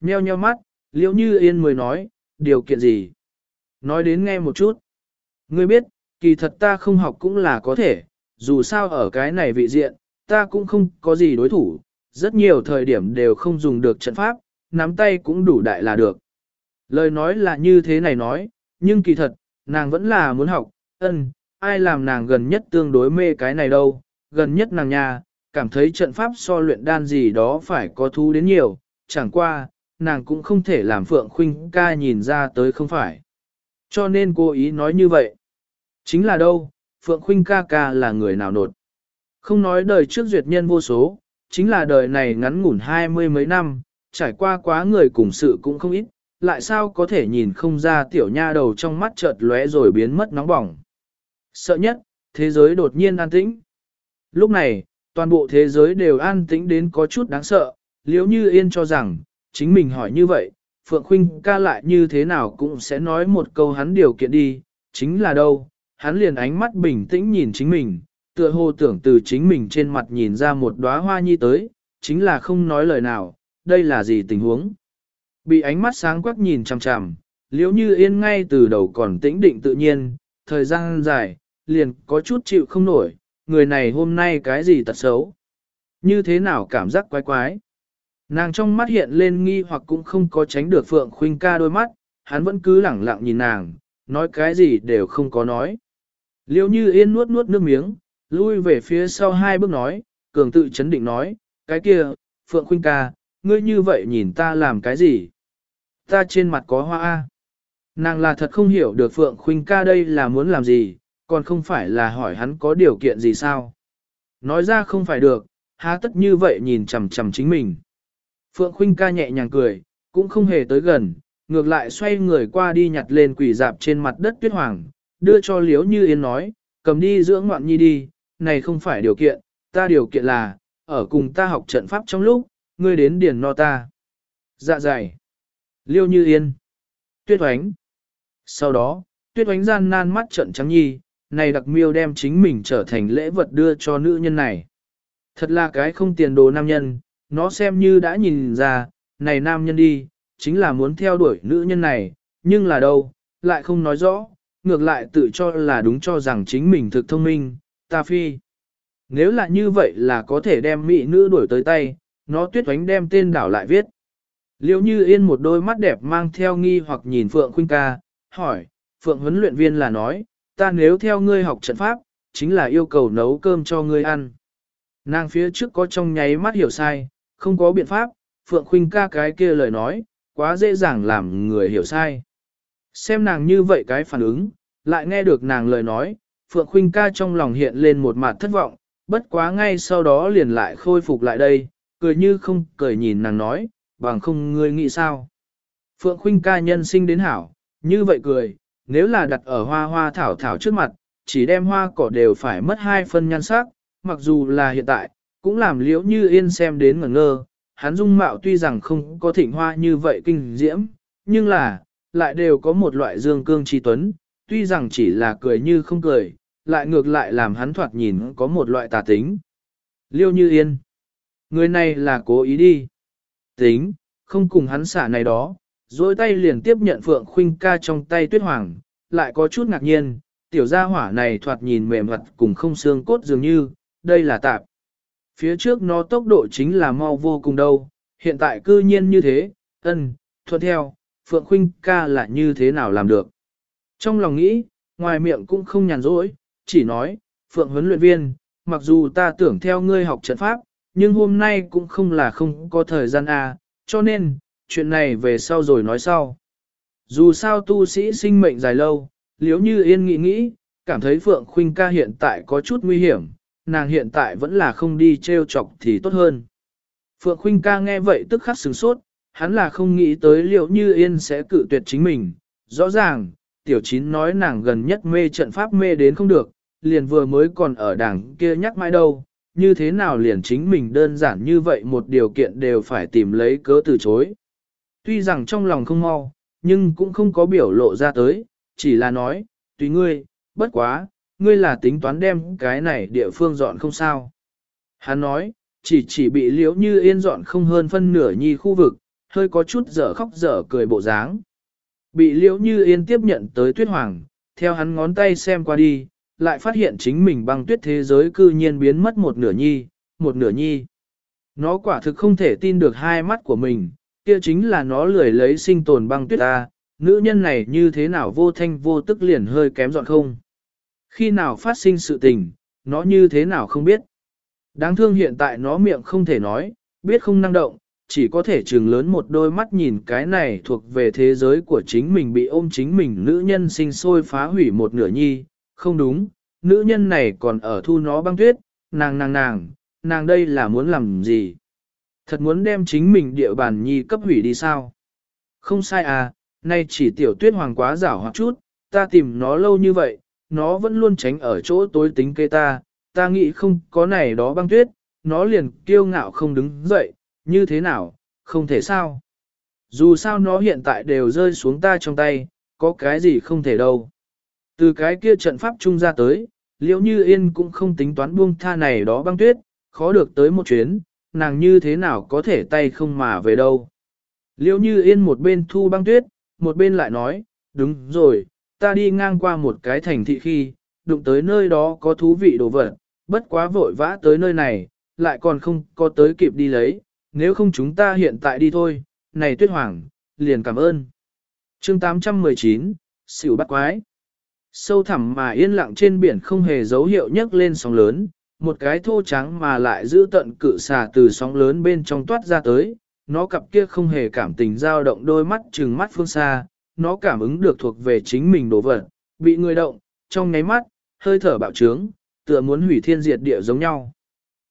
Nheo nheo mắt, liễu như yên mới nói, điều kiện gì? Nói đến nghe một chút. Ngươi biết, kỳ thật ta không học cũng là có thể, dù sao ở cái này vị diện, ta cũng không có gì đối thủ, rất nhiều thời điểm đều không dùng được trận pháp, nắm tay cũng đủ đại là được. Lời nói là như thế này nói, nhưng kỳ thật, nàng vẫn là muốn học, ân, ai làm nàng gần nhất tương đối mê cái này đâu, gần nhất nàng nhà, cảm thấy trận pháp so luyện đan gì đó phải có thú đến nhiều, chẳng qua, nàng cũng không thể làm Phượng Khuynh ca nhìn ra tới không phải. Cho nên cô ý nói như vậy. Chính là đâu, Phượng Khuynh ca ca là người nào nột. Không nói đời trước duyệt nhân vô số, chính là đời này ngắn ngủn hai mươi mấy năm, trải qua quá người cùng sự cũng không ít, lại sao có thể nhìn không ra tiểu nha đầu trong mắt chợt lóe rồi biến mất nóng bỏng. Sợ nhất, thế giới đột nhiên an tĩnh. Lúc này, toàn bộ thế giới đều an tĩnh đến có chút đáng sợ, liếu như yên cho rằng, chính mình hỏi như vậy, Phượng Khuynh ca lại như thế nào cũng sẽ nói một câu hắn điều kiện đi, chính là đâu, hắn liền ánh mắt bình tĩnh nhìn chính mình, tựa hồ tưởng từ chính mình trên mặt nhìn ra một đóa hoa nhi tới, chính là không nói lời nào, đây là gì tình huống. Bị ánh mắt sáng quắc nhìn chằm chằm, liễu như yên ngay từ đầu còn tĩnh định tự nhiên, thời gian dài, liền có chút chịu không nổi, người này hôm nay cái gì tật xấu. Như thế nào cảm giác quái quái. Nàng trong mắt hiện lên nghi hoặc cũng không có tránh được Phượng Khuynh ca đôi mắt, hắn vẫn cứ lẳng lặng nhìn nàng, nói cái gì đều không có nói. Liêu như yên nuốt nuốt nước miếng, lui về phía sau hai bước nói, cường tự chấn định nói, cái kia, Phượng Khuynh ca, ngươi như vậy nhìn ta làm cái gì? Ta trên mặt có hoa A. Nàng là thật không hiểu được Phượng Khuynh ca đây là muốn làm gì, còn không phải là hỏi hắn có điều kiện gì sao. Nói ra không phải được, há tất như vậy nhìn chằm chằm chính mình. Phượng Khuynh ca nhẹ nhàng cười, cũng không hề tới gần, ngược lại xoay người qua đi nhặt lên quỷ dạp trên mặt đất tuyết hoàng, đưa cho Liễu Như Yên nói, cầm đi dưỡng ngoạn nhi đi, này không phải điều kiện, ta điều kiện là, ở cùng ta học trận pháp trong lúc, ngươi đến điền no ta. Dạ dày. Liêu Như Yên. Tuyết oánh. Sau đó, tuyết oánh gian nan mắt trận trắng nhi, này đặc miêu đem chính mình trở thành lễ vật đưa cho nữ nhân này. Thật là cái không tiền đồ nam nhân, nó xem như đã nhìn ra, này nam nhân đi, chính là muốn theo đuổi nữ nhân này, nhưng là đâu, lại không nói rõ, ngược lại tự cho là đúng cho rằng chính mình thực thông minh, ta phi. Nếu là như vậy là có thể đem mỹ nữ đuổi tới tay, nó tuyết oánh đem tên đảo lại viết. Liêu như yên một đôi mắt đẹp mang theo nghi hoặc nhìn Phượng Khuynh ca, hỏi, Phượng huấn luyện viên là nói, ta nếu theo ngươi học trận pháp, chính là yêu cầu nấu cơm cho ngươi ăn. Nàng phía trước có trong nháy mắt hiểu sai, không có biện pháp, Phượng Khuynh ca cái kia lời nói, quá dễ dàng làm người hiểu sai. Xem nàng như vậy cái phản ứng, lại nghe được nàng lời nói, Phượng Khuynh ca trong lòng hiện lên một mặt thất vọng, bất quá ngay sau đó liền lại khôi phục lại đây, cười như không cười nhìn nàng nói, bằng không ngươi nghĩ sao. Phượng Khuynh ca nhân sinh đến hảo, như vậy cười, nếu là đặt ở hoa hoa thảo thảo trước mặt, chỉ đem hoa cỏ đều phải mất hai phân nhan sắc, mặc dù là hiện tại, cũng làm liễu như yên xem đến ngẩn ngơ, hắn dung mạo tuy rằng không có thịnh hoa như vậy kinh diễm, nhưng là, lại đều có một loại dương cương chi tuấn, tuy rằng chỉ là cười như không cười, lại ngược lại làm hắn thoạt nhìn có một loại tà tính. Liêu như yên, người này là cố ý đi. Tính, không cùng hắn xả này đó, dối tay liền tiếp nhận Phượng Khuynh ca trong tay tuyết hoàng, lại có chút ngạc nhiên, tiểu gia hỏa này thoạt nhìn mềm mặt cùng không xương cốt dường như, đây là tạp. Phía trước nó tốc độ chính là mau vô cùng đâu, hiện tại cư nhiên như thế, ân, thuận theo, Phượng Khuynh ca là như thế nào làm được. Trong lòng nghĩ, ngoài miệng cũng không nhàn rỗi, chỉ nói, Phượng huấn luyện viên, mặc dù ta tưởng theo ngươi học trận pháp, nhưng hôm nay cũng không là không có thời gian à, cho nên, chuyện này về sau rồi nói sau. Dù sao tu sĩ sinh mệnh dài lâu, liếu như yên nghĩ nghĩ, cảm thấy Phượng Khuynh ca hiện tại có chút nguy hiểm, nàng hiện tại vẫn là không đi treo chọc thì tốt hơn. Phượng Khuynh ca nghe vậy tức khắc sửng sốt, hắn là không nghĩ tới liệu như yên sẽ cự tuyệt chính mình. Rõ ràng, tiểu chín nói nàng gần nhất mê trận pháp mê đến không được, liền vừa mới còn ở đảng kia nhắc mãi đâu, như thế nào liền chính mình đơn giản như vậy một điều kiện đều phải tìm lấy cớ từ chối. Tuy rằng trong lòng không mau, nhưng cũng không có biểu lộ ra tới, chỉ là nói, tùy ngươi, bất quá, ngươi là tính toán đem cái này địa phương dọn không sao. Hắn nói, chỉ chỉ bị liễu như yên dọn không hơn phân nửa nhi khu vực, hơi có chút dở khóc dở cười bộ dáng. Bị liễu như yên tiếp nhận tới tuyết hoàng, theo hắn ngón tay xem qua đi, lại phát hiện chính mình băng tuyết thế giới cư nhiên biến mất một nửa nhi, một nửa nhi. Nó quả thực không thể tin được hai mắt của mình, kia chính là nó lười lấy sinh tồn băng tuyết ta, nữ nhân này như thế nào vô thanh vô tức liền hơi kém dọn không. Khi nào phát sinh sự tình, nó như thế nào không biết. Đáng thương hiện tại nó miệng không thể nói, biết không năng động, chỉ có thể trừng lớn một đôi mắt nhìn cái này thuộc về thế giới của chính mình bị ôm chính mình nữ nhân sinh sôi phá hủy một nửa nhi, không đúng, nữ nhân này còn ở thu nó băng tuyết, nàng nàng nàng, nàng đây là muốn làm gì? Thật muốn đem chính mình địa bàn nhi cấp hủy đi sao? Không sai à, nay chỉ tiểu tuyết hoàng quá rảo hoặc chút, ta tìm nó lâu như vậy, nó vẫn luôn tránh ở chỗ tối tính kê ta, ta nghĩ không có này đó băng tuyết, nó liền kiêu ngạo không đứng dậy, như thế nào, không thể sao. Dù sao nó hiện tại đều rơi xuống ta trong tay, có cái gì không thể đâu. Từ cái kia trận pháp trung ra tới, liễu như yên cũng không tính toán buông tha này đó băng tuyết, khó được tới một chuyến, nàng như thế nào có thể tay không mà về đâu. Liễu như yên một bên thu băng tuyết, một bên lại nói, đúng rồi, ta đi ngang qua một cái thành thị khi, đụng tới nơi đó có thú vị đồ vật, bất quá vội vã tới nơi này, lại còn không có tới kịp đi lấy, nếu không chúng ta hiện tại đi thôi, này tuyết hoàng, liền cảm ơn. chương 819, xỉu bắt quái. Sâu thẳm mà yên lặng trên biển không hề dấu hiệu nhấc lên sóng lớn, một cái thô trắng mà lại giữ tận cự xà từ sóng lớn bên trong toát ra tới, nó cặp kia không hề cảm tình dao động đôi mắt trừng mắt phương xa, nó cảm ứng được thuộc về chính mình đồ vật, bị người động, trong nháy mắt, hơi thở bạo trướng, tựa muốn hủy thiên diệt địa giống nhau.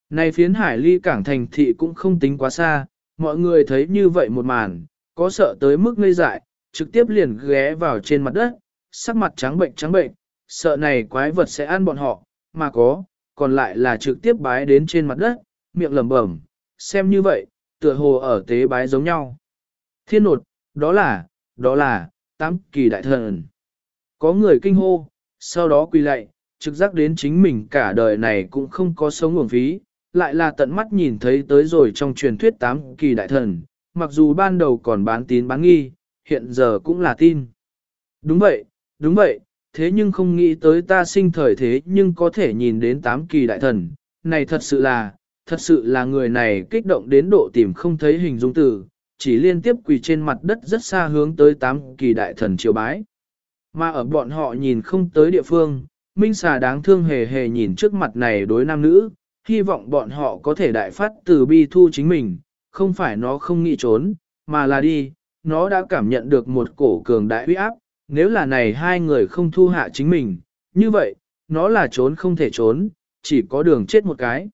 Này phiến hải ly cảng thành thị cũng không tính quá xa, mọi người thấy như vậy một màn, có sợ tới mức ngây dại, trực tiếp liền ghé vào trên mặt đất, sắc mặt trắng bệnh trắng bệnh, sợ này quái vật sẽ ăn bọn họ, mà có, còn lại là trực tiếp bái đến trên mặt đất, miệng lẩm bẩm, xem như vậy, tựa hồ ở tế bái giống nhau. Thiên nột, đó là, đó là, tám kỳ đại thần. Có người kinh hô, sau đó quỳ lạy, trực giác đến chính mình cả đời này cũng không có sống nguồn phí, lại là tận mắt nhìn thấy tới rồi trong truyền thuyết tám kỳ đại thần, mặc dù ban đầu còn bán tín bán nghi, hiện giờ cũng là tin. Đúng vậy, đúng vậy, thế nhưng không nghĩ tới ta sinh thời thế nhưng có thể nhìn đến tám kỳ đại thần, này thật sự là, thật sự là người này kích động đến độ tìm không thấy hình dung từ, chỉ liên tiếp quỳ trên mặt đất rất xa hướng tới tám kỳ đại thần triều bái. Mà ở bọn họ nhìn không tới địa phương, Minh xà đáng thương hề hề nhìn trước mặt này đối nam nữ, hy vọng bọn họ có thể đại phát từ bi thu chính mình, không phải nó không nghĩ trốn, mà là đi, nó đã cảm nhận được một cổ cường đại uy áp, nếu là này hai người không thu hạ chính mình, như vậy, nó là trốn không thể trốn, chỉ có đường chết một cái.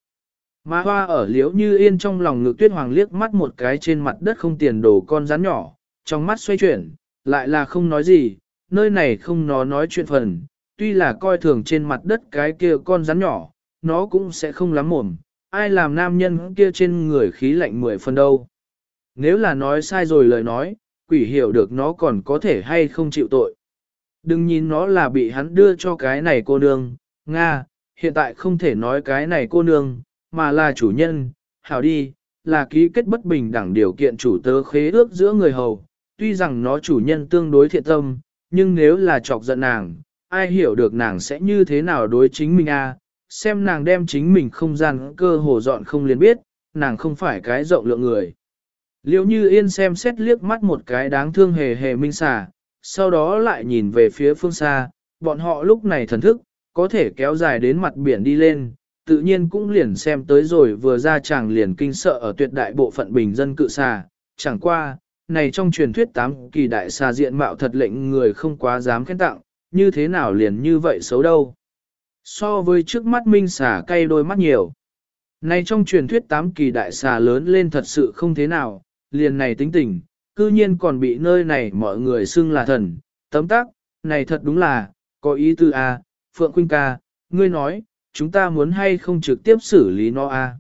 Mà hoa ở liễu như yên trong lòng ngực tuyết hoàng liếc mắt một cái trên mặt đất không tiền đồ con rắn nhỏ, trong mắt xoay chuyển, lại là không nói gì, nơi này không nó nói chuyện phần, tuy là coi thường trên mặt đất cái kia con rắn nhỏ, nó cũng sẽ không lắm mồm, ai làm nam nhân kia trên người khí lạnh mười phần đâu. Nếu là nói sai rồi lời nói, quỷ hiểu được nó còn có thể hay không chịu tội. Đừng nhìn nó là bị hắn đưa cho cái này cô nương, Nga, hiện tại không thể nói cái này cô nương, mà là chủ nhân, hảo đi, là ký kết bất bình đẳng điều kiện chủ tớ khế ước giữa người hầu. Tuy rằng nó chủ nhân tương đối thiện tâm, nhưng nếu là chọc giận nàng, ai hiểu được nàng sẽ như thế nào đối chính mình a? xem nàng đem chính mình không gian cơ hồ dọn không liền biết, nàng không phải cái rộng lượng người. Liêu như yên xem xét liếc mắt một cái đáng thương hề hề minh xà, sau đó lại nhìn về phía phương xa, bọn họ lúc này thần thức, có thể kéo dài đến mặt biển đi lên, tự nhiên cũng liền xem tới rồi vừa ra chàng liền kinh sợ ở tuyệt đại bộ phận bình dân cự xà, chẳng qua, này trong truyền thuyết tám kỳ đại xà diện mạo thật lệnh người không quá dám khen tặng, như thế nào liền như vậy xấu đâu. So với trước mắt minh xà cay đôi mắt nhiều. Này trong truyền thuyết tám kỳ đại xà lớn lên thật sự không thế nào, liền này tính tình, cư nhiên còn bị nơi này mọi người xưng là thần, tấm tắc, này thật đúng là, có ý tư a, Phượng Quynh ca, ngươi nói, chúng ta muốn hay không trực tiếp xử lý nó a?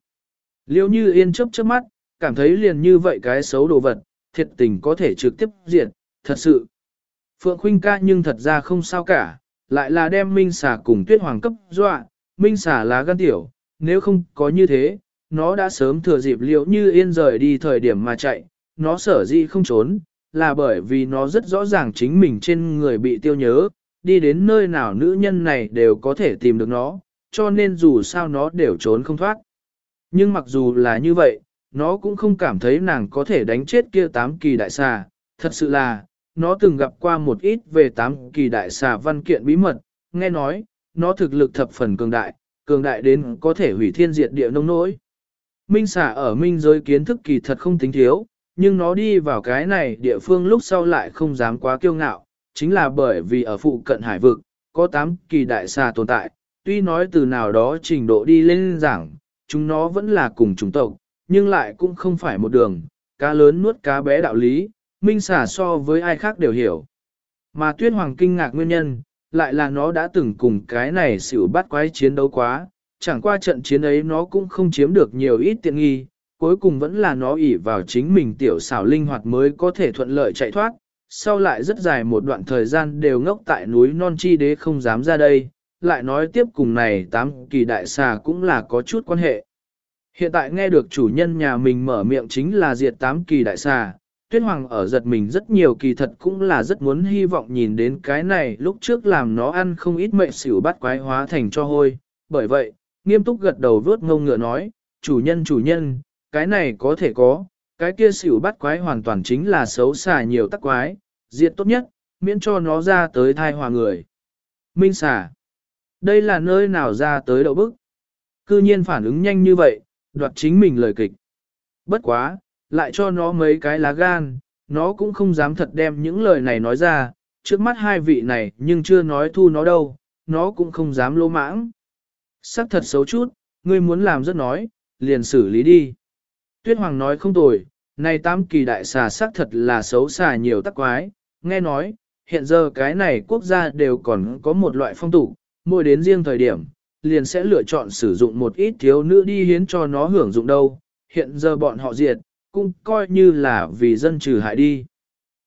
Liêu như yên chớp chớp mắt, cảm thấy liền như vậy cái xấu đồ vật, thiệt tình có thể trực tiếp diệt, thật sự. Phượng Khuynh ca nhưng thật ra không sao cả, lại là đem Minh xà cùng tuyết hoàng cấp dọa, Minh xà là gan tiểu, nếu không có như thế, nó đã sớm thừa dịp liễu như yên rời đi thời điểm mà chạy, nó sở dĩ không trốn, là bởi vì nó rất rõ ràng chính mình trên người bị tiêu nhớ, đi đến nơi nào nữ nhân này đều có thể tìm được nó, cho nên dù sao nó đều trốn không thoát. Nhưng mặc dù là như vậy, nó cũng không cảm thấy nàng có thể đánh chết kia tám kỳ đại xà, thật sự là, nó từng gặp qua một ít về tám kỳ đại xà văn kiện bí mật, nghe nói, nó thực lực thập phần cường đại, cường đại đến có thể hủy thiên diệt địa nông nỗi. Minh xà ở minh giới kiến thức kỳ thật không tính thiếu, nhưng nó đi vào cái này địa phương lúc sau lại không dám quá kiêu ngạo, chính là bởi vì ở phụ cận hải vực, có tám kỳ đại xà tồn tại, tuy nói từ nào đó trình độ đi lên giảng, chúng nó vẫn là cùng chủng tộc, nhưng lại cũng không phải một đường, cá lớn nuốt cá bé đạo lý, minh xả so với ai khác đều hiểu. Mà tuyết hoàng kinh ngạc nguyên nhân, lại là nó đã từng cùng cái này xỉu bắt quái chiến đấu quá, chẳng qua trận chiến ấy nó cũng không chiếm được nhiều ít tiện nghi, cuối cùng vẫn là nó ỷ vào chính mình tiểu xảo linh hoạt mới có thể thuận lợi chạy thoát, sau lại rất dài một đoạn thời gian đều ngốc tại núi non chi đế không dám ra đây, lại nói tiếp cùng này tám kỳ đại xà cũng là có chút quan hệ. Hiện tại nghe được chủ nhân nhà mình mở miệng chính là diệt tám kỳ đại xà, tuyết hoàng ở giật mình rất nhiều kỳ thật cũng là rất muốn hy vọng nhìn đến cái này lúc trước làm nó ăn không ít mệnh xỉu bắt quái hóa thành cho hôi, bởi vậy, nghiêm túc gật đầu vớt ngông ngựa nói, chủ nhân chủ nhân, cái này có thể có, cái kia xỉu bắt quái hoàn toàn chính là xấu xà nhiều tắc quái, diệt tốt nhất, miễn cho nó ra tới thai hòa người. Minh xà, đây là nơi nào ra tới đậu bức? Cư nhiên phản ứng nhanh như vậy, đoạt chính mình lời kịch. Bất quá, lại cho nó mấy cái lá gan, nó cũng không dám thật đem những lời này nói ra, trước mắt hai vị này nhưng chưa nói thu nó đâu, nó cũng không dám lỗ mãng. Sắc thật xấu chút, ngươi muốn làm rất nói, liền xử lý đi. Tuyết Hoàng nói không tồi, này tam kỳ đại xà sắc thật là xấu xà nhiều tắc quái, nghe nói, hiện giờ cái này quốc gia đều còn có một loại phong tục, mỗi đến riêng thời điểm, liền sẽ lựa chọn sử dụng một ít thiếu nữ đi hiến cho nó hưởng dụng đâu, hiện giờ bọn họ diệt, cũng coi như là vì dân trừ hại đi.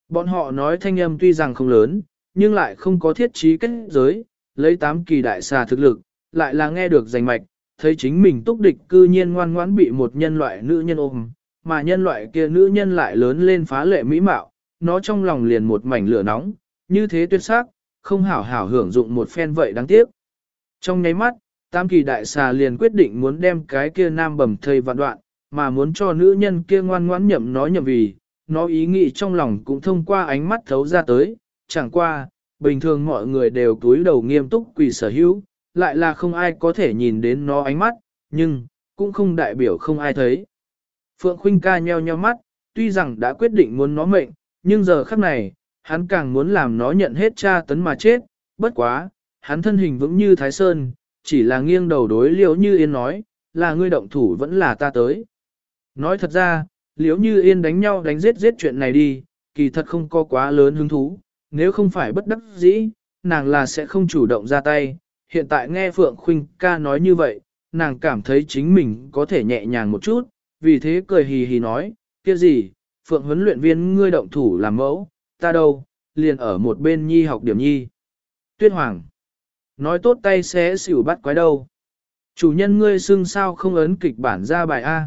Bọn họ nói thanh âm tuy rằng không lớn, nhưng lại không có thiết trí kết giới, lấy tám kỳ đại xà thực lực, lại là nghe được rành mạch, thấy chính mình túc địch cư nhiên ngoan ngoãn bị một nhân loại nữ nhân ôm, mà nhân loại kia nữ nhân lại lớn lên phá lệ mỹ mạo, nó trong lòng liền một mảnh lửa nóng, như thế tuyệt sắc, không hảo hảo hưởng dụng một phen vậy đáng tiếc. Trong nháy mắt, tam kỳ đại xà liền quyết định muốn đem cái kia nam bầm thây vạn đoạn, mà muốn cho nữ nhân kia ngoan ngoãn nhậm nó nhậm vì, nó ý nghĩ trong lòng cũng thông qua ánh mắt thấu ra tới, chẳng qua, bình thường mọi người đều túi đầu nghiêm túc quỳ sở hữu, lại là không ai có thể nhìn đến nó ánh mắt, nhưng, cũng không đại biểu không ai thấy. Phượng Khuynh ca nheo nheo mắt, tuy rằng đã quyết định muốn nó mệnh, nhưng giờ khắc này, hắn càng muốn làm nó nhận hết tra tấn mà chết, bất quá, hắn thân hình vững như Thái Sơn, chỉ là nghiêng đầu đối liễu như yên nói, là ngươi động thủ vẫn là ta tới. Nói thật ra, liễu như yên đánh nhau đánh giết giết chuyện này đi, kỳ thật không có quá lớn hứng thú, nếu không phải bất đắc dĩ, nàng là sẽ không chủ động ra tay. Hiện tại nghe Phượng Khuynh ca nói như vậy, nàng cảm thấy chính mình có thể nhẹ nhàng một chút, vì thế cười hì hì nói, kia gì, Phượng huấn luyện viên ngươi động thủ làm mẫu, ta đâu, liền ở một bên nhi học điểm nhi. Tuyết Hoàng, nói tốt tay sẽ xỉu bắt quái đâu. Chủ nhân ngươi xưng sao không ấn kịch bản ra bài A.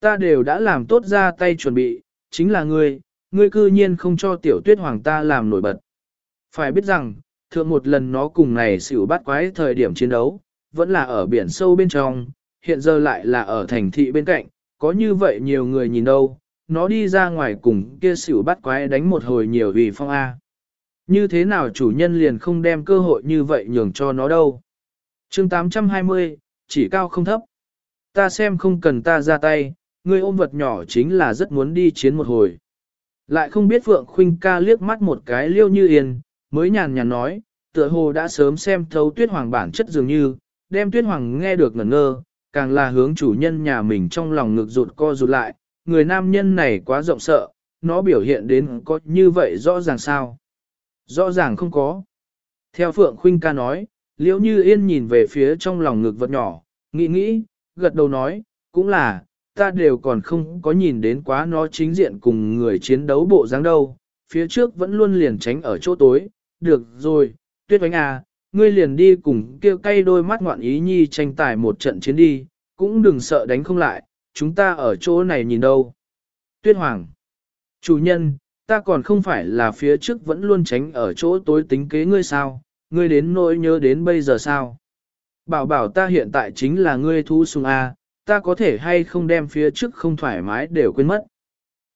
Ta đều đã làm tốt ra tay chuẩn bị, chính là ngươi, ngươi cư nhiên không cho tiểu tuyết hoàng ta làm nổi bật. Phải biết rằng, thượng một lần nó cùng này xỉu bắt quái thời điểm chiến đấu, vẫn là ở biển sâu bên trong, hiện giờ lại là ở thành thị bên cạnh, có như vậy nhiều người nhìn đâu, nó đi ra ngoài cùng kia xỉu bắt quái đánh một hồi nhiều vì phong A. Như thế nào chủ nhân liền không đem cơ hội như vậy nhường cho nó đâu. chương 820, chỉ cao không thấp. Ta xem không cần ta ra tay, ngươi ôm vật nhỏ chính là rất muốn đi chiến một hồi. Lại không biết Phượng Khuynh ca liếc mắt một cái liêu như yên, mới nhàn nhàn nói, tựa hồ đã sớm xem thấu tuyết hoàng bản chất dường như, đem tuyết hoàng nghe được ngẩn ngơ, càng là hướng chủ nhân nhà mình trong lòng ngực rụt co rụt lại, người nam nhân này quá rộng sợ, nó biểu hiện đến có như vậy rõ ràng sao? Rõ ràng không có. Theo Phượng Khuynh ca nói, liễu như yên nhìn về phía trong lòng ngực vật nhỏ, nghĩ nghĩ, gật đầu nói, cũng là, ta đều còn không có nhìn đến quá nó chính diện cùng người chiến đấu bộ dáng đâu, phía trước vẫn luôn liền tránh ở chỗ tối, được rồi, tuyết oánh à, ngươi liền đi cùng kêu cay đôi mắt ngoạn ý nhi tranh tài một trận chiến đi, cũng đừng sợ đánh không lại, chúng ta ở chỗ này nhìn đâu. Tuyết Hoàng, Chủ nhân, ta còn không phải là phía trước vẫn luôn tránh ở chỗ tối tính kế ngươi sao, ngươi đến nỗi nhớ đến bây giờ sao. Bảo bảo ta hiện tại chính là ngươi thu sùng A, ta có thể hay không đem phía trước không thoải mái đều quên mất.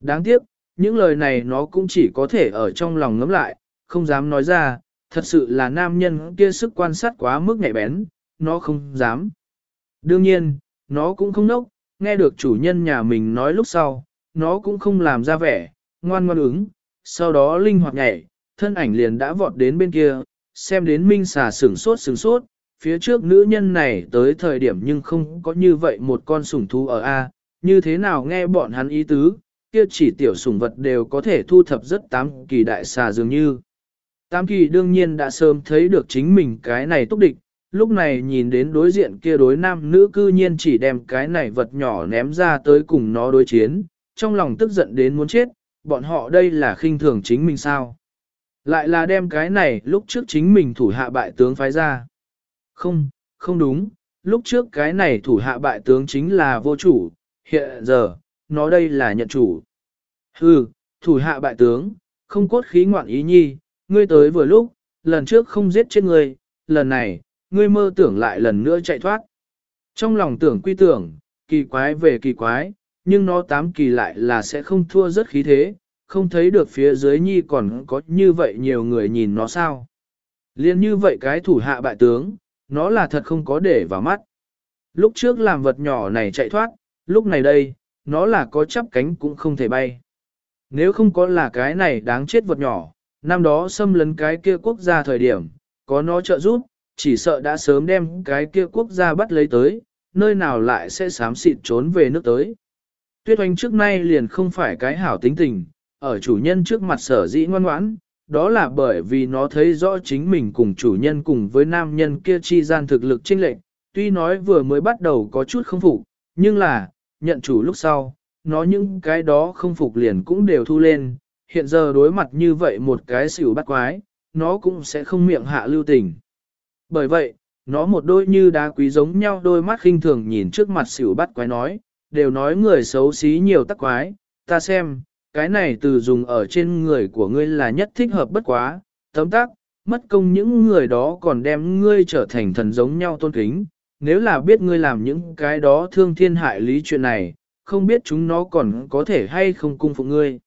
Đáng tiếc, những lời này nó cũng chỉ có thể ở trong lòng ngấm lại, không dám nói ra, thật sự là nam nhân kia sức quan sát quá mức nhạy bén, nó không dám. Đương nhiên, nó cũng không nốc, nghe được chủ nhân nhà mình nói lúc sau, nó cũng không làm ra vẻ, ngoan ngoan ứng, sau đó linh hoạt nhảy, thân ảnh liền đã vọt đến bên kia, xem đến minh xà sửng sốt sửng sốt, phía trước nữ nhân này tới thời điểm nhưng không có như vậy một con sủng thú ở A, như thế nào nghe bọn hắn ý tứ, kia chỉ tiểu sủng vật đều có thể thu thập rất tám kỳ đại xà dường như. Tám kỳ đương nhiên đã sớm thấy được chính mình cái này túc địch, lúc này nhìn đến đối diện kia đối nam nữ cư nhiên chỉ đem cái này vật nhỏ ném ra tới cùng nó đối chiến, trong lòng tức giận đến muốn chết, bọn họ đây là khinh thường chính mình sao. Lại là đem cái này lúc trước chính mình thủ hạ bại tướng phái ra. Không, không đúng, lúc trước cái này thủ hạ bại tướng chính là vô chủ, hiện giờ, nó đây là nhận chủ. Hừ, thủ hạ bại tướng, không cốt khí ngoạn ý nhi, ngươi tới vừa lúc, lần trước không giết chết ngươi, lần này, ngươi mơ tưởng lại lần nữa chạy thoát. Trong lòng tưởng quy tưởng, kỳ quái về kỳ quái, nhưng nó tám kỳ lại là sẽ không thua rất khí thế, không thấy được phía dưới nhi còn có như vậy nhiều người nhìn nó sao. Liên như vậy cái thủ hạ bại tướng, nó là thật không có để vào mắt. Lúc trước làm vật nhỏ này chạy thoát, lúc này đây, nó là có chắp cánh cũng không thể bay. Nếu không có là cái này đáng chết vật nhỏ, năm đó xâm lấn cái kia quốc gia thời điểm, có nó trợ giúp, chỉ sợ đã sớm đem cái kia quốc gia bắt lấy tới, nơi nào lại sẽ sám xịt trốn về nước tới. Tuyết oanh trước nay liền không phải cái hảo tính tình, ở chủ nhân trước mặt sở dĩ ngoan ngoãn, đó là bởi vì nó thấy rõ chính mình cùng chủ nhân cùng với nam nhân kia chi gian thực lực chênh lệch, tuy nói vừa mới bắt đầu có chút không phục, nhưng là, nhận chủ lúc sau, nó những cái đó không phục liền cũng đều thu lên, hiện giờ đối mặt như vậy một cái xỉu bắt quái, nó cũng sẽ không miệng hạ lưu tình. Bởi vậy, nó một đôi như đá quý giống nhau đôi mắt khinh thường nhìn trước mặt xỉu bắt quái nói, đều nói người xấu xí nhiều tắc quái, ta xem, cái này từ dùng ở trên người của ngươi là nhất thích hợp bất quá, tấm tác, mất công những người đó còn đem ngươi trở thành thần giống nhau tôn kính, nếu là biết ngươi làm những cái đó thương thiên hại lý chuyện này, không biết chúng nó còn có thể hay không cung phụ ngươi.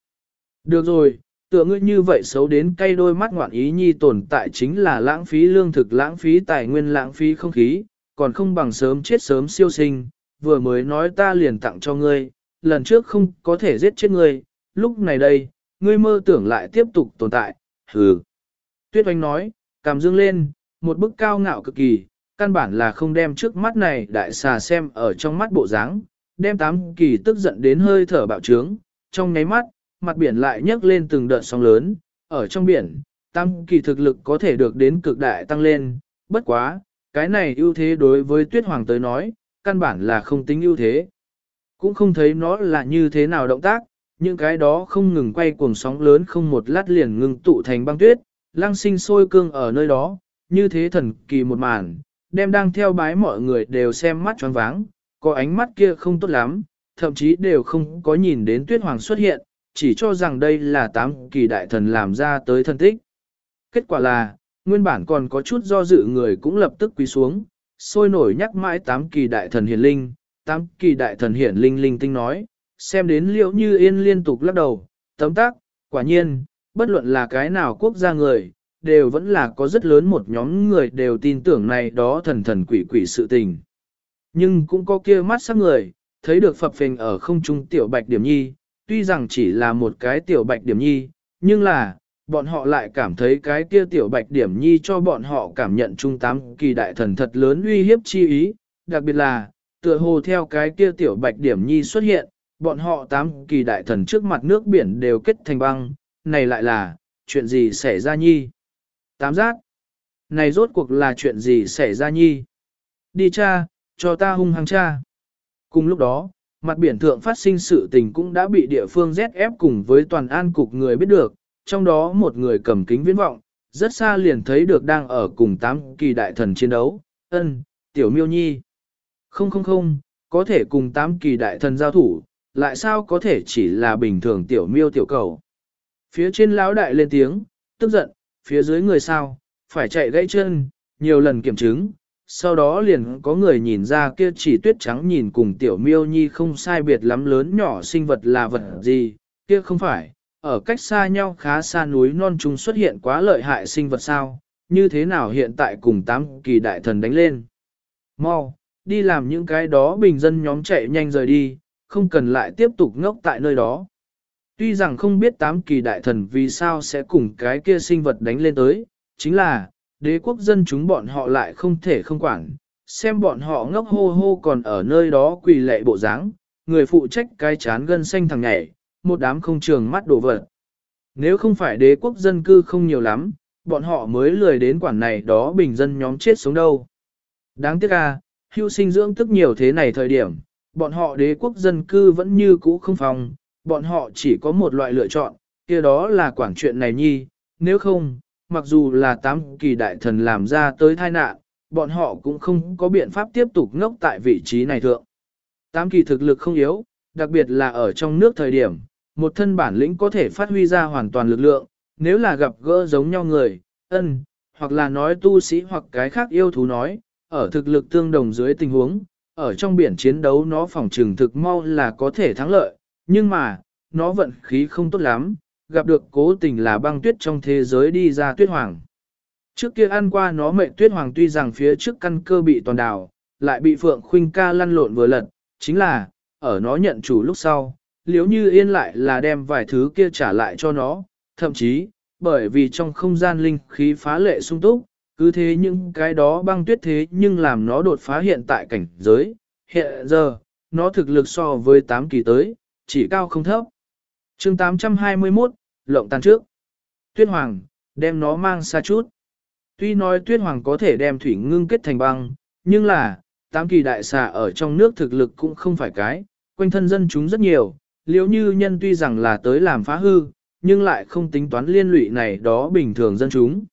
Được rồi, tựa ngươi như vậy xấu đến cay đôi mắt ngoạn ý nhi tồn tại chính là lãng phí lương thực lãng phí tài nguyên lãng phí không khí, còn không bằng sớm chết sớm siêu sinh, vừa mới nói ta liền tặng cho ngươi, lần trước không có thể giết chết ngươi, lúc này đây, ngươi mơ tưởng lại tiếp tục tồn tại, hừ. Tuyết oanh nói, cảm dương lên, một bức cao ngạo cực kỳ, căn bản là không đem trước mắt này đại xà xem ở trong mắt bộ dáng, đem tám kỳ tức giận đến hơi thở bạo trướng, trong nháy mắt, mặt biển lại nhấc lên từng đợt sóng lớn, ở trong biển, tam kỳ thực lực có thể được đến cực đại tăng lên, bất quá, cái này ưu thế đối với tuyết hoàng tới nói, căn bản là không tính ưu thế. Cũng không thấy nó là như thế nào động tác, những cái đó không ngừng quay cuồng sóng lớn không một lát liền ngừng tụ thành băng tuyết, lăng sinh sôi cương ở nơi đó, như thế thần kỳ một màn, đem đang theo bái mọi người đều xem mắt choáng váng, có ánh mắt kia không tốt lắm, thậm chí đều không có nhìn đến tuyết hoàng xuất hiện, chỉ cho rằng đây là tám kỳ đại thần làm ra tới thân tích. Kết quả là, nguyên bản còn có chút do dự người cũng lập tức quý xuống, sôi nổi nhắc mãi tám kỳ đại thần hiển linh, tám kỳ đại thần hiển linh linh tinh nói, xem đến liệu như yên liên tục lắc đầu, tấm tác, quả nhiên, bất luận là cái nào quốc gia người, đều vẫn là có rất lớn một nhóm người đều tin tưởng này đó thần thần quỷ quỷ sự tình. Nhưng cũng có kia mắt sắc người, thấy được phập phình ở không trung tiểu bạch điểm nhi, tuy rằng chỉ là một cái tiểu bạch điểm nhi, nhưng là, bọn họ lại cảm thấy cái kia tiểu bạch điểm nhi cho bọn họ cảm nhận trung tám kỳ đại thần thật lớn uy hiếp chi ý, đặc biệt là, tựa hồ theo cái kia tiểu bạch điểm nhi xuất hiện, bọn họ tám kỳ đại thần trước mặt nước biển đều kết thành băng, này lại là, chuyện gì xảy ra nhi? Tám giác, này rốt cuộc là chuyện gì xảy ra nhi? Đi cha, cho ta hung hăng cha. Cùng lúc đó, mặt biển thượng phát sinh sự tình cũng đã bị địa phương ZF cùng với toàn an cục người biết được, trong đó một người cầm kính viễn vọng, rất xa liền thấy được đang ở cùng tám kỳ đại thần chiến đấu, ân, tiểu miêu nhi. Không không không, có thể cùng tám kỳ đại thần giao thủ, lại sao có thể chỉ là bình thường tiểu miêu tiểu cầu. Phía trên lão đại lên tiếng, tức giận, phía dưới người sao, phải chạy gãy chân, nhiều lần kiểm chứng, sau đó liền có người nhìn ra kia chỉ tuyết trắng nhìn cùng tiểu miêu nhi không sai biệt lắm lớn nhỏ sinh vật là vật gì, kia không phải, ở cách xa nhau khá xa núi non chúng xuất hiện quá lợi hại sinh vật sao, như thế nào hiện tại cùng tám kỳ đại thần đánh lên. Mau, đi làm những cái đó bình dân nhóm chạy nhanh rời đi, không cần lại tiếp tục ngốc tại nơi đó. Tuy rằng không biết tám kỳ đại thần vì sao sẽ cùng cái kia sinh vật đánh lên tới, chính là, đế quốc dân chúng bọn họ lại không thể không quản, xem bọn họ ngốc hô hô còn ở nơi đó quỳ lệ bộ dáng, người phụ trách cái chán gân xanh thằng nhảy, một đám không trường mắt đổ vật. Nếu không phải đế quốc dân cư không nhiều lắm, bọn họ mới lười đến quản này đó bình dân nhóm chết sống đâu. Đáng tiếc à, hưu sinh dưỡng tức nhiều thế này thời điểm, bọn họ đế quốc dân cư vẫn như cũ không phòng, bọn họ chỉ có một loại lựa chọn, kia đó là quản chuyện này nhi, nếu không, mặc dù là tám kỳ đại thần làm ra tới tai nạn, bọn họ cũng không có biện pháp tiếp tục ngốc tại vị trí này thượng. Tám kỳ thực lực không yếu, đặc biệt là ở trong nước thời điểm, một thân bản lĩnh có thể phát huy ra hoàn toàn lực lượng, nếu là gặp gỡ giống nhau người, ân, hoặc là nói tu sĩ hoặc cái khác yêu thú nói, ở thực lực tương đồng dưới tình huống, ở trong biển chiến đấu nó phòng trừng thực mau là có thể thắng lợi, nhưng mà, nó vận khí không tốt lắm, gặp được cố tình là băng tuyết trong thế giới đi ra tuyết hoàng. Trước kia ăn qua nó mệnh tuyết hoàng tuy rằng phía trước căn cơ bị toàn đảo, lại bị Phượng Khuynh ca lăn lộn vừa lật, chính là, ở nó nhận chủ lúc sau, liếu như yên lại là đem vài thứ kia trả lại cho nó, thậm chí, bởi vì trong không gian linh khí phá lệ sung túc, cứ thế những cái đó băng tuyết thế nhưng làm nó đột phá hiện tại cảnh giới, hiện giờ, nó thực lực so với 8 kỳ tới, chỉ cao không thấp chương 821, lộng tàn trước. Tuyết Hoàng, đem nó mang xa chút. Tuy nói Tuyết Hoàng có thể đem thủy ngưng kết thành băng, nhưng là, tám kỳ đại xà ở trong nước thực lực cũng không phải cái, quanh thân dân chúng rất nhiều, liếu như nhân tuy rằng là tới làm phá hư, nhưng lại không tính toán liên lụy này đó bình thường dân chúng.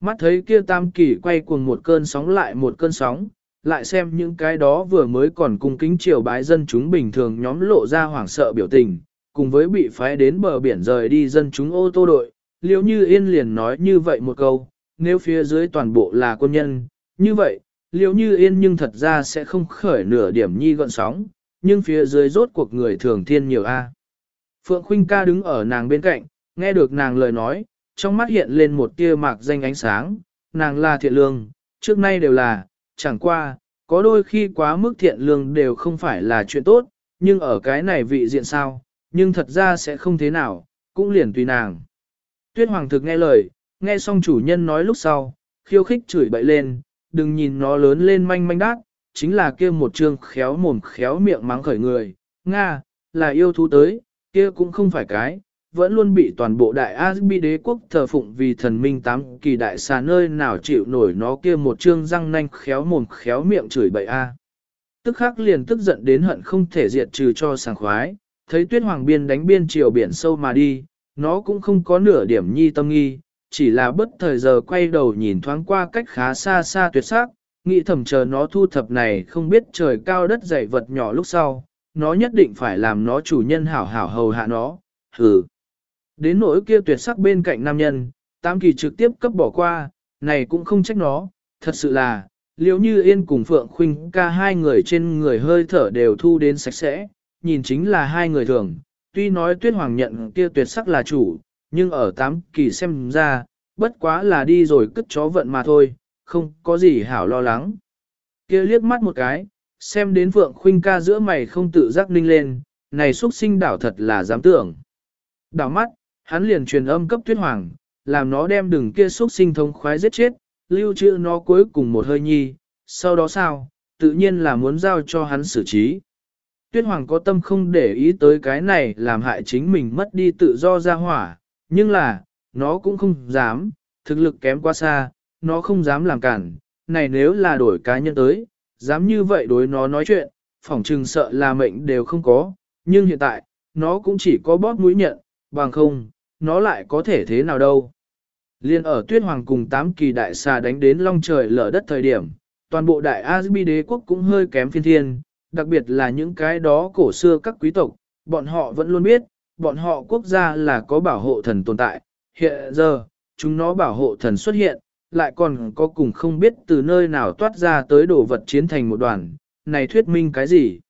Mắt thấy kia tam kỳ quay cuồng một cơn sóng lại một cơn sóng, lại xem những cái đó vừa mới còn cung kính triều bái dân chúng bình thường nhóm lộ ra hoảng sợ biểu tình, cùng với bị phái đến bờ biển rời đi dân chúng ô tô đội, liếu như yên liền nói như vậy một câu, nếu phía dưới toàn bộ là quân nhân, như vậy, liếu như yên nhưng thật ra sẽ không khởi nửa điểm nhi gọn sóng, nhưng phía dưới rốt cuộc người thường thiên nhiều a. Phượng Khuynh ca đứng ở nàng bên cạnh, nghe được nàng lời nói, trong mắt hiện lên một tia mạc danh ánh sáng, nàng là thiện lương, trước nay đều là, chẳng qua, có đôi khi quá mức thiện lương đều không phải là chuyện tốt, nhưng ở cái này vị diện sao, nhưng thật ra sẽ không thế nào, cũng liền tùy nàng. Tuyết Hoàng thực nghe lời, nghe xong chủ nhân nói lúc sau, khiêu khích chửi bậy lên, đừng nhìn nó lớn lên manh manh đát, chính là kia một trương khéo mồm khéo miệng mắng khởi người, Nga, là yêu thú tới, kia cũng không phải cái, vẫn luôn bị toàn bộ đại Asbi đế quốc thờ phụng vì thần minh tám kỳ đại xà nơi nào chịu nổi nó kia một trương răng nanh khéo mồm khéo miệng chửi bậy a. Tức khắc liền tức giận đến hận không thể diệt trừ cho sảng khoái, thấy tuyết hoàng biên đánh biên chiều biển sâu mà đi, nó cũng không có nửa điểm nhi tâm nghi, chỉ là bất thời giờ quay đầu nhìn thoáng qua cách khá xa xa tuyệt sắc, nghĩ thầm chờ nó thu thập này không biết trời cao đất dày vật nhỏ lúc sau, nó nhất định phải làm nó chủ nhân hảo hảo hầu hạ nó, hừ. Đến nỗi kia tuyệt sắc bên cạnh nam nhân, tam kỳ trực tiếp cấp bỏ qua, này cũng không trách nó, thật sự là, liếu như yên cùng Phượng Khuynh ca hai người trên người hơi thở đều thu đến sạch sẽ, nhìn chính là hai người thường, tuy nói tuyết hoàng nhận kia tuyệt sắc là chủ, nhưng ở tám kỳ xem ra, bất quá là đi rồi cất chó vận mà thôi, không có gì hảo lo lắng. kia liếc mắt một cái, xem đến Phượng Khuynh ca giữa mày không tự giác ninh lên, này xuất sinh đảo thật là dám tưởng. Đảo mắt, hắn liền truyền âm cấp tuyết hoàng, làm nó đem đừng kia xuất sinh thống khoái giết chết, lưu trữ nó cuối cùng một hơi nhi, sau đó sao, tự nhiên là muốn giao cho hắn xử trí. Tuyết hoàng có tâm không để ý tới cái này làm hại chính mình mất đi tự do ra hỏa, nhưng là, nó cũng không dám, thực lực kém quá xa, nó không dám làm cản, này nếu là đổi cá nhân tới, dám như vậy đối nó nói chuyện, phỏng trừng sợ là mệnh đều không có, nhưng hiện tại, nó cũng chỉ có bóp mũi nhận, bằng không, nó lại có thể thế nào đâu. Liên ở tuyết hoàng cùng tám kỳ đại xà đánh đến long trời lở đất thời điểm, toàn bộ đại Asbi đế quốc cũng hơi kém phiên thiên, đặc biệt là những cái đó cổ xưa các quý tộc, bọn họ vẫn luôn biết, bọn họ quốc gia là có bảo hộ thần tồn tại, hiện giờ, chúng nó bảo hộ thần xuất hiện, lại còn có cùng không biết từ nơi nào toát ra tới đồ vật chiến thành một đoàn, này thuyết minh cái gì?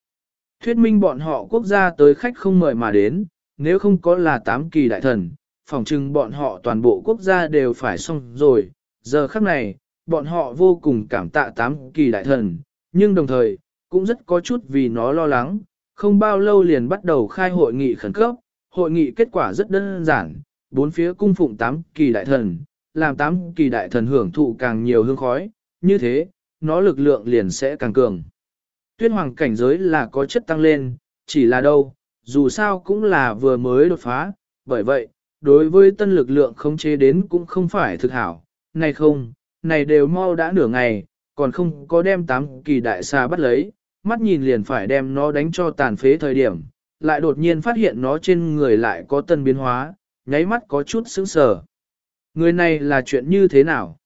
Thuyết minh bọn họ quốc gia tới khách không mời mà đến, nếu không có là tám kỳ đại thần, phỏng chừng bọn họ toàn bộ quốc gia đều phải xong rồi, giờ khắc này, bọn họ vô cùng cảm tạ tám kỳ đại thần, nhưng đồng thời, cũng rất có chút vì nó lo lắng, không bao lâu liền bắt đầu khai hội nghị khẩn cấp, hội nghị kết quả rất đơn giản, bốn phía cung phụng tám kỳ đại thần, làm tám kỳ đại thần hưởng thụ càng nhiều hương khói, như thế, nó lực lượng liền sẽ càng cường. Tuyết hoàng cảnh giới là có chất tăng lên, chỉ là đâu, dù sao cũng là vừa mới đột phá, bởi vậy, đối với tân lực lượng khống chế đến cũng không phải thực hảo, này không, này đều mau đã nửa ngày, còn không có đem tám kỳ đại xa bắt lấy, mắt nhìn liền phải đem nó đánh cho tàn phế thời điểm, lại đột nhiên phát hiện nó trên người lại có tân biến hóa, nháy mắt có chút sững sờ. Người này là chuyện như thế nào?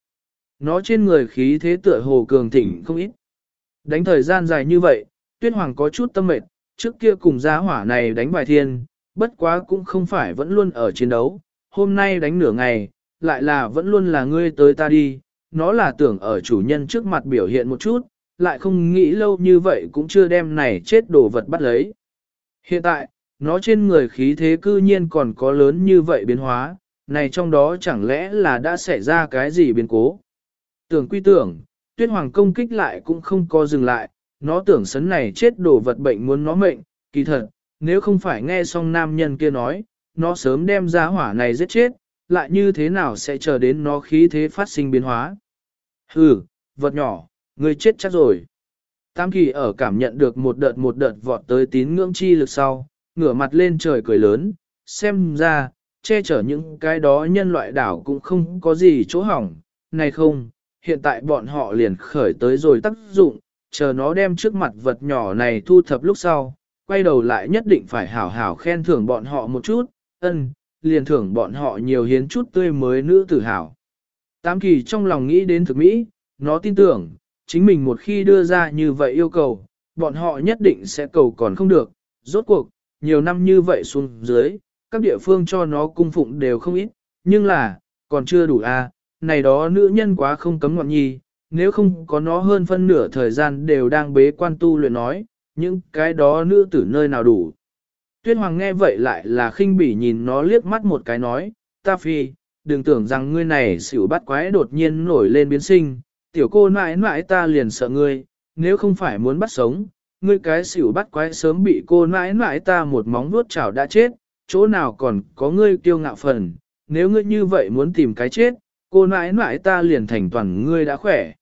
Nó trên người khí thế tựa hồ cường thịnh không ít. Đánh thời gian dài như vậy, tuyết hoàng có chút tâm mệt, trước kia cùng gia hỏa này đánh bài thiên, bất quá cũng không phải vẫn luôn ở chiến đấu, hôm nay đánh nửa ngày, lại là vẫn luôn là ngươi tới ta đi, nó là tưởng ở chủ nhân trước mặt biểu hiện một chút, lại không nghĩ lâu như vậy cũng chưa đem này chết đồ vật bắt lấy. Hiện tại, nó trên người khí thế cư nhiên còn có lớn như vậy biến hóa, này trong đó chẳng lẽ là đã xảy ra cái gì biến cố. Tưởng quy tưởng, tuyết hoàng công kích lại cũng không có dừng lại, nó tưởng sấn này chết đồ vật bệnh muốn nó mệnh, kỳ thật, nếu không phải nghe xong nam nhân kia nói, nó sớm đem ra hỏa này giết chết, lại như thế nào sẽ chờ đến nó khí thế phát sinh biến hóa. Hừ, vật nhỏ, ngươi chết chắc rồi. Tam kỳ ở cảm nhận được một đợt một đợt vọt tới tín ngưỡng chi lực sau, ngửa mặt lên trời cười lớn, xem ra, che chở những cái đó nhân loại đảo cũng không có gì chỗ hỏng, này không, hiện tại bọn họ liền khởi tới rồi tác dụng, chờ nó đem trước mặt vật nhỏ này thu thập lúc sau, quay đầu lại nhất định phải hảo hảo khen thưởng bọn họ một chút, ân, liền thưởng bọn họ nhiều hiến chút tươi mới nữ tử hảo. Tam kỳ trong lòng nghĩ đến thực mỹ, nó tin tưởng, chính mình một khi đưa ra như vậy yêu cầu, bọn họ nhất định sẽ cầu còn không được, rốt cuộc, nhiều năm như vậy xuống dưới, các địa phương cho nó cung phụng đều không ít, nhưng là, còn chưa đủ a à, này đó nữ nhân quá không cấm ngọn nhi, nếu không có nó hơn phân nửa thời gian đều đang bế quan tu luyện nói, những cái đó nữ tử nơi nào đủ. Tuyết Hoàng nghe vậy lại là khinh bỉ nhìn nó liếc mắt một cái nói, ta phi, đừng tưởng rằng ngươi này xỉu bắt quái đột nhiên nổi lên biến sinh, tiểu cô nãi nãi ta liền sợ ngươi, nếu không phải muốn bắt sống, ngươi cái xỉu bắt quái sớm bị cô nãi nãi ta một móng vuốt chảo đã chết, chỗ nào còn có ngươi kiêu ngạo phần, nếu ngươi như vậy muốn tìm cái chết, cô nãi nãi ta liền thành toàn ngươi đã khỏe.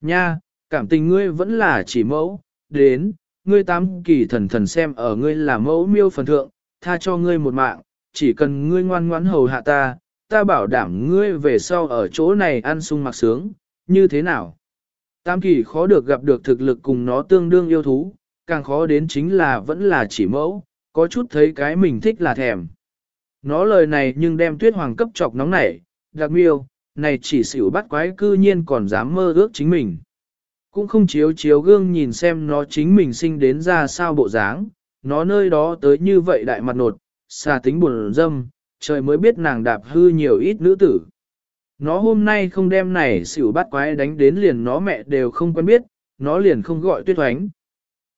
Nha, cảm tình ngươi vẫn là chỉ mẫu, đến, ngươi tám kỳ thần thần xem ở ngươi là mẫu miêu phần thượng, tha cho ngươi một mạng, chỉ cần ngươi ngoan ngoãn hầu hạ ta, ta bảo đảm ngươi về sau ở chỗ này ăn sung mặc sướng, như thế nào? Tam kỳ khó được gặp được thực lực cùng nó tương đương yêu thú, càng khó đến chính là vẫn là chỉ mẫu, có chút thấy cái mình thích là thèm. Nó lời này nhưng đem tuyết hoàng cấp chọc nóng nảy, đặc miêu, này chỉ xỉu bắt quái cư nhiên còn dám mơ ước chính mình. Cũng không chiếu chiếu gương nhìn xem nó chính mình sinh đến ra sao bộ dáng, nó nơi đó tới như vậy đại mặt nột, xa tính buồn dâm, trời mới biết nàng đạp hư nhiều ít nữ tử. Nó hôm nay không đem này xỉu bắt quái đánh đến liền nó mẹ đều không quen biết, nó liền không gọi tuyết oánh.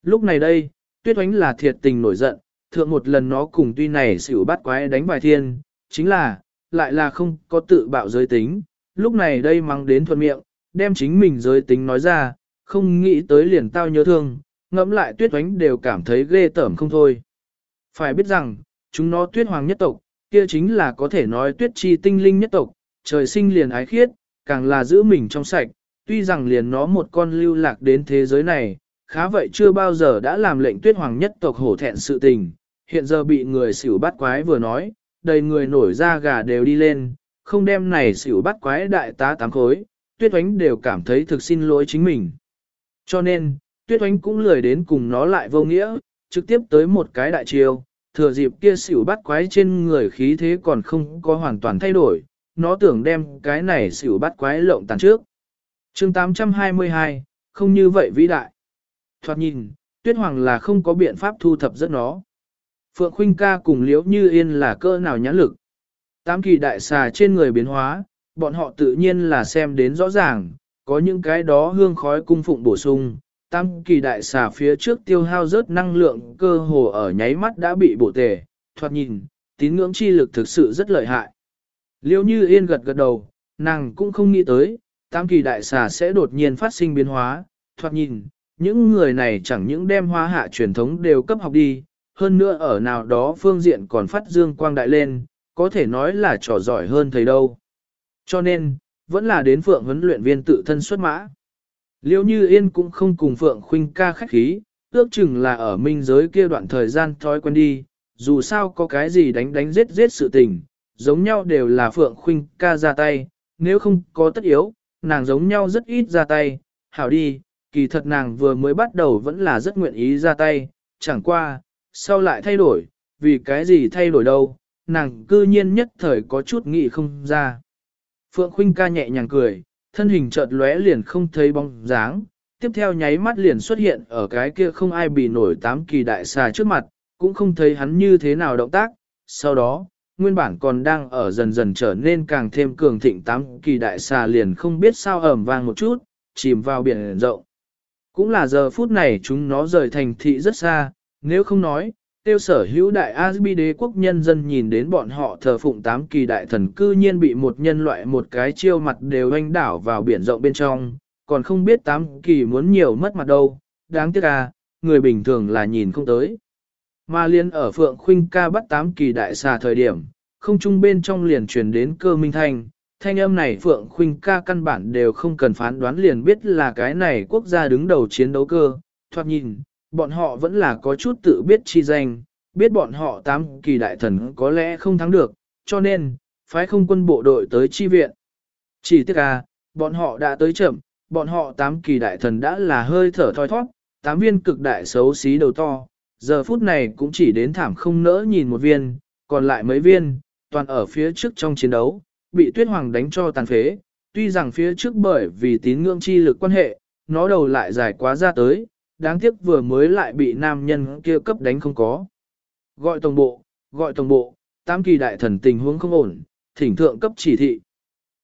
Lúc này đây, tuyết oánh là thiệt tình nổi giận, thượng một lần nó cùng tuy này xỉu bắt quái đánh bài thiên, chính là, lại là không có tự bạo giới tính, lúc này đây mang đến thuận miệng, đem chính mình giới tính nói ra, không nghĩ tới liền tao nhớ thương, ngẫm lại tuyết oánh đều cảm thấy ghê tởm không thôi. Phải biết rằng, chúng nó tuyết hoàng nhất tộc, kia chính là có thể nói tuyết chi tinh linh nhất tộc, trời sinh liền ái khiết, càng là giữ mình trong sạch, tuy rằng liền nó một con lưu lạc đến thế giới này, khá vậy chưa bao giờ đã làm lệnh tuyết hoàng nhất tộc hổ thẹn sự tình, hiện giờ bị người xỉu bắt quái vừa nói, đầy người nổi da gà đều đi lên, không đem này xỉu bắt quái đại tá tám khối, tuyết oánh đều cảm thấy thực xin lỗi chính mình. Cho nên, tuyết oánh cũng lười đến cùng nó lại vô nghĩa, trực tiếp tới một cái đại chiêu, thừa dịp kia xỉu bắt quái trên người khí thế còn không có hoàn toàn thay đổi, nó tưởng đem cái này xỉu bắt quái lộng tàn trước. chương 822, không như vậy vĩ đại. Thoạt nhìn, tuyết hoàng là không có biện pháp thu thập rất nó. Phượng Khuynh ca cùng Liễu Như Yên là cơ nào nhãn lực. Tám kỳ đại xà trên người biến hóa, bọn họ tự nhiên là xem đến rõ ràng, có những cái đó hương khói cung phụng bổ sung. Tam kỳ đại xà phía trước tiêu hao rớt năng lượng cơ hồ ở nháy mắt đã bị bổ tề, thoạt nhìn, tín ngưỡng chi lực thực sự rất lợi hại. Liêu như yên gật gật đầu, nàng cũng không nghĩ tới, tam kỳ đại xà sẽ đột nhiên phát sinh biến hóa, thoạt nhìn, những người này chẳng những đem hóa hạ truyền thống đều cấp học đi, hơn nữa ở nào đó phương diện còn phát dương quang đại lên, có thể nói là trò giỏi hơn thầy đâu. Cho nên, vẫn là đến Phượng huấn luyện viên tự thân xuất mã. Liêu Như Yên cũng không cùng Phượng Khuynh ca khách khí, ước chừng là ở minh giới kia đoạn thời gian thói quen đi, dù sao có cái gì đánh đánh giết giết sự tình, giống nhau đều là Phượng Khuynh ca ra tay, nếu không có tất yếu, nàng giống nhau rất ít ra tay, hảo đi, kỳ thật nàng vừa mới bắt đầu vẫn là rất nguyện ý ra tay, chẳng qua, sau lại thay đổi, vì cái gì thay đổi đâu, nàng cư nhiên nhất thời có chút nghĩ không ra. Phượng Khuynh ca nhẹ nhàng cười, thân hình chợt lóe liền không thấy bóng dáng, tiếp theo nháy mắt liền xuất hiện ở cái kia không ai bị nổi tám kỳ đại xà trước mặt, cũng không thấy hắn như thế nào động tác, sau đó, nguyên bản còn đang ở dần dần trở nên càng thêm cường thịnh tám kỳ đại xà liền không biết sao ẩm vang một chút, chìm vào biển rộng. Cũng là giờ phút này chúng nó rời thành thị rất xa, nếu không nói, tiêu sở hữu đại Asbi đế quốc nhân dân nhìn đến bọn họ thờ phụng tám kỳ đại thần cư nhiên bị một nhân loại một cái chiêu mặt đều anh đảo vào biển rộng bên trong, còn không biết tám kỳ muốn nhiều mất mặt đâu, đáng tiếc à, người bình thường là nhìn không tới. Mà liên ở Phượng Khuynh ca bắt tám kỳ đại xà thời điểm, không trung bên trong liền truyền đến cơ minh thanh, thanh âm này Phượng Khuynh ca căn bản đều không cần phán đoán liền biết là cái này quốc gia đứng đầu chiến đấu cơ, thoạt nhìn, bọn họ vẫn là có chút tự biết chi danh, biết bọn họ tám kỳ đại thần có lẽ không thắng được, cho nên, phái không quân bộ đội tới chi viện. Chỉ tiếc à, bọn họ đã tới chậm, bọn họ tám kỳ đại thần đã là hơi thở thoi thoát, tám viên cực đại xấu xí đầu to, giờ phút này cũng chỉ đến thảm không nỡ nhìn một viên, còn lại mấy viên, toàn ở phía trước trong chiến đấu, bị tuyết hoàng đánh cho tàn phế, tuy rằng phía trước bởi vì tín ngưỡng chi lực quan hệ, nó đầu lại dài quá ra tới, đáng tiếc vừa mới lại bị nam nhân kia cấp đánh không có. Gọi tổng bộ, gọi tổng bộ, tam kỳ đại thần tình huống không ổn, thỉnh thượng cấp chỉ thị.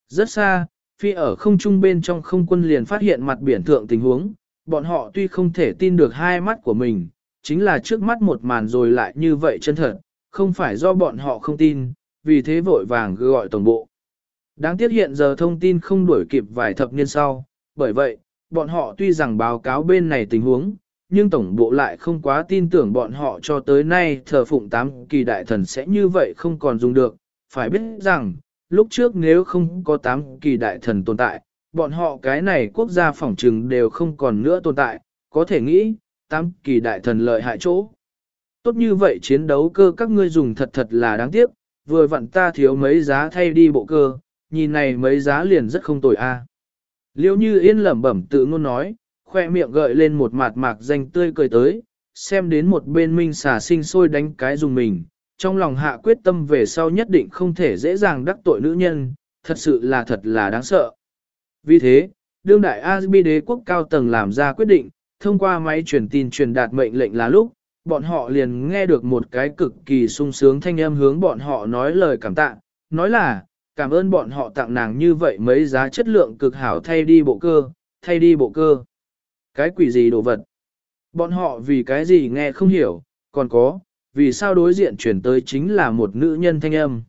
Rất xa, phi ở không trung bên trong không quân liền phát hiện mặt biển thượng tình huống, bọn họ tuy không thể tin được hai mắt của mình, chính là trước mắt một màn rồi lại như vậy chân thật, không phải do bọn họ không tin, vì thế vội vàng gọi tổng bộ. Đáng tiếc hiện giờ thông tin không đuổi kịp vài thập niên sau, bởi vậy, bọn họ tuy rằng báo cáo bên này tình huống, nhưng tổng bộ lại không quá tin tưởng bọn họ cho tới nay thờ phụng tám kỳ đại thần sẽ như vậy không còn dùng được. Phải biết rằng, lúc trước nếu không có tám kỳ đại thần tồn tại, bọn họ cái này quốc gia phỏng trừng đều không còn nữa tồn tại, có thể nghĩ, tám kỳ đại thần lợi hại chỗ. Tốt như vậy chiến đấu cơ các ngươi dùng thật thật là đáng tiếc, vừa vặn ta thiếu mấy giá thay đi bộ cơ, nhìn này mấy giá liền rất không tồi a. À. Liêu như yên lẩm bẩm tự ngôn nói, khoe miệng gợi lên một mặt mạc danh tươi cười tới, xem đến một bên minh xà sinh sôi đánh cái dùng mình, trong lòng hạ quyết tâm về sau nhất định không thể dễ dàng đắc tội nữ nhân, thật sự là thật là đáng sợ. Vì thế, đương đại Azbi đế quốc cao tầng làm ra quyết định, thông qua máy truyền tin truyền đạt mệnh lệnh là lúc, bọn họ liền nghe được một cái cực kỳ sung sướng thanh âm hướng bọn họ nói lời cảm tạ, nói là, cảm ơn bọn họ tặng nàng như vậy mấy giá chất lượng cực hảo thay đi bộ cơ, thay đi bộ cơ. Cái quỷ gì đồ vật? Bọn họ vì cái gì nghe không hiểu, còn có, vì sao đối diện chuyển tới chính là một nữ nhân thanh âm.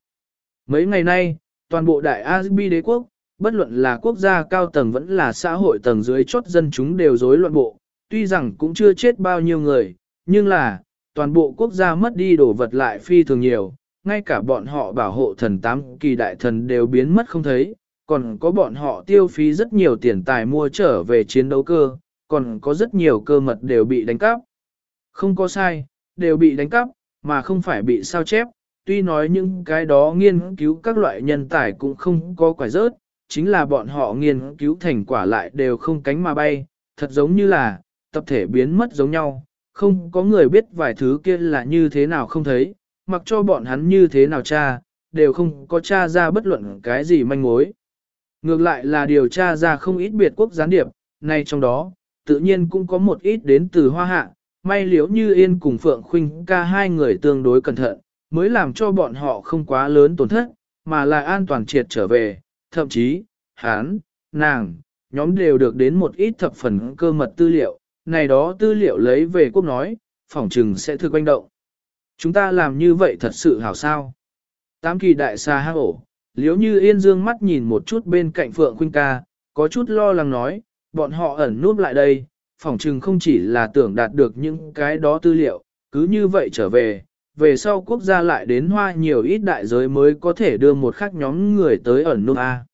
Mấy ngày nay, toàn bộ đại Asbi đế quốc, bất luận là quốc gia cao tầng vẫn là xã hội tầng dưới chốt dân chúng đều rối loạn bộ, tuy rằng cũng chưa chết bao nhiêu người, nhưng là, toàn bộ quốc gia mất đi đồ vật lại phi thường nhiều, ngay cả bọn họ bảo hộ thần tám kỳ đại thần đều biến mất không thấy, còn có bọn họ tiêu phí rất nhiều tiền tài mua trở về chiến đấu cơ, còn có rất nhiều cơ mật đều bị đánh cắp. Không có sai, đều bị đánh cắp, mà không phải bị sao chép, tuy nói những cái đó nghiên cứu các loại nhân tài cũng không có quả rớt, chính là bọn họ nghiên cứu thành quả lại đều không cánh mà bay, thật giống như là, tập thể biến mất giống nhau, không có người biết vài thứ kia là như thế nào không thấy, mặc cho bọn hắn như thế nào tra, đều không có tra ra bất luận cái gì manh mối. Ngược lại là điều tra ra không ít biệt quốc gián điệp, nay trong đó, tự nhiên cũng có một ít đến từ hoa hạ, may liếu như yên cùng Phượng Khuynh ca hai người tương đối cẩn thận, mới làm cho bọn họ không quá lớn tổn thất, mà là an toàn triệt trở về, thậm chí, hán, nàng, nhóm đều được đến một ít thập phần cơ mật tư liệu, này đó tư liệu lấy về quốc nói, phỏng trừng sẽ thực quanh động. Chúng ta làm như vậy thật sự hảo sao. Tám kỳ đại xa hang ổ, liếu như yên dương mắt nhìn một chút bên cạnh Phượng Khuynh ca, có chút lo lắng nói, bọn họ ẩn núp lại đây, phỏng chừng không chỉ là tưởng đạt được những cái đó tư liệu, cứ như vậy trở về, về sau quốc gia lại đến hoa nhiều ít đại giới mới có thể đưa một khắc nhóm người tới ẩn núp A.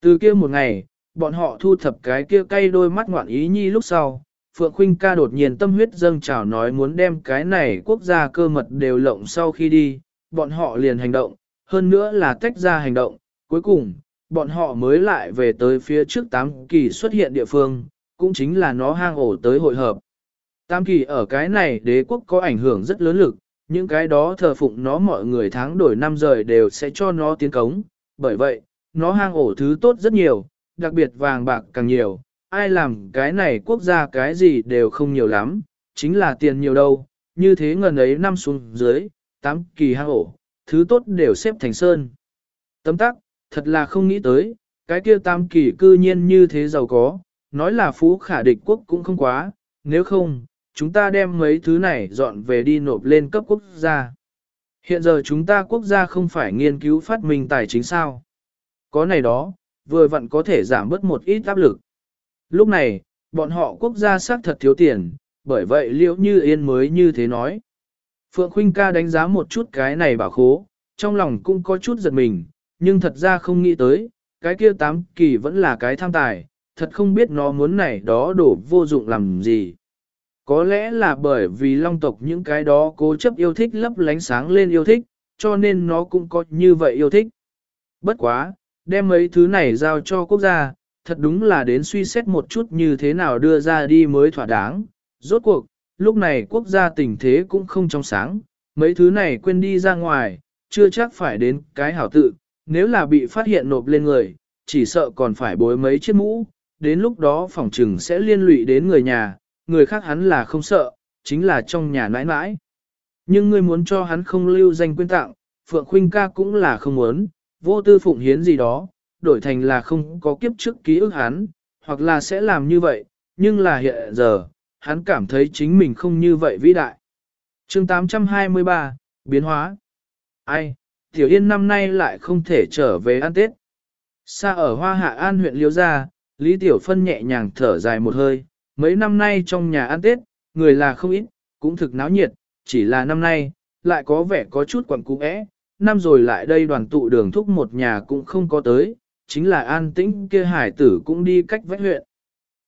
Từ kia một ngày, bọn họ thu thập cái kia cay đôi mắt ngoạn ý nhi lúc sau, Phượng Khuynh ca đột nhiên tâm huyết dâng trào nói muốn đem cái này quốc gia cơ mật đều lộng sau khi đi, bọn họ liền hành động, hơn nữa là tách ra hành động, cuối cùng, bọn họ mới lại về tới phía trước tám kỳ xuất hiện địa phương, cũng chính là nó hang ổ tới hội hợp. Tam kỳ ở cái này đế quốc có ảnh hưởng rất lớn lực, những cái đó thờ phụng nó mọi người tháng đổi năm rời đều sẽ cho nó tiến cống, bởi vậy, nó hang ổ thứ tốt rất nhiều, đặc biệt vàng bạc càng nhiều, ai làm cái này quốc gia cái gì đều không nhiều lắm, chính là tiền nhiều đâu, như thế ngần ấy năm xuống dưới, tám kỳ hang ổ, thứ tốt đều xếp thành sơn. Tấm tắc, thật là không nghĩ tới, cái kia tam kỳ cư nhiên như thế giàu có, nói là phú khả địch quốc cũng không quá, nếu không, chúng ta đem mấy thứ này dọn về đi nộp lên cấp quốc gia. Hiện giờ chúng ta quốc gia không phải nghiên cứu phát minh tài chính sao. Có này đó, vừa vặn có thể giảm bớt một ít áp lực. Lúc này, bọn họ quốc gia xác thật thiếu tiền, bởi vậy liễu như yên mới như thế nói. Phượng Khuynh ca đánh giá một chút cái này bảo khố, trong lòng cũng có chút giật mình, nhưng thật ra không nghĩ tới, cái kia tám kỳ vẫn là cái tham tài, thật không biết nó muốn này đó đổ vô dụng làm gì. Có lẽ là bởi vì long tộc những cái đó cố chấp yêu thích lấp lánh sáng lên yêu thích, cho nên nó cũng có như vậy yêu thích. Bất quá, đem mấy thứ này giao cho quốc gia, thật đúng là đến suy xét một chút như thế nào đưa ra đi mới thỏa đáng. Rốt cuộc, lúc này quốc gia tình thế cũng không trong sáng, mấy thứ này quên đi ra ngoài, chưa chắc phải đến cái hảo tự, nếu là bị phát hiện nộp lên người, chỉ sợ còn phải bối mấy chiếc mũ, đến lúc đó phỏng trừng sẽ liên lụy đến người nhà, người khác hắn là không sợ, chính là trong nhà nãi nãi. Nhưng người muốn cho hắn không lưu danh quyên tặng, Phượng Khuynh ca cũng là không muốn, vô tư phụng hiến gì đó, đổi thành là không có kiếp trước ký ức hắn, hoặc là sẽ làm như vậy, nhưng là hiện giờ, hắn cảm thấy chính mình không như vậy vĩ đại. chương 823, Biến hóa. Ai, Tiểu Yên năm nay lại không thể trở về ăn Tết. Xa ở Hoa Hạ An huyện Liêu Gia, Lý Tiểu Phân nhẹ nhàng thở dài một hơi, mấy năm nay trong nhà ăn Tết, người là không ít, cũng thực náo nhiệt, chỉ là năm nay, lại có vẻ có chút quẩn cũ ẽ, năm rồi lại đây đoàn tụ đường thúc một nhà cũng không có tới, chính là an tĩnh kia hải tử cũng đi cách vách huyện.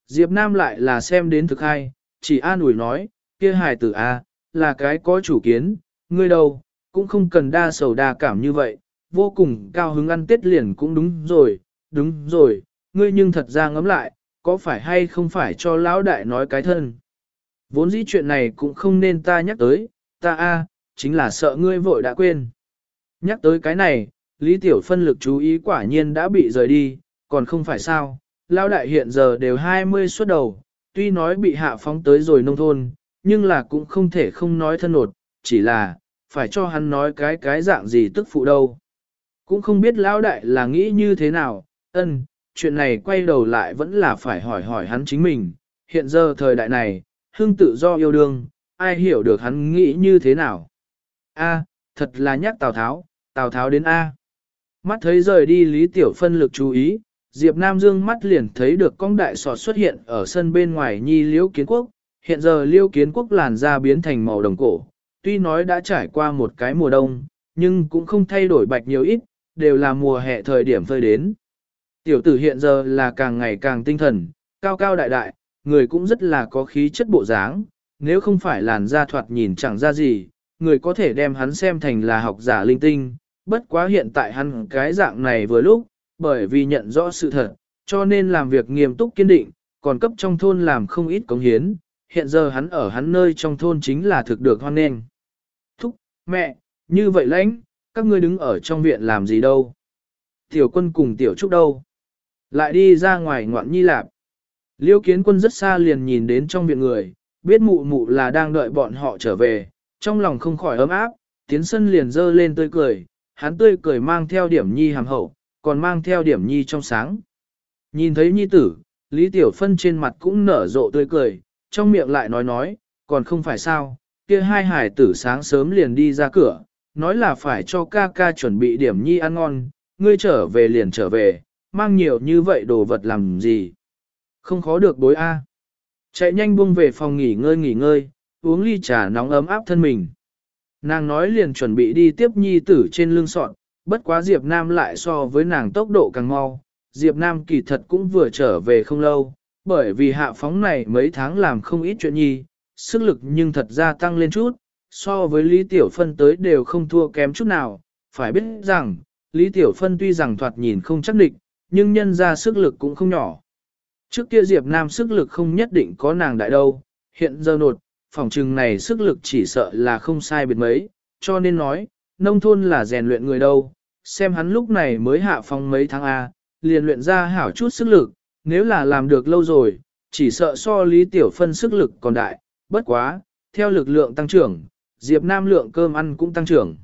Diệp Nam lại là xem đến thực hay, chỉ an ủi nói, kia hải tử a, à, là cái có chủ kiến, ngươi đâu, cũng không cần đa sầu đa cảm như vậy, vô cùng cao hứng ăn tết liền cũng đúng rồi, đúng rồi, ngươi nhưng thật ra ngẫm lại, có phải hay không phải cho lão đại nói cái thân. Vốn dĩ chuyện này cũng không nên ta nhắc tới, ta a, chính là sợ ngươi vội đã quên. Nhắc tới cái này, Lý Tiểu phân lực chú ý quả nhiên đã bị rời đi, còn không phải sao, lão đại hiện giờ đều 20 xuất đầu, tuy nói bị hạ phóng tới rồi nông thôn, nhưng là cũng không thể không nói thân nột, chỉ là, phải cho hắn nói cái cái dạng gì tức phụ đâu. Cũng không biết lão đại là nghĩ như thế nào, ân, chuyện này quay đầu lại vẫn là phải hỏi hỏi hắn chính mình, hiện giờ thời đại này, hương tự do yêu đương, ai hiểu được hắn nghĩ như thế nào. A, thật là nhắc Tào Tháo, Tào Tháo đến A. Mắt thấy rời đi Lý Tiểu phân lực chú ý, Diệp Nam Dương mắt liền thấy được con đại sọt xuất hiện ở sân bên ngoài nhi liễu kiến quốc, hiện giờ liễu kiến quốc làn da biến thành màu đồng cổ, tuy nói đã trải qua một cái mùa đông, nhưng cũng không thay đổi bạch nhiều ít, đều là mùa hè thời điểm phơi đến. Tiểu tử hiện giờ là càng ngày càng tinh thần, cao cao đại đại, người cũng rất là có khí chất bộ dáng, nếu không phải làn da thoạt nhìn chẳng ra gì, người có thể đem hắn xem thành là học giả linh tinh, bất quá hiện tại hắn cái dạng này vừa lúc, bởi vì nhận rõ sự thật, cho nên làm việc nghiêm túc kiên định, còn cấp trong thôn làm không ít cống hiến, hiện giờ hắn ở hắn nơi trong thôn chính là thực được hoan nghênh. Thúc, mẹ, như vậy lãnh, các ngươi đứng ở trong viện làm gì đâu? Tiểu quân cùng tiểu trúc đâu? Lại đi ra ngoài ngoạn nhi lạp. Liêu kiến quân rất xa liền nhìn đến trong viện người, biết mụ mụ là đang đợi bọn họ trở về, trong lòng không khỏi ấm áp, tiến sân liền dơ lên tươi cười, hắn tươi cười mang theo điểm nhi hàm hậu, còn mang theo điểm nhi trong sáng. Nhìn thấy nhi tử, Lý Tiểu Phân trên mặt cũng nở rộ tươi cười, trong miệng lại nói nói, còn không phải sao, kia hai hải tử sáng sớm liền đi ra cửa, nói là phải cho ca ca chuẩn bị điểm nhi ăn ngon, ngươi trở về liền trở về, mang nhiều như vậy đồ vật làm gì. Không khó được đối A. Chạy nhanh buông về phòng nghỉ ngơi nghỉ ngơi, uống ly trà nóng ấm áp thân mình. Nàng nói liền chuẩn bị đi tiếp nhi tử trên lưng sọn, bất quá Diệp Nam lại so với nàng tốc độ càng mau. Diệp Nam kỳ thật cũng vừa trở về không lâu, bởi vì hạ phóng này mấy tháng làm không ít chuyện nhi, sức lực nhưng thật ra tăng lên chút, so với Lý Tiểu Phân tới đều không thua kém chút nào, phải biết rằng, Lý Tiểu Phân tuy rằng thoạt nhìn không chắc định, nhưng nhân ra sức lực cũng không nhỏ. Trước kia Diệp Nam sức lực không nhất định có nàng đại đâu, hiện giờ nột, phòng trừng này sức lực chỉ sợ là không sai biệt mấy, cho nên nói, nông thôn là rèn luyện người đâu, xem hắn lúc này mới hạ phong mấy tháng A, liền luyện ra hảo chút sức lực, nếu là làm được lâu rồi, chỉ sợ so Lý Tiểu Phân sức lực còn đại, bất quá, theo lực lượng tăng trưởng, Diệp Nam lượng cơm ăn cũng tăng trưởng.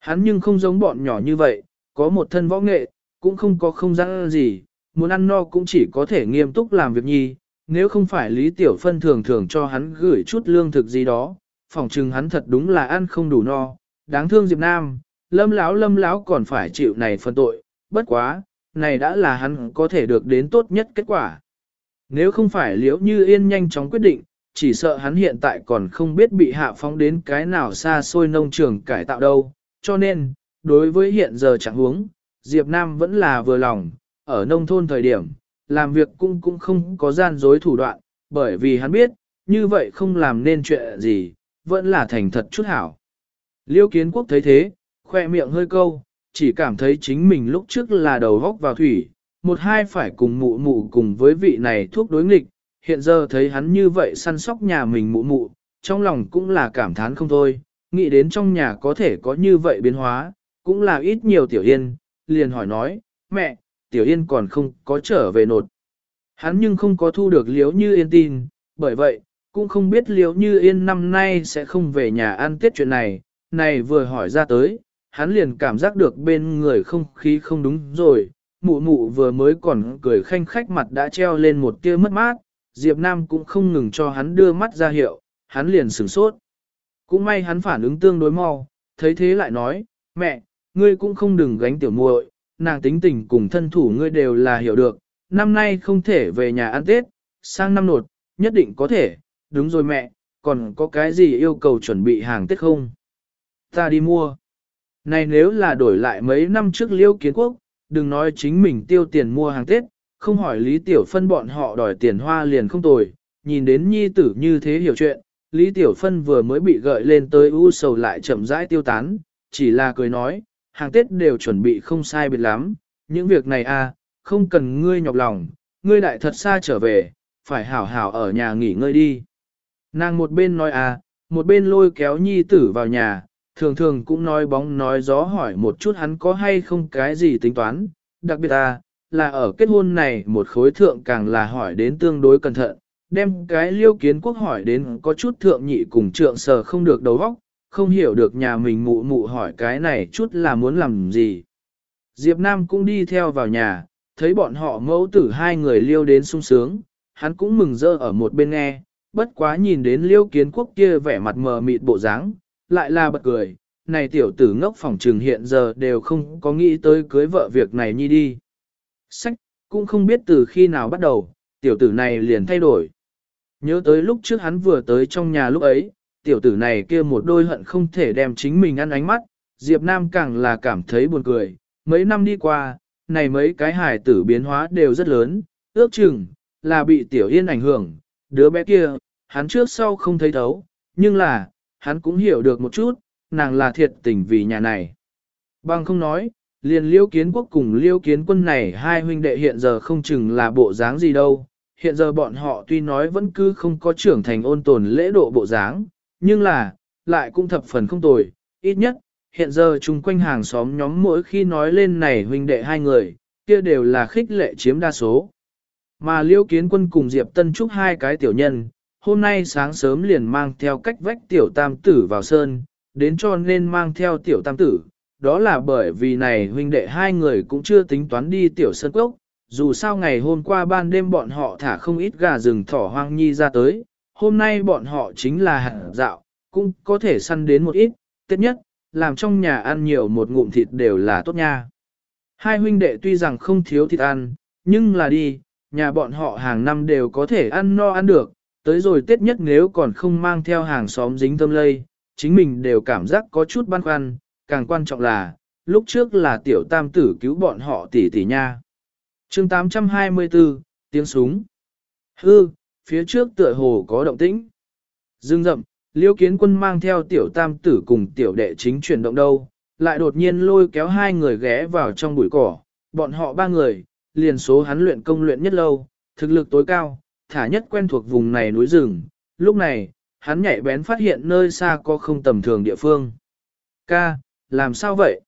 Hắn nhưng không giống bọn nhỏ như vậy, có một thân võ nghệ, cũng không có không gian gì, muốn ăn no cũng chỉ có thể nghiêm túc làm việc nhi, nếu không phải Lý Tiểu Phân thường thường cho hắn gửi chút lương thực gì đó, phỏng chừng hắn thật đúng là ăn không đủ no, đáng thương Diệp Nam, lâm lão lâm lão còn phải chịu này phân tội, bất quá, này đã là hắn có thể được đến tốt nhất kết quả. Nếu không phải liễu như yên nhanh chóng quyết định, chỉ sợ hắn hiện tại còn không biết bị hạ phóng đến cái nào xa xôi nông trường cải tạo đâu, cho nên, đối với hiện giờ chẳng huống, Diệp Nam vẫn là vừa lòng, ở nông thôn thời điểm, làm việc cũng cũng không có gian dối thủ đoạn, bởi vì hắn biết, như vậy không làm nên chuyện gì, vẫn là thành thật chút hảo. Liêu kiến quốc thấy thế, khoe miệng hơi câu, chỉ cảm thấy chính mình lúc trước là đầu góc vào thủy, một hai phải cùng mụ mụ cùng với vị này thuốc đối nghịch, hiện giờ thấy hắn như vậy săn sóc nhà mình mụ mụ, trong lòng cũng là cảm thán không thôi, nghĩ đến trong nhà có thể có như vậy biến hóa, cũng là ít nhiều tiểu yên, liền hỏi nói, mẹ, tiểu yên còn không có trở về nột. Hắn nhưng không có thu được Liễu như yên tin, bởi vậy, cũng không biết Liễu như yên năm nay sẽ không về nhà ăn tết chuyện này, này vừa hỏi ra tới, hắn liền cảm giác được bên người không khí không đúng rồi, mụ mụ vừa mới còn cười khanh khách mặt đã treo lên một tia mất mát, Diệp Nam cũng không ngừng cho hắn đưa mắt ra hiệu, hắn liền sửng sốt. Cũng may hắn phản ứng tương đối mau, thấy thế lại nói, mẹ, ngươi cũng không đừng gánh tiểu muội, nàng tính tình cùng thân thủ ngươi đều là hiểu được, năm nay không thể về nhà ăn Tết, sang năm nột, nhất định có thể, đúng rồi mẹ, còn có cái gì yêu cầu chuẩn bị hàng Tết không? Ta đi mua. Này nếu là đổi lại mấy năm trước liêu kiến quốc, đừng nói chính mình tiêu tiền mua hàng Tết, không hỏi Lý Tiểu Phân bọn họ đòi tiền hoa liền không tồi, nhìn đến nhi tử như thế hiểu chuyện, Lý Tiểu Phân vừa mới bị gợi lên tới u sầu lại chậm rãi tiêu tán, chỉ là cười nói, hàng Tết đều chuẩn bị không sai biệt lắm, những việc này à, không cần ngươi nhọc lòng, ngươi đại thật xa trở về, phải hảo hảo ở nhà nghỉ ngơi đi. Nàng một bên nói à, một bên lôi kéo nhi tử vào nhà, thường thường cũng nói bóng nói gió hỏi một chút hắn có hay không cái gì tính toán, đặc biệt à, là ở kết hôn này một khối thượng càng là hỏi đến tương đối cẩn thận, đem cái liêu kiến quốc hỏi đến có chút thượng nhị cùng trượng sờ không được đầu óc, không hiểu được nhà mình mụ mụ hỏi cái này chút là muốn làm gì. Diệp Nam cũng đi theo vào nhà, thấy bọn họ mẫu tử hai người liêu đến sung sướng, hắn cũng mừng rỡ ở một bên nghe, bất quá nhìn đến liêu kiến quốc kia vẻ mặt mờ mịt bộ dáng, lại là bật cười, này tiểu tử ngốc phòng trường hiện giờ đều không có nghĩ tới cưới vợ việc này nhi đi. Sách, cũng không biết từ khi nào bắt đầu, tiểu tử này liền thay đổi. Nhớ tới lúc trước hắn vừa tới trong nhà lúc ấy, tiểu tử này kia một đôi hận không thể đem chính mình ăn ánh mắt, Diệp Nam càng là cảm thấy buồn cười. Mấy năm đi qua, này mấy cái hài tử biến hóa đều rất lớn, ước chừng, là bị tiểu yên ảnh hưởng, đứa bé kia, hắn trước sau không thấy thấu, nhưng là, hắn cũng hiểu được một chút, nàng là thiệt tình vì nhà này. Bằng không nói, liền liêu kiến quốc cùng liêu kiến quân này hai huynh đệ hiện giờ không chừng là bộ dáng gì đâu. Hiện giờ bọn họ tuy nói vẫn cứ không có trưởng thành ôn tồn lễ độ bộ dáng, nhưng là, lại cũng thập phần không tồi, ít nhất, hiện giờ chung quanh hàng xóm nhóm mỗi khi nói lên này huynh đệ hai người, kia đều là khích lệ chiếm đa số. Mà liêu kiến quân cùng Diệp Tân Trúc hai cái tiểu nhân, hôm nay sáng sớm liền mang theo cách vách tiểu tam tử vào sơn, đến cho nên mang theo tiểu tam tử. Đó là bởi vì này huynh đệ hai người cũng chưa tính toán đi tiểu sơn cốc, dù sao ngày hôm qua ban đêm bọn họ thả không ít gà rừng thỏ hoang nhi ra tới, hôm nay bọn họ chính là hạt dạo, cũng có thể săn đến một ít, tiết nhất, làm trong nhà ăn nhiều một ngụm thịt đều là tốt nha. Hai huynh đệ tuy rằng không thiếu thịt ăn, nhưng là đi, nhà bọn họ hàng năm đều có thể ăn no ăn được, tới rồi Tết nhất nếu còn không mang theo hàng xóm dính tâm lây, chính mình đều cảm giác có chút băn khoăn, càng quan trọng là, lúc trước là tiểu tam tử cứu bọn họ tỷ tỷ nha. chương 824, tiếng súng. Hư, phía trước tựa hồ có động tĩnh. Dương rậm, liêu kiến quân mang theo tiểu tam tử cùng tiểu đệ chính chuyển động đâu, lại đột nhiên lôi kéo hai người ghé vào trong bụi cỏ, bọn họ ba người, liền số hắn luyện công luyện nhất lâu, thực lực tối cao, thả nhất quen thuộc vùng này núi rừng, lúc này, hắn nhạy bén phát hiện nơi xa có không tầm thường địa phương. Ca, làm sao vậy?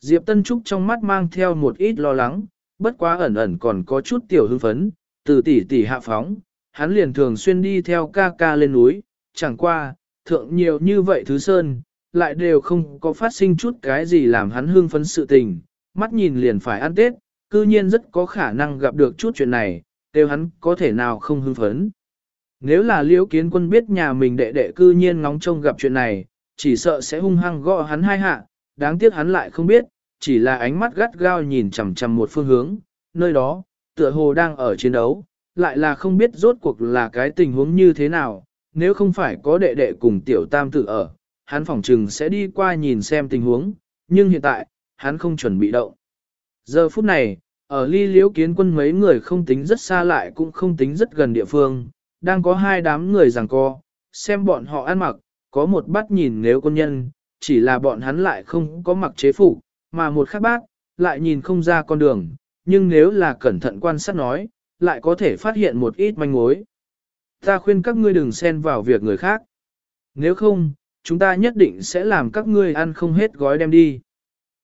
Diệp Tân Trúc trong mắt mang theo một ít lo lắng, bất quá ẩn ẩn còn có chút tiểu hưng phấn, từ tỷ tỷ hạ phóng, hắn liền thường xuyên đi theo ca ca lên núi, chẳng qua, thượng nhiều như vậy thứ sơn, lại đều không có phát sinh chút cái gì làm hắn hưng phấn sự tình, mắt nhìn liền phải ăn Tết, cư nhiên rất có khả năng gặp được chút chuyện này, đều hắn có thể nào không hưng phấn. Nếu là liễu kiến quân biết nhà mình đệ đệ cư nhiên ngóng trông gặp chuyện này, chỉ sợ sẽ hung hăng gõ hắn hai hạ, đáng tiếc hắn lại không biết, chỉ là ánh mắt gắt gao nhìn chằm chằm một phương hướng, nơi đó, tựa hồ đang ở chiến đấu, lại là không biết rốt cuộc là cái tình huống như thế nào, nếu không phải có đệ đệ cùng tiểu tam tử ở, hắn phỏng chừng sẽ đi qua nhìn xem tình huống, nhưng hiện tại, hắn không chuẩn bị động. Giờ phút này, ở ly liễu kiến quân mấy người không tính rất xa lại cũng không tính rất gần địa phương, đang có hai đám người giằng co, xem bọn họ ăn mặc, có một bắt nhìn nếu quân nhân, chỉ là bọn hắn lại không có mặc chế phục, mà một khác bác lại nhìn không ra con đường, nhưng nếu là cẩn thận quan sát nói, lại có thể phát hiện một ít manh mối. Ta khuyên các ngươi đừng xen vào việc người khác. Nếu không, chúng ta nhất định sẽ làm các ngươi ăn không hết gói đem đi.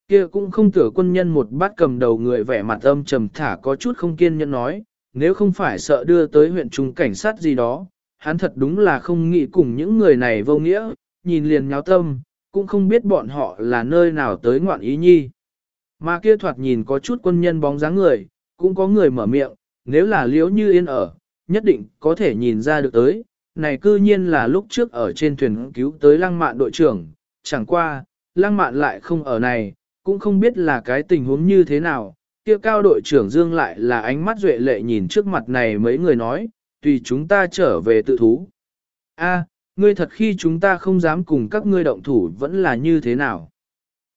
Kia cũng không tưởng quân nhân một bát cầm đầu người vẻ mặt âm trầm thả có chút không kiên nhẫn nói, nếu không phải sợ đưa tới huyện trung cảnh sát gì đó, hắn thật đúng là không nghĩ cùng những người này vô nghĩa, nhìn liền nháo tâm, cũng không biết bọn họ là nơi nào tới ngoạn ý nhi. Mà kia thoạt nhìn có chút quân nhân bóng dáng người, cũng có người mở miệng, nếu là liễu như yên ở, nhất định có thể nhìn ra được tới, này cư nhiên là lúc trước ở trên thuyền cứu tới lăng mạn đội trưởng, chẳng qua, lăng mạn lại không ở này, cũng không biết là cái tình huống như thế nào, kia cao đội trưởng Dương lại là ánh mắt duệ lệ nhìn trước mặt này mấy người nói, tùy chúng ta trở về tự thú. A, ngươi thật khi chúng ta không dám cùng các ngươi động thủ vẫn là như thế nào.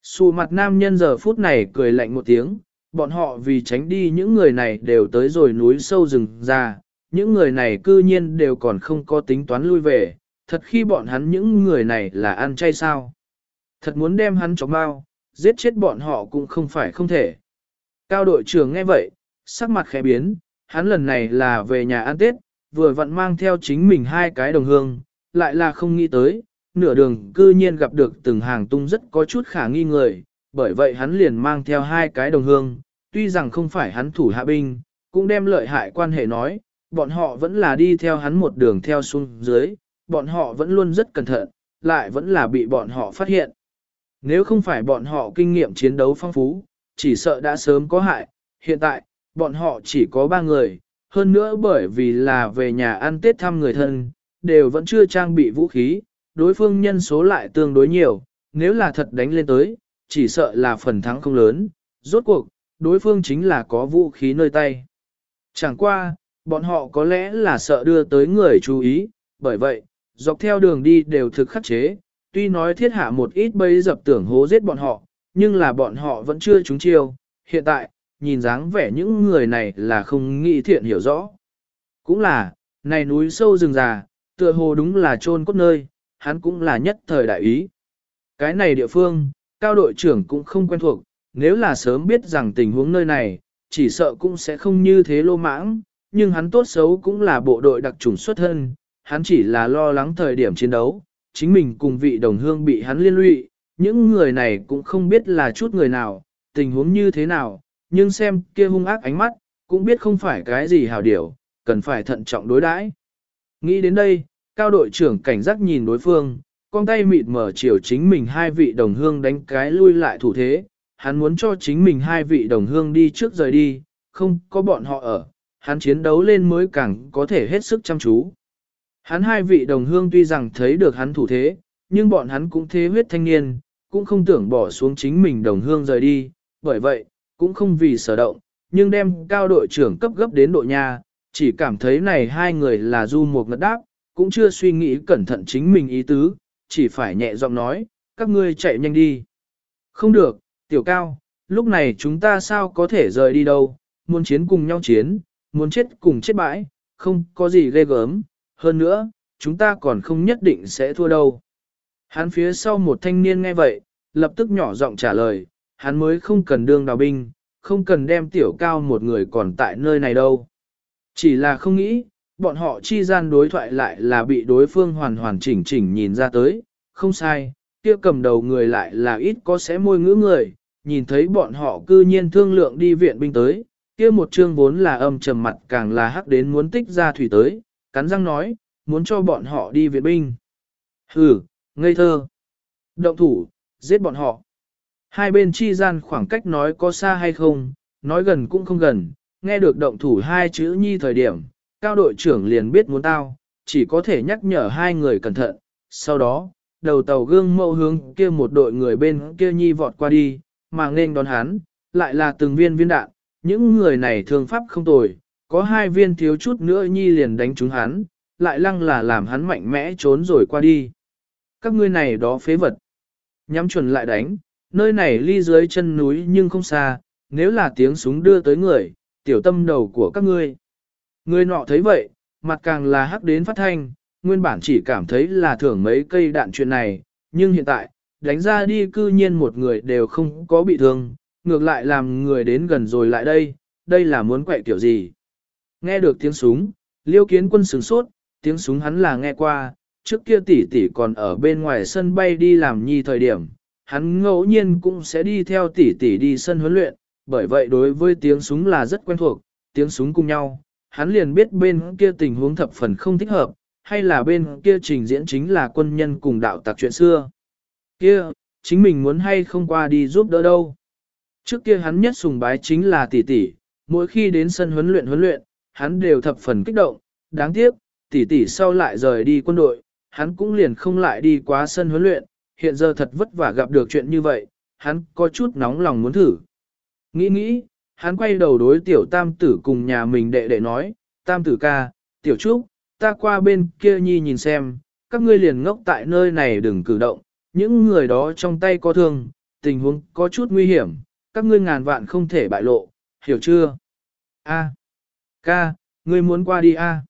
Xù mặt nam nhân giờ phút này cười lạnh một tiếng, bọn họ vì tránh đi những người này đều tới rồi núi sâu rừng ra, những người này cư nhiên đều còn không có tính toán lui về, thật khi bọn hắn những người này là ăn chay sao. Thật muốn đem hắn chóng bao, giết chết bọn họ cũng không phải không thể. Cao đội trưởng nghe vậy, sắc mặt khẽ biến, hắn lần này là về nhà ăn Tết, vừa vặn mang theo chính mình hai cái đồng hương, lại là không nghĩ tới, nửa đường cư nhiên gặp được từng hàng tung rất có chút khả nghi người, bởi vậy hắn liền mang theo hai cái đồng hương, tuy rằng không phải hắn thủ hạ binh, cũng đem lợi hại quan hệ nói, bọn họ vẫn là đi theo hắn một đường theo xuống dưới, bọn họ vẫn luôn rất cẩn thận, lại vẫn là bị bọn họ phát hiện. Nếu không phải bọn họ kinh nghiệm chiến đấu phong phú, chỉ sợ đã sớm có hại, hiện tại, bọn họ chỉ có ba người, hơn nữa bởi vì là về nhà ăn Tết thăm người thân, đều vẫn chưa trang bị vũ khí, đối phương nhân số lại tương đối nhiều, nếu là thật đánh lên tới, chỉ sợ là phần thắng không lớn, rốt cuộc, đối phương chính là có vũ khí nơi tay. Chẳng qua, bọn họ có lẽ là sợ đưa tới người chú ý, bởi vậy, dọc theo đường đi đều thực khắc chế, tuy nói thiết hạ một ít bấy dập tưởng hố giết bọn họ, nhưng là bọn họ vẫn chưa trúng chiêu, hiện tại, nhìn dáng vẻ những người này là không nghĩ thiện hiểu rõ. Cũng là, này núi sâu rừng già, tựa hồ đúng là chôn cốt nơi, hắn cũng là nhất thời đại ý. Cái này địa phương, cao đội trưởng cũng không quen thuộc, nếu là sớm biết rằng tình huống nơi này, chỉ sợ cũng sẽ không như thế lô mãng, nhưng hắn tốt xấu cũng là bộ đội đặc trùng xuất thân, hắn chỉ là lo lắng thời điểm chiến đấu, chính mình cùng vị đồng hương bị hắn liên lụy, những người này cũng không biết là chút người nào, tình huống như thế nào, nhưng xem kia hung ác ánh mắt, cũng biết không phải cái gì hào điểu, cần phải thận trọng đối đãi. Nghĩ đến đây, cao đội trưởng cảnh giác nhìn đối phương, con tay mịt mở chiều chính mình hai vị đồng hương đánh cái lui lại thủ thế, hắn muốn cho chính mình hai vị đồng hương đi trước rời đi, không có bọn họ ở, hắn chiến đấu lên mới càng có thể hết sức chăm chú. Hắn hai vị đồng hương tuy rằng thấy được hắn thủ thế, nhưng bọn hắn cũng thế huyết thanh niên, cũng không tưởng bỏ xuống chính mình đồng hương rời đi, bởi vậy, cũng không vì sở động, nhưng đem cao đội trưởng cấp gấp đến độ nhà, chỉ cảm thấy này hai người là du một ngật đáp, cũng chưa suy nghĩ cẩn thận chính mình ý tứ, chỉ phải nhẹ giọng nói, các ngươi chạy nhanh đi. Không được, tiểu cao, lúc này chúng ta sao có thể rời đi đâu, muốn chiến cùng nhau chiến, muốn chết cùng chết bãi, không có gì ghê gớm, hơn nữa, chúng ta còn không nhất định sẽ thua đâu. Hắn phía sau một thanh niên nghe vậy, lập tức nhỏ giọng trả lời, hắn mới không cần đương đào binh, không cần đem tiểu cao một người còn tại nơi này đâu. Chỉ là không nghĩ, bọn họ chi gian đối thoại lại là bị đối phương hoàn hoàn chỉnh chỉnh nhìn ra tới, không sai, kia cầm đầu người lại là ít có sẽ môi ngữ người, nhìn thấy bọn họ cư nhiên thương lượng đi viện binh tới, kia một chương vốn là âm trầm mặt càng là hắc đến muốn tích ra thủy tới, cắn răng nói, muốn cho bọn họ đi viện binh. Hừ, ngây thơ. Động thủ, giết bọn họ. Hai bên chi gian khoảng cách nói có xa hay không, nói gần cũng không gần, nghe được động thủ hai chữ nhi thời điểm, cao đội trưởng liền biết muốn tao, chỉ có thể nhắc nhở hai người cẩn thận. Sau đó, đầu tàu gương mẫu hướng kia một đội người bên kia nhi vọt qua đi, mà nên đón hắn, lại là từng viên viên đạn, những người này thường pháp không tồi, có hai viên thiếu chút nữa nhi liền đánh trúng hắn, lại lăng là làm hắn mạnh mẽ trốn rồi qua đi. Các ngươi này đó phế vật. Nhắm chuẩn lại đánh, nơi này ly dưới chân núi nhưng không xa, nếu là tiếng súng đưa tới người, tiểu tâm đầu của các ngươi. Người nọ thấy vậy, mặt càng là hắc đến phát thanh, nguyên bản chỉ cảm thấy là thưởng mấy cây đạn chuyện này, nhưng hiện tại, đánh ra đi cư nhiên một người đều không có bị thương, ngược lại làm người đến gần rồi lại đây, đây là muốn quậy kiểu gì. Nghe được tiếng súng, liêu kiến quân sướng sốt, tiếng súng hắn là nghe qua, trước kia tỷ tỷ còn ở bên ngoài sân bay đi làm nhi thời điểm, hắn ngẫu nhiên cũng sẽ đi theo tỷ tỷ đi sân huấn luyện, bởi vậy đối với tiếng súng là rất quen thuộc, tiếng súng cùng nhau, hắn liền biết bên kia tình huống thập phần không thích hợp, hay là bên kia trình diễn chính là quân nhân cùng đạo tặc chuyện xưa. Kia, chính mình muốn hay không qua đi giúp đỡ đâu. Trước kia hắn nhất sùng bái chính là tỷ tỷ, mỗi khi đến sân huấn luyện huấn luyện, hắn đều thập phần kích động, đáng tiếc, tỷ tỷ sau lại rời đi quân đội, hắn cũng liền không lại đi quá sân huấn luyện, hiện giờ thật vất vả gặp được chuyện như vậy, hắn có chút nóng lòng muốn thử. Nghĩ nghĩ, hắn quay đầu đối tiểu tam tử cùng nhà mình đệ đệ nói, tam tử ca, tiểu trúc, ta qua bên kia nhi nhìn xem, các ngươi liền ngốc tại nơi này đừng cử động, những người đó trong tay có thương, tình huống có chút nguy hiểm, các ngươi ngàn vạn không thể bại lộ, hiểu chưa? A. Ca, ngươi muốn qua đi a?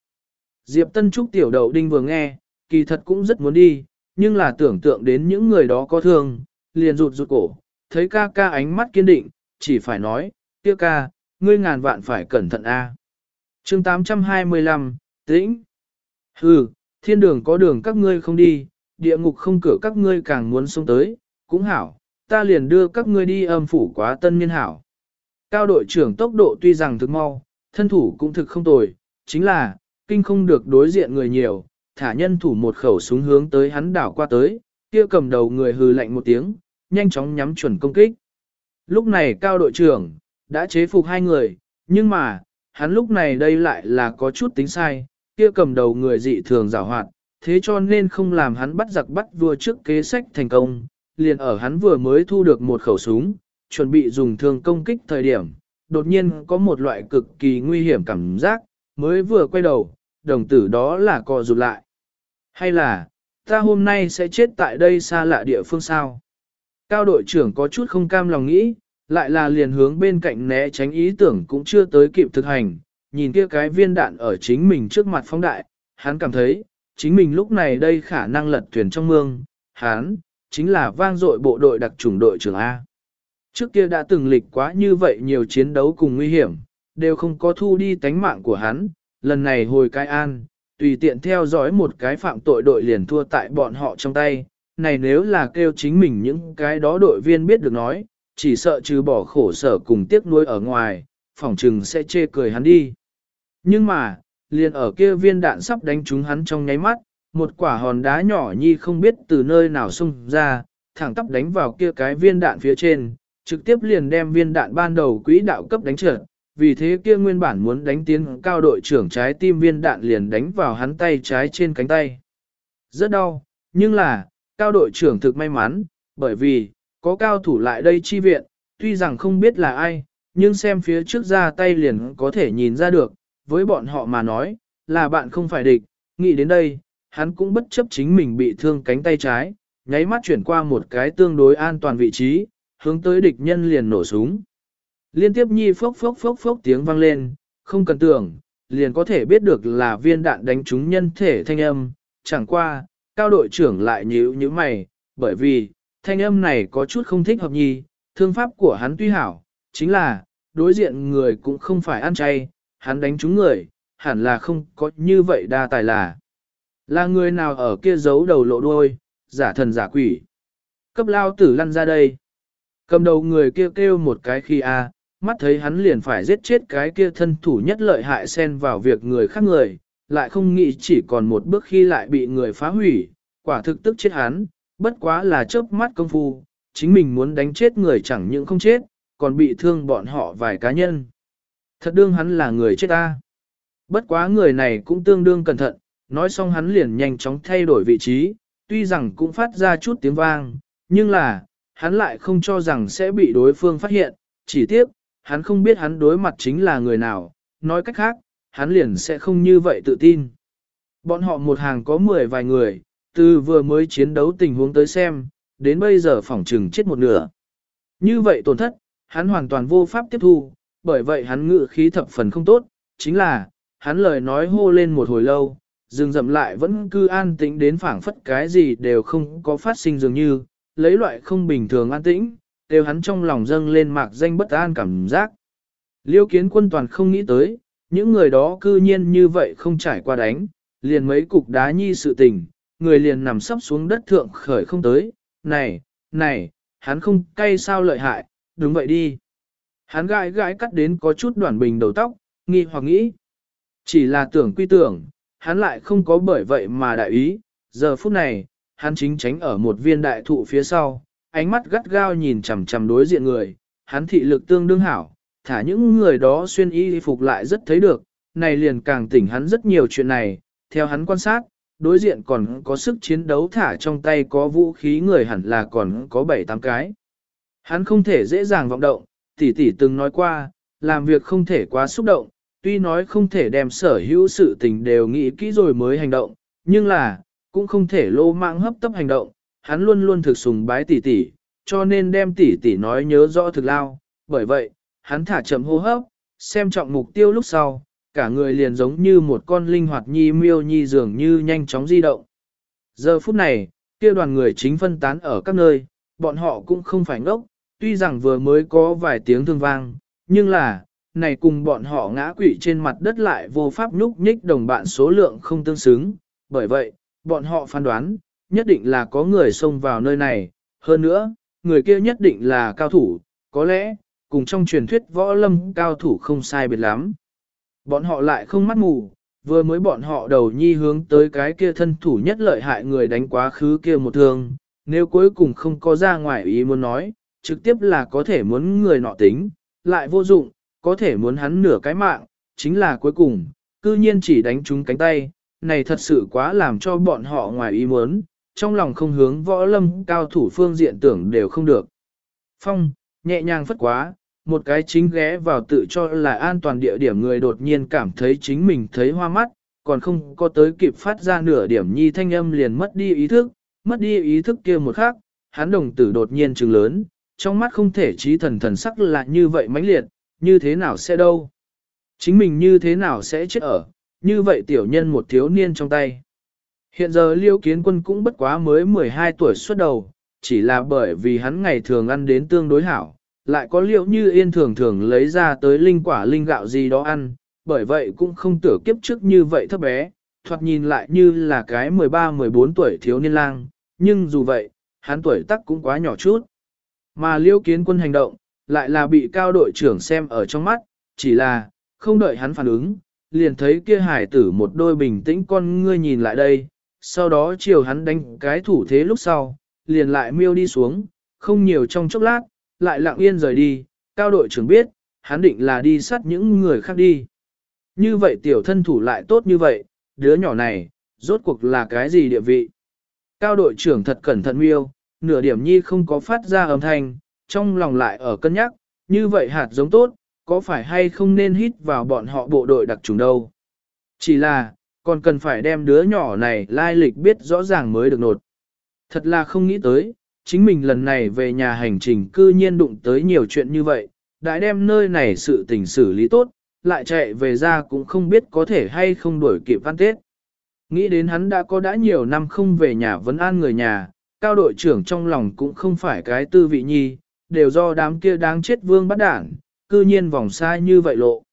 Diệp Tân Trúc tiểu đậu đinh vừa nghe, kỳ thật cũng rất muốn đi, nhưng là tưởng tượng đến những người đó có thương, liền rụt rụt cổ, thấy ca ca ánh mắt kiên định, chỉ phải nói, kia ca, ngươi ngàn vạn phải cẩn thận a. À. Chương 825, tĩnh. Hừ, thiên đường có đường các ngươi không đi, địa ngục không cửa các ngươi càng muốn xuống tới, cũng hảo, ta liền đưa các ngươi đi âm phủ quá tân niên hảo. Cao đội trưởng tốc độ tuy rằng thực mau, thân thủ cũng thực không tồi, chính là, kinh không được đối diện người nhiều, thả nhân thủ một khẩu súng hướng tới hắn đảo qua tới, kia cầm đầu người hừ lạnh một tiếng, nhanh chóng nhắm chuẩn công kích. Lúc này cao đội trưởng, đã chế phục hai người, nhưng mà, hắn lúc này đây lại là có chút tính sai, kia cầm đầu người dị thường giảo hoạt, thế cho nên không làm hắn bắt giặc bắt vua trước kế sách thành công, liền ở hắn vừa mới thu được một khẩu súng, chuẩn bị dùng thương công kích thời điểm, đột nhiên có một loại cực kỳ nguy hiểm cảm giác, mới vừa quay đầu, đồng tử đó là co rụt lại. Hay là, ta hôm nay sẽ chết tại đây xa lạ địa phương sao? Cao đội trưởng có chút không cam lòng nghĩ, lại là liền hướng bên cạnh né tránh ý tưởng cũng chưa tới kịp thực hành, nhìn kia cái viên đạn ở chính mình trước mặt phóng đại, hắn cảm thấy, chính mình lúc này đây khả năng lật thuyền trong mương, hắn, chính là vang dội bộ đội đặc chủng đội trưởng A. Trước kia đã từng lịch quá như vậy nhiều chiến đấu cùng nguy hiểm, đều không có thu đi tánh mạng của hắn, lần này hồi cai an, tùy tiện theo dõi một cái phạm tội đội liền thua tại bọn họ trong tay, này nếu là kêu chính mình những cái đó đội viên biết được nói, chỉ sợ trừ bỏ khổ sở cùng tiếc nuối ở ngoài, phỏng trừng sẽ chê cười hắn đi. Nhưng mà, liền ở kia viên đạn sắp đánh trúng hắn trong nháy mắt, một quả hòn đá nhỏ nhi không biết từ nơi nào xung ra, thẳng tắp đánh vào kia cái viên đạn phía trên, trực tiếp liền đem viên đạn ban đầu quỹ đạo cấp đánh trượt, vì thế kia nguyên bản muốn đánh tiến cao đội trưởng trái tim viên đạn liền đánh vào hắn tay trái trên cánh tay. Rất đau, nhưng là, cao đội trưởng thực may mắn, bởi vì, có cao thủ lại đây chi viện, tuy rằng không biết là ai, nhưng xem phía trước ra tay liền có thể nhìn ra được, với bọn họ mà nói, là bạn không phải địch, nghĩ đến đây, hắn cũng bất chấp chính mình bị thương cánh tay trái, nháy mắt chuyển qua một cái tương đối an toàn vị trí, hướng tới địch nhân liền nổ súng. Liên tiếp nhi phốc phốc phốc phốc tiếng vang lên, không cần tưởng, liền có thể biết được là viên đạn đánh trúng nhân thể thanh âm, chẳng qua, cao đội trưởng lại nhíu như mày, bởi vì, thanh âm này có chút không thích hợp nhì, thương pháp của hắn tuy hảo, chính là, đối diện người cũng không phải ăn chay, hắn đánh trúng người, hẳn là không có như vậy đa tài là. Là người nào ở kia giấu đầu lộ đuôi, giả thần giả quỷ. Cấp lao tử lăn ra đây. Cầm đầu người kia kêu, kêu một cái khi a, mắt thấy hắn liền phải giết chết cái kia thân thủ nhất lợi hại xen vào việc người khác người, lại không nghĩ chỉ còn một bước khi lại bị người phá hủy, quả thực tức chết hắn, bất quá là chớp mắt công phu, chính mình muốn đánh chết người chẳng những không chết, còn bị thương bọn họ vài cá nhân. Thật đương hắn là người chết ta. Bất quá người này cũng tương đương cẩn thận, nói xong hắn liền nhanh chóng thay đổi vị trí, tuy rằng cũng phát ra chút tiếng vang, nhưng là, hắn lại không cho rằng sẽ bị đối phương phát hiện, chỉ tiếc, hắn không biết hắn đối mặt chính là người nào, nói cách khác, hắn liền sẽ không như vậy tự tin. Bọn họ một hàng có mười vài người, từ vừa mới chiến đấu tình huống tới xem, đến bây giờ phỏng trừng chết một nửa. Như vậy tổn thất, hắn hoàn toàn vô pháp tiếp thu, bởi vậy hắn ngự khí thập phần không tốt, chính là, hắn lời nói hô lên một hồi lâu, dừng dậm lại vẫn cư an tĩnh đến phảng phất cái gì đều không có phát sinh dường như, lấy loại không bình thường an tĩnh, đều hắn trong lòng dâng lên mạc danh bất an cảm giác. Liêu kiến quân toàn không nghĩ tới, những người đó cư nhiên như vậy không trải qua đánh, liền mấy cục đá nhi sự tình, người liền nằm sấp xuống đất thượng khởi không tới, này, này, hắn không cay sao lợi hại, đúng vậy đi. Hắn gãi gãi cắt đến có chút đoạn bình đầu tóc, nghi hoặc nghĩ. Chỉ là tưởng quy tưởng, hắn lại không có bởi vậy mà đại ý, giờ phút này, hắn chính tránh ở một viên đại thụ phía sau, ánh mắt gắt gao nhìn chằm chằm đối diện người, hắn thị lực tương đương hảo, thả những người đó xuyên y phục lại rất thấy được, này liền càng tỉnh hắn rất nhiều chuyện này, theo hắn quan sát, đối diện còn có sức chiến đấu thả trong tay có vũ khí người hẳn là còn có 7-8 cái. Hắn không thể dễ dàng vọng động, tỷ tỷ từng nói qua, làm việc không thể quá xúc động, tuy nói không thể đem sở hữu sự tình đều nghĩ kỹ rồi mới hành động, nhưng là, cũng không thể lô mạng hấp tấp hành động, hắn luôn luôn thực sùng bái tỷ tỷ, cho nên đem tỷ tỷ nói nhớ rõ thực lao, bởi vậy, hắn thả chậm hô hấp, xem trọng mục tiêu lúc sau, cả người liền giống như một con linh hoạt nhi miêu nhi dường như nhanh chóng di động. Giờ phút này, kia đoàn người chính phân tán ở các nơi, bọn họ cũng không phải ngốc, tuy rằng vừa mới có vài tiếng thương vang, nhưng là, này cùng bọn họ ngã quỵ trên mặt đất lại vô pháp nhúc nhích đồng bạn số lượng không tương xứng, bởi vậy, bọn họ phán đoán, nhất định là có người xông vào nơi này, hơn nữa, người kia nhất định là cao thủ, có lẽ, cùng trong truyền thuyết võ lâm cao thủ không sai biệt lắm. Bọn họ lại không mắt mù, vừa mới bọn họ đầu nhi hướng tới cái kia thân thủ nhất lợi hại người đánh quá khứ kia một thương, nếu cuối cùng không có ra ngoài ý muốn nói, trực tiếp là có thể muốn người nọ tính, lại vô dụng, có thể muốn hắn nửa cái mạng, chính là cuối cùng, cư nhiên chỉ đánh trúng cánh tay, này thật sự quá làm cho bọn họ ngoài ý muốn, trong lòng không hướng võ lâm cao thủ phương diện tưởng đều không được. Phong, nhẹ nhàng phất quá, một cái chính ghé vào tự cho là an toàn địa điểm người đột nhiên cảm thấy chính mình thấy hoa mắt, còn không có tới kịp phát ra nửa điểm nhi thanh âm liền mất đi ý thức, mất đi ý thức kia một khắc, hắn đồng tử đột nhiên trừng lớn, trong mắt không thể trí thần thần sắc là như vậy mãnh liệt, như thế nào sẽ đâu? Chính mình như thế nào sẽ chết ở, như vậy tiểu nhân một thiếu niên trong tay. Hiện giờ liêu kiến quân cũng bất quá mới 12 tuổi xuất đầu, chỉ là bởi vì hắn ngày thường ăn đến tương đối hảo, lại có liệu như yên thường thường lấy ra tới linh quả linh gạo gì đó ăn, bởi vậy cũng không tưởng kiếp trước như vậy thấp bé, thoạt nhìn lại như là cái 13-14 tuổi thiếu niên lang, nhưng dù vậy, hắn tuổi tác cũng quá nhỏ chút. Mà liêu kiến quân hành động, lại là bị cao đội trưởng xem ở trong mắt, chỉ là, không đợi hắn phản ứng, liền thấy kia hải tử một đôi bình tĩnh con ngươi nhìn lại đây, sau đó chiều hắn đánh cái thủ thế lúc sau, liền lại miêu đi xuống, không nhiều trong chốc lát, lại lặng yên rời đi, cao đội trưởng biết, hắn định là đi sát những người khác đi. Như vậy tiểu thân thủ lại tốt như vậy, đứa nhỏ này, rốt cuộc là cái gì địa vị? Cao đội trưởng thật cẩn thận miêu, nửa điểm nhi không có phát ra âm thanh, trong lòng lại ở cân nhắc, như vậy hạt giống tốt, có phải hay không nên hít vào bọn họ bộ đội đặc trùng đâu. Chỉ là, còn cần phải đem đứa nhỏ này lai lịch biết rõ ràng mới được nột. Thật là không nghĩ tới, chính mình lần này về nhà hành trình cư nhiên đụng tới nhiều chuyện như vậy, đã đem nơi này sự tình xử lý tốt, lại chạy về ra cũng không biết có thể hay không đuổi kịp văn tết. Nghĩ đến hắn đã có đã nhiều năm không về nhà vấn an người nhà, cao đội trưởng trong lòng cũng không phải cái tư vị nhi, đều do đám kia đáng chết vương bắt đảng, cư nhiên vòng xa như vậy lộ.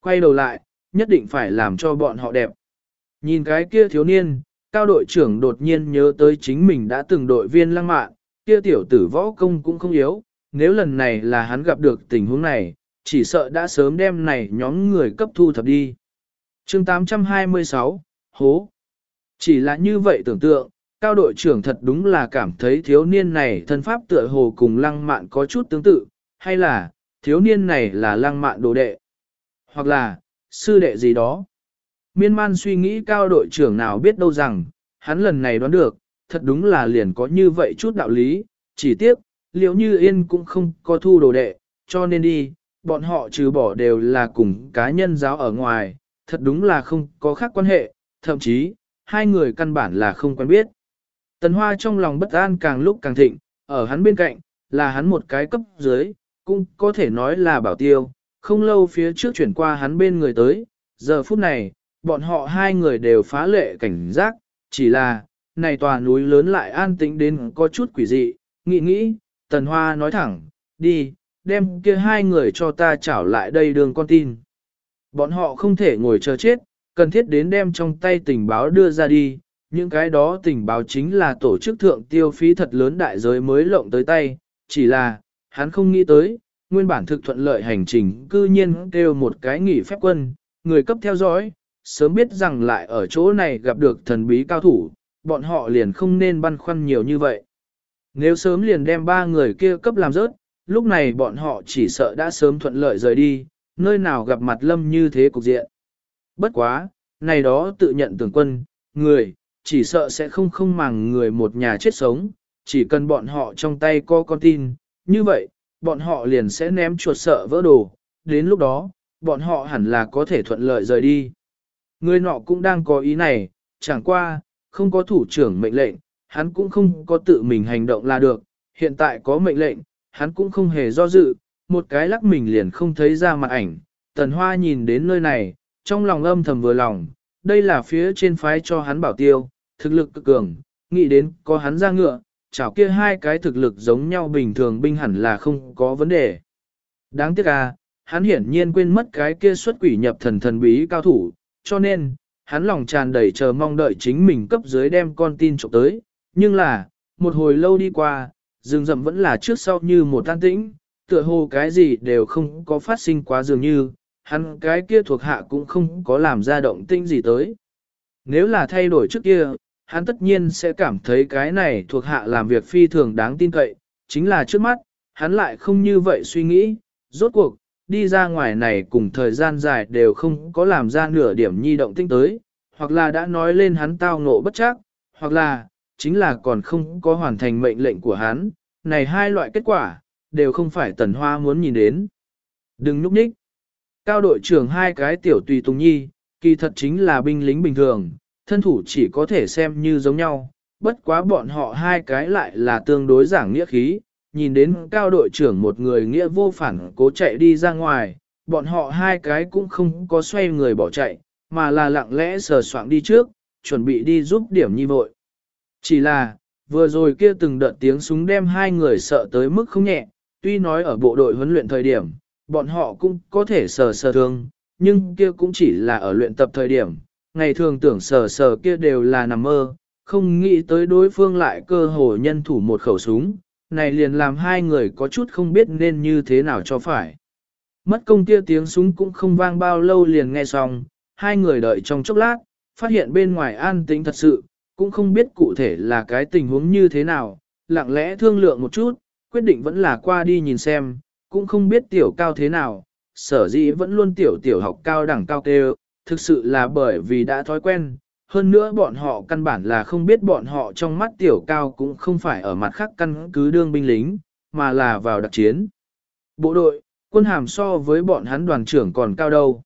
Quay đầu lại, nhất định phải làm cho bọn họ đẹp. Nhìn cái kia thiếu niên, cao đội trưởng đột nhiên nhớ tới chính mình đã từng đội viên lăng mạn, kia tiểu tử võ công cũng không yếu, nếu lần này là hắn gặp được tình huống này, chỉ sợ đã sớm đem này nhóm người cấp thu thập đi. chương 826, Hố. Chỉ là như vậy tưởng tượng, cao đội trưởng thật đúng là cảm thấy thiếu niên này thân pháp tựa hồ cùng lăng mạn có chút tương tự, hay là, thiếu niên này là lăng mạn đồ đệ, hoặc là, sư đệ gì đó. Miên man suy nghĩ cao đội trưởng nào biết đâu rằng, hắn lần này đoán được, thật đúng là liền có như vậy chút đạo lý, chỉ tiếc, liệu như yên cũng không có thu đồ đệ, cho nên đi, bọn họ trừ bỏ đều là cùng cá nhân giáo ở ngoài, thật đúng là không có khác quan hệ, thậm chí, hai người căn bản là không quen biết. Tần Hoa trong lòng bất an càng lúc càng thịnh, ở hắn bên cạnh, là hắn một cái cấp dưới, cũng có thể nói là bảo tiêu, không lâu phía trước chuyển qua hắn bên người tới, giờ phút này, bọn họ hai người đều phá lệ cảnh giác, chỉ là, này tòa núi lớn lại an tĩnh đến có chút quỷ dị, nghĩ nghĩ, Tần Hoa nói thẳng, đi, đem kia hai người cho ta trảo lại đây đường con tin. Bọn họ không thể ngồi chờ chết, cần thiết đến đem trong tay tình báo đưa ra đi, những cái đó tình báo chính là tổ chức thượng tiêu phí thật lớn đại giới mới lộng tới tay, chỉ là, hắn không nghĩ tới, nguyên bản thực thuận lợi hành trình cư nhiên kêu một cái nghỉ phép quân, người cấp theo dõi, sớm biết rằng lại ở chỗ này gặp được thần bí cao thủ, bọn họ liền không nên băn khoăn nhiều như vậy. Nếu sớm liền đem ba người kia cấp làm rớt, lúc này bọn họ chỉ sợ đã sớm thuận lợi rời đi, nơi nào gặp mặt lâm như thế cục diện. Bất quá, này đó tự nhận tưởng quân, người, chỉ sợ sẽ không không màng người một nhà chết sống, chỉ cần bọn họ trong tay có con tin, như vậy, bọn họ liền sẽ ném chuột sợ vỡ đồ, đến lúc đó, bọn họ hẳn là có thể thuận lợi rời đi. Người nọ cũng đang có ý này, chẳng qua, không có thủ trưởng mệnh lệnh, hắn cũng không có tự mình hành động là được, hiện tại có mệnh lệnh, hắn cũng không hề do dự, một cái lắc mình liền không thấy ra mặt ảnh. Tần Hoa nhìn đến nơi này, trong lòng âm thầm vừa lòng, đây là phía trên phái cho hắn bảo tiêu, thực lực cực cường, nghĩ đến có hắn ra ngựa, chảo kia hai cái thực lực giống nhau bình thường binh hẳn là không có vấn đề. Đáng tiếc à, hắn hiển nhiên quên mất cái kia xuất quỷ nhập thần thần bí cao thủ, cho nên, hắn lòng tràn đầy chờ mong đợi chính mình cấp dưới đem con tin trộm tới, nhưng là, một hồi lâu đi qua, rừng rậm vẫn là trước sau như một tan tĩnh, tựa hồ cái gì đều không có phát sinh quá dường như, hắn cái kia thuộc hạ cũng không có làm ra động tĩnh gì tới. Nếu là thay đổi trước kia, hắn tất nhiên sẽ cảm thấy cái này thuộc hạ làm việc phi thường đáng tin cậy, chính là trước mắt, hắn lại không như vậy suy nghĩ, rốt cuộc, đi ra ngoài này cùng thời gian dài đều không có làm ra nửa điểm nhi động tinh tới, hoặc là đã nói lên hắn tao ngộ bất chắc, hoặc là, chính là còn không có hoàn thành mệnh lệnh của hắn, này hai loại kết quả, đều không phải tần hoa muốn nhìn đến. Đừng núp ních. Cao đội trưởng hai cái tiểu tùy tùng nhi, kỳ thật chính là binh lính bình thường, thân thủ chỉ có thể xem như giống nhau, bất quá bọn họ hai cái lại là tương đối giảng nghĩa khí, nhìn đến cao đội trưởng một người nghĩa vô phản cố chạy đi ra ngoài, bọn họ hai cái cũng không có xoay người bỏ chạy, mà là lặng lẽ sờ soạng đi trước, chuẩn bị đi giúp điểm nhi vội. Chỉ là, vừa rồi kia từng đợt tiếng súng đem hai người sợ tới mức không nhẹ, tuy nói ở bộ đội huấn luyện thời điểm, bọn họ cũng có thể sờ sờ thương, nhưng kia cũng chỉ là ở luyện tập thời điểm, ngày thường tưởng sờ sờ kia đều là nằm mơ, không nghĩ tới đối phương lại cơ hồ nhân thủ một khẩu súng, này liền làm hai người có chút không biết nên như thế nào cho phải. Mất công kia tiếng súng cũng không vang bao lâu liền nghe xong, hai người đợi trong chốc lát, phát hiện bên ngoài an tĩnh thật sự, cũng không biết cụ thể là cái tình huống như thế nào, lặng lẽ thương lượng một chút, quyết định vẫn là qua đi nhìn xem, cũng không biết tiểu cao thế nào, sở dĩ vẫn luôn tiểu tiểu học cao đẳng cao kêu, thực sự là bởi vì đã thói quen, hơn nữa bọn họ căn bản là không biết bọn họ trong mắt tiểu cao cũng không phải ở mặt khác căn cứ đương binh lính, mà là vào đặc chiến. Bộ đội, quân hàm so với bọn hắn đoàn trưởng còn cao đâu.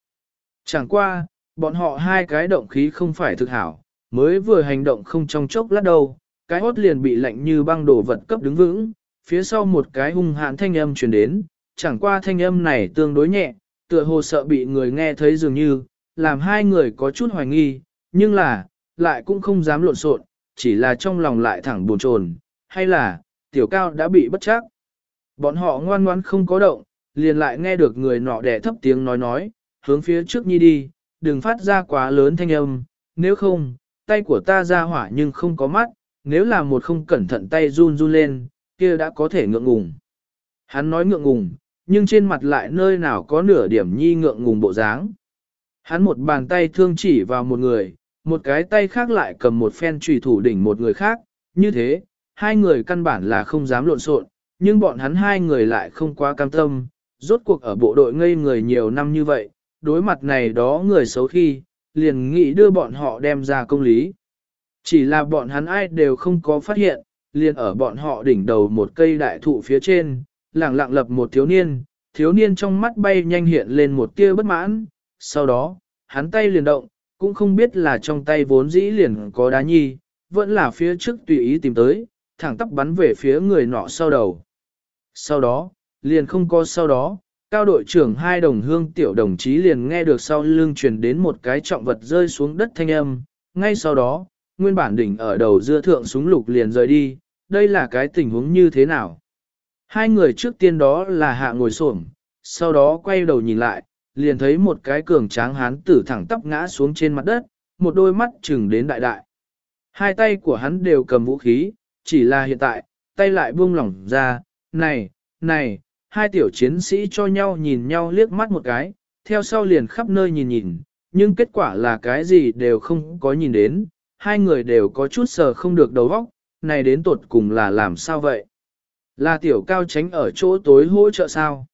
Chẳng qua, bọn họ hai cái động khí không phải thực hảo, mới vừa hành động không trong chốc lát đâu, cái hốt liền bị lạnh như băng đổ vật cấp đứng vững, phía sau một cái hung hãn thanh âm truyền đến, chẳng qua thanh âm này tương đối nhẹ, tựa hồ sợ bị người nghe thấy dường như, làm hai người có chút hoài nghi, nhưng là, lại cũng không dám lộn xộn, chỉ là trong lòng lại thẳng buồn chồn, hay là, tiểu cao đã bị bất chắc. Bọn họ ngoan ngoan không có động, liền lại nghe được người nọ đẻ thấp tiếng nói nói, hướng phía trước nhi đi, đừng phát ra quá lớn thanh âm, nếu không, tay của ta ra hỏa nhưng không có mắt, nếu là một không cẩn thận tay run run lên, kia đã có thể ngượng ngùng. Hắn nói ngượng ngùng, nhưng trên mặt lại nơi nào có nửa điểm nhi ngượng ngùng bộ dáng. Hắn một bàn tay thương chỉ vào một người, một cái tay khác lại cầm một phen trùy thủ đỉnh một người khác, như thế, hai người căn bản là không dám lộn xộn, nhưng bọn hắn hai người lại không quá cam tâm, rốt cuộc ở bộ đội ngây người nhiều năm như vậy, đối mặt này đó người xấu khi, liền nghĩ đưa bọn họ đem ra công lý. Chỉ là bọn hắn ai đều không có phát hiện, liền ở bọn họ đỉnh đầu một cây đại thụ phía trên, lặng lặng lập một thiếu niên, thiếu niên trong mắt bay nhanh hiện lên một tia bất mãn, sau đó, hắn tay liền động, cũng không biết là trong tay vốn dĩ liền có đá nhi, vẫn là phía trước tùy ý tìm tới, thẳng tắp bắn về phía người nọ sau đầu. Sau đó, liền không có sau đó, cao đội trưởng hai đồng hương tiểu đồng chí liền nghe được sau lưng truyền đến một cái trọng vật rơi xuống đất thanh âm, ngay sau đó, nguyên bản đỉnh ở đầu dưa thượng súng lục liền rời đi, đây là cái tình huống như thế nào? Hai người trước tiên đó là hạ ngồi xổm, sau đó quay đầu nhìn lại, liền thấy một cái cường tráng hán tử thẳng tắp ngã xuống trên mặt đất, một đôi mắt chừng đến đại đại. Hai tay của hắn đều cầm vũ khí, chỉ là hiện tại, tay lại buông lỏng ra, này, này, hai tiểu chiến sĩ cho nhau nhìn nhau liếc mắt một cái, theo sau liền khắp nơi nhìn nhìn, nhưng kết quả là cái gì đều không có nhìn đến, hai người đều có chút sờ không được đầu óc, này đến tột cùng là làm sao vậy? Là tiểu cao tránh ở chỗ tối hỗ trợ sao?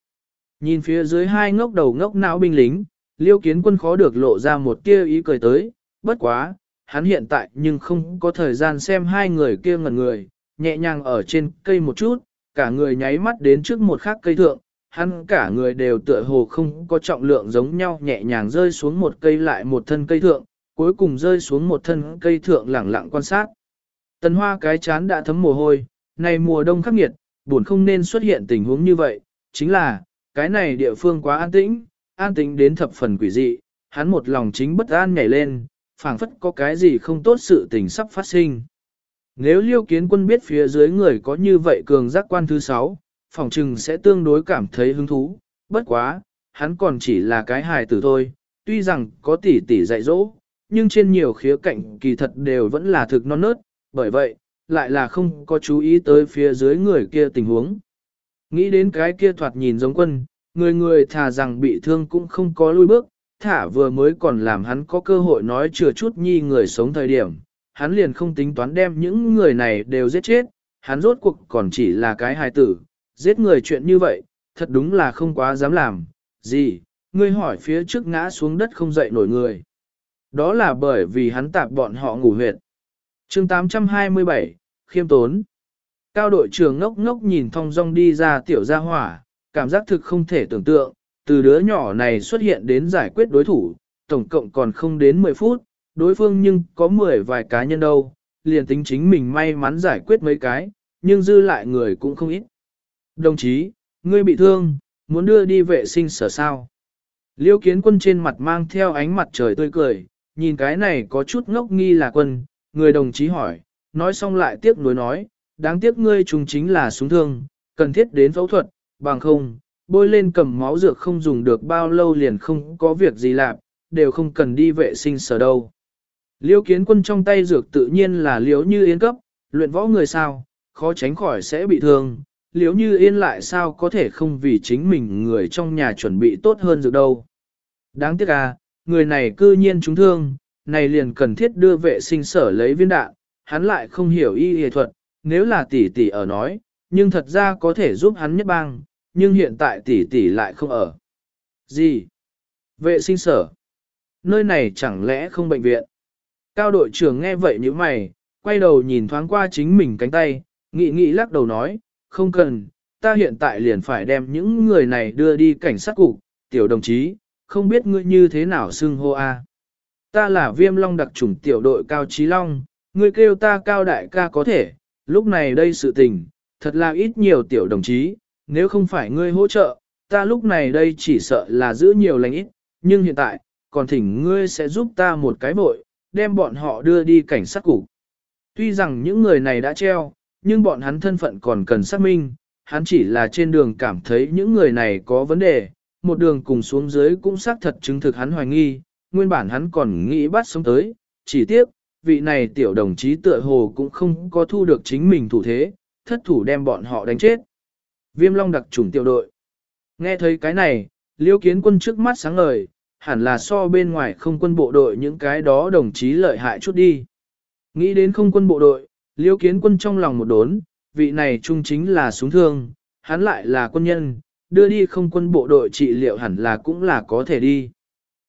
Nhìn phía dưới hai ngốc đầu ngốc não binh lính, liêu kiến quân khó được lộ ra một tia ý cười tới, bất quá, hắn hiện tại nhưng không có thời gian xem hai người kia ngẩn người, nhẹ nhàng ở trên cây một chút, cả người nháy mắt đến trước một khắc cây thượng, hắn cả người đều tựa hồ không có trọng lượng giống nhau nhẹ nhàng rơi xuống một cây lại một thân cây thượng, cuối cùng rơi xuống một thân cây thượng lẳng lặng quan sát. Tần hoa cái chán đã thấm mồ hôi, này mùa đông khắc nghiệt, buồn không nên xuất hiện tình huống như vậy, chính là, cái này địa phương quá an tĩnh, an tĩnh đến thập phần quỷ dị, hắn một lòng chính bất an nhảy lên, phảng phất có cái gì không tốt sự tình sắp phát sinh. Nếu liêu kiến quân biết phía dưới người có như vậy cường giác quan thứ sáu, phòng trừng sẽ tương đối cảm thấy hứng thú, bất quá, hắn còn chỉ là cái hài tử thôi, tuy rằng có tỷ tỷ dạy dỗ, nhưng trên nhiều khía cạnh kỳ thật đều vẫn là thực non nớt, bởi vậy, lại là không có chú ý tới phía dưới người kia tình huống. Nghĩ đến cái kia thoạt nhìn giống quân, người người thà rằng bị thương cũng không có lui bước, thả vừa mới còn làm hắn có cơ hội nói chừa chút nhi người sống thời điểm, hắn liền không tính toán đem những người này đều giết chết, hắn rốt cuộc còn chỉ là cái hài tử, giết người chuyện như vậy, thật đúng là không quá dám làm, gì, ngươi hỏi phía trước ngã xuống đất không dậy nổi người. Đó là bởi vì hắn tạp bọn họ ngủ huyệt. chương 827, khiêm tốn. Cao đội trưởng ngốc ngốc nhìn thong dong đi ra tiểu gia hỏa, cảm giác thực không thể tưởng tượng, từ đứa nhỏ này xuất hiện đến giải quyết đối thủ, tổng cộng còn không đến 10 phút, đối phương nhưng có 10 vài cá nhân đâu, liền tính chính mình may mắn giải quyết mấy cái, nhưng dư lại người cũng không ít. Đồng chí, ngươi bị thương, muốn đưa đi vệ sinh sở sao. Liêu kiến quân trên mặt mang theo ánh mặt trời tươi cười, nhìn cái này có chút ngốc nghi là quân, người đồng chí hỏi, nói xong lại tiếc nuối nói, đáng tiếc ngươi trùng chính là súng thương, cần thiết đến phẫu thuật, bằng không, bôi lên cầm máu dược không dùng được bao lâu liền không có việc gì làm, đều không cần đi vệ sinh sở đâu. Liêu kiến quân trong tay dược tự nhiên là liếu như yên cấp, luyện võ người sao, khó tránh khỏi sẽ bị thương, liếu như yên lại sao có thể không vì chính mình người trong nhà chuẩn bị tốt hơn dược đâu. Đáng tiếc à, người này cư nhiên trúng thương, này liền cần thiết đưa vệ sinh sở lấy viên đạn, hắn lại không hiểu y y thuật, nếu là tỷ tỷ ở nói, nhưng thật ra có thể giúp hắn nhất bang, nhưng hiện tại tỷ tỷ lại không ở. Gì? Vệ sinh sở? Nơi này chẳng lẽ không bệnh viện? Cao đội trưởng nghe vậy như mày, quay đầu nhìn thoáng qua chính mình cánh tay, nghĩ nghĩ lắc đầu nói, không cần, ta hiện tại liền phải đem những người này đưa đi cảnh sát cục, tiểu đồng chí, không biết ngươi như thế nào xưng hô a? Ta là viêm long đặc chủng tiểu đội cao trí long, ngươi kêu ta cao đại ca có thể, lúc này đây sự tình, thật là ít nhiều tiểu đồng chí, nếu không phải ngươi hỗ trợ, ta lúc này đây chỉ sợ là giữ nhiều lành ít, nhưng hiện tại, còn thỉnh ngươi sẽ giúp ta một cái vội, đem bọn họ đưa đi cảnh sát cục. Tuy rằng những người này đã treo, nhưng bọn hắn thân phận còn cần xác minh, hắn chỉ là trên đường cảm thấy những người này có vấn đề, một đường cùng xuống dưới cũng xác thật chứng thực hắn hoài nghi, nguyên bản hắn còn nghĩ bắt sống tới, chỉ tiếc, vị này tiểu đồng chí tựa hồ cũng không có thu được chính mình thủ thế, thất thủ đem bọn họ đánh chết. Viêm long đặc trùng tiểu đội. Nghe thấy cái này, liêu kiến quân trước mắt sáng ngời, hẳn là so bên ngoài không quân bộ đội những cái đó đồng chí lợi hại chút đi. Nghĩ đến không quân bộ đội, liêu kiến quân trong lòng một đốn, vị này trung chính là súng thương, hắn lại là quân nhân, đưa đi không quân bộ đội trị liệu hẳn là cũng là có thể đi.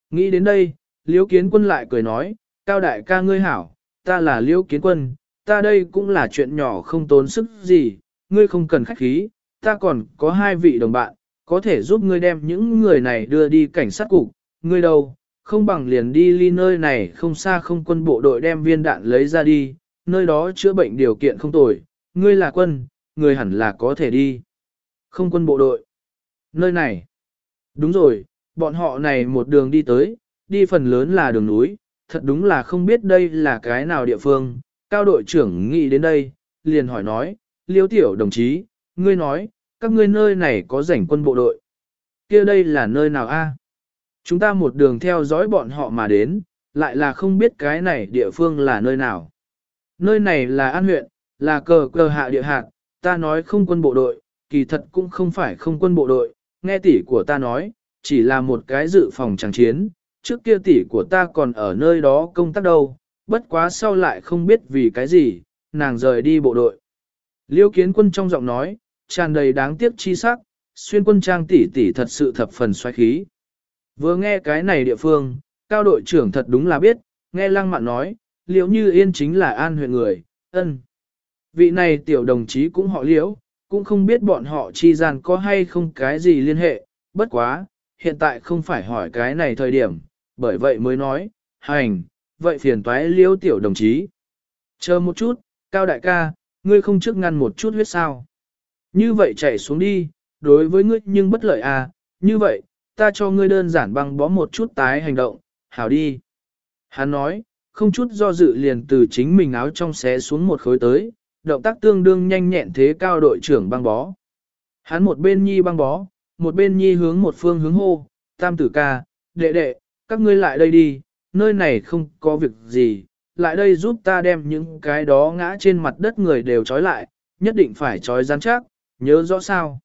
Nghĩ đến đây, liêu kiến quân lại cười nói, cao đại ca ngươi hảo, ta là liễu kiến quân, ta đây cũng là chuyện nhỏ không tốn sức gì, ngươi không cần khách khí, ta còn có hai vị đồng bạn, có thể giúp ngươi đem những người này đưa đi cảnh sát cục, ngươi đâu, không bằng liền đi ly nơi này không xa không quân bộ đội đem viên đạn lấy ra đi, nơi đó chữa bệnh điều kiện không tồi, ngươi là quân, ngươi hẳn là có thể đi. Không quân bộ đội. Nơi này. Đúng rồi, bọn họ này một đường đi tới, đi phần lớn là đường núi, thật đúng là không biết đây là cái nào địa phương. Cao đội trưởng nghĩ đến đây, liền hỏi nói, liêu tiểu đồng chí, ngươi nói, các ngươi nơi này có rảnh quân bộ đội. kia đây là nơi nào a? Chúng ta một đường theo dõi bọn họ mà đến, lại là không biết cái này địa phương là nơi nào. Nơi này là An huyện, là cờ cờ hạ địa hạt, ta nói không quân bộ đội, kỳ thật cũng không phải không quân bộ đội, nghe tỷ của ta nói, chỉ là một cái dự phòng chẳng chiến, trước kia tỷ của ta còn ở nơi đó công tác đâu, bất quá sau lại không biết vì cái gì, nàng rời đi bộ đội. Liêu kiến quân trong giọng nói, tràn đầy đáng tiếc chi sắc, xuyên quân trang tỷ tỷ thật sự thập phần xoáy khí. Vừa nghe cái này địa phương, cao đội trưởng thật đúng là biết, nghe lăng mạn nói, liễu như yên chính là an huyện người, ân. Vị này tiểu đồng chí cũng họ liễu, cũng không biết bọn họ chi gian có hay không cái gì liên hệ, bất quá, hiện tại không phải hỏi cái này thời điểm, bởi vậy mới nói, hành, vậy phiền toái liêu tiểu đồng chí. Chờ một chút, cao đại ca, ngươi không trước ngăn một chút huyết sao. Như vậy chạy xuống đi, đối với ngươi nhưng bất lợi à, như vậy, ta cho ngươi đơn giản băng bó một chút tái hành động, hảo đi. Hắn nói, không chút do dự liền từ chính mình áo trong xé xuống một khối tới, động tác tương đương nhanh nhẹn thế cao đội trưởng băng bó. Hắn một bên nhi băng bó, một bên nhi hướng một phương hướng hô, tam tử ca, đệ đệ, các ngươi lại đây đi, nơi này không có việc gì, lại đây giúp ta đem những cái đó ngã trên mặt đất người đều trói lại, nhất định phải trói rắn chắc, nhớ rõ sao.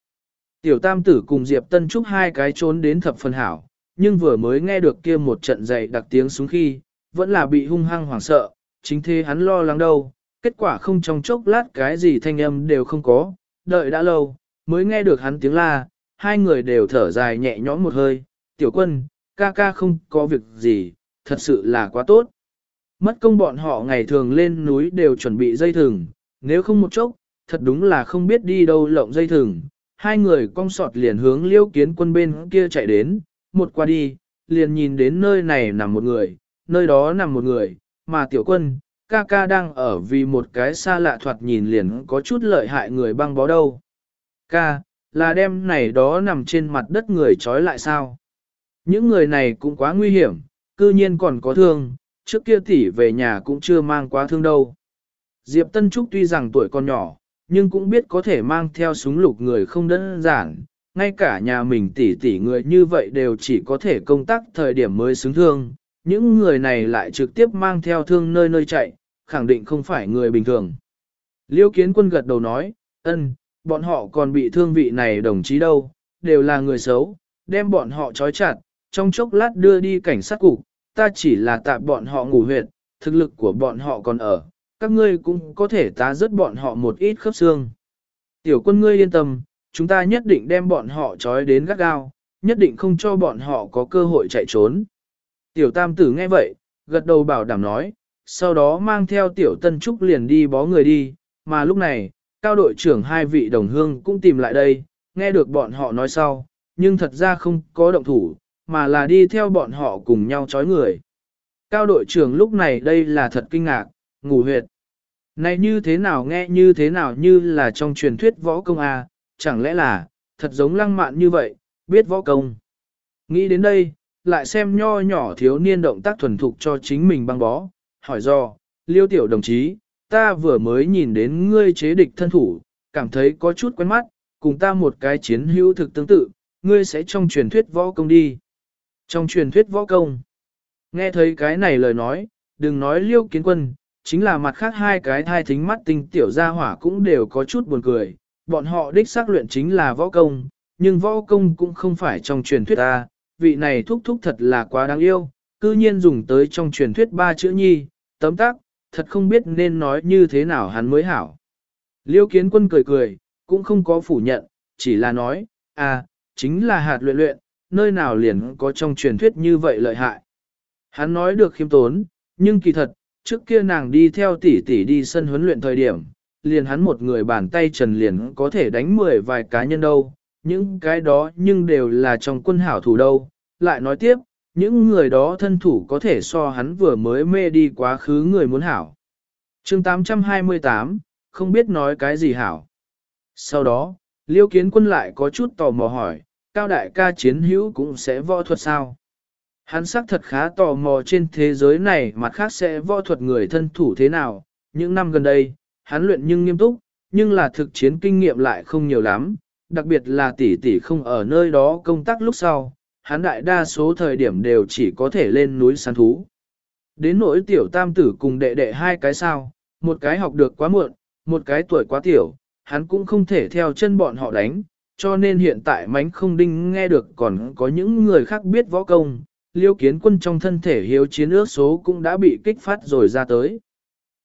Tiểu tam tử cùng Diệp Tân Trúc hai cái trốn đến thập phần hảo, nhưng vừa mới nghe được kia một trận dày đặc tiếng súng khi, vẫn là bị hung hăng hoảng sợ, chính thế hắn lo lắng đâu, kết quả không trong chốc lát cái gì thanh âm đều không có, đợi đã lâu, mới nghe được hắn tiếng la, hai người đều thở dài nhẹ nhõm một hơi, tiểu quân, ca ca không có việc gì, thật sự là quá tốt. Mất công bọn họ ngày thường lên núi đều chuẩn bị dây thừng, nếu không một chốc, thật đúng là không biết đi đâu lộng dây thừng, hai người cong sọt liền hướng liêu kiến quân bên kia chạy đến, một qua đi, liền nhìn đến nơi này nằm một người, nơi đó nằm một người, mà tiểu quân, ca ca đang ở vì một cái xa lạ thoạt nhìn liền có chút lợi hại người băng bó đâu. Ca, là đem này đó nằm trên mặt đất người trói lại sao? Những người này cũng quá nguy hiểm, cư nhiên còn có thương, trước kia tỷ về nhà cũng chưa mang quá thương đâu. Diệp Tân Trúc tuy rằng tuổi còn nhỏ, nhưng cũng biết có thể mang theo súng lục người không đơn giản, ngay cả nhà mình tỷ tỷ người như vậy đều chỉ có thể công tác thời điểm mới xứng thương, những người này lại trực tiếp mang theo thương nơi nơi chạy, khẳng định không phải người bình thường. Liêu kiến quân gật đầu nói, ân, bọn họ còn bị thương vị này đồng chí đâu, đều là người xấu, đem bọn họ trói chặt, trong chốc lát đưa đi cảnh sát cục, ta chỉ là tạm bọn họ ngủ huyệt, thực lực của bọn họ còn ở, các ngươi cũng có thể tá rớt bọn họ một ít khớp xương. Tiểu quân ngươi yên tâm, chúng ta nhất định đem bọn họ trói đến gắt gao, nhất định không cho bọn họ có cơ hội chạy trốn. Tiểu tam tử nghe vậy, gật đầu bảo đảm nói, sau đó mang theo tiểu tân trúc liền đi bó người đi, mà lúc này, cao đội trưởng hai vị đồng hương cũng tìm lại đây, nghe được bọn họ nói sau, nhưng thật ra không có động thủ, mà là đi theo bọn họ cùng nhau chói người. Cao đội trưởng lúc này đây là thật kinh ngạc, ngủ huyệt. Này như thế nào nghe như thế nào như là trong truyền thuyết võ công à, chẳng lẽ là, thật giống lăng mạn như vậy, biết võ công. Nghĩ đến đây, lại xem nho nhỏ thiếu niên động tác thuần thục cho chính mình băng bó, hỏi do, liêu tiểu đồng chí, ta vừa mới nhìn đến ngươi chế địch thân thủ, cảm thấy có chút quen mắt, cùng ta một cái chiến hữu thực tương tự, ngươi sẽ trong truyền thuyết võ công đi. Trong truyền thuyết võ công, nghe thấy cái này lời nói, đừng nói liêu kiến quân, chính là mặt khác hai cái thai thính mắt tinh tiểu gia hỏa cũng đều có chút buồn cười, bọn họ đích xác luyện chính là võ công, nhưng võ công cũng không phải trong truyền thuyết ta, vị này thúc thúc thật là quá đáng yêu, cư nhiên dùng tới trong truyền thuyết ba chữ nhi, tấm tắc, thật không biết nên nói như thế nào hắn mới hảo. Liêu kiến quân cười cười, cũng không có phủ nhận, chỉ là nói, à, chính là hạt luyện luyện, nơi nào liền có trong truyền thuyết như vậy lợi hại. Hắn nói được khiêm tốn, nhưng kỳ thật, trước kia nàng đi theo tỷ tỷ đi sân huấn luyện thời điểm, liền hắn một người bàn tay trần liền có thể đánh mười vài cá nhân đâu, những cái đó nhưng đều là trong quân hảo thủ đâu. Lại nói tiếp, những người đó thân thủ có thể so hắn vừa mới mê đi quá khứ người muốn hảo. chương 828, không biết nói cái gì hảo. Sau đó, liêu kiến quân lại có chút tò mò hỏi, cao đại ca chiến hữu cũng sẽ võ thuật sao? Hắn xác thật khá tò mò trên thế giới này mặt khác sẽ võ thuật người thân thủ thế nào. Những năm gần đây, hắn luyện nhưng nghiêm túc, nhưng là thực chiến kinh nghiệm lại không nhiều lắm, đặc biệt là tỷ tỷ không ở nơi đó công tác lúc sau, hắn đại đa số thời điểm đều chỉ có thể lên núi săn thú. Đến nỗi tiểu tam tử cùng đệ đệ hai cái sao, một cái học được quá muộn, một cái tuổi quá tiểu, hắn cũng không thể theo chân bọn họ đánh, cho nên hiện tại mánh không đinh nghe được còn có những người khác biết võ công, liêu kiến quân trong thân thể hiếu chiến ước số cũng đã bị kích phát rồi ra tới.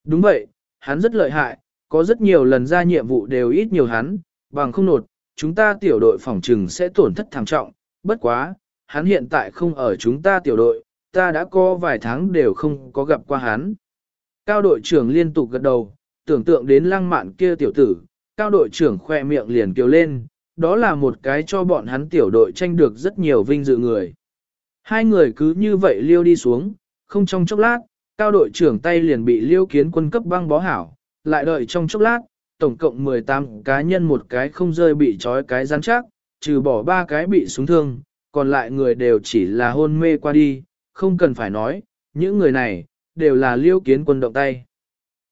Đúng vậy, hắn rất lợi hại, có rất nhiều lần ra nhiệm vụ đều ít nhiều hắn, bằng không nột, chúng ta tiểu đội phòng trừng sẽ tổn thất thảm trọng, bất quá, hắn hiện tại không ở chúng ta tiểu đội, ta đã có vài tháng đều không có gặp qua hắn. Cao đội trưởng liên tục gật đầu, tưởng tượng đến lăng mạn kia tiểu tử, cao đội trưởng khoe miệng liền kêu lên, đó là một cái cho bọn hắn tiểu đội tranh được rất nhiều vinh dự người. Hai người cứ như vậy liêu đi xuống, không trong chốc lát, cao đội trưởng tay liền bị liêu kiến quân cấp băng bó hảo, lại đợi trong chốc lát, tổng cộng 18 cá nhân một cái không rơi bị trói cái rắn chắc, trừ bỏ ba cái bị súng thương, còn lại người đều chỉ là hôn mê qua đi, không cần phải nói, những người này, đều là liêu kiến quân động tay.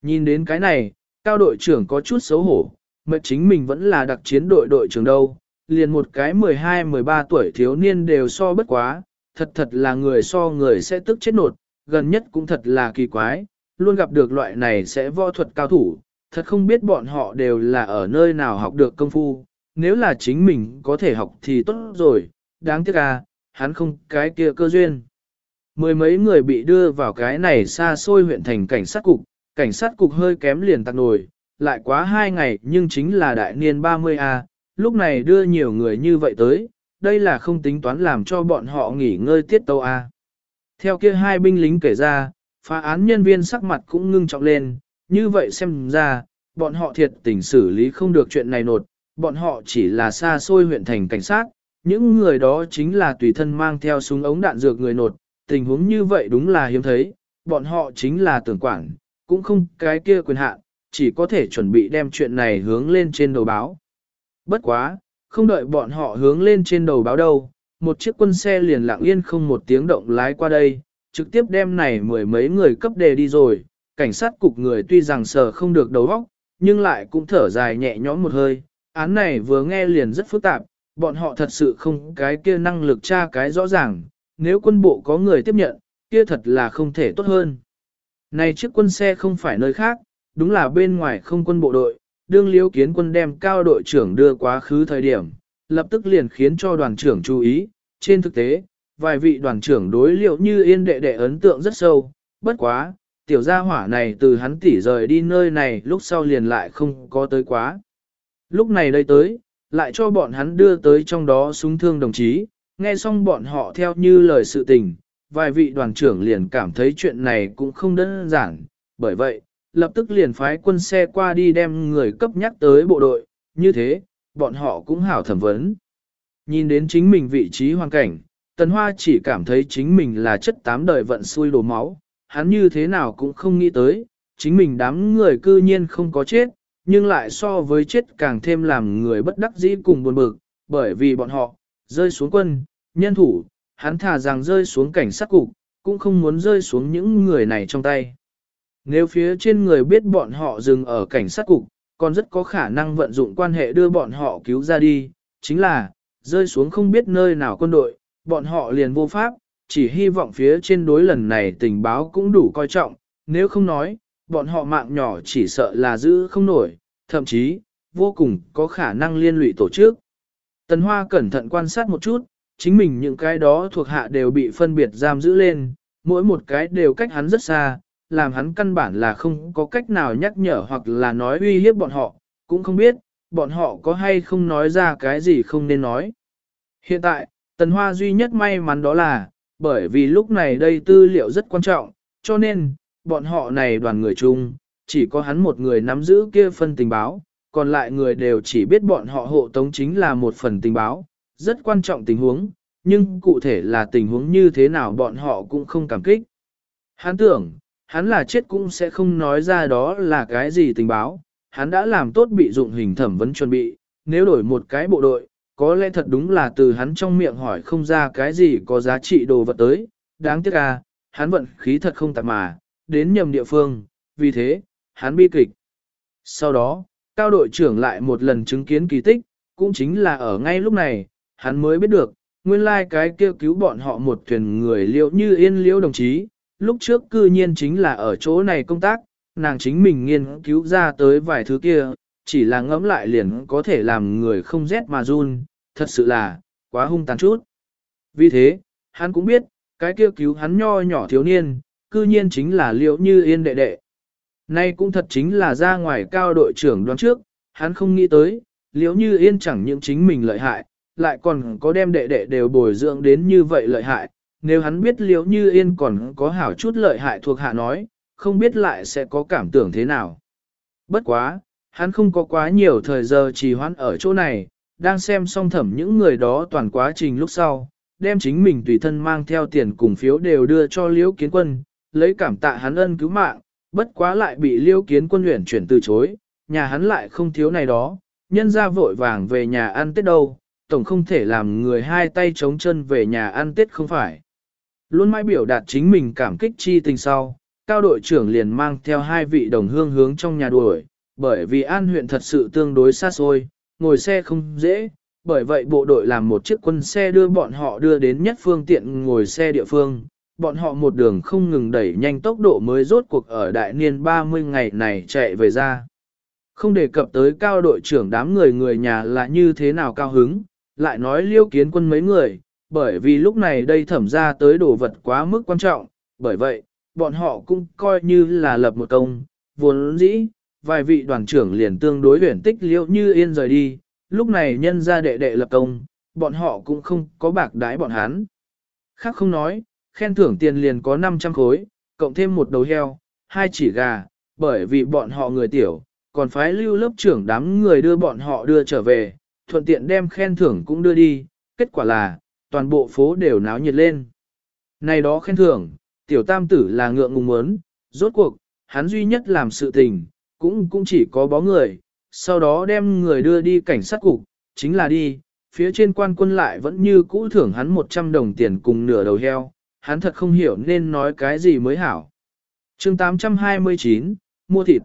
Nhìn đến cái này, cao đội trưởng có chút xấu hổ, mệt chính mình vẫn là đặc chiến đội đội trưởng đâu, liền một cái 12-13 tuổi thiếu niên đều so bất quá, thật thật là người so người sẽ tức chết nột, gần nhất cũng thật là kỳ quái, luôn gặp được loại này sẽ võ thuật cao thủ, thật không biết bọn họ đều là ở nơi nào học được công phu, nếu là chính mình có thể học thì tốt rồi, đáng tiếc à, hắn không cái kia cơ duyên. Mười mấy người bị đưa vào cái này xa xôi huyện thành cảnh sát cục, cảnh sát cục hơi kém liền tạc nổi, lại quá hai ngày nhưng chính là đại niên 30A, lúc này đưa nhiều người như vậy tới, đây là không tính toán làm cho bọn họ nghỉ ngơi tiết tâu A. Theo kia hai binh lính kể ra, phá án nhân viên sắc mặt cũng ngưng trọng lên, như vậy xem ra, bọn họ thiệt tình xử lý không được chuyện này nột, bọn họ chỉ là xa xôi huyện thành cảnh sát, những người đó chính là tùy thân mang theo súng ống đạn dược người nột, tình huống như vậy đúng là hiếm thấy, bọn họ chính là tưởng quản, cũng không cái kia quyền hạn, chỉ có thể chuẩn bị đem chuyện này hướng lên trên đầu báo. Bất quá, không đợi bọn họ hướng lên trên đầu báo đâu, một chiếc quân xe liền lặng yên không một tiếng động lái qua đây, trực tiếp đem này mười mấy người cấp đề đi rồi, cảnh sát cục người tuy rằng sờ không được đầu óc, nhưng lại cũng thở dài nhẹ nhõm một hơi, án này vừa nghe liền rất phức tạp, bọn họ thật sự không cái kia năng lực tra cái rõ ràng, nếu quân bộ có người tiếp nhận, kia thật là không thể tốt hơn. Này chiếc quân xe không phải nơi khác, đúng là bên ngoài không quân bộ đội, đương liếu kiến quân đem cao đội trưởng đưa quá khứ thời điểm, lập tức liền khiến cho đoàn trưởng chú ý, trên thực tế, vài vị đoàn trưởng đối liệu như yên đệ đệ ấn tượng rất sâu, bất quá, tiểu gia hỏa này từ hắn tỉ rời đi nơi này lúc sau liền lại không có tới quá. Lúc này đây tới, lại cho bọn hắn đưa tới trong đó súng thương đồng chí, nghe xong bọn họ theo như lời sự tình, vài vị đoàn trưởng liền cảm thấy chuyện này cũng không đơn giản, bởi vậy, lập tức liền phái quân xe qua đi đem người cấp nhắc tới bộ đội, như thế, bọn họ cũng hảo thẩm vấn. Nhìn đến chính mình vị trí hoàn cảnh, Tần Hoa chỉ cảm thấy chính mình là chất tám đời vận xui đổ máu, hắn như thế nào cũng không nghĩ tới, chính mình đám người cư nhiên không có chết, nhưng lại so với chết càng thêm làm người bất đắc dĩ cùng buồn bực, bởi vì bọn họ, rơi xuống quân, nhân thủ, hắn thà rằng rơi xuống cảnh sát cục, cũng không muốn rơi xuống những người này trong tay. Nếu phía trên người biết bọn họ dừng ở cảnh sát cục, còn rất có khả năng vận dụng quan hệ đưa bọn họ cứu ra đi, chính là, rơi xuống không biết nơi nào quân đội, bọn họ liền vô pháp, chỉ hy vọng phía trên đối lần này tình báo cũng đủ coi trọng, nếu không nói, bọn họ mạng nhỏ chỉ sợ là giữ không nổi, thậm chí, vô cùng có khả năng liên lụy tổ chức. Tần Hoa cẩn thận quan sát một chút, chính mình những cái đó thuộc hạ đều bị phân biệt giam giữ lên, mỗi một cái đều cách hắn rất xa, làm hắn căn bản là không có cách nào nhắc nhở hoặc là nói uy hiếp bọn họ, cũng không biết, bọn họ có hay không nói ra cái gì không nên nói. Hiện tại, Tần Hoa duy nhất may mắn đó là, bởi vì lúc này đây tư liệu rất quan trọng, cho nên, bọn họ này đoàn người chung, chỉ có hắn một người nắm giữ kia phân tình báo, còn lại người đều chỉ biết bọn họ hộ tống chính là một phần tình báo, rất quan trọng tình huống, nhưng cụ thể là tình huống như thế nào bọn họ cũng không cảm kích. Hắn tưởng, hắn là chết cũng sẽ không nói ra đó là cái gì tình báo, hắn đã làm tốt bị dụng hình thẩm vấn chuẩn bị, nếu đổi một cái bộ đội, có lẽ thật đúng là từ hắn trong miệng hỏi không ra cái gì có giá trị đồ vật tới, đáng tiếc à, hắn vận khí thật không tạm mà, đến nhầm địa phương, vì thế, hắn bi kịch. Sau đó, cao đội trưởng lại một lần chứng kiến kỳ tích, cũng chính là ở ngay lúc này, hắn mới biết được, nguyên lai like cái kêu cứu bọn họ một thuyền người liễu như yên liễu đồng chí, lúc trước cư nhiên chính là ở chỗ này công tác, nàng chính mình nghiên cứu ra tới vài thứ kia, chỉ là ngẫm lại liền có thể làm người không rét mà run, thật sự là, quá hung tàn chút. Vì thế, hắn cũng biết, cái kia cứu hắn nho nhỏ thiếu niên, cư nhiên chính là liễu như yên đệ đệ. Nay cũng thật chính là ra ngoài cao đội trưởng đoán trước, hắn không nghĩ tới, liễu như yên chẳng những chính mình lợi hại, lại còn có đem đệ đệ đều bồi dưỡng đến như vậy lợi hại. Nếu hắn biết liễu như yên còn có hảo chút lợi hại thuộc hạ nói, không biết lại sẽ có cảm tưởng thế nào. Bất quá, hắn không có quá nhiều thời giờ trì hoãn ở chỗ này, đang xem xong thẩm những người đó toàn quá trình lúc sau, đem chính mình tùy thân mang theo tiền cùng phiếu đều đưa cho liễu kiến quân, lấy cảm tạ hắn ân cứu mạng, bất quá lại bị liễu kiến quân luyện chuyển từ chối, nhà hắn lại không thiếu này đó, nhân ra vội vàng về nhà ăn tết đâu, tổng không thể làm người hai tay chống chân về nhà ăn tết không phải. Luôn mãi biểu đạt chính mình cảm kích chi tình sau, cao đội trưởng liền mang theo hai vị đồng hương hướng trong nhà đuổi, bởi vì an huyện thật sự tương đối xa xôi, ngồi xe không dễ, bởi vậy bộ đội làm một chiếc quân xe đưa bọn họ đưa đến nhất phương tiện ngồi xe địa phương, bọn họ một đường không ngừng đẩy nhanh tốc độ mới rốt cuộc ở đại niên 30 ngày này chạy về ra. Không đề cập tới cao đội trưởng đám người người nhà là như thế nào cao hứng, lại nói liêu kiến quân mấy người, bởi vì lúc này đây thẩm ra tới đồ vật quá mức quan trọng, bởi vậy, bọn họ cũng coi như là lập một công, vốn dĩ, vài vị đoàn trưởng liền tương đối huyển tích liễu như yên rời đi, lúc này nhân ra đệ đệ lập công, bọn họ cũng không có bạc đái bọn hắn. Khác không nói, khen thưởng tiền liền có 500 khối, cộng thêm một đầu heo, hai chỉ gà, bởi vì bọn họ người tiểu, còn phái lưu lớp trưởng đám người đưa bọn họ đưa trở về, thuận tiện đem khen thưởng cũng đưa đi, kết quả là, toàn bộ phố đều náo nhiệt lên. Này đó khen thưởng, tiểu tam tử là ngượng ngùng muốn, rốt cuộc, hắn duy nhất làm sự tình, cũng cũng chỉ có bó người, sau đó đem người đưa đi cảnh sát cục, chính là đi, phía trên quan quân lại vẫn như cũ thưởng hắn 100 đồng tiền cùng nửa đầu heo, hắn thật không hiểu nên nói cái gì mới hảo. chương 829, mua thịt,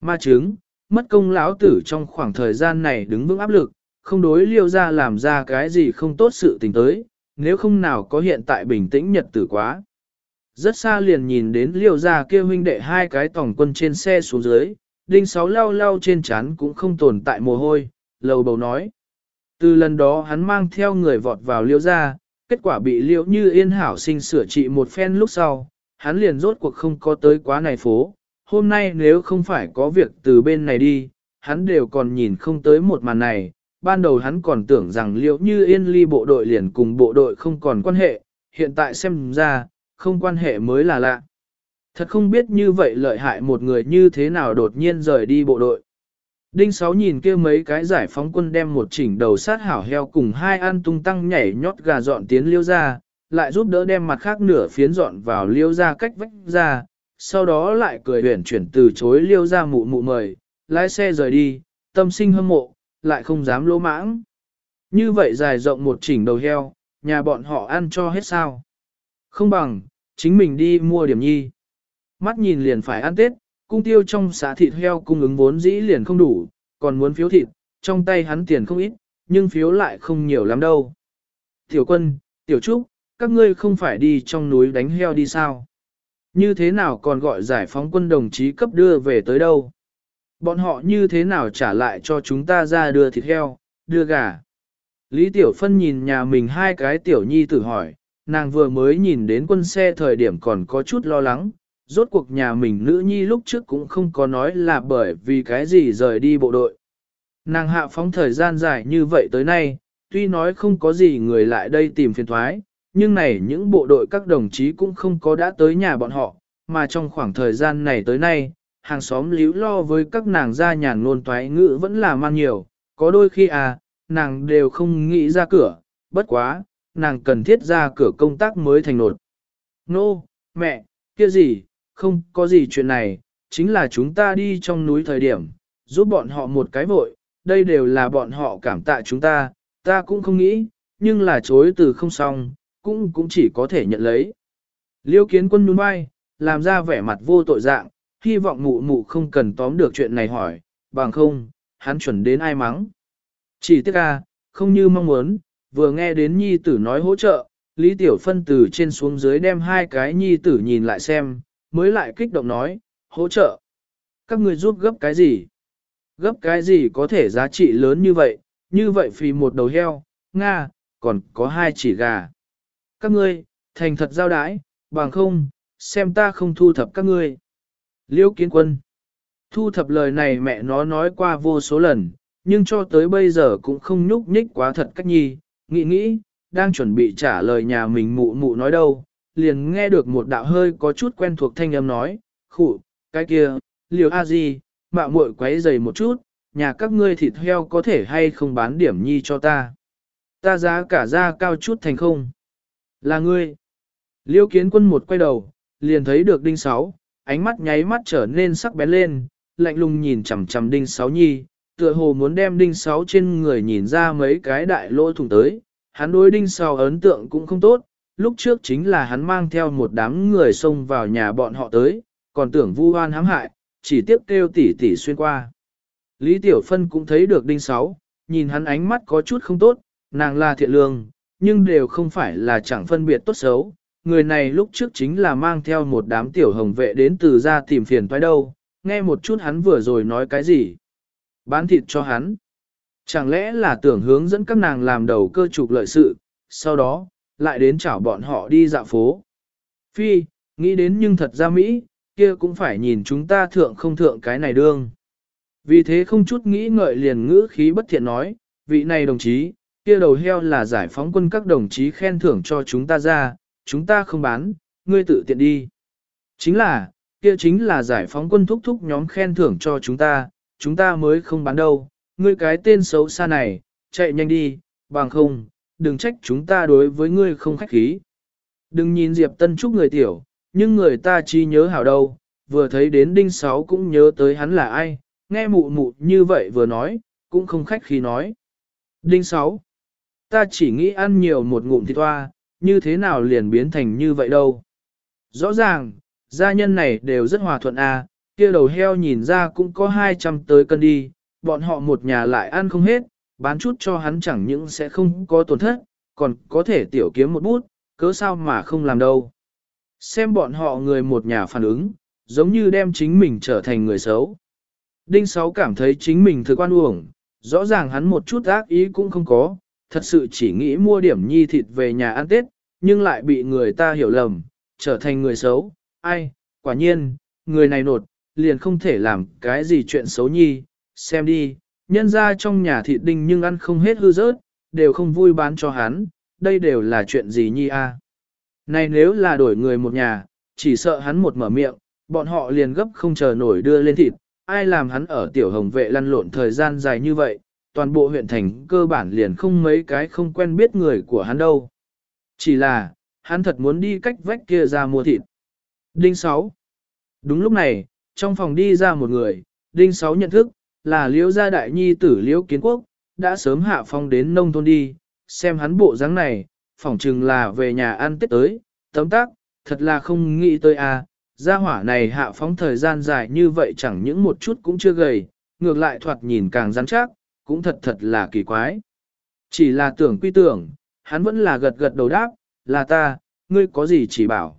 ma trứng, mất công lão tử trong khoảng thời gian này đứng vững áp lực, không đối liêu ra làm ra cái gì không tốt sự tình tới, nếu không nào có hiện tại bình tĩnh nhật tử quá. Rất xa liền nhìn đến liêu ra kia huynh đệ hai cái tổng quân trên xe xuống dưới, đinh sáu lao lao trên chán cũng không tồn tại mồ hôi, lầu bầu nói. Từ lần đó hắn mang theo người vọt vào liêu ra, kết quả bị liễu như yên hảo sinh sửa trị một phen lúc sau, hắn liền rốt cuộc không có tới quá này phố. Hôm nay nếu không phải có việc từ bên này đi, hắn đều còn nhìn không tới một màn này. Ban đầu hắn còn tưởng rằng liệu như yên ly bộ đội liền cùng bộ đội không còn quan hệ, hiện tại xem ra, không quan hệ mới là lạ. Thật không biết như vậy lợi hại một người như thế nào đột nhiên rời đi bộ đội. Đinh Sáu nhìn kia mấy cái giải phóng quân đem một chỉnh đầu sát hảo heo cùng hai ăn tung tăng nhảy nhót gà dọn tiến liêu ra, lại giúp đỡ đem mặt khác nửa phiến dọn vào liêu ra cách vách ra, sau đó lại cười huyển chuyển từ chối liêu ra mụ mụ mời, lái xe rời đi, tâm sinh hâm mộ, lại không dám lỗ mãng. Như vậy dài rộng một chỉnh đầu heo, nhà bọn họ ăn cho hết sao. Không bằng, chính mình đi mua điểm nhi. Mắt nhìn liền phải ăn Tết, cung tiêu trong xã thịt heo cung ứng vốn dĩ liền không đủ, còn muốn phiếu thịt, trong tay hắn tiền không ít, nhưng phiếu lại không nhiều lắm đâu. Tiểu quân, tiểu trúc, các ngươi không phải đi trong núi đánh heo đi sao? Như thế nào còn gọi giải phóng quân đồng chí cấp đưa về tới đâu? Bọn họ như thế nào trả lại cho chúng ta ra đưa thịt heo, đưa gà? Lý Tiểu Phân nhìn nhà mình hai cái tiểu nhi tử hỏi, nàng vừa mới nhìn đến quân xe thời điểm còn có chút lo lắng, rốt cuộc nhà mình nữ nhi lúc trước cũng không có nói là bởi vì cái gì rời đi bộ đội. Nàng hạ phóng thời gian dài như vậy tới nay, tuy nói không có gì người lại đây tìm phiền thoái, nhưng này những bộ đội các đồng chí cũng không có đã tới nhà bọn họ, mà trong khoảng thời gian này tới nay, hàng xóm líu lo với các nàng gia nhàn ngôn toái ngữ vẫn là mang nhiều, có đôi khi à, nàng đều không nghĩ ra cửa, bất quá, nàng cần thiết ra cửa công tác mới thành nột. Nô, no, mẹ, kia gì, không có gì chuyện này, chính là chúng ta đi trong núi thời điểm, giúp bọn họ một cái vội, đây đều là bọn họ cảm tạ chúng ta, ta cũng không nghĩ, nhưng là chối từ không xong, cũng cũng chỉ có thể nhận lấy. Liêu kiến quân nhún vai, làm ra vẻ mặt vô tội dạng, hy vọng mụ mụ không cần tóm được chuyện này hỏi, bằng không, hắn chuẩn đến ai mắng. Chỉ tiếc a, không như mong muốn, vừa nghe đến nhi tử nói hỗ trợ, Lý Tiểu Phân từ trên xuống dưới đem hai cái nhi tử nhìn lại xem, mới lại kích động nói, hỗ trợ. Các người giúp gấp cái gì? Gấp cái gì có thể giá trị lớn như vậy, như vậy vì một đầu heo, Nga, còn có hai chỉ gà. Các ngươi, thành thật giao đái, bằng không, xem ta không thu thập các ngươi. Liễu kiến quân. Thu thập lời này mẹ nó nói qua vô số lần, nhưng cho tới bây giờ cũng không nhúc nhích quá thật cách nhi, nghĩ nghĩ, đang chuẩn bị trả lời nhà mình mụ mụ nói đâu, liền nghe được một đạo hơi có chút quen thuộc thanh âm nói, khụ, cái kia, liều a gì, mạo muội quấy dày một chút, nhà các ngươi thịt heo có thể hay không bán điểm nhi cho ta. Ta giá cả ra cao chút thành không. Là ngươi. Liêu kiến quân một quay đầu, liền thấy được đinh sáu, ánh mắt nháy mắt trở nên sắc bén lên, lạnh lùng nhìn chằm chằm đinh sáu nhi, tựa hồ muốn đem đinh sáu trên người nhìn ra mấy cái đại lỗ thủng tới. Hắn đối đinh sáu ấn tượng cũng không tốt, lúc trước chính là hắn mang theo một đám người xông vào nhà bọn họ tới, còn tưởng vu oan hãm hại, chỉ tiếp kêu tỉ tỉ xuyên qua. Lý Tiểu Phân cũng thấy được đinh sáu, nhìn hắn ánh mắt có chút không tốt, nàng là thiện lương, nhưng đều không phải là chẳng phân biệt tốt xấu. Người này lúc trước chính là mang theo một đám tiểu hồng vệ đến từ ra tìm phiền toái đâu, nghe một chút hắn vừa rồi nói cái gì. Bán thịt cho hắn. Chẳng lẽ là tưởng hướng dẫn các nàng làm đầu cơ trục lợi sự, sau đó, lại đến chảo bọn họ đi dạo phố. Phi, nghĩ đến nhưng thật ra Mỹ, kia cũng phải nhìn chúng ta thượng không thượng cái này đương. Vì thế không chút nghĩ ngợi liền ngữ khí bất thiện nói, vị này đồng chí, kia đầu heo là giải phóng quân các đồng chí khen thưởng cho chúng ta ra, chúng ta không bán, ngươi tự tiện đi. Chính là, kia chính là giải phóng quân thúc thúc nhóm khen thưởng cho chúng ta, chúng ta mới không bán đâu, ngươi cái tên xấu xa này, chạy nhanh đi, bằng không, đừng trách chúng ta đối với ngươi không khách khí. Đừng nhìn Diệp Tân Trúc người tiểu, nhưng người ta chi nhớ hảo đâu, vừa thấy đến đinh sáu cũng nhớ tới hắn là ai, nghe mụ mụ như vậy vừa nói, cũng không khách khí nói. Đinh sáu, ta chỉ nghĩ ăn nhiều một ngụm thịt toa, như thế nào liền biến thành như vậy đâu. Rõ ràng, gia nhân này đều rất hòa thuận à, kia đầu heo nhìn ra cũng có 200 tới cân đi, bọn họ một nhà lại ăn không hết, bán chút cho hắn chẳng những sẽ không có tổn thất, còn có thể tiểu kiếm một bút, cớ sao mà không làm đâu. Xem bọn họ người một nhà phản ứng, giống như đem chính mình trở thành người xấu. Đinh Sáu cảm thấy chính mình thực quan uổng, rõ ràng hắn một chút ác ý cũng không có, thật sự chỉ nghĩ mua điểm nhi thịt về nhà ăn Tết, nhưng lại bị người ta hiểu lầm, trở thành người xấu. Ai, quả nhiên, người này nột, liền không thể làm cái gì chuyện xấu nhi, xem đi, nhân ra trong nhà thịt đinh nhưng ăn không hết hư rớt, đều không vui bán cho hắn, đây đều là chuyện gì nhi a? Này nếu là đổi người một nhà, chỉ sợ hắn một mở miệng, bọn họ liền gấp không chờ nổi đưa lên thịt, ai làm hắn ở tiểu hồng vệ lăn lộn thời gian dài như vậy, toàn bộ huyện thành cơ bản liền không mấy cái không quen biết người của hắn đâu. Chỉ là, hắn thật muốn đi cách vách kia ra mua thịt. Đinh 6. Đúng lúc này, trong phòng đi ra một người, Đinh 6 nhận thức, là liễu gia đại nhi tử liễu kiến quốc, đã sớm hạ phong đến nông thôn đi, xem hắn bộ dáng này, phỏng chừng là về nhà ăn tết tới, tấm tác, thật là không nghĩ tới a. À, gia hỏa này hạ phóng thời gian dài như vậy chẳng những một chút cũng chưa gầy, ngược lại thoạt nhìn càng rắn chắc, cũng thật thật là kỳ quái. Chỉ là tưởng quy tưởng, hắn vẫn là gật gật đầu đáp, là ta, ngươi có gì chỉ bảo.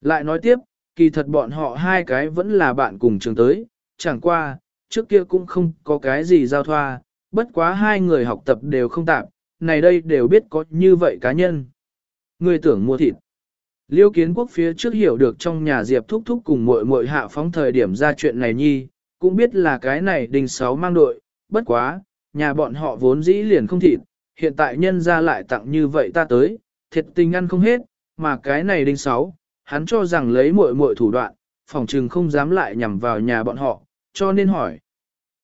Lại nói tiếp, kỳ thật bọn họ hai cái vẫn là bạn cùng trường tới, chẳng qua, trước kia cũng không có cái gì giao thoa, bất quá hai người học tập đều không tạm, này đây đều biết có như vậy cá nhân. Ngươi tưởng mua thịt. Liêu kiến quốc phía trước hiểu được trong nhà Diệp thúc thúc cùng muội muội hạ phóng thời điểm ra chuyện này nhi, cũng biết là cái này đình sáu mang đội, bất quá, nhà bọn họ vốn dĩ liền không thịt, hiện tại nhân ra lại tặng như vậy ta tới, thiệt tình ăn không hết, mà cái này đinh sáu, hắn cho rằng lấy muội muội thủ đoạn, phòng trừng không dám lại nhằm vào nhà bọn họ, cho nên hỏi.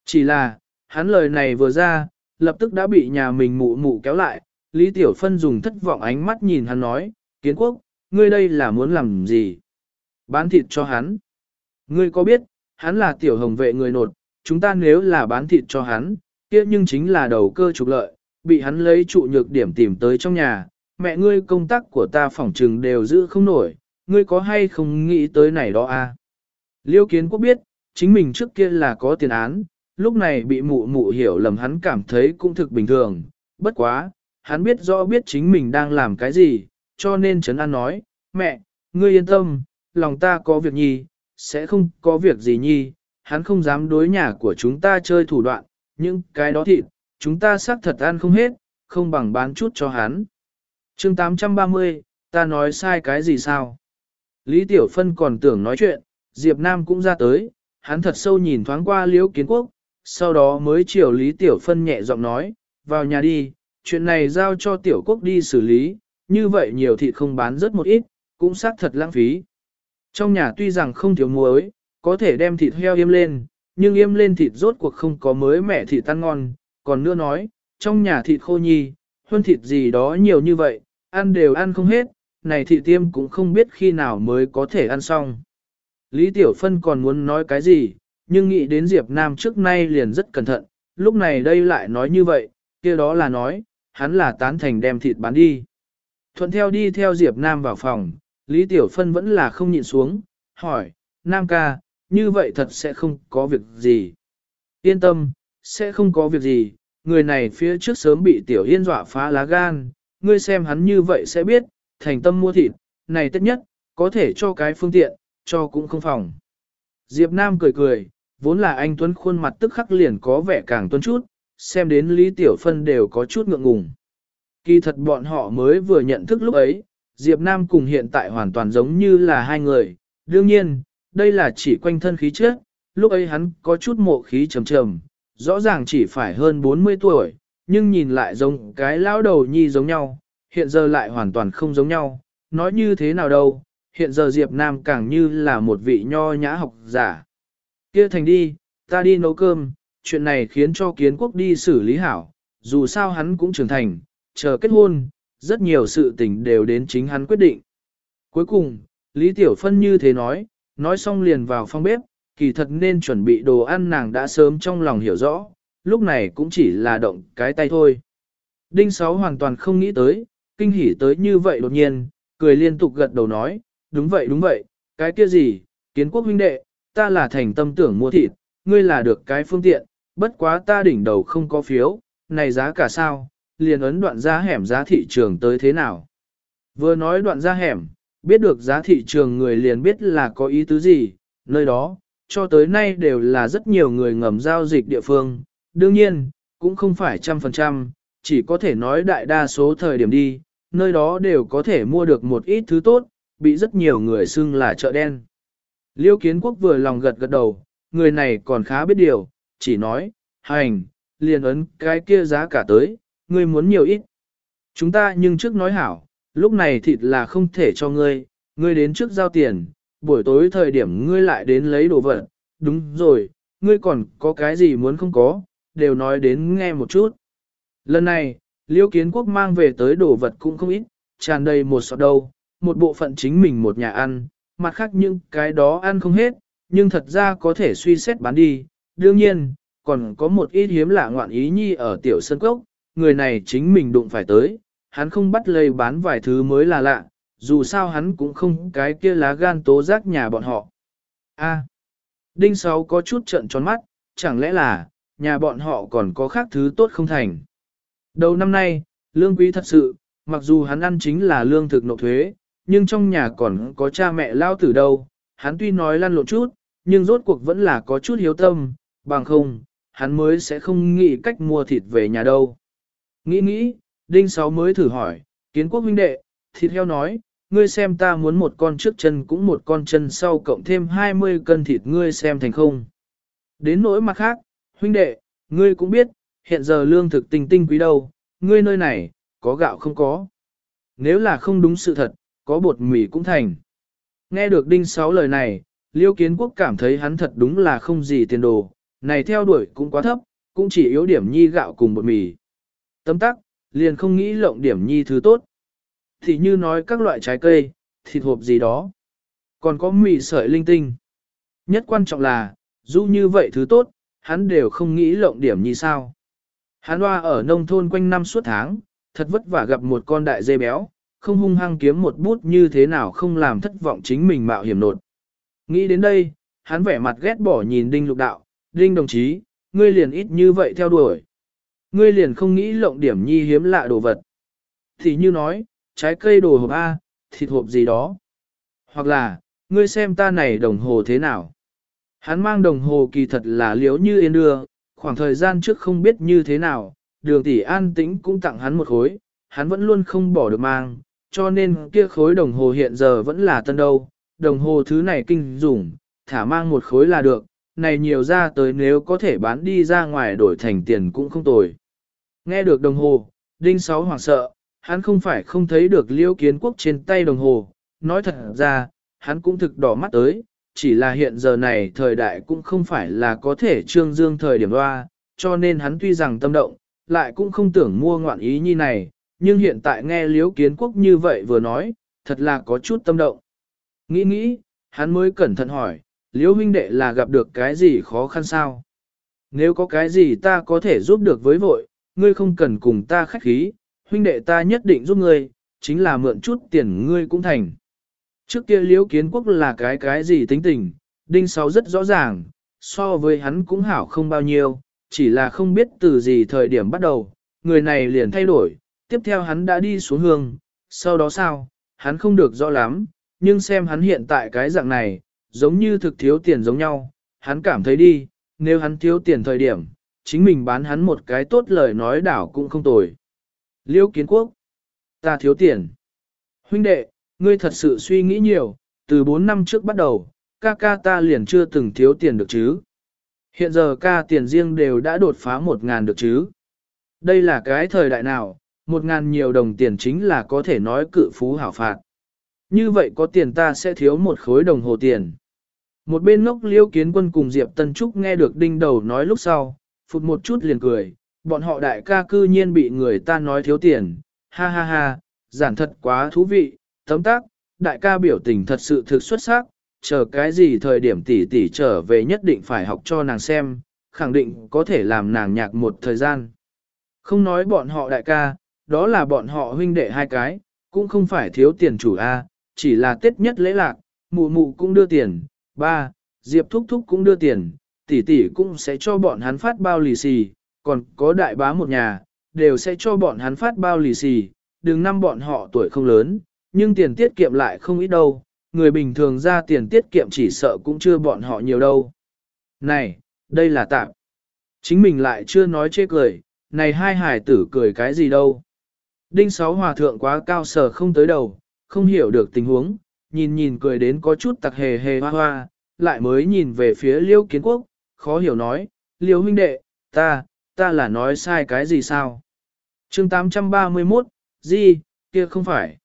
Chỉ là, hắn lời này vừa ra, lập tức đã bị nhà mình mụ mụ kéo lại, Lý Tiểu Phân dùng thất vọng ánh mắt nhìn hắn nói, kiến quốc, ngươi đây là muốn làm gì? Bán thịt cho hắn. Ngươi có biết, hắn là tiểu hồng vệ người nột, chúng ta nếu là bán thịt cho hắn, kia nhưng chính là đầu cơ trục lợi, bị hắn lấy trụ nhược điểm tìm tới trong nhà, mẹ ngươi công tác của ta phỏng trừng đều giữ không nổi, ngươi có hay không nghĩ tới này đó à? Liêu kiến quốc biết, chính mình trước kia là có tiền án, lúc này bị mụ mụ hiểu lầm hắn cảm thấy cũng thực bình thường, bất quá, hắn biết rõ biết chính mình đang làm cái gì, cho nên Trấn An nói, mẹ, ngươi yên tâm, lòng ta có việc nhi, sẽ không có việc gì nhi, hắn không dám đối nhà của chúng ta chơi thủ đoạn, những cái đó thịt, chúng ta xác thật ăn không hết, không bằng bán chút cho hắn. chương 830, ta nói sai cái gì sao? Lý Tiểu Phân còn tưởng nói chuyện, Diệp Nam cũng ra tới, hắn thật sâu nhìn thoáng qua Liễu Kiến Quốc, sau đó mới chiều Lý Tiểu Phân nhẹ giọng nói, vào nhà đi, chuyện này giao cho Tiểu Quốc đi xử lý, như vậy nhiều thịt không bán rất một ít, cũng xác thật lãng phí. Trong nhà tuy rằng không thiếu muối, có thể đem thịt heo yêm lên, nhưng im lên thịt rốt cuộc không có mới mẻ thịt tan ngon, còn nữa nói, trong nhà thịt khô nhi, hơn thịt gì đó nhiều như vậy, ăn đều ăn không hết, này thịt tiêm cũng không biết khi nào mới có thể ăn xong. Lý Tiểu Phân còn muốn nói cái gì, nhưng nghĩ đến Diệp Nam trước nay liền rất cẩn thận, lúc này đây lại nói như vậy, kia đó là nói, hắn là tán thành đem thịt bán đi. Thuận theo đi theo Diệp Nam vào phòng, Lý Tiểu Phân vẫn là không nhịn xuống, hỏi, Nam ca, như vậy thật sẽ không có việc gì. Yên tâm, sẽ không có việc gì, người này phía trước sớm bị Tiểu Yên dọa phá lá gan, ngươi xem hắn như vậy sẽ biết, thành tâm mua thịt, này tất nhất, có thể cho cái phương tiện, cho cũng không phòng. Diệp Nam cười cười, vốn là anh Tuấn khuôn mặt tức khắc liền có vẻ càng tuấn chút, xem đến Lý Tiểu Phân đều có chút ngượng ngùng. Kỳ thật bọn họ mới vừa nhận thức lúc ấy, Diệp Nam cùng hiện tại hoàn toàn giống như là hai người. Đương nhiên, đây là chỉ quanh thân khí trước. lúc ấy hắn có chút mộ khí trầm trầm, rõ ràng chỉ phải hơn 40 tuổi, nhưng nhìn lại giống cái lão đầu nhi giống nhau, hiện giờ lại hoàn toàn không giống nhau. Nói như thế nào đâu, hiện giờ Diệp Nam càng như là một vị nho nhã học giả. Kia thành đi, ta đi nấu cơm, chuyện này khiến cho kiến quốc đi xử lý hảo, dù sao hắn cũng trưởng thành, chờ kết hôn, rất nhiều sự tình đều đến chính hắn quyết định. Cuối cùng, Lý Tiểu Phân như thế nói, nói xong liền vào phòng bếp, kỳ thật nên chuẩn bị đồ ăn nàng đã sớm trong lòng hiểu rõ, lúc này cũng chỉ là động cái tay thôi. Đinh Sáu hoàn toàn không nghĩ tới, kinh hỉ tới như vậy đột nhiên, cười liên tục gật đầu nói, đúng vậy đúng vậy, cái kia gì, kiến quốc huynh đệ, ta là thành tâm tưởng mua thịt, ngươi là được cái phương tiện, bất quá ta đỉnh đầu không có phiếu, này giá cả sao, liền ấn đoạn ra hẻm giá thị trường tới thế nào. Vừa nói đoạn ra hẻm, biết được giá thị trường người liền biết là có ý tứ gì, nơi đó, cho tới nay đều là rất nhiều người ngầm giao dịch địa phương, đương nhiên, cũng không phải trăm phần trăm, chỉ có thể nói đại đa số thời điểm đi, nơi đó đều có thể mua được một ít thứ tốt, bị rất nhiều người xưng là chợ đen. Liêu kiến quốc vừa lòng gật gật đầu, người này còn khá biết điều, chỉ nói, hành, liền ấn cái kia giá cả tới, ngươi muốn nhiều ít. Chúng ta nhưng trước nói hảo, lúc này thịt là không thể cho ngươi, ngươi đến trước giao tiền, buổi tối thời điểm ngươi lại đến lấy đồ vật, đúng rồi, ngươi còn có cái gì muốn không có, đều nói đến nghe một chút. Lần này, Liêu Kiến Quốc mang về tới đồ vật cũng không ít, tràn đầy một sọt đầu, một bộ phận chính mình một nhà ăn, mặt khác những cái đó ăn không hết, nhưng thật ra có thể suy xét bán đi. Đương nhiên, còn có một ít hiếm lạ ngoạn ý nhi ở tiểu sân cốc, người này chính mình đụng phải tới, hắn không bắt lấy bán vài thứ mới là lạ, dù sao hắn cũng không cái kia lá gan tố giác nhà bọn họ. A. À, Đinh Sáu có chút trận tròn mắt, chẳng lẽ là, nhà bọn họ còn có khác thứ tốt không thành. Đầu năm nay, lương quý thật sự, mặc dù hắn ăn chính là lương thực nộp thuế, nhưng trong nhà còn có cha mẹ lao tử đâu, hắn tuy nói lăn lộn chút, nhưng rốt cuộc vẫn là có chút hiếu tâm, bằng không, hắn mới sẽ không nghĩ cách mua thịt về nhà đâu. Nghĩ nghĩ, Đinh Sáu mới thử hỏi, kiến quốc huynh đệ, thịt heo nói, ngươi xem ta muốn một con trước chân cũng một con chân sau cộng thêm 20 cân thịt ngươi xem thành không. Đến nỗi mặt khác, huynh đệ, ngươi cũng biết, hiện giờ lương thực tinh tinh quý đâu, ngươi nơi này, có gạo không có. Nếu là không đúng sự thật, có bột mì cũng thành. Nghe được đinh sáu lời này, liêu kiến quốc cảm thấy hắn thật đúng là không gì tiền đồ, này theo đuổi cũng quá thấp, cũng chỉ yếu điểm nhi gạo cùng bột mì. Tấm tắc, liền không nghĩ lộng điểm nhi thứ tốt. Thì như nói các loại trái cây, thịt hộp gì đó. Còn có mì sợi linh tinh. Nhất quan trọng là, dù như vậy thứ tốt, hắn đều không nghĩ lộng điểm nhi sao. Hắn hoa ở nông thôn quanh năm suốt tháng, thật vất vả gặp một con đại dê béo, không hung hăng kiếm một bút như thế nào không làm thất vọng chính mình mạo hiểm nột. Nghĩ đến đây, hắn vẻ mặt ghét bỏ nhìn Đinh Lục Đạo, Đinh đồng chí, ngươi liền ít như vậy theo đuổi. Ngươi liền không nghĩ lộng điểm nhi hiếm lạ đồ vật. Thì như nói, trái cây đồ hộp A, thịt hộp gì đó. Hoặc là, ngươi xem ta này đồng hồ thế nào. Hắn mang đồng hồ kỳ thật là liếu như yên đưa, khoảng thời gian trước không biết như thế nào, đường tỷ an tĩnh cũng tặng hắn một khối, hắn vẫn luôn không bỏ được mang, cho nên kia khối đồng hồ hiện giờ vẫn là tân đâu, đồng hồ thứ này kinh dùng, thả mang một khối là được, này nhiều ra tới nếu có thể bán đi ra ngoài đổi thành tiền cũng không tồi. Nghe được đồng hồ, Đinh Sáu hoảng sợ, hắn không phải không thấy được liêu kiến quốc trên tay đồng hồ, nói thật ra, hắn cũng thực đỏ mắt tới, chỉ là hiện giờ này thời đại cũng không phải là có thể trương dương thời điểm loa, cho nên hắn tuy rằng tâm động, lại cũng không tưởng mua ngoạn ý như này, nhưng hiện tại nghe liêu kiến quốc như vậy vừa nói, thật là có chút tâm động. Nghĩ nghĩ, hắn mới cẩn thận hỏi, Liễu huynh đệ là gặp được cái gì khó khăn sao? Nếu có cái gì ta có thể giúp được với vội, ngươi không cần cùng ta khách khí, huynh đệ ta nhất định giúp ngươi, chính là mượn chút tiền ngươi cũng thành. Trước kia liễu kiến quốc là cái cái gì tính tình, đinh sáu rất rõ ràng, so với hắn cũng hảo không bao nhiêu, chỉ là không biết từ gì thời điểm bắt đầu, người này liền thay đổi, tiếp theo hắn đã đi xuống hương, sau đó sao, hắn không được rõ lắm, nhưng xem hắn hiện tại cái dạng này, giống như thực thiếu tiền giống nhau, hắn cảm thấy đi, nếu hắn thiếu tiền thời điểm, chính mình bán hắn một cái tốt lời nói đảo cũng không tồi. Liêu kiến quốc, ta thiếu tiền. Huynh đệ, ngươi thật sự suy nghĩ nhiều, từ 4 năm trước bắt đầu, ca ca ta liền chưa từng thiếu tiền được chứ. Hiện giờ ca tiền riêng đều đã đột phá một ngàn được chứ. Đây là cái thời đại nào, một ngàn nhiều đồng tiền chính là có thể nói cự phú hảo phạt. Như vậy có tiền ta sẽ thiếu một khối đồng hồ tiền. Một bên ngốc liêu kiến quân cùng Diệp Tân Trúc nghe được đinh đầu nói lúc sau, phụt một chút liền cười, bọn họ đại ca cư nhiên bị người ta nói thiếu tiền, ha ha ha, giản thật quá thú vị, tấm tác, đại ca biểu tình thật sự thực xuất sắc, chờ cái gì thời điểm tỷ tỷ trở về nhất định phải học cho nàng xem, khẳng định có thể làm nàng nhạc một thời gian. Không nói bọn họ đại ca, đó là bọn họ huynh đệ hai cái, cũng không phải thiếu tiền chủ A, chỉ là tết nhất lễ lạc, mụ mụ cũng đưa tiền, ba, Diệp thúc thúc cũng đưa tiền, tỷ tỷ cũng sẽ cho bọn hắn phát bao lì xì, còn có đại bá một nhà, đều sẽ cho bọn hắn phát bao lì xì, đừng năm bọn họ tuổi không lớn, nhưng tiền tiết kiệm lại không ít đâu, người bình thường ra tiền tiết kiệm chỉ sợ cũng chưa bọn họ nhiều đâu. Này, đây là tạm. Chính mình lại chưa nói chê cười, này hai hải tử cười cái gì đâu. Đinh sáu hòa thượng quá cao sở không tới đầu, không hiểu được tình huống, nhìn nhìn cười đến có chút tặc hề hề hoa hoa, lại mới nhìn về phía liêu kiến quốc, khó hiểu nói, liêu huynh đệ, ta, ta là nói sai cái gì sao? chương 831, gì, kia không phải.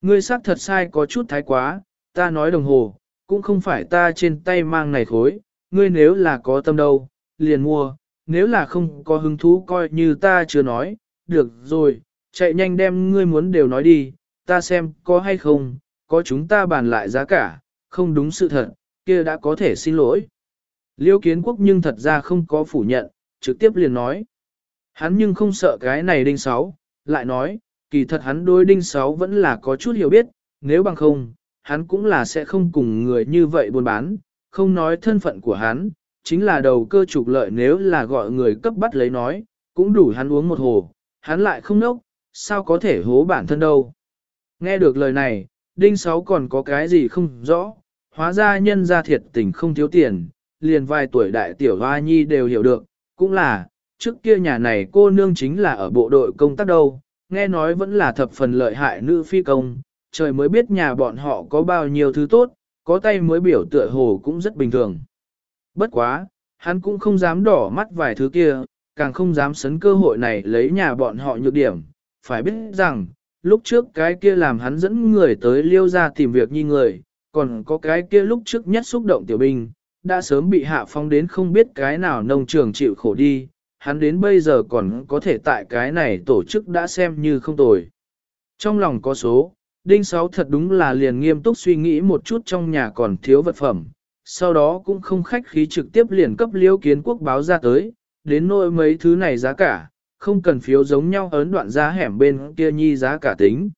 Ngươi xác thật sai có chút thái quá, ta nói đồng hồ, cũng không phải ta trên tay mang này khối, ngươi nếu là có tâm đâu, liền mua, nếu là không có hứng thú coi như ta chưa nói, được rồi, chạy nhanh đem ngươi muốn đều nói đi, ta xem có hay không, có chúng ta bàn lại giá cả, không đúng sự thật, kia đã có thể xin lỗi. Liêu kiến quốc nhưng thật ra không có phủ nhận, trực tiếp liền nói. Hắn nhưng không sợ cái này đinh sáu, lại nói, kỳ thật hắn đối đinh sáu vẫn là có chút hiểu biết, nếu bằng không, hắn cũng là sẽ không cùng người như vậy buôn bán, không nói thân phận của hắn, chính là đầu cơ trục lợi nếu là gọi người cấp bắt lấy nói, cũng đủ hắn uống một hồ, hắn lại không nốc, sao có thể hố bản thân đâu. Nghe được lời này, đinh sáu còn có cái gì không rõ, hóa ra nhân ra thiệt tình không thiếu tiền, liền vài tuổi đại tiểu hoa nhi đều hiểu được, cũng là, trước kia nhà này cô nương chính là ở bộ đội công tác đâu, nghe nói vẫn là thập phần lợi hại nữ phi công, trời mới biết nhà bọn họ có bao nhiêu thứ tốt, có tay mới biểu tựa hồ cũng rất bình thường. Bất quá, hắn cũng không dám đỏ mắt vài thứ kia, càng không dám sấn cơ hội này lấy nhà bọn họ nhược điểm, phải biết rằng, lúc trước cái kia làm hắn dẫn người tới liêu ra tìm việc như người, còn có cái kia lúc trước nhất xúc động tiểu binh, đã sớm bị hạ phong đến không biết cái nào nông trường chịu khổ đi, hắn đến bây giờ còn có thể tại cái này tổ chức đã xem như không tồi. Trong lòng có số, Đinh Sáu thật đúng là liền nghiêm túc suy nghĩ một chút trong nhà còn thiếu vật phẩm, sau đó cũng không khách khí trực tiếp liền cấp liêu kiến quốc báo ra tới, đến nỗi mấy thứ này giá cả, không cần phiếu giống nhau ấn đoạn giá hẻm bên kia nhi giá cả tính.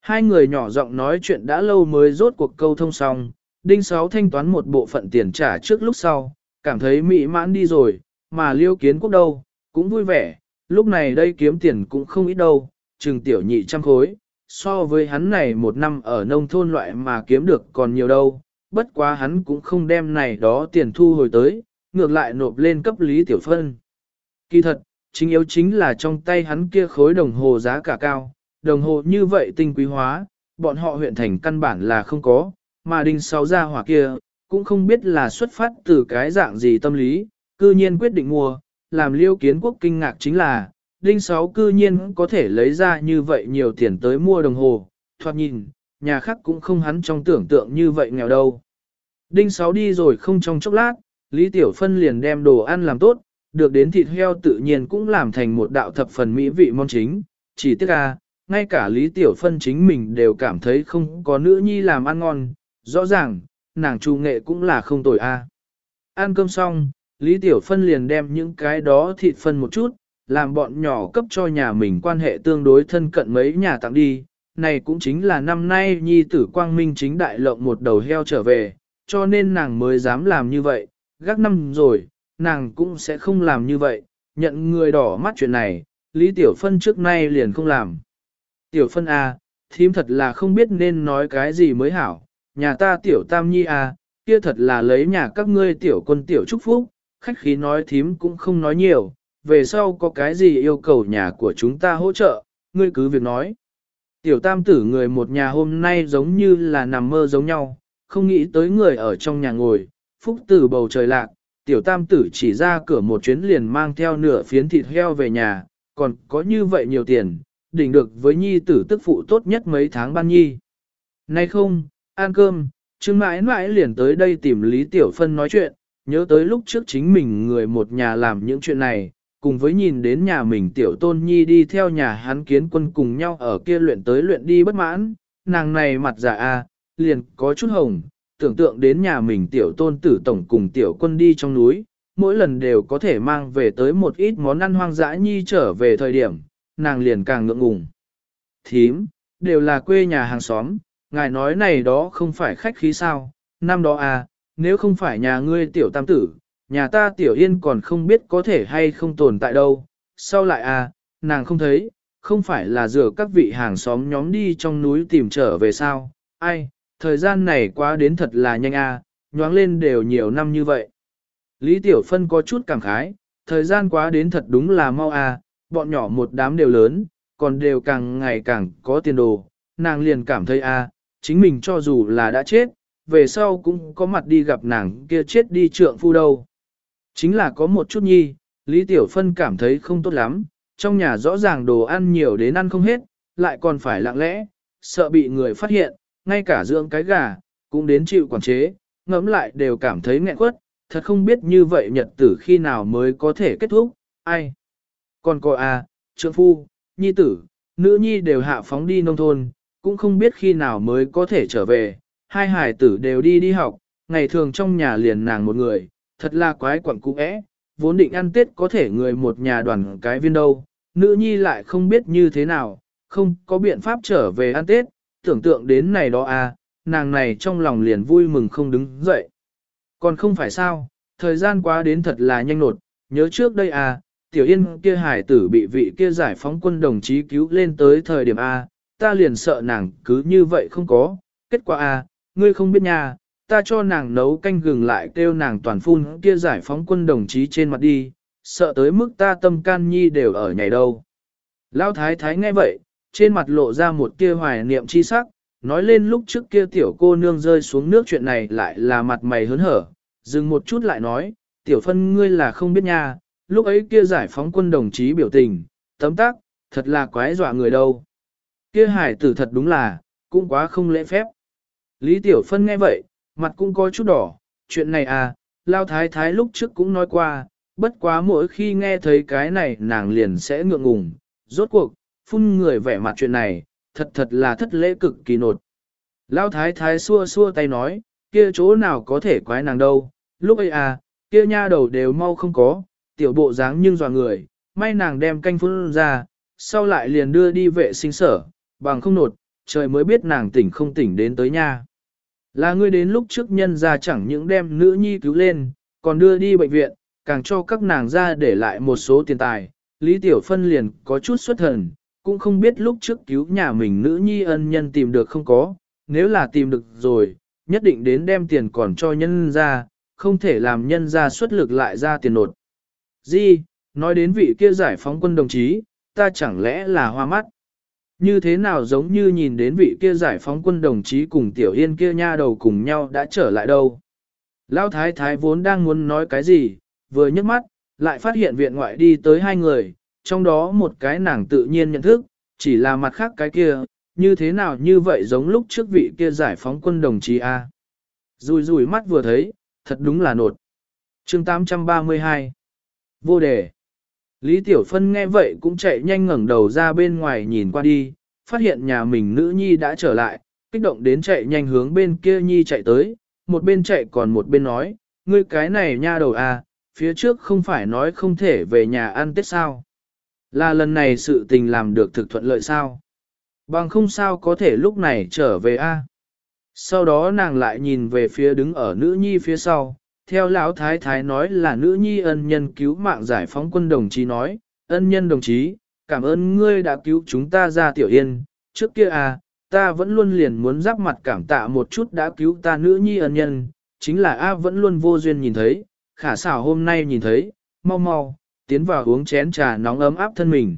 Hai người nhỏ giọng nói chuyện đã lâu mới rốt cuộc câu thông xong, Đinh Sáu thanh toán một bộ phận tiền trả trước lúc sau, cảm thấy mỹ mãn đi rồi, mà liêu kiến quốc đâu, cũng vui vẻ, lúc này đây kiếm tiền cũng không ít đâu, Trừng tiểu nhị trăm khối, so với hắn này một năm ở nông thôn loại mà kiếm được còn nhiều đâu, bất quá hắn cũng không đem này đó tiền thu hồi tới, ngược lại nộp lên cấp lý tiểu phân. Kỳ thật, chính yếu chính là trong tay hắn kia khối đồng hồ giá cả cao, đồng hồ như vậy tinh quý hóa, bọn họ huyện thành căn bản là không có, mà đinh sáu gia hỏa kia, cũng không biết là xuất phát từ cái dạng gì tâm lý, cư nhiên quyết định mua, làm liêu kiến quốc kinh ngạc chính là, đinh sáu cư nhiên có thể lấy ra như vậy nhiều tiền tới mua đồng hồ, thoạt nhìn, nhà khác cũng không hắn trong tưởng tượng như vậy nghèo đâu. Đinh sáu đi rồi không trong chốc lát, Lý Tiểu Phân liền đem đồ ăn làm tốt, được đến thịt heo tự nhiên cũng làm thành một đạo thập phần mỹ vị món chính, chỉ tiếc à, ngay cả Lý Tiểu Phân chính mình đều cảm thấy không có nữ nhi làm ăn ngon, rõ ràng, nàng trù nghệ cũng là không tồi a. À. Ăn cơm xong, Lý Tiểu Phân liền đem những cái đó thịt phân một chút, làm bọn nhỏ cấp cho nhà mình quan hệ tương đối thân cận mấy nhà tặng đi. Này cũng chính là năm nay nhi tử quang minh chính đại lộng một đầu heo trở về, cho nên nàng mới dám làm như vậy, gác năm rồi, nàng cũng sẽ không làm như vậy, nhận người đỏ mắt chuyện này, Lý Tiểu Phân trước nay liền không làm. Tiểu Phân A, thím thật là không biết nên nói cái gì mới hảo, nhà ta Tiểu Tam Nhi A, kia thật là lấy nhà các ngươi Tiểu Quân Tiểu Trúc Phúc, khách khí nói thím cũng không nói nhiều, về sau có cái gì yêu cầu nhà của chúng ta hỗ trợ, ngươi cứ việc nói. Tiểu tam tử người một nhà hôm nay giống như là nằm mơ giống nhau, không nghĩ tới người ở trong nhà ngồi, phúc tử bầu trời lạc, tiểu tam tử chỉ ra cửa một chuyến liền mang theo nửa phiến thịt heo về nhà, còn có như vậy nhiều tiền, đỉnh được với nhi tử tức phụ tốt nhất mấy tháng ban nhi. Nay không, ăn cơm, chứ mãi mãi liền tới đây tìm Lý Tiểu Phân nói chuyện, nhớ tới lúc trước chính mình người một nhà làm những chuyện này, cùng với nhìn đến nhà mình tiểu tôn nhi đi theo nhà hắn kiến quân cùng nhau ở kia luyện tới luyện đi bất mãn, nàng này mặt giả a liền có chút hồng, tưởng tượng đến nhà mình tiểu tôn tử tổng cùng tiểu quân đi trong núi, mỗi lần đều có thể mang về tới một ít món ăn hoang dã nhi trở về thời điểm, nàng liền càng ngượng ngùng. Thím, đều là quê nhà hàng xóm, ngài nói này đó không phải khách khí sao, năm đó à, nếu không phải nhà ngươi tiểu tam tử, nhà ta tiểu yên còn không biết có thể hay không tồn tại đâu, sau lại à, nàng không thấy, không phải là dựa các vị hàng xóm nhóm đi trong núi tìm trở về sao, ai, thời gian này quá đến thật là nhanh à, nhoáng lên đều nhiều năm như vậy. Lý Tiểu Phân có chút cảm khái, thời gian quá đến thật đúng là mau à, bọn nhỏ một đám đều lớn, còn đều càng ngày càng có tiền đồ, nàng liền cảm thấy a, chính mình cho dù là đã chết, về sau cũng có mặt đi gặp nàng kia chết đi trượng phu đâu. Chính là có một chút nhi, Lý Tiểu Phân cảm thấy không tốt lắm, trong nhà rõ ràng đồ ăn nhiều đến ăn không hết, lại còn phải lặng lẽ, sợ bị người phát hiện, ngay cả dưỡng cái gà, cũng đến chịu quản chế, ngẫm lại đều cảm thấy nghẹn quất, thật không biết như vậy nhật tử khi nào mới có thể kết thúc, ai. Còn cô à, trượng phu, nhi tử, nữ nhi đều hạ phóng đi nông thôn, cũng không biết khi nào mới có thể trở về, hai hải tử đều đi đi học, ngày thường trong nhà liền nàng một người, thật là quái quẩn cũ ẽ, vốn định ăn tết có thể người một nhà đoàn cái viên đâu, nữ nhi lại không biết như thế nào, không có biện pháp trở về ăn tết, tưởng tượng đến này đó à, nàng này trong lòng liền vui mừng không đứng dậy. Còn không phải sao, thời gian quá đến thật là nhanh nột, nhớ trước đây à, tiểu yên kia hải tử bị vị kia giải phóng quân đồng chí cứu lên tới thời điểm A, ta liền sợ nàng cứ như vậy không có, kết quả A, ngươi không biết nha, ta cho nàng nấu canh gừng lại kêu nàng toàn phun kia giải phóng quân đồng chí trên mặt đi, sợ tới mức ta tâm can nhi đều ở nhảy đâu. Lão thái thái nghe vậy, trên mặt lộ ra một tia hoài niệm chi sắc, nói lên lúc trước kia tiểu cô nương rơi xuống nước chuyện này lại là mặt mày hớn hở, dừng một chút lại nói, tiểu phân ngươi là không biết nha, lúc ấy kia giải phóng quân đồng chí biểu tình, tấm tác, thật là quái dọa người đâu. Kia hải tử thật đúng là, cũng quá không lễ phép. Lý Tiểu Phân nghe vậy, mặt cũng có chút đỏ, chuyện này à, Lao Thái Thái lúc trước cũng nói qua, bất quá mỗi khi nghe thấy cái này nàng liền sẽ ngượng ngùng, rốt cuộc, phun người vẻ mặt chuyện này, thật thật là thất lễ cực kỳ nột. Lao Thái Thái xua xua tay nói, kia chỗ nào có thể quái nàng đâu, lúc ấy à, kia nha đầu đều mau không có, tiểu bộ dáng nhưng dò người, may nàng đem canh phun ra, sau lại liền đưa đi vệ sinh sở, bằng không nột, trời mới biết nàng tỉnh không tỉnh đến tới nha. Là ngươi đến lúc trước nhân ra chẳng những đem nữ nhi cứu lên, còn đưa đi bệnh viện, càng cho các nàng ra để lại một số tiền tài. Lý Tiểu Phân liền có chút xuất thần, cũng không biết lúc trước cứu nhà mình nữ nhi ân nhân tìm được không có, nếu là tìm được rồi, nhất định đến đem tiền còn cho nhân ra, không thể làm nhân ra xuất lực lại ra tiền nột. Di, nói đến vị kia giải phóng quân đồng chí, ta chẳng lẽ là hoa mắt. Như thế nào giống như nhìn đến vị kia giải phóng quân đồng chí cùng tiểu yên kia nha đầu cùng nhau đã trở lại đâu. Lão thái thái vốn đang muốn nói cái gì, vừa nhấc mắt, lại phát hiện viện ngoại đi tới hai người, trong đó một cái nàng tự nhiên nhận thức, chỉ là mặt khác cái kia, như thế nào như vậy giống lúc trước vị kia giải phóng quân đồng chí A. Rùi rùi mắt vừa thấy, thật đúng là nột. chương 832 Vô đề. Lý Tiểu Phân nghe vậy cũng chạy nhanh ngẩng đầu ra bên ngoài nhìn qua đi, phát hiện nhà mình nữ nhi đã trở lại, kích động đến chạy nhanh hướng bên kia nhi chạy tới, một bên chạy còn một bên nói, ngươi cái này nha đầu à, phía trước không phải nói không thể về nhà ăn tết sao. Là lần này sự tình làm được thực thuận lợi sao? Bằng không sao có thể lúc này trở về a? Sau đó nàng lại nhìn về phía đứng ở nữ nhi phía sau, theo lão thái thái nói là nữ nhi ân nhân cứu mạng giải phóng quân đồng chí nói, ân nhân đồng chí, cảm ơn ngươi đã cứu chúng ta ra tiểu yên, trước kia à, ta vẫn luôn liền muốn giáp mặt cảm tạ một chút đã cứu ta nữ nhi ân nhân, chính là A vẫn luôn vô duyên nhìn thấy, khả xảo hôm nay nhìn thấy, mau mau, tiến vào uống chén trà nóng ấm áp thân mình.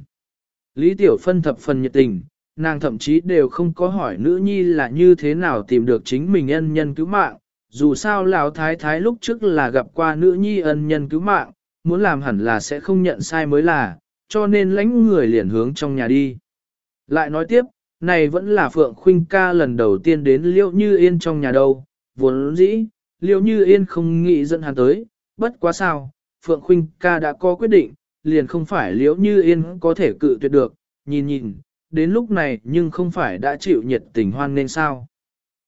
Lý Tiểu Phân thập phần nhiệt tình, nàng thậm chí đều không có hỏi nữ nhi là như thế nào tìm được chính mình ân nhân cứu mạng, dù sao lão thái thái lúc trước là gặp qua nữ nhi ân nhân cứu mạng, muốn làm hẳn là sẽ không nhận sai mới là, cho nên lãnh người liền hướng trong nhà đi. Lại nói tiếp, này vẫn là Phượng Khuynh ca lần đầu tiên đến Liễu Như Yên trong nhà đâu, vốn dĩ, Liễu Như Yên không nghĩ dẫn hắn tới, bất quá sao, Phượng Khuynh ca đã có quyết định, liền không phải Liễu Như Yên có thể cự tuyệt được, nhìn nhìn, đến lúc này nhưng không phải đã chịu nhiệt tình hoan nên sao.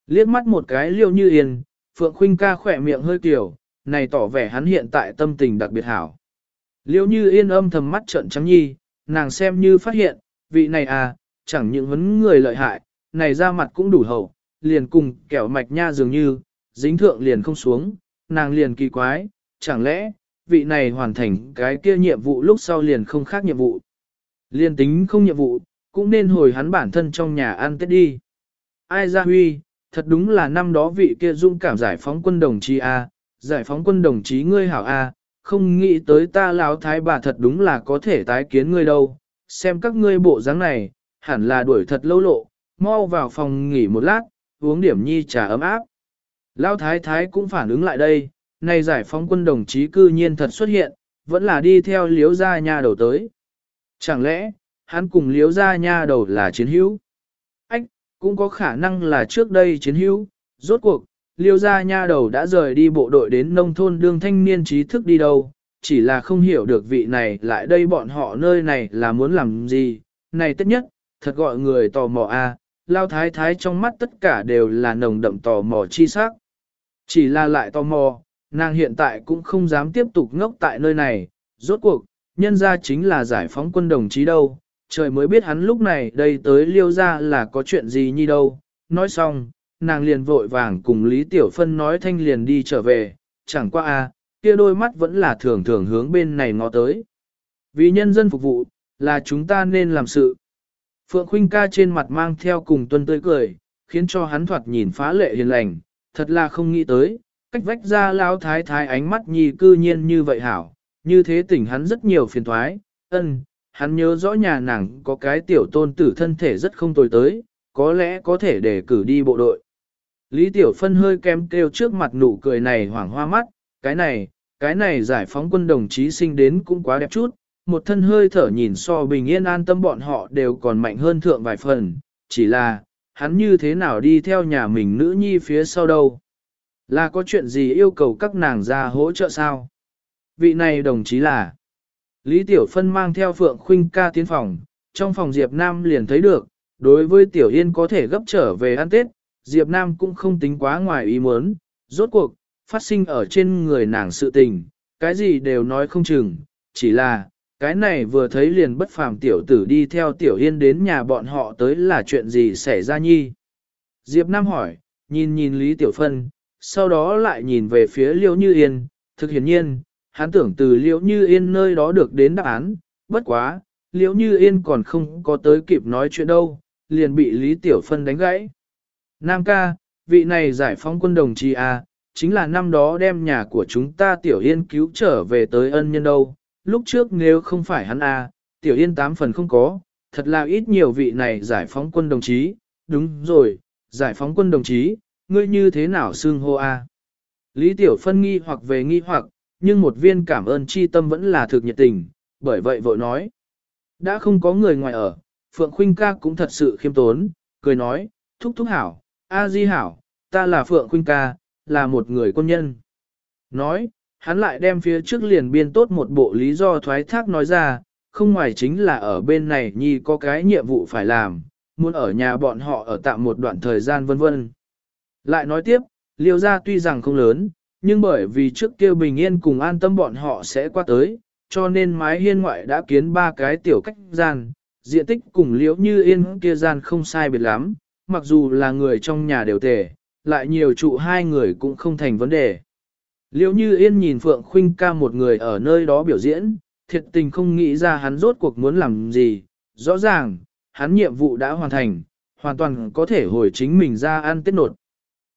Liếc mắt một cái Liễu Như Yên, Phượng Khuynh ca khỏe miệng hơi kiểu, này tỏ vẻ hắn hiện tại tâm tình đặc biệt hảo. Liễu như yên âm thầm mắt trợn trắng nhi, nàng xem như phát hiện, vị này à, chẳng những vấn người lợi hại, này ra mặt cũng đủ hậu, liền cùng kẻo mạch nha dường như, dính thượng liền không xuống, nàng liền kỳ quái, chẳng lẽ, vị này hoàn thành cái kia nhiệm vụ lúc sau liền không khác nhiệm vụ. Liền tính không nhiệm vụ, cũng nên hồi hắn bản thân trong nhà ăn tết đi. Ai ra huy, thật đúng là năm đó vị kia dung cảm giải phóng quân đồng chí A, giải phóng quân đồng chí ngươi hảo A, không nghĩ tới ta lão thái bà thật đúng là có thể tái kiến ngươi đâu, xem các ngươi bộ dáng này, hẳn là đuổi thật lâu lộ, mau vào phòng nghỉ một lát, uống điểm nhi trà ấm áp. Lão thái thái cũng phản ứng lại đây, này giải phóng quân đồng chí cư nhiên thật xuất hiện, vẫn là đi theo liếu gia nha đầu tới. Chẳng lẽ, hắn cùng liếu gia nha đầu là chiến hữu? Ách, cũng có khả năng là trước đây chiến hữu, rốt cuộc, liêu gia nha đầu đã rời đi bộ đội đến nông thôn đương thanh niên trí thức đi đâu, chỉ là không hiểu được vị này lại đây bọn họ nơi này là muốn làm gì, này tất nhất, thật gọi người tò mò a. lao thái thái trong mắt tất cả đều là nồng đậm tò mò chi sắc. Chỉ là lại tò mò, nàng hiện tại cũng không dám tiếp tục ngốc tại nơi này, rốt cuộc, nhân ra chính là giải phóng quân đồng chí đâu, trời mới biết hắn lúc này đây tới liêu ra là có chuyện gì như đâu. Nói xong, nàng liền vội vàng cùng Lý Tiểu Phân nói thanh liền đi trở về, chẳng qua a kia đôi mắt vẫn là thường thường hướng bên này ngó tới. Vì nhân dân phục vụ, là chúng ta nên làm sự. Phượng Khuynh ca trên mặt mang theo cùng tuân tươi cười, khiến cho hắn thoạt nhìn phá lệ hiền lành, thật là không nghĩ tới, cách vách ra lao thái thái ánh mắt nhì cư nhiên như vậy hảo, như thế tỉnh hắn rất nhiều phiền thoái, ân, hắn nhớ rõ nhà nàng có cái tiểu tôn tử thân thể rất không tồi tới, có lẽ có thể để cử đi bộ đội. Lý Tiểu Phân hơi kem kêu trước mặt nụ cười này hoảng hoa mắt, cái này, cái này giải phóng quân đồng chí sinh đến cũng quá đẹp chút, một thân hơi thở nhìn so bình yên an tâm bọn họ đều còn mạnh hơn thượng vài phần, chỉ là, hắn như thế nào đi theo nhà mình nữ nhi phía sau đâu. Là có chuyện gì yêu cầu các nàng ra hỗ trợ sao? Vị này đồng chí là Lý Tiểu Phân mang theo Phượng Khuynh ca tiến phòng, trong phòng Diệp Nam liền thấy được, đối với Tiểu Yên có thể gấp trở về ăn Tết, Diệp Nam cũng không tính quá ngoài ý muốn, rốt cuộc, phát sinh ở trên người nàng sự tình, cái gì đều nói không chừng, chỉ là, cái này vừa thấy liền bất phàm tiểu tử đi theo Tiểu Yên đến nhà bọn họ tới là chuyện gì xảy ra nhi. Diệp Nam hỏi, nhìn nhìn Lý Tiểu Phân, sau đó lại nhìn về phía Liễu Như Yên, thực hiển nhiên, hắn tưởng từ Liễu Như Yên nơi đó được đến đáp án, bất quá, Liễu Như Yên còn không có tới kịp nói chuyện đâu, liền bị Lý Tiểu Phân đánh gãy. Nam ca, vị này giải phóng quân đồng chí A, chính là năm đó đem nhà của chúng ta Tiểu Yên cứu trở về tới ân nhân đâu. Lúc trước nếu không phải hắn A, Tiểu Yên tám phần không có, thật là ít nhiều vị này giải phóng quân đồng chí. Đúng rồi, giải phóng quân đồng chí, ngươi như thế nào xưng hô A? Lý Tiểu phân nghi hoặc về nghi hoặc, nhưng một viên cảm ơn chi tâm vẫn là thực nhiệt tình, bởi vậy vội nói. Đã không có người ngoài ở, Phượng Khuynh ca cũng thật sự khiêm tốn, cười nói, thúc thúc hảo, A Di hảo, ta là Phượng Khuynh ca, là một người quân nhân. Nói, hắn lại đem phía trước liền biên tốt một bộ lý do thoái thác nói ra, không ngoài chính là ở bên này nhi có cái nhiệm vụ phải làm, muốn ở nhà bọn họ ở tạm một đoạn thời gian vân vân. Lại nói tiếp, liêu gia tuy rằng không lớn, nhưng bởi vì trước kia bình yên cùng an tâm bọn họ sẽ qua tới, cho nên mái hiên ngoại đã kiến ba cái tiểu cách gian, diện tích cùng liễu như yên kia gian không sai biệt lắm, mặc dù là người trong nhà đều tề, lại nhiều trụ hai người cũng không thành vấn đề. Liễu như yên nhìn Phượng Khuynh ca một người ở nơi đó biểu diễn, thiệt tình không nghĩ ra hắn rốt cuộc muốn làm gì, rõ ràng, hắn nhiệm vụ đã hoàn thành, hoàn toàn có thể hồi chính mình ra ăn tết nột.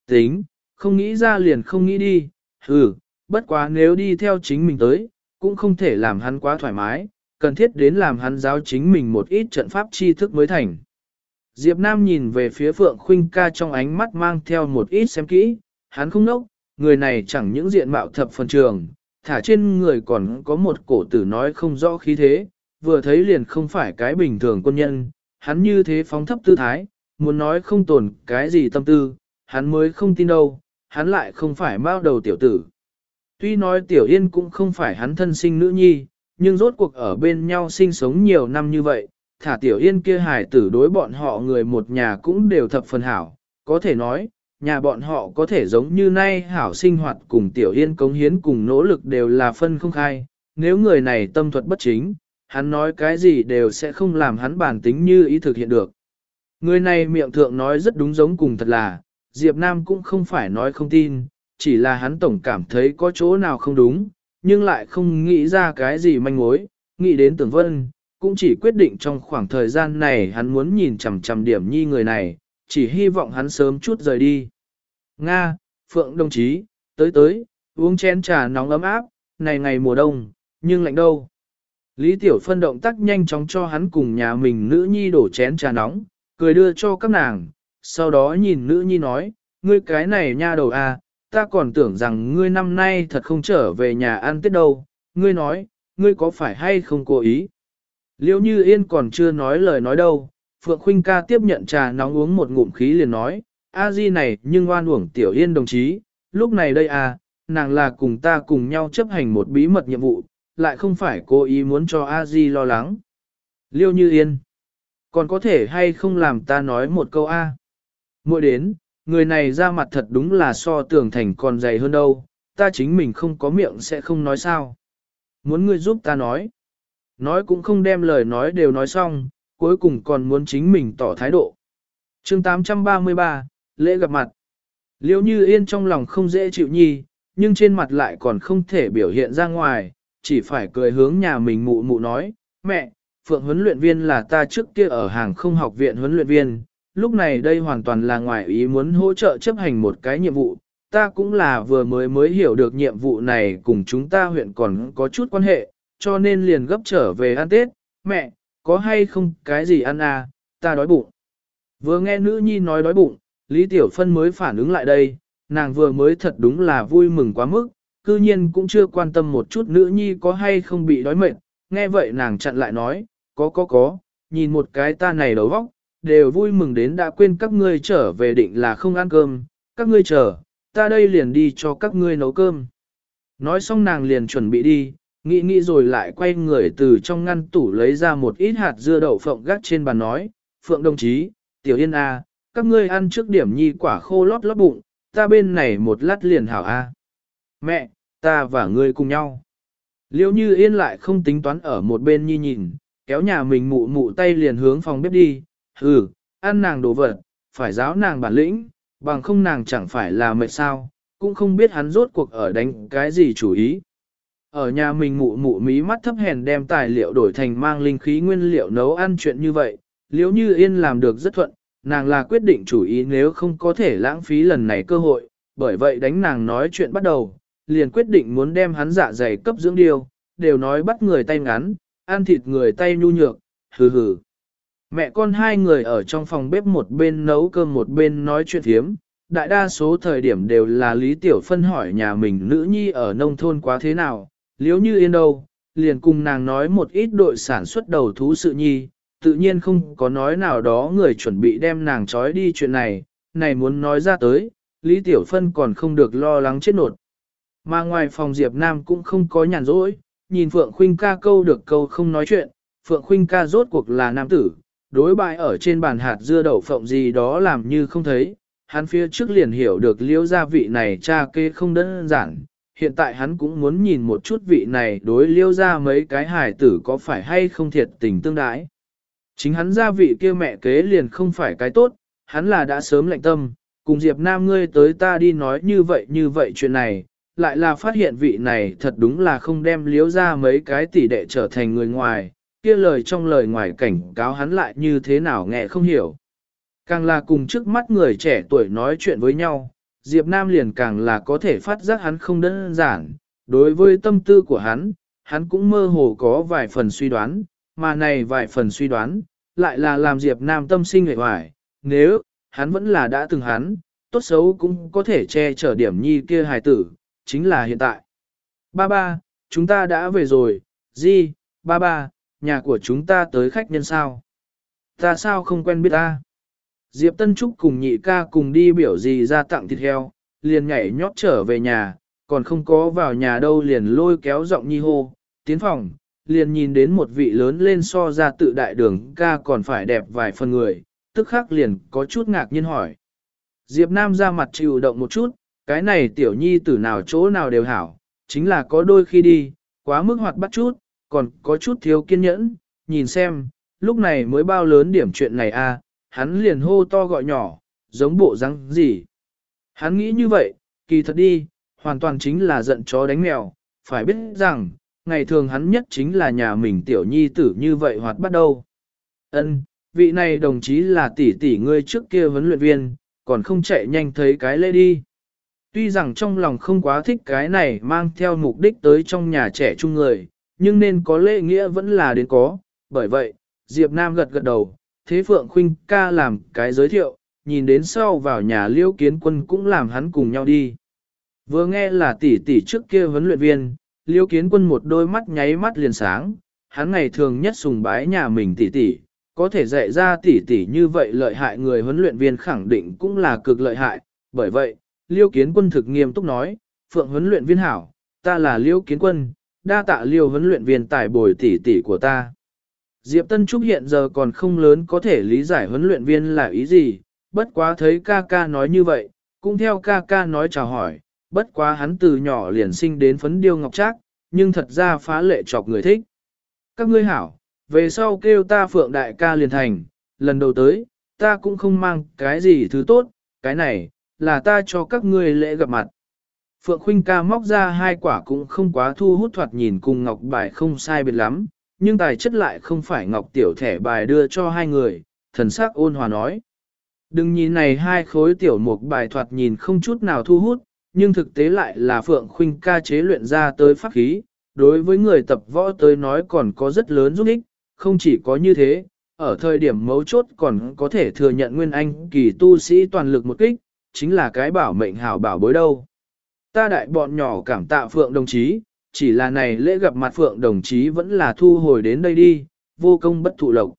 Tính, không nghĩ ra liền không nghĩ đi, ừ, bất quá nếu đi theo chính mình tới, cũng không thể làm hắn quá thoải mái, cần thiết đến làm hắn giáo chính mình một ít trận pháp tri thức mới thành. Diệp Nam nhìn về phía Phượng Khuynh ca trong ánh mắt mang theo một ít xem kỹ, hắn không nốc, người này chẳng những diện mạo thập phần trường, thả trên người còn có một cổ tử nói không rõ khí thế, vừa thấy liền không phải cái bình thường quân nhân, hắn như thế phóng thấp tư thái, muốn nói không tồn cái gì tâm tư, hắn mới không tin đâu, hắn lại không phải bao đầu tiểu tử. Tuy nói tiểu yên cũng không phải hắn thân sinh nữ nhi, nhưng rốt cuộc ở bên nhau sinh sống nhiều năm như vậy, thả tiểu yên kia hài tử đối bọn họ người một nhà cũng đều thập phần hảo, có thể nói, nhà bọn họ có thể giống như nay hảo sinh hoạt cùng tiểu yên cống hiến cùng nỗ lực đều là phân không khai, nếu người này tâm thuật bất chính, hắn nói cái gì đều sẽ không làm hắn bản tính như ý thực hiện được. Người này miệng thượng nói rất đúng giống cùng thật là, Diệp Nam cũng không phải nói không tin, chỉ là hắn tổng cảm thấy có chỗ nào không đúng, nhưng lại không nghĩ ra cái gì manh mối, nghĩ đến tưởng vân, cũng chỉ quyết định trong khoảng thời gian này hắn muốn nhìn chằm chằm điểm nhi người này, chỉ hy vọng hắn sớm chút rời đi. Nga, Phượng đồng chí, tới tới, uống chén trà nóng ấm áp, này ngày mùa đông, nhưng lạnh đâu. Lý Tiểu Phân động tác nhanh chóng cho hắn cùng nhà mình nữ nhi đổ chén trà nóng, cười đưa cho các nàng, sau đó nhìn nữ nhi nói, ngươi cái này nha đầu à, ta còn tưởng rằng ngươi năm nay thật không trở về nhà ăn tết đâu, ngươi nói, ngươi có phải hay không cố ý? Liêu như yên còn chưa nói lời nói đâu, Phượng Khuynh ca tiếp nhận trà nóng uống một ngụm khí liền nói, a di này nhưng oan uổng tiểu yên đồng chí, lúc này đây à, nàng là cùng ta cùng nhau chấp hành một bí mật nhiệm vụ, lại không phải cố ý muốn cho a di lo lắng. Liêu như yên, còn có thể hay không làm ta nói một câu a? Mỗi đến, người này ra mặt thật đúng là so tường thành còn dày hơn đâu, ta chính mình không có miệng sẽ không nói sao. Muốn ngươi giúp ta nói. Nói cũng không đem lời nói đều nói xong, cuối cùng còn muốn chính mình tỏ thái độ. chương 833, lễ gặp mặt. Liêu như yên trong lòng không dễ chịu nhi, nhưng trên mặt lại còn không thể biểu hiện ra ngoài, chỉ phải cười hướng nhà mình mụ mụ nói, mẹ, phượng huấn luyện viên là ta trước kia ở hàng không học viện huấn luyện viên, lúc này đây hoàn toàn là ngoài ý muốn hỗ trợ chấp hành một cái nhiệm vụ, ta cũng là vừa mới mới hiểu được nhiệm vụ này cùng chúng ta huyện còn có chút quan hệ, cho nên liền gấp trở về ăn Tết, mẹ, có hay không cái gì ăn à, ta đói bụng. Vừa nghe nữ nhi nói đói bụng, Lý Tiểu Phân mới phản ứng lại đây, nàng vừa mới thật đúng là vui mừng quá mức, cư nhiên cũng chưa quan tâm một chút nữ nhi có hay không bị đói mệt, nghe vậy nàng chặn lại nói, có có có, nhìn một cái ta này đầu vóc, đều vui mừng đến đã quên các ngươi trở về định là không ăn cơm, các ngươi chờ, ta đây liền đi cho các ngươi nấu cơm. Nói xong nàng liền chuẩn bị đi, nghĩ nghĩ rồi lại quay người từ trong ngăn tủ lấy ra một ít hạt dưa đậu phộng gác trên bàn nói, Phượng đồng chí, Tiểu Yên A, à, các ngươi ăn trước điểm nhi quả khô lót lót bụng, ta bên này một lát liền hảo A. Mẹ, ta và ngươi cùng nhau. Liêu như Yên lại không tính toán ở một bên nhi nhìn, kéo nhà mình mụ mụ tay liền hướng phòng bếp đi, hừ, ăn nàng đồ vật, phải giáo nàng bản lĩnh, bằng không nàng chẳng phải là mệt sao, cũng không biết hắn rốt cuộc ở đánh cái gì chủ ý. Ở nhà mình mụ mụ mí mắt thấp hèn đem tài liệu đổi thành mang linh khí nguyên liệu nấu ăn chuyện như vậy, liếu như yên làm được rất thuận, nàng là quyết định chủ ý nếu không có thể lãng phí lần này cơ hội, bởi vậy đánh nàng nói chuyện bắt đầu, liền quyết định muốn đem hắn dạ dày cấp dưỡng điều, đều nói bắt người tay ngắn, ăn thịt người tay nhu nhược, hừ hừ. Mẹ con hai người ở trong phòng bếp một bên nấu cơm một bên nói chuyện thiếm, đại đa số thời điểm đều là Lý Tiểu Phân hỏi nhà mình nữ nhi ở nông thôn quá thế nào, liếu như yên đâu, liền cùng nàng nói một ít đội sản xuất đầu thú sự nhi, tự nhiên không có nói nào đó người chuẩn bị đem nàng trói đi chuyện này, này muốn nói ra tới, Lý Tiểu Phân còn không được lo lắng chết nột. Mà ngoài phòng Diệp Nam cũng không có nhàn rỗi, nhìn Phượng Khuynh ca câu được câu không nói chuyện, Phượng Khuynh ca rốt cuộc là nam tử, đối bại ở trên bàn hạt dưa đậu phộng gì đó làm như không thấy, hắn phía trước liền hiểu được liễu gia vị này cha kê không đơn giản, hiện tại hắn cũng muốn nhìn một chút vị này đối liễu gia mấy cái hài tử có phải hay không thiệt tình tương đái. Chính hắn gia vị kia mẹ kế liền không phải cái tốt, hắn là đã sớm lạnh tâm, cùng Diệp Nam ngươi tới ta đi nói như vậy như vậy chuyện này, lại là phát hiện vị này thật đúng là không đem liếu ra mấy cái tỷ đệ trở thành người ngoài, kia lời trong lời ngoài cảnh cáo hắn lại như thế nào nghe không hiểu. Càng là cùng trước mắt người trẻ tuổi nói chuyện với nhau, Diệp Nam liền càng là có thể phát giác hắn không đơn giản, đối với tâm tư của hắn, hắn cũng mơ hồ có vài phần suy đoán, mà này vài phần suy đoán, lại là làm Diệp Nam tâm sinh hệ hoài, nếu, hắn vẫn là đã từng hắn, tốt xấu cũng có thể che chở điểm nhi kia hài tử, chính là hiện tại. Ba ba, chúng ta đã về rồi, Di, ba ba, nhà của chúng ta tới khách nhân sao? Ta sao không quen biết ta? Diệp Tân Trúc cùng nhị ca cùng đi biểu gì ra tặng thịt heo, liền nhảy nhót trở về nhà, còn không có vào nhà đâu liền lôi kéo giọng nhi hô, tiến phòng, liền nhìn đến một vị lớn lên so ra tự đại đường ca còn phải đẹp vài phần người, tức khắc liền có chút ngạc nhiên hỏi. Diệp Nam ra mặt chịu động một chút, cái này tiểu nhi tử nào chỗ nào đều hảo, chính là có đôi khi đi, quá mức hoạt bắt chút, còn có chút thiếu kiên nhẫn, nhìn xem, lúc này mới bao lớn điểm chuyện này a, à, hắn liền hô to gọi nhỏ, giống bộ răng gì. Hắn nghĩ như vậy, kỳ thật đi, hoàn toàn chính là giận chó đánh mèo, phải biết rằng, ngày thường hắn nhất chính là nhà mình tiểu nhi tử như vậy hoạt bắt đầu. Ân, vị này đồng chí là tỷ tỷ ngươi trước kia vấn luyện viên, còn không chạy nhanh thấy cái lễ đi. Tuy rằng trong lòng không quá thích cái này mang theo mục đích tới trong nhà trẻ chung người, nhưng nên có lễ nghĩa vẫn là đến có, bởi vậy, Diệp Nam gật gật đầu, thế Phượng Khuynh ca làm cái giới thiệu, nhìn đến sau vào nhà liêu kiến quân cũng làm hắn cùng nhau đi. Vừa nghe là tỷ tỷ trước kia huấn luyện viên, liêu kiến quân một đôi mắt nháy mắt liền sáng, hắn ngày thường nhất sùng bái nhà mình tỷ tỷ, có thể dạy ra tỷ tỷ như vậy lợi hại người huấn luyện viên khẳng định cũng là cực lợi hại, bởi vậy, liêu kiến quân thực nghiêm túc nói, phượng huấn luyện viên hảo, ta là liêu kiến quân, đa tạ liêu huấn luyện viên tài bồi tỷ tỷ của ta. Diệp Tân Trúc hiện giờ còn không lớn có thể lý giải huấn luyện viên là ý gì, bất quá thấy ca ca nói như vậy, cũng theo ca ca nói chào hỏi, bất quá hắn từ nhỏ liền sinh đến phấn điêu ngọc trác, nhưng thật ra phá lệ chọc người thích. Các ngươi hảo, về sau kêu ta phượng đại ca liền thành, lần đầu tới, ta cũng không mang cái gì thứ tốt, cái này, là ta cho các ngươi lễ gặp mặt. Phượng Khuynh ca móc ra hai quả cũng không quá thu hút thoạt nhìn cùng ngọc bài không sai biệt lắm, nhưng tài chất lại không phải ngọc tiểu thẻ bài đưa cho hai người, thần sắc ôn hòa nói. Đừng nhìn này hai khối tiểu mục bài thoạt nhìn không chút nào thu hút, nhưng thực tế lại là Phượng Khuynh ca chế luyện ra tới pháp khí, đối với người tập võ tới nói còn có rất lớn giúp ích, không chỉ có như thế, ở thời điểm mấu chốt còn có thể thừa nhận nguyên anh kỳ tu sĩ toàn lực một kích, chính là cái bảo mệnh hảo bảo bối đâu. Ta đại bọn nhỏ cảm tạ Phượng đồng chí, chỉ là này lễ gặp mặt Phượng đồng chí vẫn là thu hồi đến đây đi, vô công bất thụ lộc.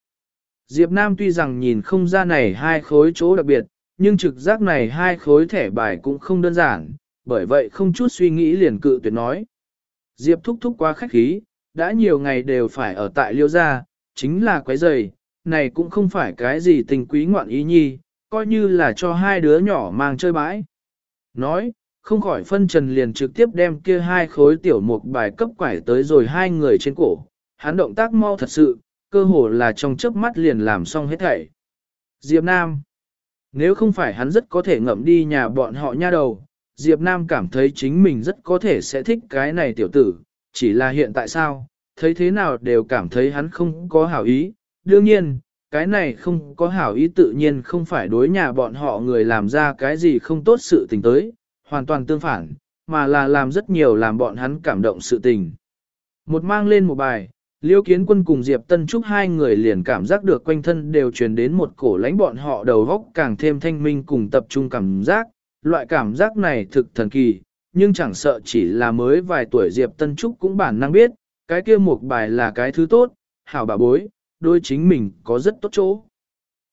Diệp Nam tuy rằng nhìn không ra này hai khối chỗ đặc biệt, nhưng trực giác này hai khối thẻ bài cũng không đơn giản, bởi vậy không chút suy nghĩ liền cự tuyệt nói. Diệp thúc thúc quá khách khí, đã nhiều ngày đều phải ở tại liêu gia, chính là quái giày, này cũng không phải cái gì tình quý ngoạn ý nhi, coi như là cho hai đứa nhỏ mang chơi bãi. Nói, không khỏi phân trần liền trực tiếp đem kia hai khối tiểu mục bài cấp quải tới rồi hai người trên cổ, hắn động tác mau thật sự, cơ hồ là trong chớp mắt liền làm xong hết thảy. Diệp Nam Nếu không phải hắn rất có thể ngậm đi nhà bọn họ nha đầu, Diệp Nam cảm thấy chính mình rất có thể sẽ thích cái này tiểu tử, chỉ là hiện tại sao, thấy thế nào đều cảm thấy hắn không có hảo ý. Đương nhiên, cái này không có hảo ý tự nhiên không phải đối nhà bọn họ người làm ra cái gì không tốt sự tình tới, hoàn toàn tương phản, mà là làm rất nhiều làm bọn hắn cảm động sự tình. Một mang lên một bài, Liêu Kiến Quân cùng Diệp Tân Trúc hai người liền cảm giác được quanh thân đều truyền đến một cổ lãnh bọn họ đầu góc càng thêm thanh minh cùng tập trung cảm giác, loại cảm giác này thực thần kỳ, nhưng chẳng sợ chỉ là mới vài tuổi Diệp Tân Trúc cũng bản năng biết, cái kia một bài là cái thứ tốt, hảo bà bối, đôi chính mình có rất tốt chỗ.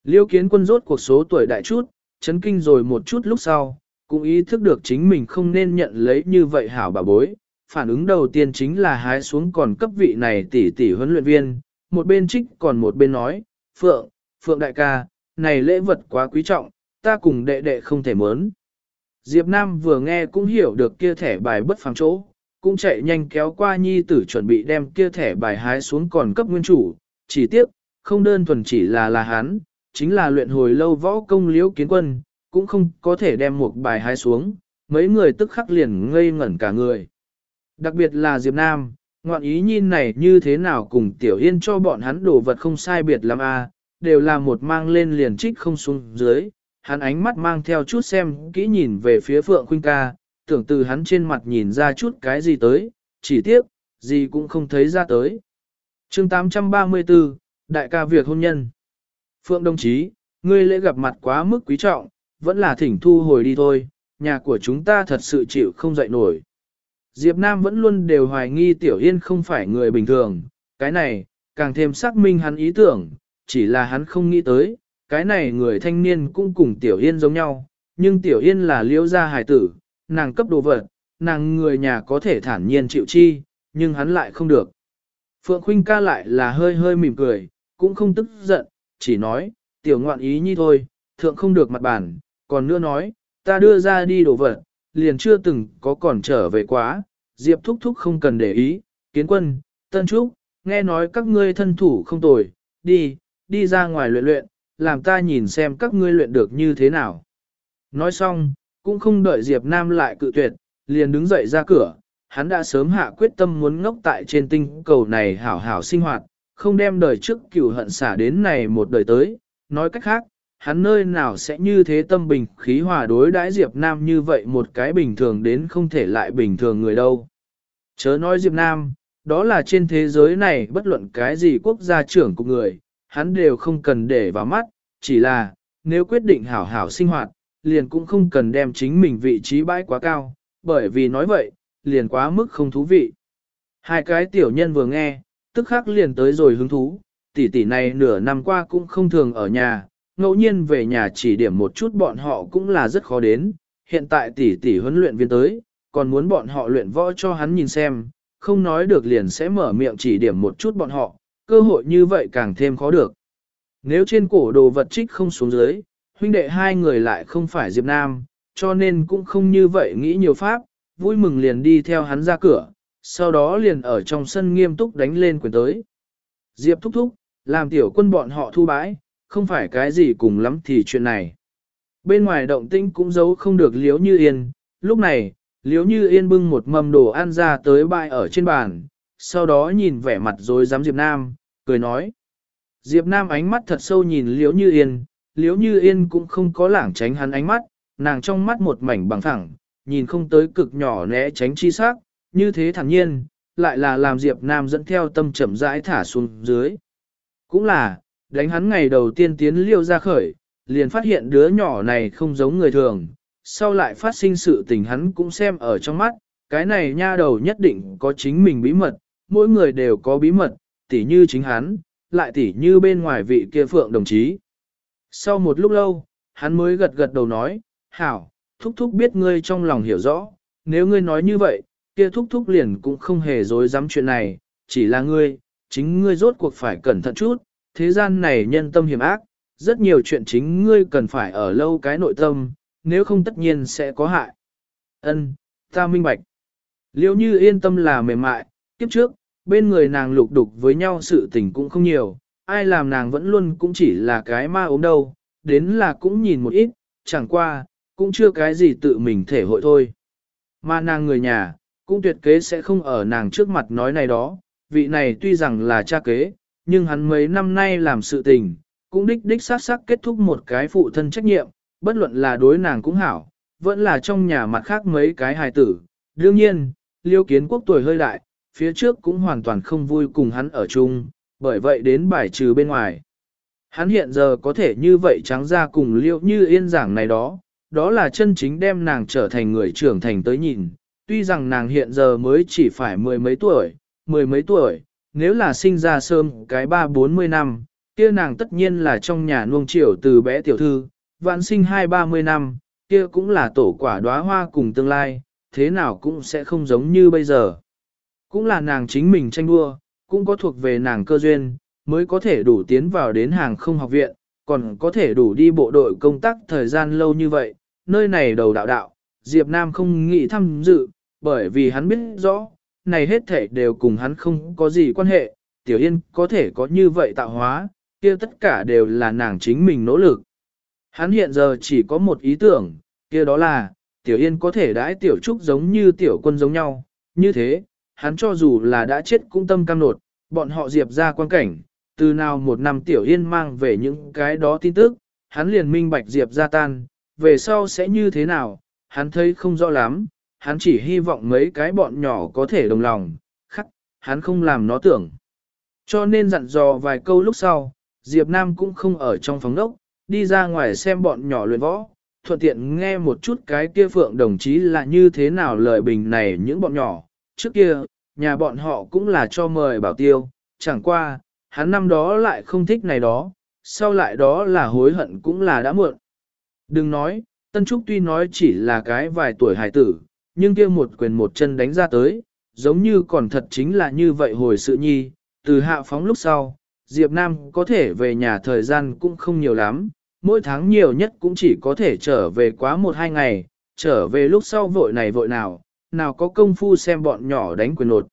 Liêu Kiến Quân rốt cuộc số tuổi đại chút, chấn kinh rồi một chút lúc sau, cũng ý thức được chính mình không nên nhận lấy như vậy hảo bà bối, phản ứng đầu tiên chính là hái xuống còn cấp vị này tỷ tỷ huấn luyện viên, một bên trích còn một bên nói, Phượng, Phượng đại ca, này lễ vật quá quý trọng, ta cùng đệ đệ không thể mớn. Diệp Nam vừa nghe cũng hiểu được kia thẻ bài bất phàm chỗ, cũng chạy nhanh kéo qua nhi tử chuẩn bị đem kia thẻ bài hái xuống còn cấp nguyên chủ, chỉ tiếc, không đơn thuần chỉ là là hắn, chính là luyện hồi lâu võ công liễu kiến quân, cũng không có thể đem một bài hái xuống, mấy người tức khắc liền ngây ngẩn cả người. Đặc biệt là Diệp Nam, ngoạn ý nhìn này như thế nào cùng Tiểu Yên cho bọn hắn đồ vật không sai biệt lắm a, à, đều là một mang lên liền trích không xuống dưới, hắn ánh mắt mang theo chút xem kỹ nhìn về phía Phượng Khuynh ca, tưởng từ hắn trên mặt nhìn ra chút cái gì tới, chỉ tiếc, gì cũng không thấy ra tới. chương 834, Đại ca việc hôn nhân. Phượng đồng chí, ngươi lễ gặp mặt quá mức quý trọng, vẫn là thỉnh thu hồi đi thôi, nhà của chúng ta thật sự chịu không dậy nổi. Diệp Nam vẫn luôn đều hoài nghi Tiểu Yên không phải người bình thường, cái này, càng thêm xác minh hắn ý tưởng, chỉ là hắn không nghĩ tới, cái này người thanh niên cũng cùng Tiểu Yên giống nhau, nhưng Tiểu Yên là liễu gia hài tử, nàng cấp đồ vật, nàng người nhà có thể thản nhiên chịu chi, nhưng hắn lại không được. Phượng Khuynh ca lại là hơi hơi mỉm cười, cũng không tức giận, chỉ nói, tiểu ngoạn ý nhi thôi, thượng không được mặt bản, còn nữa nói, ta đưa ra đi đồ vật, liền chưa từng có còn trở về quá, Diệp thúc thúc không cần để ý, kiến quân, tân trúc, nghe nói các ngươi thân thủ không tồi, đi, đi ra ngoài luyện luyện, làm ta nhìn xem các ngươi luyện được như thế nào. Nói xong, cũng không đợi Diệp Nam lại cự tuyệt, liền đứng dậy ra cửa, hắn đã sớm hạ quyết tâm muốn ngốc tại trên tinh cầu này hảo hảo sinh hoạt, không đem đời trước cửu hận xả đến này một đời tới, nói cách khác, hắn nơi nào sẽ như thế tâm bình khí hòa đối đãi Diệp Nam như vậy một cái bình thường đến không thể lại bình thường người đâu. Chớ nói Diệp Nam, đó là trên thế giới này bất luận cái gì quốc gia trưởng của người, hắn đều không cần để vào mắt, chỉ là, nếu quyết định hảo hảo sinh hoạt, liền cũng không cần đem chính mình vị trí bãi quá cao, bởi vì nói vậy, liền quá mức không thú vị. Hai cái tiểu nhân vừa nghe, tức khắc liền tới rồi hứng thú, tỷ tỷ này nửa năm qua cũng không thường ở nhà, ngẫu nhiên về nhà chỉ điểm một chút bọn họ cũng là rất khó đến, hiện tại tỷ tỷ huấn luyện viên tới, còn muốn bọn họ luyện võ cho hắn nhìn xem, không nói được liền sẽ mở miệng chỉ điểm một chút bọn họ, cơ hội như vậy càng thêm khó được. Nếu trên cổ đồ vật trích không xuống dưới, huynh đệ hai người lại không phải Diệp Nam, cho nên cũng không như vậy nghĩ nhiều pháp, vui mừng liền đi theo hắn ra cửa, sau đó liền ở trong sân nghiêm túc đánh lên quyền tới. Diệp thúc thúc, làm tiểu quân bọn họ thu bãi, không phải cái gì cùng lắm thì chuyện này. Bên ngoài động tinh cũng giấu không được liếu như yên, lúc này, liếu như yên bưng một mâm đồ ăn ra tới bại ở trên bàn, sau đó nhìn vẻ mặt rồi dám Diệp Nam, cười nói. Diệp Nam ánh mắt thật sâu nhìn liếu như yên, liếu như yên cũng không có lảng tránh hắn ánh mắt, nàng trong mắt một mảnh bằng thẳng, nhìn không tới cực nhỏ né tránh chi sắc, như thế thản nhiên, lại là làm Diệp Nam dẫn theo tâm chậm rãi thả xuống dưới. Cũng là, đánh hắn ngày đầu tiên tiến liêu ra khởi, liền phát hiện đứa nhỏ này không giống người thường, sau lại phát sinh sự tình hắn cũng xem ở trong mắt, cái này nha đầu nhất định có chính mình bí mật, mỗi người đều có bí mật, tỉ như chính hắn, lại tỉ như bên ngoài vị kia phượng đồng chí. Sau một lúc lâu, hắn mới gật gật đầu nói, hảo, thúc thúc biết ngươi trong lòng hiểu rõ, nếu ngươi nói như vậy, kia thúc thúc liền cũng không hề dối dám chuyện này, chỉ là ngươi, chính ngươi rốt cuộc phải cẩn thận chút, thế gian này nhân tâm hiểm ác, rất nhiều chuyện chính ngươi cần phải ở lâu cái nội tâm, nếu không tất nhiên sẽ có hại. Ân, ta minh bạch. Liêu như yên tâm là mềm mại, kiếp trước, bên người nàng lục đục với nhau sự tình cũng không nhiều, ai làm nàng vẫn luôn cũng chỉ là cái ma ốm đâu, đến là cũng nhìn một ít, chẳng qua, cũng chưa cái gì tự mình thể hội thôi. Mà nàng người nhà, cũng tuyệt kế sẽ không ở nàng trước mặt nói này đó, vị này tuy rằng là cha kế, nhưng hắn mấy năm nay làm sự tình, cũng đích đích sát sắc kết thúc một cái phụ thân trách nhiệm, bất luận là đối nàng cũng hảo, vẫn là trong nhà mặt khác mấy cái hài tử. Đương nhiên, liêu kiến quốc tuổi hơi đại, phía trước cũng hoàn toàn không vui cùng hắn ở chung, bởi vậy đến bài trừ bên ngoài. Hắn hiện giờ có thể như vậy trắng ra cùng liêu như yên giảng này đó, đó là chân chính đem nàng trở thành người trưởng thành tới nhìn. Tuy rằng nàng hiện giờ mới chỉ phải mười mấy tuổi, mười mấy tuổi, nếu là sinh ra sớm cái ba bốn mươi năm, kia nàng tất nhiên là trong nhà nuông chiều từ bé tiểu thư, vạn sinh hai ba mươi năm, kia cũng là tổ quả đóa hoa cùng tương lai, thế nào cũng sẽ không giống như bây giờ. Cũng là nàng chính mình tranh đua, cũng có thuộc về nàng cơ duyên, mới có thể đủ tiến vào đến hàng không học viện, còn có thể đủ đi bộ đội công tác thời gian lâu như vậy, nơi này đầu đạo đạo, Diệp Nam không nghĩ tham dự, bởi vì hắn biết rõ, này hết thể đều cùng hắn không có gì quan hệ, Tiểu Yên có thể có như vậy tạo hóa, kia tất cả đều là nàng chính mình nỗ lực. Hắn hiện giờ chỉ có một ý tưởng, kia đó là, Tiểu Yên có thể đãi Tiểu Trúc giống như Tiểu Quân giống nhau, như thế, hắn cho dù là đã chết cũng tâm cam nột, bọn họ diệp ra quan cảnh, từ nào một năm Tiểu Yên mang về những cái đó tin tức, hắn liền minh bạch diệp ra tan, về sau sẽ như thế nào, hắn thấy không rõ lắm, hắn chỉ hy vọng mấy cái bọn nhỏ có thể đồng lòng, khắc, hắn không làm nó tưởng. Cho nên dặn dò vài câu lúc sau, Diệp Nam cũng không ở trong phòng đốc, đi ra ngoài xem bọn nhỏ luyện võ, thuận tiện nghe một chút cái kia phượng đồng chí là như thế nào lời bình này những bọn nhỏ. Trước kia, nhà bọn họ cũng là cho mời bảo tiêu, chẳng qua, hắn năm đó lại không thích này đó, sau lại đó là hối hận cũng là đã muộn. Đừng nói, Tân Trúc tuy nói chỉ là cái vài tuổi hải tử, nhưng kia một quyền một chân đánh ra tới, giống như còn thật chính là như vậy hồi sự nhi, từ hạ phóng lúc sau, Diệp Nam có thể về nhà thời gian cũng không nhiều lắm, mỗi tháng nhiều nhất cũng chỉ có thể trở về quá một hai ngày, trở về lúc sau vội này vội nào, nào có công phu xem bọn nhỏ đánh quyền nột.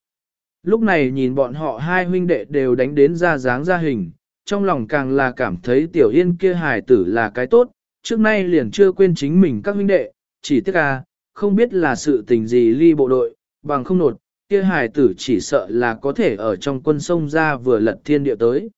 Lúc này nhìn bọn họ hai huynh đệ đều đánh đến ra dáng ra hình, trong lòng càng là cảm thấy tiểu yên kia hài tử là cái tốt, trước nay liền chưa quên chính mình các huynh đệ, chỉ tiếc à, không biết là sự tình gì ly bộ đội, bằng không nột, kia hài tử chỉ sợ là có thể ở trong quân sông ra vừa lật thiên địa tới.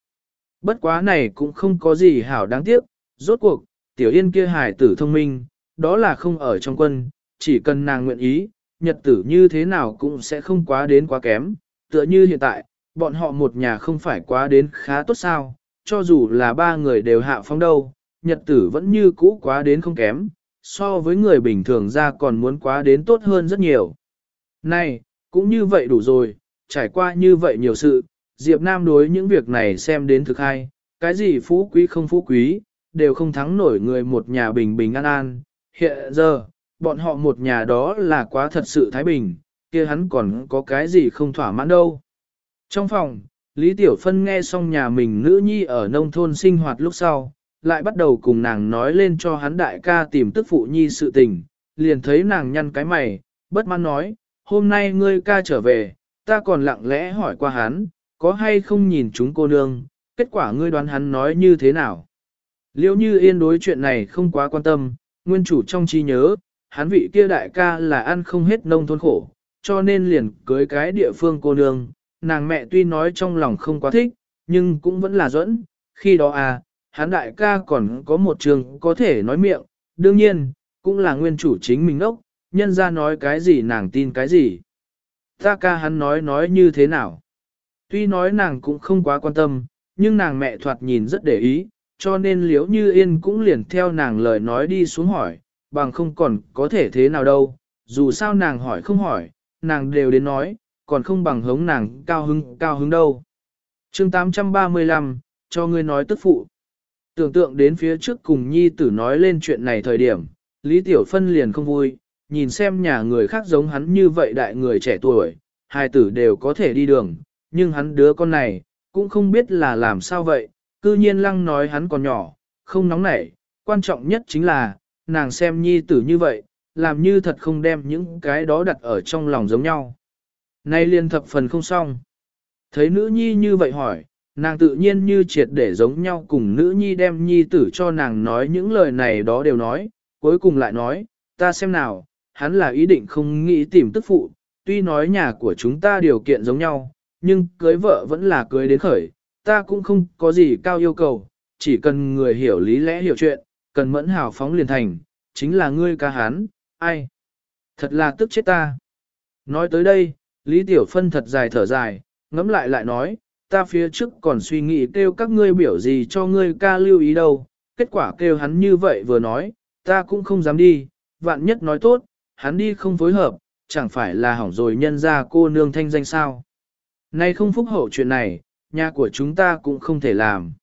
Bất quá này cũng không có gì hảo đáng tiếc, rốt cuộc, tiểu yên kia hài tử thông minh, đó là không ở trong quân, chỉ cần nàng nguyện ý, nhật tử như thế nào cũng sẽ không quá đến quá kém. tựa như hiện tại, bọn họ một nhà không phải quá đến khá tốt sao, cho dù là ba người đều hạ phong đâu, nhật tử vẫn như cũ quá đến không kém, so với người bình thường ra còn muốn quá đến tốt hơn rất nhiều. Này, cũng như vậy đủ rồi, trải qua như vậy nhiều sự, Diệp Nam đối những việc này xem đến thực hay, cái gì phú quý không phú quý, đều không thắng nổi người một nhà bình bình an an. Hiện giờ, bọn họ một nhà đó là quá thật sự thái bình, kia hắn còn có cái gì không thỏa mãn đâu. Trong phòng, Lý Tiểu Phân nghe xong nhà mình nữ nhi ở nông thôn sinh hoạt lúc sau, lại bắt đầu cùng nàng nói lên cho hắn đại ca tìm tức phụ nhi sự tình, liền thấy nàng nhăn cái mày, bất mãn nói, hôm nay ngươi ca trở về, ta còn lặng lẽ hỏi qua hắn, có hay không nhìn chúng cô nương, kết quả ngươi đoán hắn nói như thế nào. Liêu như yên đối chuyện này không quá quan tâm, nguyên chủ trong trí nhớ, hắn vị kia đại ca là ăn không hết nông thôn khổ, cho nên liền cưới cái địa phương cô nương, nàng mẹ tuy nói trong lòng không quá thích, nhưng cũng vẫn là dẫn, khi đó à, hắn đại ca còn có một trường có thể nói miệng, đương nhiên, cũng là nguyên chủ chính mình ốc, nhân ra nói cái gì nàng tin cái gì. Ta ca hắn nói nói như thế nào. Tuy nói nàng cũng không quá quan tâm, nhưng nàng mẹ thoạt nhìn rất để ý, cho nên liếu như yên cũng liền theo nàng lời nói đi xuống hỏi, bằng không còn có thể thế nào đâu, dù sao nàng hỏi không hỏi, nàng đều đến nói, còn không bằng hống nàng cao hứng cao hứng đâu. chương 835, cho ngươi nói tức phụ. Tưởng tượng đến phía trước cùng nhi tử nói lên chuyện này thời điểm, Lý Tiểu Phân liền không vui, nhìn xem nhà người khác giống hắn như vậy đại người trẻ tuổi, hai tử đều có thể đi đường, nhưng hắn đứa con này, cũng không biết là làm sao vậy, cư nhiên lăng nói hắn còn nhỏ, không nóng nảy, quan trọng nhất chính là, nàng xem nhi tử như vậy, làm như thật không đem những cái đó đặt ở trong lòng giống nhau. Nay liên thập phần không xong. Thấy nữ nhi như vậy hỏi, nàng tự nhiên như triệt để giống nhau cùng nữ nhi đem nhi tử cho nàng nói những lời này đó đều nói, cuối cùng lại nói, ta xem nào, hắn là ý định không nghĩ tìm tức phụ, tuy nói nhà của chúng ta điều kiện giống nhau, nhưng cưới vợ vẫn là cưới đến khởi, ta cũng không có gì cao yêu cầu, chỉ cần người hiểu lý lẽ hiểu chuyện, cần mẫn hào phóng liền thành, chính là ngươi ca hán, ai? Thật là tức chết ta. Nói tới đây, Lý Tiểu Phân thật dài thở dài, ngẫm lại lại nói, ta phía trước còn suy nghĩ kêu các ngươi biểu gì cho ngươi ca lưu ý đâu, kết quả kêu hắn như vậy vừa nói, ta cũng không dám đi, vạn nhất nói tốt, hắn đi không phối hợp, chẳng phải là hỏng rồi nhân ra cô nương thanh danh sao. Nay không phúc hậu chuyện này, nhà của chúng ta cũng không thể làm.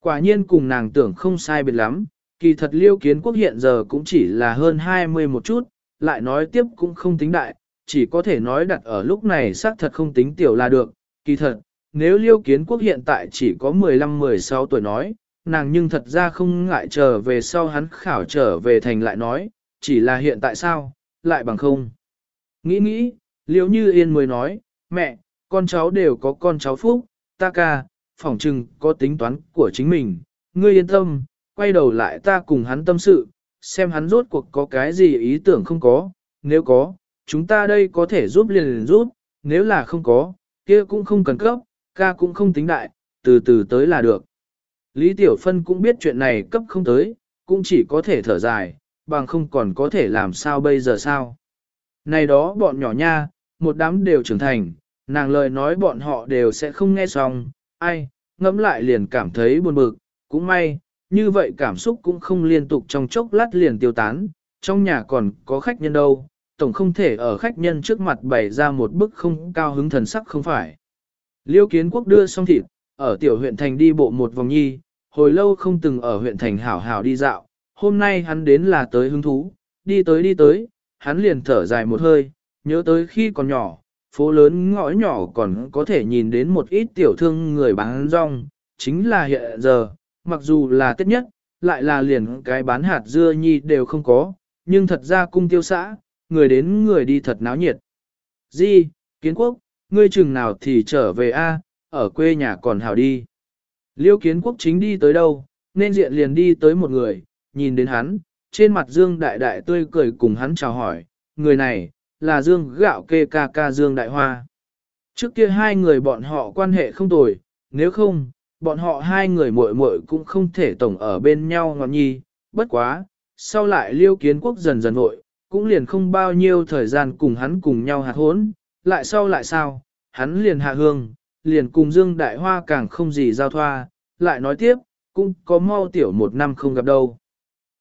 Quả nhiên cùng nàng tưởng không sai biệt lắm, kỳ thật liêu kiến quốc hiện giờ cũng chỉ là hơn 20 một chút, lại nói tiếp cũng không tính đại, chỉ có thể nói đặt ở lúc này xác thật không tính tiểu là được, kỳ thật, nếu liêu kiến quốc hiện tại chỉ có 15-16 tuổi nói, nàng nhưng thật ra không ngại trở về sau hắn khảo trở về thành lại nói, chỉ là hiện tại sao, lại bằng không. Nghĩ nghĩ, liêu như yên mới nói, mẹ, con cháu đều có con cháu phúc, ta ca, phỏng chừng có tính toán của chính mình, ngươi yên tâm, quay đầu lại ta cùng hắn tâm sự, xem hắn rốt cuộc có cái gì ý tưởng không có, nếu có, chúng ta đây có thể giúp liền liền giúp, nếu là không có, kia cũng không cần cấp, ca cũng không tính đại, từ từ tới là được. Lý Tiểu Phân cũng biết chuyện này cấp không tới, cũng chỉ có thể thở dài, bằng không còn có thể làm sao bây giờ sao. Này đó bọn nhỏ nha, một đám đều trưởng thành, nàng lời nói bọn họ đều sẽ không nghe xong, ai, ngẫm lại liền cảm thấy buồn bực, cũng may, như vậy cảm xúc cũng không liên tục trong chốc lát liền tiêu tán, trong nhà còn có khách nhân đâu, tổng không thể ở khách nhân trước mặt bày ra một bức không cao hứng thần sắc không phải. Liêu kiến quốc đưa xong thịt, ở tiểu huyện thành đi bộ một vòng nhi, hồi lâu không từng ở huyện thành hảo hảo đi dạo, hôm nay hắn đến là tới hứng thú, đi tới đi tới, hắn liền thở dài một hơi, nhớ tới khi còn nhỏ, phố lớn ngõ nhỏ còn có thể nhìn đến một ít tiểu thương người bán rong, chính là hiện giờ, mặc dù là tết nhất, lại là liền cái bán hạt dưa nhi đều không có, nhưng thật ra cung tiêu xã, người đến người đi thật náo nhiệt. Di, kiến quốc, ngươi chừng nào thì trở về a, ở quê nhà còn hào đi. Liêu kiến quốc chính đi tới đâu, nên diện liền đi tới một người, nhìn đến hắn, trên mặt Dương Đại Đại tươi cười cùng hắn chào hỏi, người này, là Dương gạo kê ca ca Dương Đại Hoa. Trước kia hai người bọn họ quan hệ không tồi, nếu không, bọn họ hai người muội muội cũng không thể tổng ở bên nhau ngọt nhi, bất quá, sau lại liêu kiến quốc dần dần vội, cũng liền không bao nhiêu thời gian cùng hắn cùng nhau hạt hốn, lại sau lại sao, hắn liền hạ hương, liền cùng Dương Đại Hoa càng không gì giao thoa, lại nói tiếp, cũng có mau tiểu một năm không gặp đâu.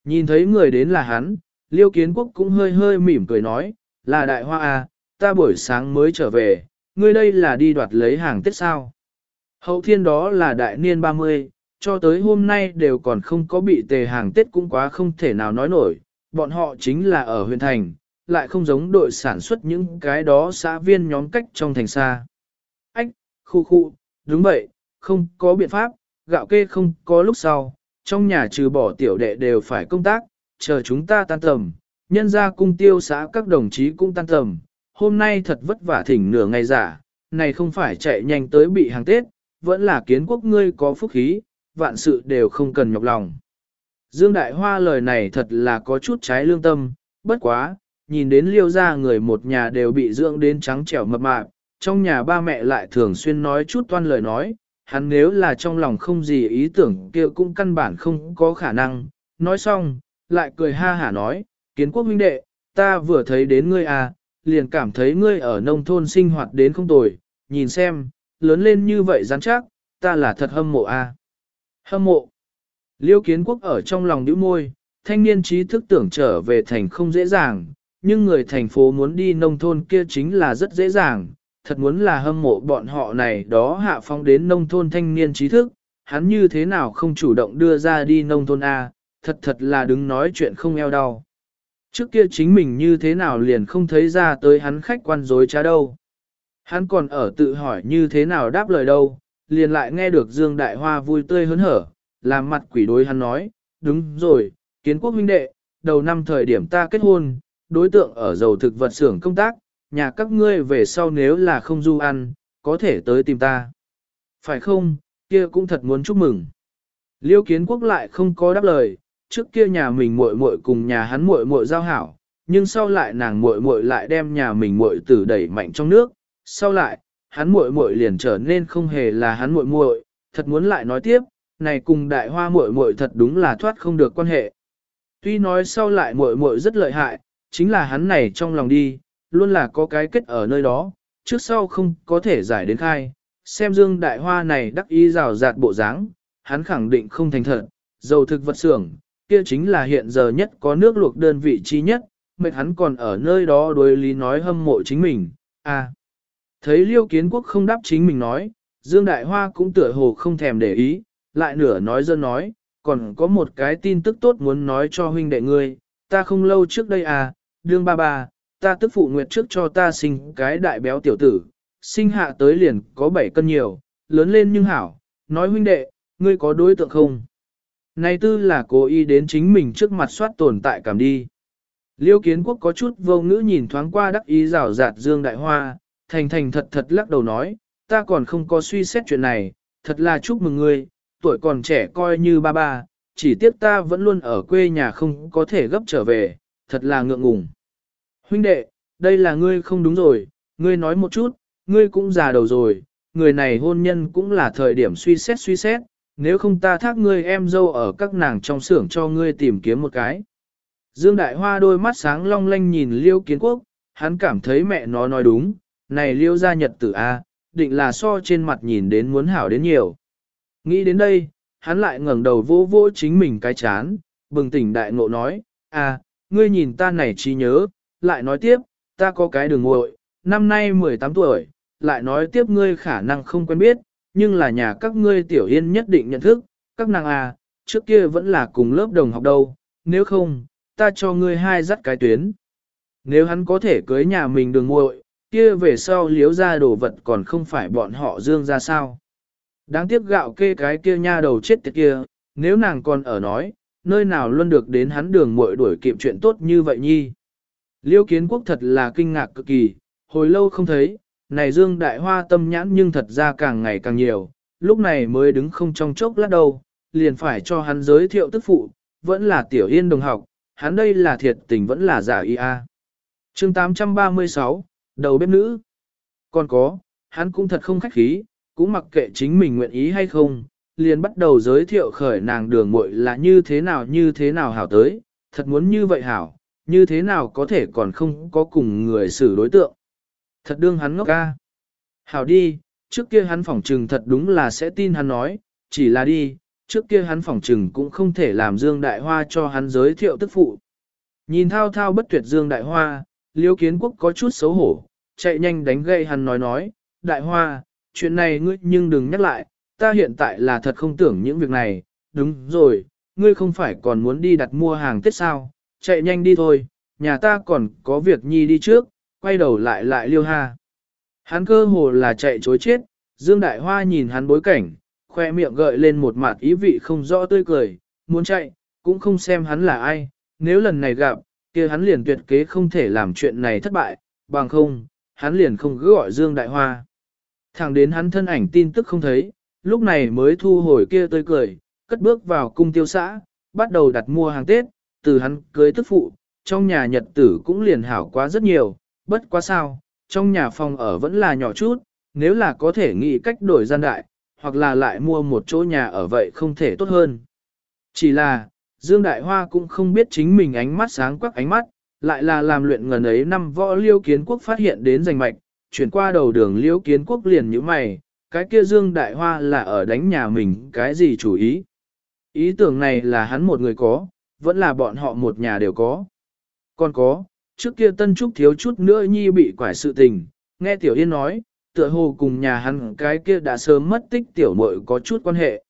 Nhìn thấy người đến là hắn, Liêu Kiến Quốc cũng hơi hơi mỉm cười nói, là Đại Hoa à, ta buổi sáng mới trở về, ngươi đây là đi đoạt lấy hàng Tết sao. Hậu thiên đó là đại niên 30, cho tới hôm nay đều còn không có bị tề hàng Tết cũng quá không thể nào nói nổi, bọn họ chính là ở huyện thành, lại không giống đội sản xuất những cái đó xã viên nhóm cách trong thành xa. Ách, khu khu, đúng vậy, không có biện pháp, gạo kê không có lúc sau, trong nhà trừ bỏ tiểu đệ đều phải công tác, chờ chúng ta tan tầm, nhân ra cung tiêu xã các đồng chí cũng tan tầm, hôm nay thật vất vả thỉnh nửa ngày giả, này không phải chạy nhanh tới bị hàng Tết, vẫn là kiến quốc ngươi có phúc khí, vạn sự đều không cần nhọc lòng. Dương Đại Hoa lời này thật là có chút trái lương tâm, bất quá, nhìn đến liêu ra người một nhà đều bị dưỡng đến trắng trẻo mập mạp, trong nhà ba mẹ lại thường xuyên nói chút toan lời nói, hắn nếu là trong lòng không gì ý tưởng kia cũng căn bản không có khả năng, nói xong, lại cười ha hả nói, kiến quốc huynh đệ, ta vừa thấy đến ngươi à, liền cảm thấy ngươi ở nông thôn sinh hoạt đến không tồi, nhìn xem, lớn lên như vậy rắn chắc, ta là thật hâm mộ à. Hâm mộ. Liêu kiến quốc ở trong lòng nhíu môi, thanh niên trí thức tưởng trở về thành không dễ dàng, nhưng người thành phố muốn đi nông thôn kia chính là rất dễ dàng, thật muốn là hâm mộ bọn họ này đó hạ phong đến nông thôn thanh niên trí thức, hắn như thế nào không chủ động đưa ra đi nông thôn A, thật thật là đứng nói chuyện không eo đau. Trước kia chính mình như thế nào liền không thấy ra tới hắn khách quan dối trá đâu. Hắn còn ở tự hỏi như thế nào đáp lời đâu, liền lại nghe được Dương Đại Hoa vui tươi hớn hở, làm mặt quỷ đối hắn nói, đúng rồi, kiến quốc huynh đệ, đầu năm thời điểm ta kết hôn, đối tượng ở dầu thực vật xưởng công tác, nhà các ngươi về sau nếu là không du ăn, có thể tới tìm ta. Phải không, kia cũng thật muốn chúc mừng. Liêu kiến quốc lại không có đáp lời, trước kia nhà mình muội muội cùng nhà hắn muội muội giao hảo, nhưng sau lại nàng muội muội lại đem nhà mình muội tử đẩy mạnh trong nước, sau lại, hắn muội muội liền trở nên không hề là hắn muội muội, thật muốn lại nói tiếp, này cùng đại hoa muội muội thật đúng là thoát không được quan hệ. Tuy nói sau lại muội muội rất lợi hại, chính là hắn này trong lòng đi, luôn là có cái kết ở nơi đó, trước sau không có thể giải đến khai. Xem dương đại hoa này đắc ý rào rạt bộ dáng, hắn khẳng định không thành thật, dầu thực vật xưởng, kia chính là hiện giờ nhất có nước luộc đơn vị chi nhất, mệt hắn còn ở nơi đó đối lý nói hâm mộ chính mình, à. Thấy liêu kiến quốc không đáp chính mình nói, Dương Đại Hoa cũng tựa hồ không thèm để ý, lại nửa nói dân nói, còn có một cái tin tức tốt muốn nói cho huynh đệ ngươi, ta không lâu trước đây à, đương ba ba, ta tức phụ nguyệt trước cho ta sinh cái đại béo tiểu tử, sinh hạ tới liền có 7 cân nhiều, lớn lên nhưng hảo, nói huynh đệ, ngươi có đối tượng không? Này tư là cố ý đến chính mình trước mặt soát tồn tại cảm đi. Liêu kiến quốc có chút vô ngữ nhìn thoáng qua đắc ý rào rạt dương đại hoa, thành thành thật thật lắc đầu nói, ta còn không có suy xét chuyện này, thật là chúc mừng ngươi, tuổi còn trẻ coi như ba ba, chỉ tiếc ta vẫn luôn ở quê nhà không có thể gấp trở về, thật là ngượng ngùng. Huynh đệ, đây là ngươi không đúng rồi, ngươi nói một chút, ngươi cũng già đầu rồi, người này hôn nhân cũng là thời điểm suy xét suy xét, nếu không ta thác ngươi em dâu ở các nàng trong xưởng cho ngươi tìm kiếm một cái. Dương Đại Hoa đôi mắt sáng long lanh nhìn Liêu Kiến Quốc, hắn cảm thấy mẹ nó nói đúng, này Liêu gia nhật tử A, định là so trên mặt nhìn đến muốn hảo đến nhiều. Nghĩ đến đây, hắn lại ngẩng đầu vô vỗ chính mình cái chán, bừng tỉnh đại ngộ nói, à, ngươi nhìn ta này trí nhớ, lại nói tiếp, ta có cái đường muội, năm nay 18 tuổi, lại nói tiếp ngươi khả năng không quen biết, nhưng là nhà các ngươi tiểu yên nhất định nhận thức, các nàng à, trước kia vẫn là cùng lớp đồng học đâu, nếu không, ta cho ngươi hai dắt cái tuyến. Nếu hắn có thể cưới nhà mình đường muội, kia về sau liếu ra đồ vật còn không phải bọn họ dương ra sao. Đáng tiếc gạo kê cái kia nha đầu chết tiệt kia, nếu nàng còn ở nói, nơi nào luôn được đến hắn đường muội đuổi kịp chuyện tốt như vậy nhi. Liêu kiến quốc thật là kinh ngạc cực kỳ, hồi lâu không thấy, này dương đại hoa tâm nhãn nhưng thật ra càng ngày càng nhiều, lúc này mới đứng không trong chốc lát đâu, liền phải cho hắn giới thiệu tức phụ, vẫn là tiểu yên đồng học, hắn đây là thiệt tình vẫn là giả y a. Chương 836, đầu bếp nữ. Còn có, hắn cũng thật không khách khí, cũng mặc kệ chính mình nguyện ý hay không, liền bắt đầu giới thiệu khởi nàng đường muội là như thế nào như thế nào hảo tới, thật muốn như vậy hảo, như thế nào có thể còn không có cùng người xử đối tượng. Thật đương hắn ngốc ca. Hảo đi, trước kia hắn phỏng trừng thật đúng là sẽ tin hắn nói, chỉ là đi, trước kia hắn phỏng trừng cũng không thể làm Dương Đại Hoa cho hắn giới thiệu tức phụ. Nhìn thao thao bất tuyệt Dương Đại Hoa, Liêu Kiến Quốc có chút xấu hổ, chạy nhanh đánh gậy hắn nói nói, Đại Hoa, chuyện này ngươi nhưng đừng nhắc lại, ta hiện tại là thật không tưởng những việc này, đúng rồi, ngươi không phải còn muốn đi đặt mua hàng Tết sao, chạy nhanh đi thôi, nhà ta còn có việc nhi đi trước, quay đầu lại lại liêu ha. Hắn cơ hồ là chạy chối chết, Dương Đại Hoa nhìn hắn bối cảnh, khoe miệng gợi lên một mặt ý vị không rõ tươi cười, muốn chạy, cũng không xem hắn là ai, nếu lần này gặp, kia hắn liền tuyệt kế không thể làm chuyện này thất bại, bằng không, hắn liền không cứ gọi Dương Đại Hoa. Thẳng đến hắn thân ảnh tin tức không thấy, lúc này mới thu hồi kia tươi cười, cất bước vào cung tiêu xã, bắt đầu đặt mua hàng Tết, từ hắn cưới tức phụ, trong nhà nhật tử cũng liền hảo quá rất nhiều, bất quá sao, trong nhà phòng ở vẫn là nhỏ chút, nếu là có thể nghĩ cách đổi gian đại, hoặc là lại mua một chỗ nhà ở vậy không thể tốt hơn. Chỉ là, Dương Đại Hoa cũng không biết chính mình ánh mắt sáng quắc ánh mắt, lại là làm luyện ngần ấy năm võ liêu kiến quốc phát hiện đến giành mạch, chuyển qua đầu đường liêu kiến quốc liền như mày, cái kia Dương Đại Hoa là ở đánh nhà mình cái gì chủ ý. Ý tưởng này là hắn một người có, vẫn là bọn họ một nhà đều có. Còn có, trước kia Tân Trúc thiếu chút nữa nhi bị quải sự tình, nghe Tiểu Yên nói, tựa hồ cùng nhà hắn cái kia đã sớm mất tích Tiểu muội có chút quan hệ.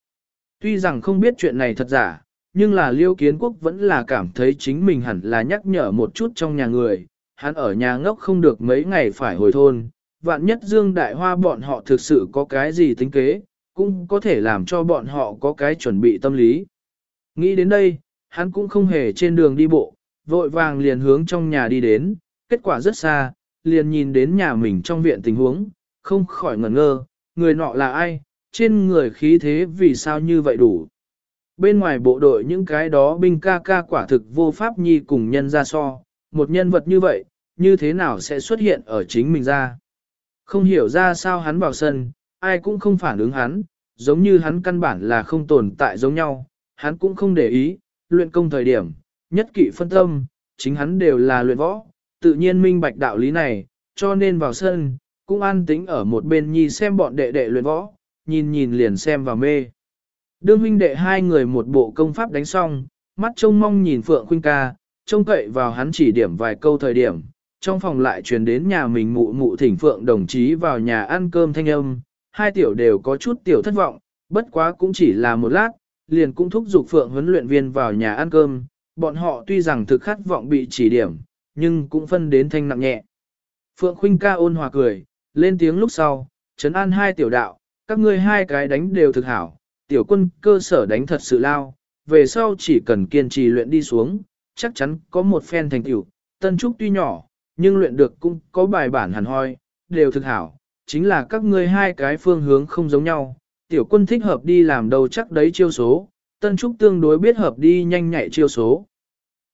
Tuy rằng không biết chuyện này thật giả, nhưng là Liêu Kiến Quốc vẫn là cảm thấy chính mình hẳn là nhắc nhở một chút trong nhà người, hắn ở nhà ngốc không được mấy ngày phải hồi thôn, vạn nhất Dương Đại Hoa bọn họ thực sự có cái gì tính kế, cũng có thể làm cho bọn họ có cái chuẩn bị tâm lý. Nghĩ đến đây, hắn cũng không hề trên đường đi bộ, vội vàng liền hướng trong nhà đi đến, kết quả rất xa, liền nhìn đến nhà mình trong viện tình huống, không khỏi ngẩn ngơ, người nọ là ai, trên người khí thế vì sao như vậy đủ. Bên ngoài bộ đội những cái đó binh ca ca quả thực vô pháp nhi cùng nhân ra so, một nhân vật như vậy, như thế nào sẽ xuất hiện ở chính mình ra. Không hiểu ra sao hắn vào sân, ai cũng không phản ứng hắn, giống như hắn căn bản là không tồn tại giống nhau, hắn cũng không để ý, luyện công thời điểm, nhất kỵ phân tâm, chính hắn đều là luyện võ, tự nhiên minh bạch đạo lý này, cho nên vào sân, cũng an tính ở một bên nhi xem bọn đệ đệ luyện võ, nhìn nhìn liền xem và mê. Đương huynh đệ hai người một bộ công pháp đánh xong, mắt trông mong nhìn Phượng Khuynh ca, trông cậy vào hắn chỉ điểm vài câu thời điểm, trong phòng lại truyền đến nhà mình mụ mụ thỉnh Phượng đồng chí vào nhà ăn cơm thanh âm, hai tiểu đều có chút tiểu thất vọng, bất quá cũng chỉ là một lát, liền cũng thúc giục Phượng huấn luyện viên vào nhà ăn cơm, bọn họ tuy rằng thực khát vọng bị chỉ điểm, nhưng cũng phân đến thanh nặng nhẹ. Phượng Khuynh ca ôn hòa cười, lên tiếng lúc sau, chấn an hai tiểu đạo, các ngươi hai cái đánh đều thực hảo, tiểu quân cơ sở đánh thật sự lao, về sau chỉ cần kiên trì luyện đi xuống, chắc chắn có một phen thành tiểu, tân trúc tuy nhỏ, nhưng luyện được cũng có bài bản hẳn hoi, đều thực hảo, chính là các ngươi hai cái phương hướng không giống nhau, tiểu quân thích hợp đi làm đầu chắc đấy chiêu số, tân trúc tương đối biết hợp đi nhanh nhạy chiêu số.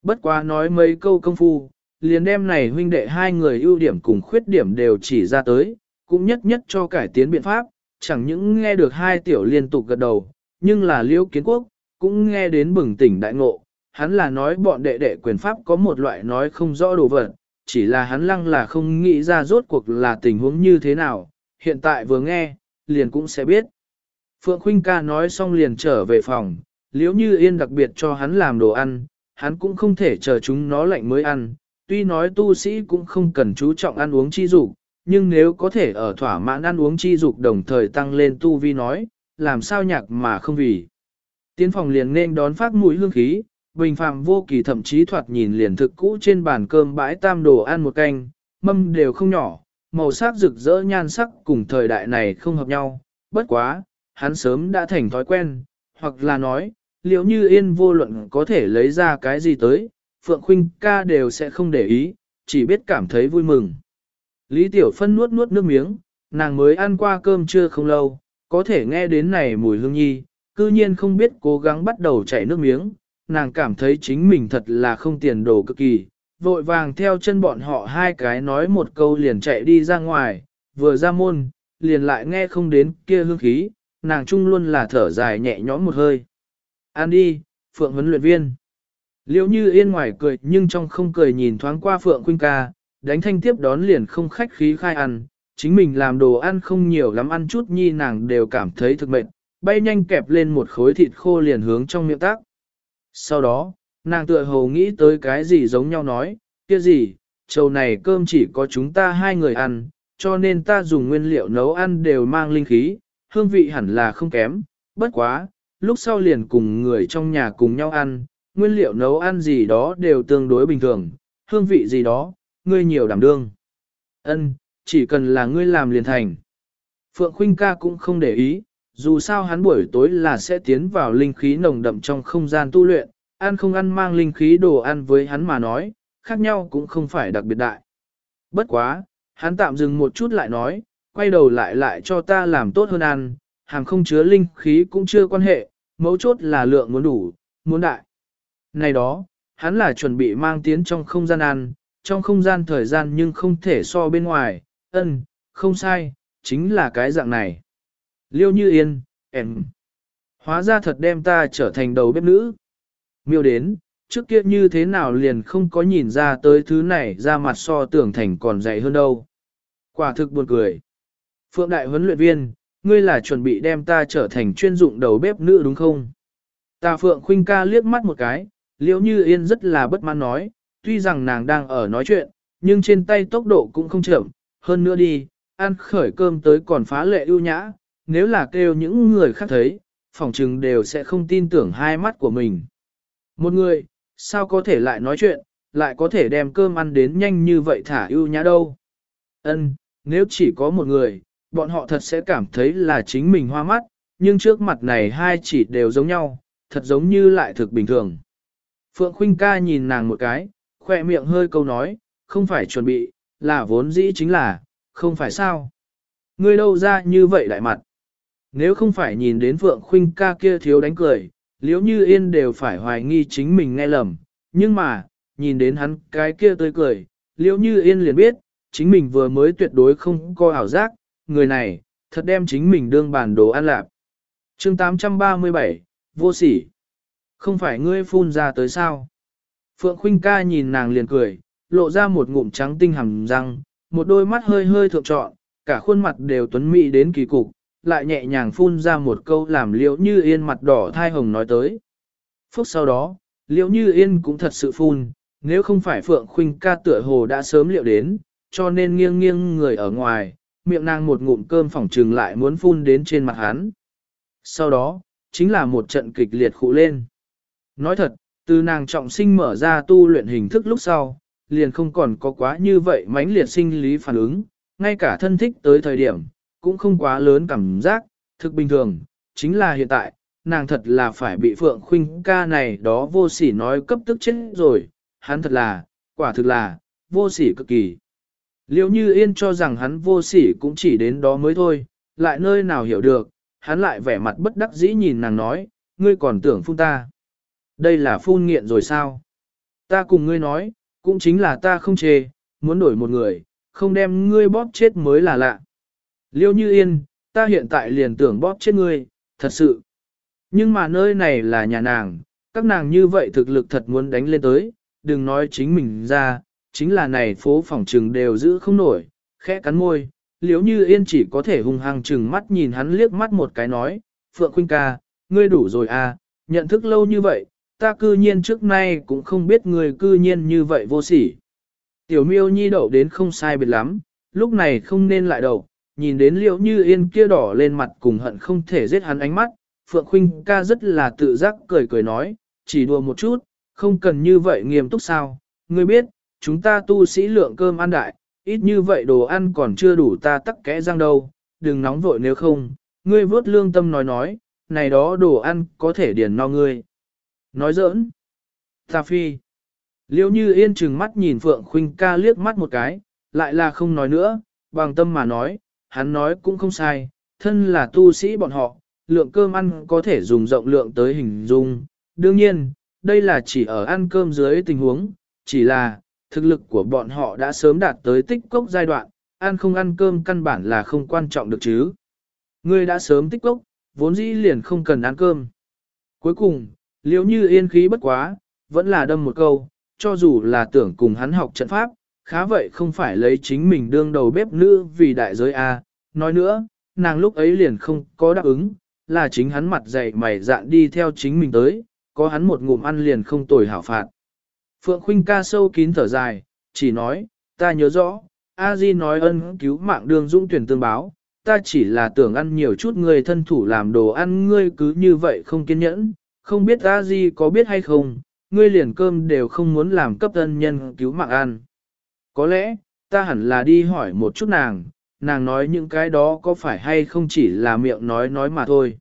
Bất quá nói mấy câu công phu, liền đem này huynh đệ hai người ưu điểm cùng khuyết điểm đều chỉ ra tới, cũng nhất nhất cho cải tiến biện pháp, chẳng những nghe được hai tiểu liên tục gật đầu, nhưng là liễu kiến quốc, cũng nghe đến bừng tỉnh đại ngộ, hắn là nói bọn đệ đệ quyền pháp có một loại nói không rõ đồ vật, chỉ là hắn lăng là không nghĩ ra rốt cuộc là tình huống như thế nào, hiện tại vừa nghe, liền cũng sẽ biết. Phượng Khuynh ca nói xong liền trở về phòng, liếu như yên đặc biệt cho hắn làm đồ ăn, hắn cũng không thể chờ chúng nó lạnh mới ăn, tuy nói tu sĩ cũng không cần chú trọng ăn uống chi dục, nhưng nếu có thể ở thỏa mãn ăn uống chi dục đồng thời tăng lên tu vi nói, làm sao nhạc mà không vì. Tiến phòng liền nên đón phát mũi hương khí, bình phàm vô kỳ thậm chí thoạt nhìn liền thực cũ trên bàn cơm bãi tam đồ ăn một canh, mâm đều không nhỏ, màu sắc rực rỡ nhan sắc cùng thời đại này không hợp nhau, bất quá, hắn sớm đã thành thói quen, hoặc là nói, liệu như yên vô luận có thể lấy ra cái gì tới, Phượng Khuynh ca đều sẽ không để ý, chỉ biết cảm thấy vui mừng. Lý Tiểu Phân nuốt nuốt nước miếng, nàng mới ăn qua cơm trưa không lâu, có thể nghe đến này mùi hương nhi, cư nhiên không biết cố gắng bắt đầu chảy nước miếng, nàng cảm thấy chính mình thật là không tiền đồ cực kỳ, vội vàng theo chân bọn họ hai cái nói một câu liền chạy đi ra ngoài, vừa ra môn, liền lại nghe không đến kia hương khí, nàng chung luôn là thở dài nhẹ nhõm một hơi. An đi, Phượng huấn luyện viên. Liễu như yên ngoài cười nhưng trong không cười nhìn thoáng qua Phượng Quynh ca, đánh thanh tiếp đón liền không khách khí khai ăn, chính mình làm đồ ăn không nhiều lắm ăn chút nhi nàng đều cảm thấy thực mệt, bay nhanh kẹp lên một khối thịt khô liền hướng trong miệng tác. Sau đó, nàng tựa hồ nghĩ tới cái gì giống nhau nói, kia gì, trầu này cơm chỉ có chúng ta hai người ăn, cho nên ta dùng nguyên liệu nấu ăn đều mang linh khí, hương vị hẳn là không kém, bất quá, lúc sau liền cùng người trong nhà cùng nhau ăn, nguyên liệu nấu ăn gì đó đều tương đối bình thường, hương vị gì đó, ngươi nhiều đảm đương. Ân, chỉ cần là ngươi làm liền thành. Phượng Khuynh ca cũng không để ý, dù sao hắn buổi tối là sẽ tiến vào linh khí nồng đậm trong không gian tu luyện, ăn không ăn mang linh khí đồ ăn với hắn mà nói, khác nhau cũng không phải đặc biệt đại. Bất quá, hắn tạm dừng một chút lại nói, quay đầu lại lại cho ta làm tốt hơn ăn, hàng không chứa linh khí cũng chưa quan hệ, mấu chốt là lượng muốn đủ, muốn đại. Này đó, hắn là chuẩn bị mang tiến trong không gian ăn, trong không gian thời gian nhưng không thể so bên ngoài, ân, không sai, chính là cái dạng này. Liêu như yên, em. Hóa ra thật đem ta trở thành đầu bếp nữ. Miêu đến, trước kia như thế nào liền không có nhìn ra tới thứ này ra mặt so tưởng thành còn dày hơn đâu. Quả thực buồn cười. Phượng đại huấn luyện viên, ngươi là chuẩn bị đem ta trở thành chuyên dụng đầu bếp nữ đúng không? Ta Phượng khuynh ca liếc mắt một cái, liễu như yên rất là bất mãn nói, tuy rằng nàng đang ở nói chuyện, nhưng trên tay tốc độ cũng không chậm, hơn nữa đi, ăn khởi cơm tới còn phá lệ ưu nhã, nếu là kêu những người khác thấy, phòng chừng đều sẽ không tin tưởng hai mắt của mình. Một người, sao có thể lại nói chuyện, lại có thể đem cơm ăn đến nhanh như vậy thả ưu nhã đâu. Ân, nếu chỉ có một người, bọn họ thật sẽ cảm thấy là chính mình hoa mắt, nhưng trước mặt này hai chỉ đều giống nhau, thật giống như lại thực bình thường. Phượng Khuynh ca nhìn nàng một cái, khoe miệng hơi câu nói, không phải chuẩn bị, là vốn dĩ chính là, không phải sao. Ngươi đâu ra như vậy đại mặt. Nếu không phải nhìn đến Phượng Khuynh ca kia thiếu đánh cười, liếu như yên đều phải hoài nghi chính mình nghe lầm. Nhưng mà, nhìn đến hắn cái kia tươi cười, liếu như yên liền biết, chính mình vừa mới tuyệt đối không có ảo giác, người này, thật đem chính mình đương bản đồ ăn lạp. chương 837, vô sỉ. Không phải ngươi phun ra tới sao? Phượng Khuynh ca nhìn nàng liền cười, lộ ra một ngụm trắng tinh hầm răng, một đôi mắt hơi hơi thượng trọn, cả khuôn mặt đều tuấn mỹ đến kỳ cục, lại nhẹ nhàng phun ra một câu làm liễu như yên mặt đỏ thai hồng nói tới. Phúc sau đó, liễu như yên cũng thật sự phun, nếu không phải Phượng Khuynh ca tựa hồ đã sớm liệu đến, cho nên nghiêng nghiêng người ở ngoài, miệng nàng một ngụm cơm phỏng trừng lại muốn phun đến trên mặt hắn. Sau đó, chính là một trận kịch liệt khụ lên. Nói thật, từ nàng trọng sinh mở ra tu luyện hình thức lúc sau, liền không còn có quá như vậy mãnh liệt sinh lý phản ứng, ngay cả thân thích tới thời điểm, cũng không quá lớn cảm giác, thực bình thường, chính là hiện tại, nàng thật là phải bị Phượng Khuynh ca này đó vô sỉ nói cấp tức chết rồi, hắn thật là, quả thực là, vô sỉ cực kỳ. Liêu như yên cho rằng hắn vô sỉ cũng chỉ đến đó mới thôi, lại nơi nào hiểu được, hắn lại vẻ mặt bất đắc dĩ nhìn nàng nói, ngươi còn tưởng phun ta. Đây là phun nghiện rồi sao? Ta cùng ngươi nói, cũng chính là ta không chê, muốn đổi một người, không đem ngươi bóp chết mới là lạ. Liêu như yên, ta hiện tại liền tưởng bóp chết ngươi, thật sự. Nhưng mà nơi này là nhà nàng, các nàng như vậy thực lực thật muốn đánh lên tới, đừng nói chính mình ra, chính là này phố phòng trừng đều giữ không nổi, khẽ cắn môi, liếu như yên chỉ có thể hung hăng chừng mắt nhìn hắn liếc mắt một cái nói, Phượng Khuynh ca, ngươi đủ rồi à, nhận thức lâu như vậy, ta cư nhiên trước nay cũng không biết người cư nhiên như vậy vô sỉ. Tiểu miêu nhi đậu đến không sai biệt lắm, lúc này không nên lại đậu, nhìn đến liễu như yên kia đỏ lên mặt cùng hận không thể giết hắn ánh mắt, Phượng Khuynh ca rất là tự giác cười cười nói, chỉ đùa một chút, không cần như vậy nghiêm túc sao, ngươi biết, chúng ta tu sĩ lượng cơm ăn đại, ít như vậy đồ ăn còn chưa đủ ta tắc kẽ răng đâu, đừng nóng vội nếu không, ngươi vớt lương tâm nói nói, này đó đồ ăn có thể điền no ngươi. Nói giỡn. Ta phi. liễu như yên chừng mắt nhìn Phượng Khuynh ca liếc mắt một cái, lại là không nói nữa, bằng tâm mà nói, hắn nói cũng không sai, thân là tu sĩ bọn họ, lượng cơm ăn có thể dùng rộng lượng tới hình dung. Đương nhiên, đây là chỉ ở ăn cơm dưới tình huống, chỉ là, thực lực của bọn họ đã sớm đạt tới tích cốc giai đoạn, ăn không ăn cơm căn bản là không quan trọng được chứ. Ngươi đã sớm tích cốc, vốn dĩ liền không cần ăn cơm. Cuối cùng, liếu như yên khí bất quá, vẫn là đâm một câu, cho dù là tưởng cùng hắn học trận pháp, khá vậy không phải lấy chính mình đương đầu bếp nữ vì đại giới A, nói nữa, nàng lúc ấy liền không có đáp ứng, là chính hắn mặt dày mày dạn đi theo chính mình tới, có hắn một ngụm ăn liền không tồi hảo phạt. Phượng Khuynh ca sâu kín thở dài, chỉ nói, ta nhớ rõ, A Di nói ân cứu mạng đường dũng tuyển tương báo, ta chỉ là tưởng ăn nhiều chút người thân thủ làm đồ ăn ngươi cứ như vậy không kiên nhẫn, không biết A Di có biết hay không, ngươi liền cơm đều không muốn làm cấp ân nhân cứu mạng ăn. Có lẽ, ta hẳn là đi hỏi một chút nàng, nàng nói những cái đó có phải hay không chỉ là miệng nói nói mà thôi.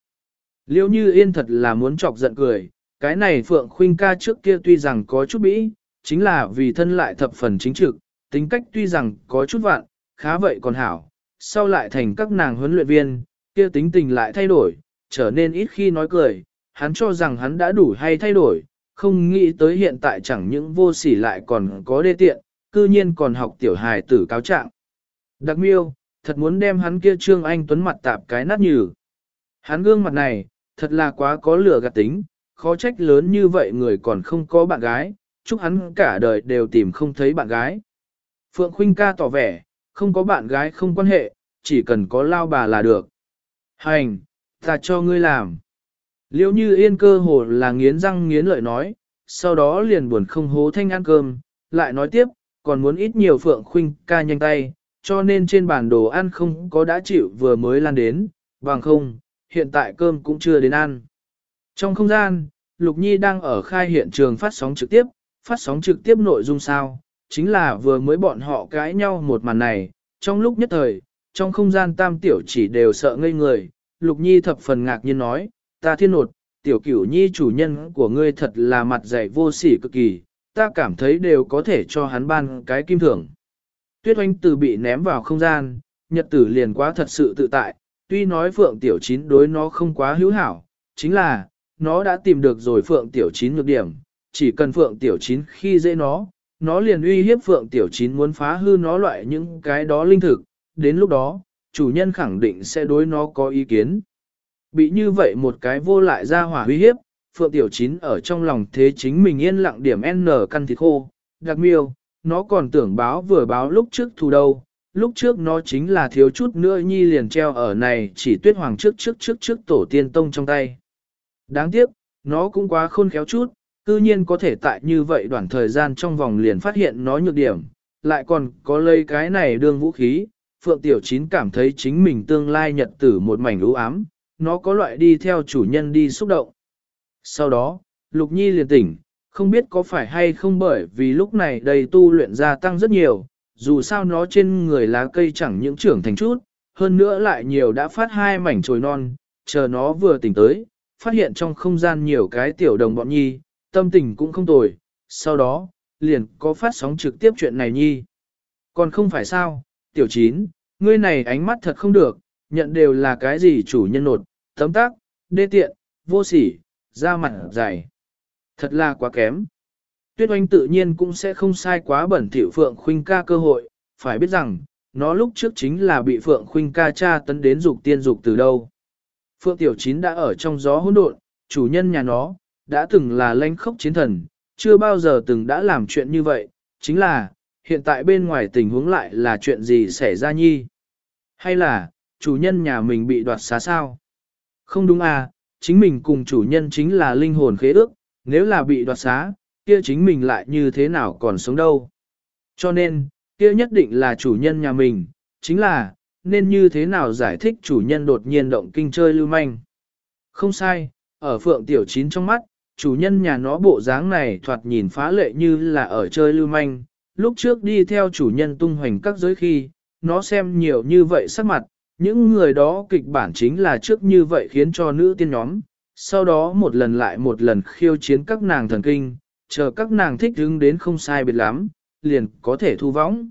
Liêu như yên thật là muốn chọc giận cười, cái này Phượng Khuynh ca trước kia tuy rằng có chút bĩ, chính là vì thân lại thập phần chính trực, tính cách tuy rằng có chút vạn, khá vậy còn hảo, sau lại thành các nàng huấn luyện viên, kia tính tình lại thay đổi, trở nên ít khi nói cười, hắn cho rằng hắn đã đủ hay thay đổi, không nghĩ tới hiện tại chẳng những vô sỉ lại còn có đê tiện, cư nhiên còn học tiểu hài tử cáo trạng. Đặc miêu, thật muốn đem hắn kia trương anh tuấn mặt tạp cái nát nhừ. Hắn gương mặt này, thật là quá có lửa gạt tính, khó trách lớn như vậy người còn không có bạn gái, chúc hắn cả đời đều tìm không thấy bạn gái. Phượng Khuynh ca tỏ vẻ, không có bạn gái không quan hệ, chỉ cần có lao bà là được. Hành, ta cho ngươi làm. Liêu như yên cơ hồ là nghiến răng nghiến lợi nói, sau đó liền buồn không hố thanh ăn cơm, lại nói tiếp, còn muốn ít nhiều Phượng Khuynh ca nhanh tay, cho nên trên bản đồ ăn không có đã chịu vừa mới lan đến, bằng không, hiện tại cơm cũng chưa đến ăn. Trong không gian, Lục Nhi đang ở khai hiện trường phát sóng trực tiếp, phát sóng trực tiếp nội dung sao, chính là vừa mới bọn họ cãi nhau một màn này, trong lúc nhất thời, trong không gian tam tiểu chỉ đều sợ ngây người, Lục Nhi thập phần ngạc nhiên nói, ta thiên nột, tiểu cửu nhi chủ nhân của ngươi thật là mặt dày vô sỉ cực kỳ, ta cảm thấy đều có thể cho hắn ban cái kim thưởng. Tuyết oanh từ bị ném vào không gian, nhật tử liền quá thật sự tự tại, tuy nói Phượng Tiểu Chín đối nó không quá hữu hảo, chính là, nó đã tìm được rồi Phượng Tiểu Chín nhược điểm, chỉ cần Phượng Tiểu Chín khi dễ nó, nó liền uy hiếp Phượng Tiểu Chín muốn phá hư nó loại những cái đó linh thực, đến lúc đó, chủ nhân khẳng định sẽ đối nó có ý kiến. Bị như vậy một cái vô lại ra hỏa uy hiếp, Phượng Tiểu Chín ở trong lòng thế chính mình yên lặng điểm N căn thịt khô, đặc miêu, nó còn tưởng báo vừa báo lúc trước thù đâu, lúc trước nó chính là thiếu chút nữa nhi liền treo ở này chỉ tuyết hoàng trước trước trước trước tổ tiên tông trong tay. Đáng tiếc, nó cũng quá khôn khéo chút, tự nhiên có thể tại như vậy đoạn thời gian trong vòng liền phát hiện nó nhược điểm, lại còn có lấy cái này đương vũ khí, Phượng Tiểu Chín cảm thấy chính mình tương lai nhật tử một mảnh ưu ám, nó có loại đi theo chủ nhân đi xúc động. Sau đó, Lục Nhi liền tỉnh, không biết có phải hay không bởi vì lúc này đầy tu luyện gia tăng rất nhiều, dù sao nó trên người lá cây chẳng những trưởng thành chút, hơn nữa lại nhiều đã phát hai mảnh trồi non, chờ nó vừa tỉnh tới, phát hiện trong không gian nhiều cái tiểu đồng bọn nhi, tâm tình cũng không tồi, sau đó, liền có phát sóng trực tiếp chuyện này nhi. Còn không phải sao, tiểu chín, ngươi này ánh mắt thật không được, nhận đều là cái gì chủ nhân nột, tấm tác, đê tiện, vô sỉ, da mặt dày. Thật là quá kém. Tuyết oanh tự nhiên cũng sẽ không sai quá bẩn thỉu Phượng Khuynh ca cơ hội, phải biết rằng, nó lúc trước chính là bị Phượng Khuynh ca tra tấn đến dục tiên dục từ đâu. Phượng Tiểu Chín đã ở trong gió hỗn độn, chủ nhân nhà nó, đã từng là lãnh khốc chiến thần, chưa bao giờ từng đã làm chuyện như vậy, chính là, hiện tại bên ngoài tình huống lại là chuyện gì xảy ra nhi? Hay là, chủ nhân nhà mình bị đoạt xá sao? Không đúng à, chính mình cùng chủ nhân chính là linh hồn khế ước, nếu là bị đoạt xá, kia chính mình lại như thế nào còn sống đâu. Cho nên, kia nhất định là chủ nhân nhà mình, chính là, nên như thế nào giải thích chủ nhân đột nhiên động kinh chơi lưu manh. Không sai, ở phượng tiểu chín trong mắt, chủ nhân nhà nó bộ dáng này thoạt nhìn phá lệ như là ở chơi lưu manh, lúc trước đi theo chủ nhân tung hoành các giới khi, nó xem nhiều như vậy sắc mặt, những người đó kịch bản chính là trước như vậy khiến cho nữ tiên nhóm, sau đó một lần lại một lần khiêu chiến các nàng thần kinh, chờ các nàng thích hứng đến không sai biệt lắm, liền có thể thu võng.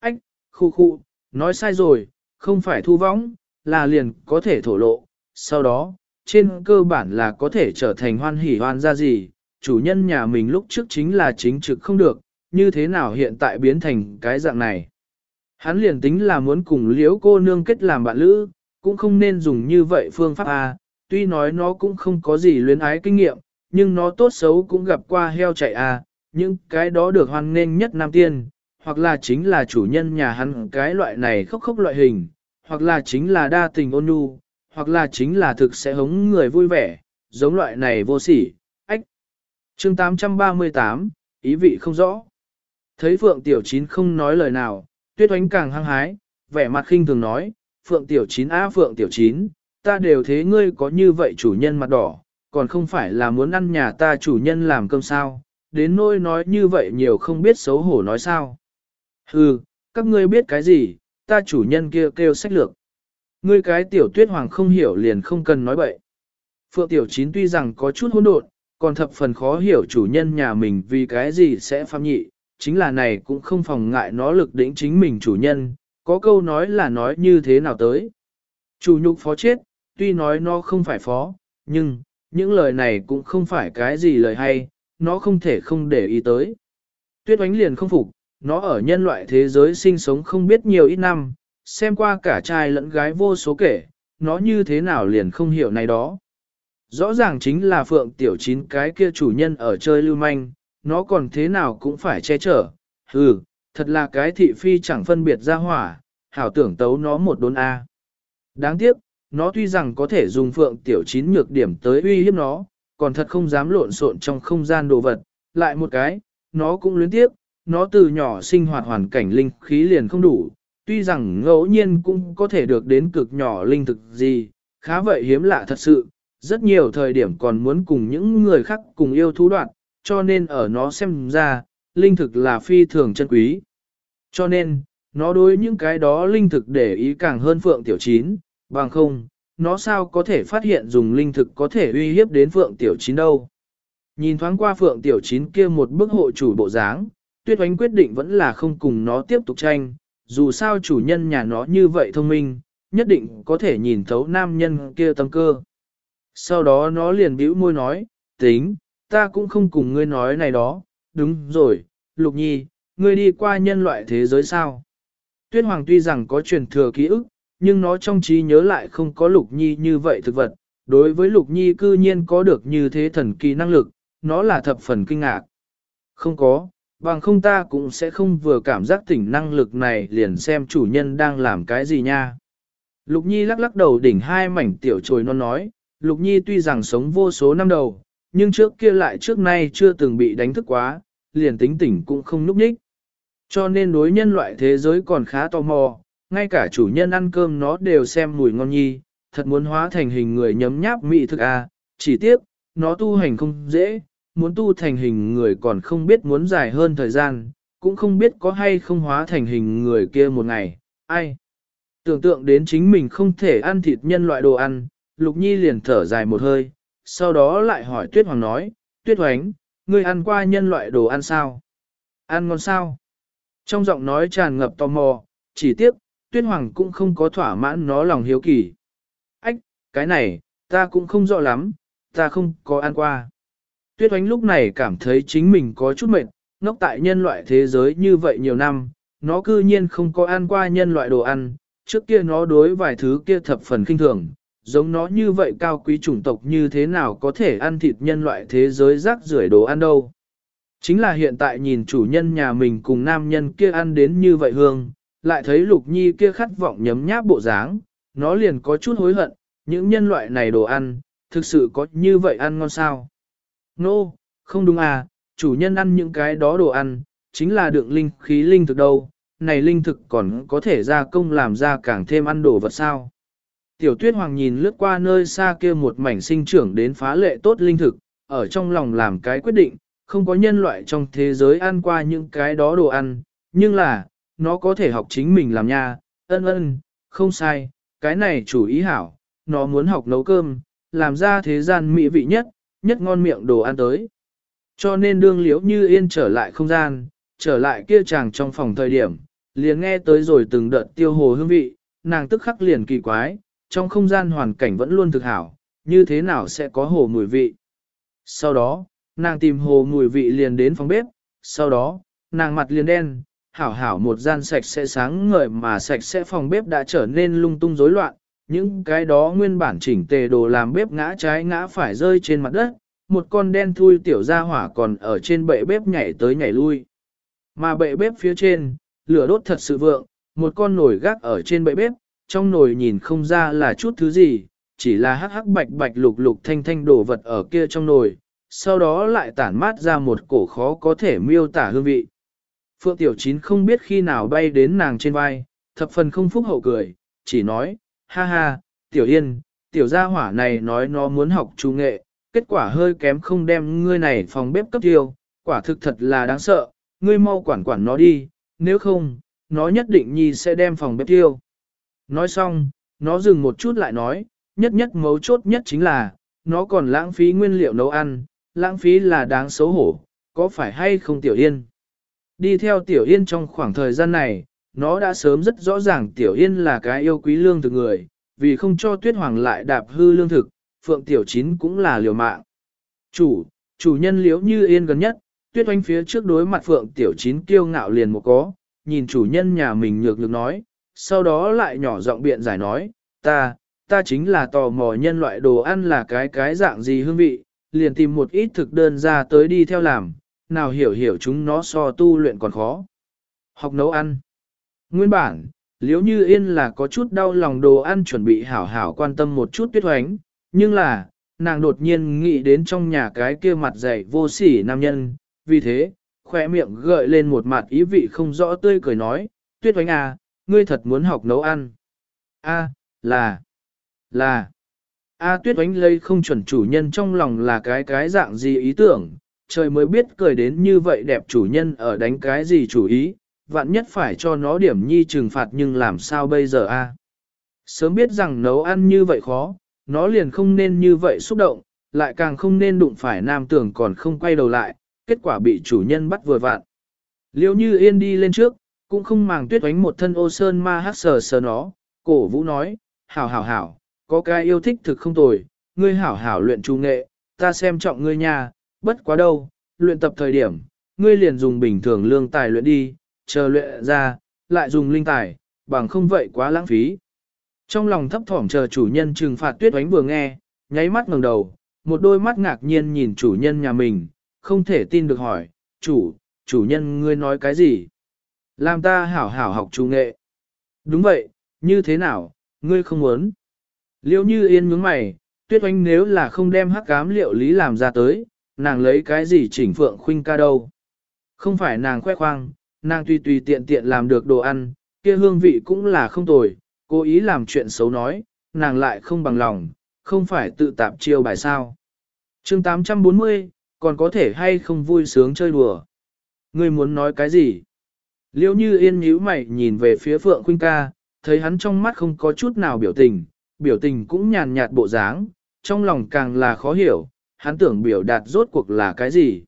Ách, khu khu, nói sai rồi, không phải thu võng, là liền có thể thổ lộ, sau đó, trên cơ bản là có thể trở thành hoan hỉ hoan ra gì, chủ nhân nhà mình lúc trước chính là chính trực không được, như thế nào hiện tại biến thành cái dạng này. Hắn liền tính là muốn cùng liễu cô nương kết làm bạn lữ, cũng không nên dùng như vậy phương pháp A, tuy nói nó cũng không có gì luyến ái kinh nghiệm, nhưng nó tốt xấu cũng gặp qua heo chạy A, những cái đó được hoan nghênh nhất nam tiên, hoặc là chính là chủ nhân nhà hắn cái loại này khóc khóc loại hình, hoặc là chính là đa tình ôn nhu, hoặc là chính là thực sẽ hống người vui vẻ, giống loại này vô sỉ, ách. chương 838, ý vị không rõ. Thấy Phượng Tiểu Chín không nói lời nào, tuyết oánh càng hăng hái, vẻ mặt khinh thường nói, Phượng Tiểu Chín á Phượng Tiểu Chín, ta đều thế ngươi có như vậy chủ nhân mặt đỏ, còn không phải là muốn ăn nhà ta chủ nhân làm cơm sao, đến nỗi nói như vậy nhiều không biết xấu hổ nói sao. Hừ, các ngươi biết cái gì, ta chủ nhân kia kêu sách lược. Ngươi cái tiểu tuyết hoàng không hiểu liền không cần nói bậy. Phượng tiểu chín tuy rằng có chút hỗn độn, còn thập phần khó hiểu chủ nhân nhà mình vì cái gì sẽ phạm nhị, chính là này cũng không phòng ngại nó lực đỉnh chính mình chủ nhân, có câu nói là nói như thế nào tới. Chủ nhục phó chết, tuy nói nó không phải phó, nhưng, những lời này cũng không phải cái gì lời hay, nó không thể không để ý tới. Tuyết oánh liền không phục, nó ở nhân loại thế giới sinh sống không biết nhiều ít năm, xem qua cả trai lẫn gái vô số kể, nó như thế nào liền không hiểu này đó. Rõ ràng chính là phượng tiểu chín cái kia chủ nhân ở chơi lưu manh, nó còn thế nào cũng phải che chở. Hừ, thật là cái thị phi chẳng phân biệt ra hỏa, hảo tưởng tấu nó một đốn A. Đáng tiếc, nó tuy rằng có thể dùng phượng tiểu chín nhược điểm tới uy hiếp nó, còn thật không dám lộn xộn trong không gian đồ vật. Lại một cái, nó cũng luyến tiếp, nó từ nhỏ sinh hoạt hoàn cảnh linh khí liền không đủ, tuy rằng ngẫu nhiên cũng có thể được đến cực nhỏ linh thực gì, khá vậy hiếm lạ thật sự, rất nhiều thời điểm còn muốn cùng những người khác cùng yêu thú đoạn, cho nên ở nó xem ra, linh thực là phi thường chân quý. Cho nên, nó đối những cái đó linh thực để ý càng hơn Phượng Tiểu Chín, bằng không, nó sao có thể phát hiện dùng linh thực có thể uy hiếp đến Phượng Tiểu Chín đâu. Nhìn thoáng qua Phượng Tiểu Chín kia một bức hộ chủ bộ dáng, Tuyết Oánh quyết định vẫn là không cùng nó tiếp tục tranh, dù sao chủ nhân nhà nó như vậy thông minh, nhất định có thể nhìn thấu nam nhân kia tâm cơ. Sau đó nó liền bĩu môi nói, tính, ta cũng không cùng ngươi nói này đó, đúng rồi, Lục Nhi, ngươi đi qua nhân loại thế giới sao? Tuyết Hoàng tuy rằng có truyền thừa ký ức, nhưng nó trong trí nhớ lại không có Lục Nhi như vậy thực vật. Đối với Lục Nhi cư nhiên có được như thế thần kỳ năng lực, nó là thập phần kinh ngạc. Không có, bằng không ta cũng sẽ không vừa cảm giác tỉnh năng lực này liền xem chủ nhân đang làm cái gì nha. Lục Nhi lắc lắc đầu đỉnh hai mảnh tiểu trồi non nói, Lục Nhi tuy rằng sống vô số năm đầu, nhưng trước kia lại trước nay chưa từng bị đánh thức quá, liền tính tỉnh cũng không núp nhích. Cho nên đối nhân loại thế giới còn khá tò mò, ngay cả chủ nhân ăn cơm nó đều xem mùi ngon nhi, thật muốn hóa thành hình người nhấm nháp mị thực à, chỉ tiếc, nó tu hành không dễ, muốn tu thành hình người còn không biết muốn dài hơn thời gian, cũng không biết có hay không hóa thành hình người kia một ngày, ai. Tưởng tượng đến chính mình không thể ăn thịt nhân loại đồ ăn, Lục Nhi liền thở dài một hơi, sau đó lại hỏi Tuyết Hoàng nói, Tuyết Hoánh, ngươi ăn qua nhân loại đồ ăn sao? Ăn ngon sao? Trong giọng nói tràn ngập tò mò, chỉ tiếc, Tuyết Hoàng cũng không có thỏa mãn nó lòng hiếu kỳ. Ách, cái này, ta cũng không rõ lắm, ta không có ăn qua. Tuyết Hoánh lúc này cảm thấy chính mình có chút mệt, ngốc tại nhân loại thế giới như vậy nhiều năm, nó cư nhiên không có ăn qua nhân loại đồ ăn, trước kia nó đối vài thứ kia thập phần kinh thường, giống nó như vậy cao quý chủng tộc như thế nào có thể ăn thịt nhân loại thế giới rác rưởi đồ ăn đâu. Chính là hiện tại nhìn chủ nhân nhà mình cùng nam nhân kia ăn đến như vậy hương, lại thấy lục nhi kia khát vọng nhấm nháp bộ dáng, nó liền có chút hối hận, những nhân loại này đồ ăn, thực sự có như vậy ăn ngon sao. Nô, no, không đúng à, chủ nhân ăn những cái đó đồ ăn, chính là đựng linh khí linh thực đâu, này linh thực còn có thể ra công làm ra càng thêm ăn đồ vật sao. Tiểu tuyết hoàng nhìn lướt qua nơi xa kia một mảnh sinh trưởng đến phá lệ tốt linh thực, ở trong lòng làm cái quyết định, không có nhân loại trong thế giới ăn qua những cái đó đồ ăn, nhưng là, nó có thể học chính mình làm nha, ân ân, không sai, cái này chủ ý hảo, nó muốn học nấu cơm, làm ra thế gian mỹ vị nhất, nhất ngon miệng đồ ăn tới. Cho nên đương liễu như yên trở lại không gian, trở lại kia chàng trong phòng thời điểm, liền nghe tới rồi từng đợt tiêu hồ hương vị, nàng tức khắc liền kỳ quái, trong không gian hoàn cảnh vẫn luôn thực hảo, như thế nào sẽ có hồ mùi vị. Sau đó, nàng tìm hồ mùi vị liền đến phòng bếp, sau đó, nàng mặt liền đen, hảo hảo một gian sạch sẽ sáng ngời mà sạch sẽ phòng bếp đã trở nên lung tung rối loạn, những cái đó nguyên bản chỉnh tề đồ làm bếp ngã trái ngã phải rơi trên mặt đất, một con đen thui tiểu ra hỏa còn ở trên bệ bếp nhảy tới nhảy lui. Mà bệ bếp phía trên, lửa đốt thật sự vượng, một con nồi gác ở trên bệ bếp, trong nồi nhìn không ra là chút thứ gì, chỉ là hắc hắc bạch bạch lục lục thanh thanh đổ vật ở kia trong nồi, sau đó lại tản mát ra một cổ khó có thể miêu tả hương vị. Phượng Tiểu Chín không biết khi nào bay đến nàng trên vai, thập phần không phúc hậu cười, chỉ nói, ha ha, Tiểu Yên, Tiểu gia hỏa này nói nó muốn học trung nghệ, kết quả hơi kém không đem ngươi này phòng bếp cấp tiêu, quả thực thật là đáng sợ, ngươi mau quản quản nó đi, nếu không, nó nhất định nhi sẽ đem phòng bếp tiêu. Nói xong, nó dừng một chút lại nói, nhất nhất mấu chốt nhất chính là, nó còn lãng phí nguyên liệu nấu ăn, lãng phí là đáng xấu hổ, có phải hay không Tiểu Yên? Đi theo Tiểu Yên trong khoảng thời gian này, nó đã sớm rất rõ ràng Tiểu Yên là cái yêu quý lương thực người, vì không cho Tuyết Hoàng lại đạp hư lương thực, Phượng Tiểu Chín cũng là liều mạng. Chủ, chủ nhân liếu như Yên gần nhất, Tuyết Oanh phía trước đối mặt Phượng Tiểu Chín kiêu ngạo liền một có, nhìn chủ nhân nhà mình nhược được nói, sau đó lại nhỏ giọng biện giải nói, ta, ta chính là tò mò nhân loại đồ ăn là cái cái dạng gì hương vị, liền tìm một ít thực đơn ra tới đi theo làm, nào hiểu hiểu chúng nó so tu luyện còn khó. Học nấu ăn. Nguyên bản, liếu như yên là có chút đau lòng đồ ăn chuẩn bị hảo hảo quan tâm một chút tuyết hoánh, nhưng là, nàng đột nhiên nghĩ đến trong nhà cái kia mặt dày vô sỉ nam nhân, vì thế, khỏe miệng gợi lên một mặt ý vị không rõ tươi cười nói, tuyết hoánh à, ngươi thật muốn học nấu ăn. A, là, là, A tuyết oánh lây không chuẩn chủ nhân trong lòng là cái cái dạng gì ý tưởng, trời mới biết cười đến như vậy đẹp chủ nhân ở đánh cái gì chủ ý, vạn nhất phải cho nó điểm nhi trừng phạt nhưng làm sao bây giờ a? Sớm biết rằng nấu ăn như vậy khó, nó liền không nên như vậy xúc động, lại càng không nên đụng phải nam tưởng còn không quay đầu lại, kết quả bị chủ nhân bắt vừa vạn. Liêu như yên đi lên trước, cũng không màng tuyết oánh một thân ô sơn ma hát sờ sờ nó, cổ vũ nói, hảo hảo hảo, có cái yêu thích thực không tồi, ngươi hảo hảo luyện trung nghệ, ta xem trọng ngươi nha, bất quá đâu, luyện tập thời điểm, ngươi liền dùng bình thường lương tài luyện đi, chờ luyện ra, lại dùng linh tài, bằng không vậy quá lãng phí. Trong lòng thấp thỏm chờ chủ nhân trừng phạt tuyết oánh vừa nghe, nháy mắt ngẩng đầu, một đôi mắt ngạc nhiên nhìn chủ nhân nhà mình, không thể tin được hỏi, chủ, chủ nhân ngươi nói cái gì? Làm ta hảo hảo học trung nghệ. Đúng vậy, như thế nào, ngươi không muốn. Liêu như yên nhướng mày, tuyết oanh nếu là không đem hắc cám liệu lý làm ra tới, nàng lấy cái gì chỉnh phượng khuynh ca đâu. Không phải nàng khoe khoang, nàng tùy tùy tiện tiện làm được đồ ăn, kia hương vị cũng là không tồi, cố ý làm chuyện xấu nói, nàng lại không bằng lòng, không phải tự tạp chiêu bài sao. chương 840, còn có thể hay không vui sướng chơi đùa. Ngươi muốn nói cái gì? Liêu như yên nhíu mày nhìn về phía Phượng Khuynh ca, thấy hắn trong mắt không có chút nào biểu tình, biểu tình cũng nhàn nhạt bộ dáng, trong lòng càng là khó hiểu, hắn tưởng biểu đạt rốt cuộc là cái gì.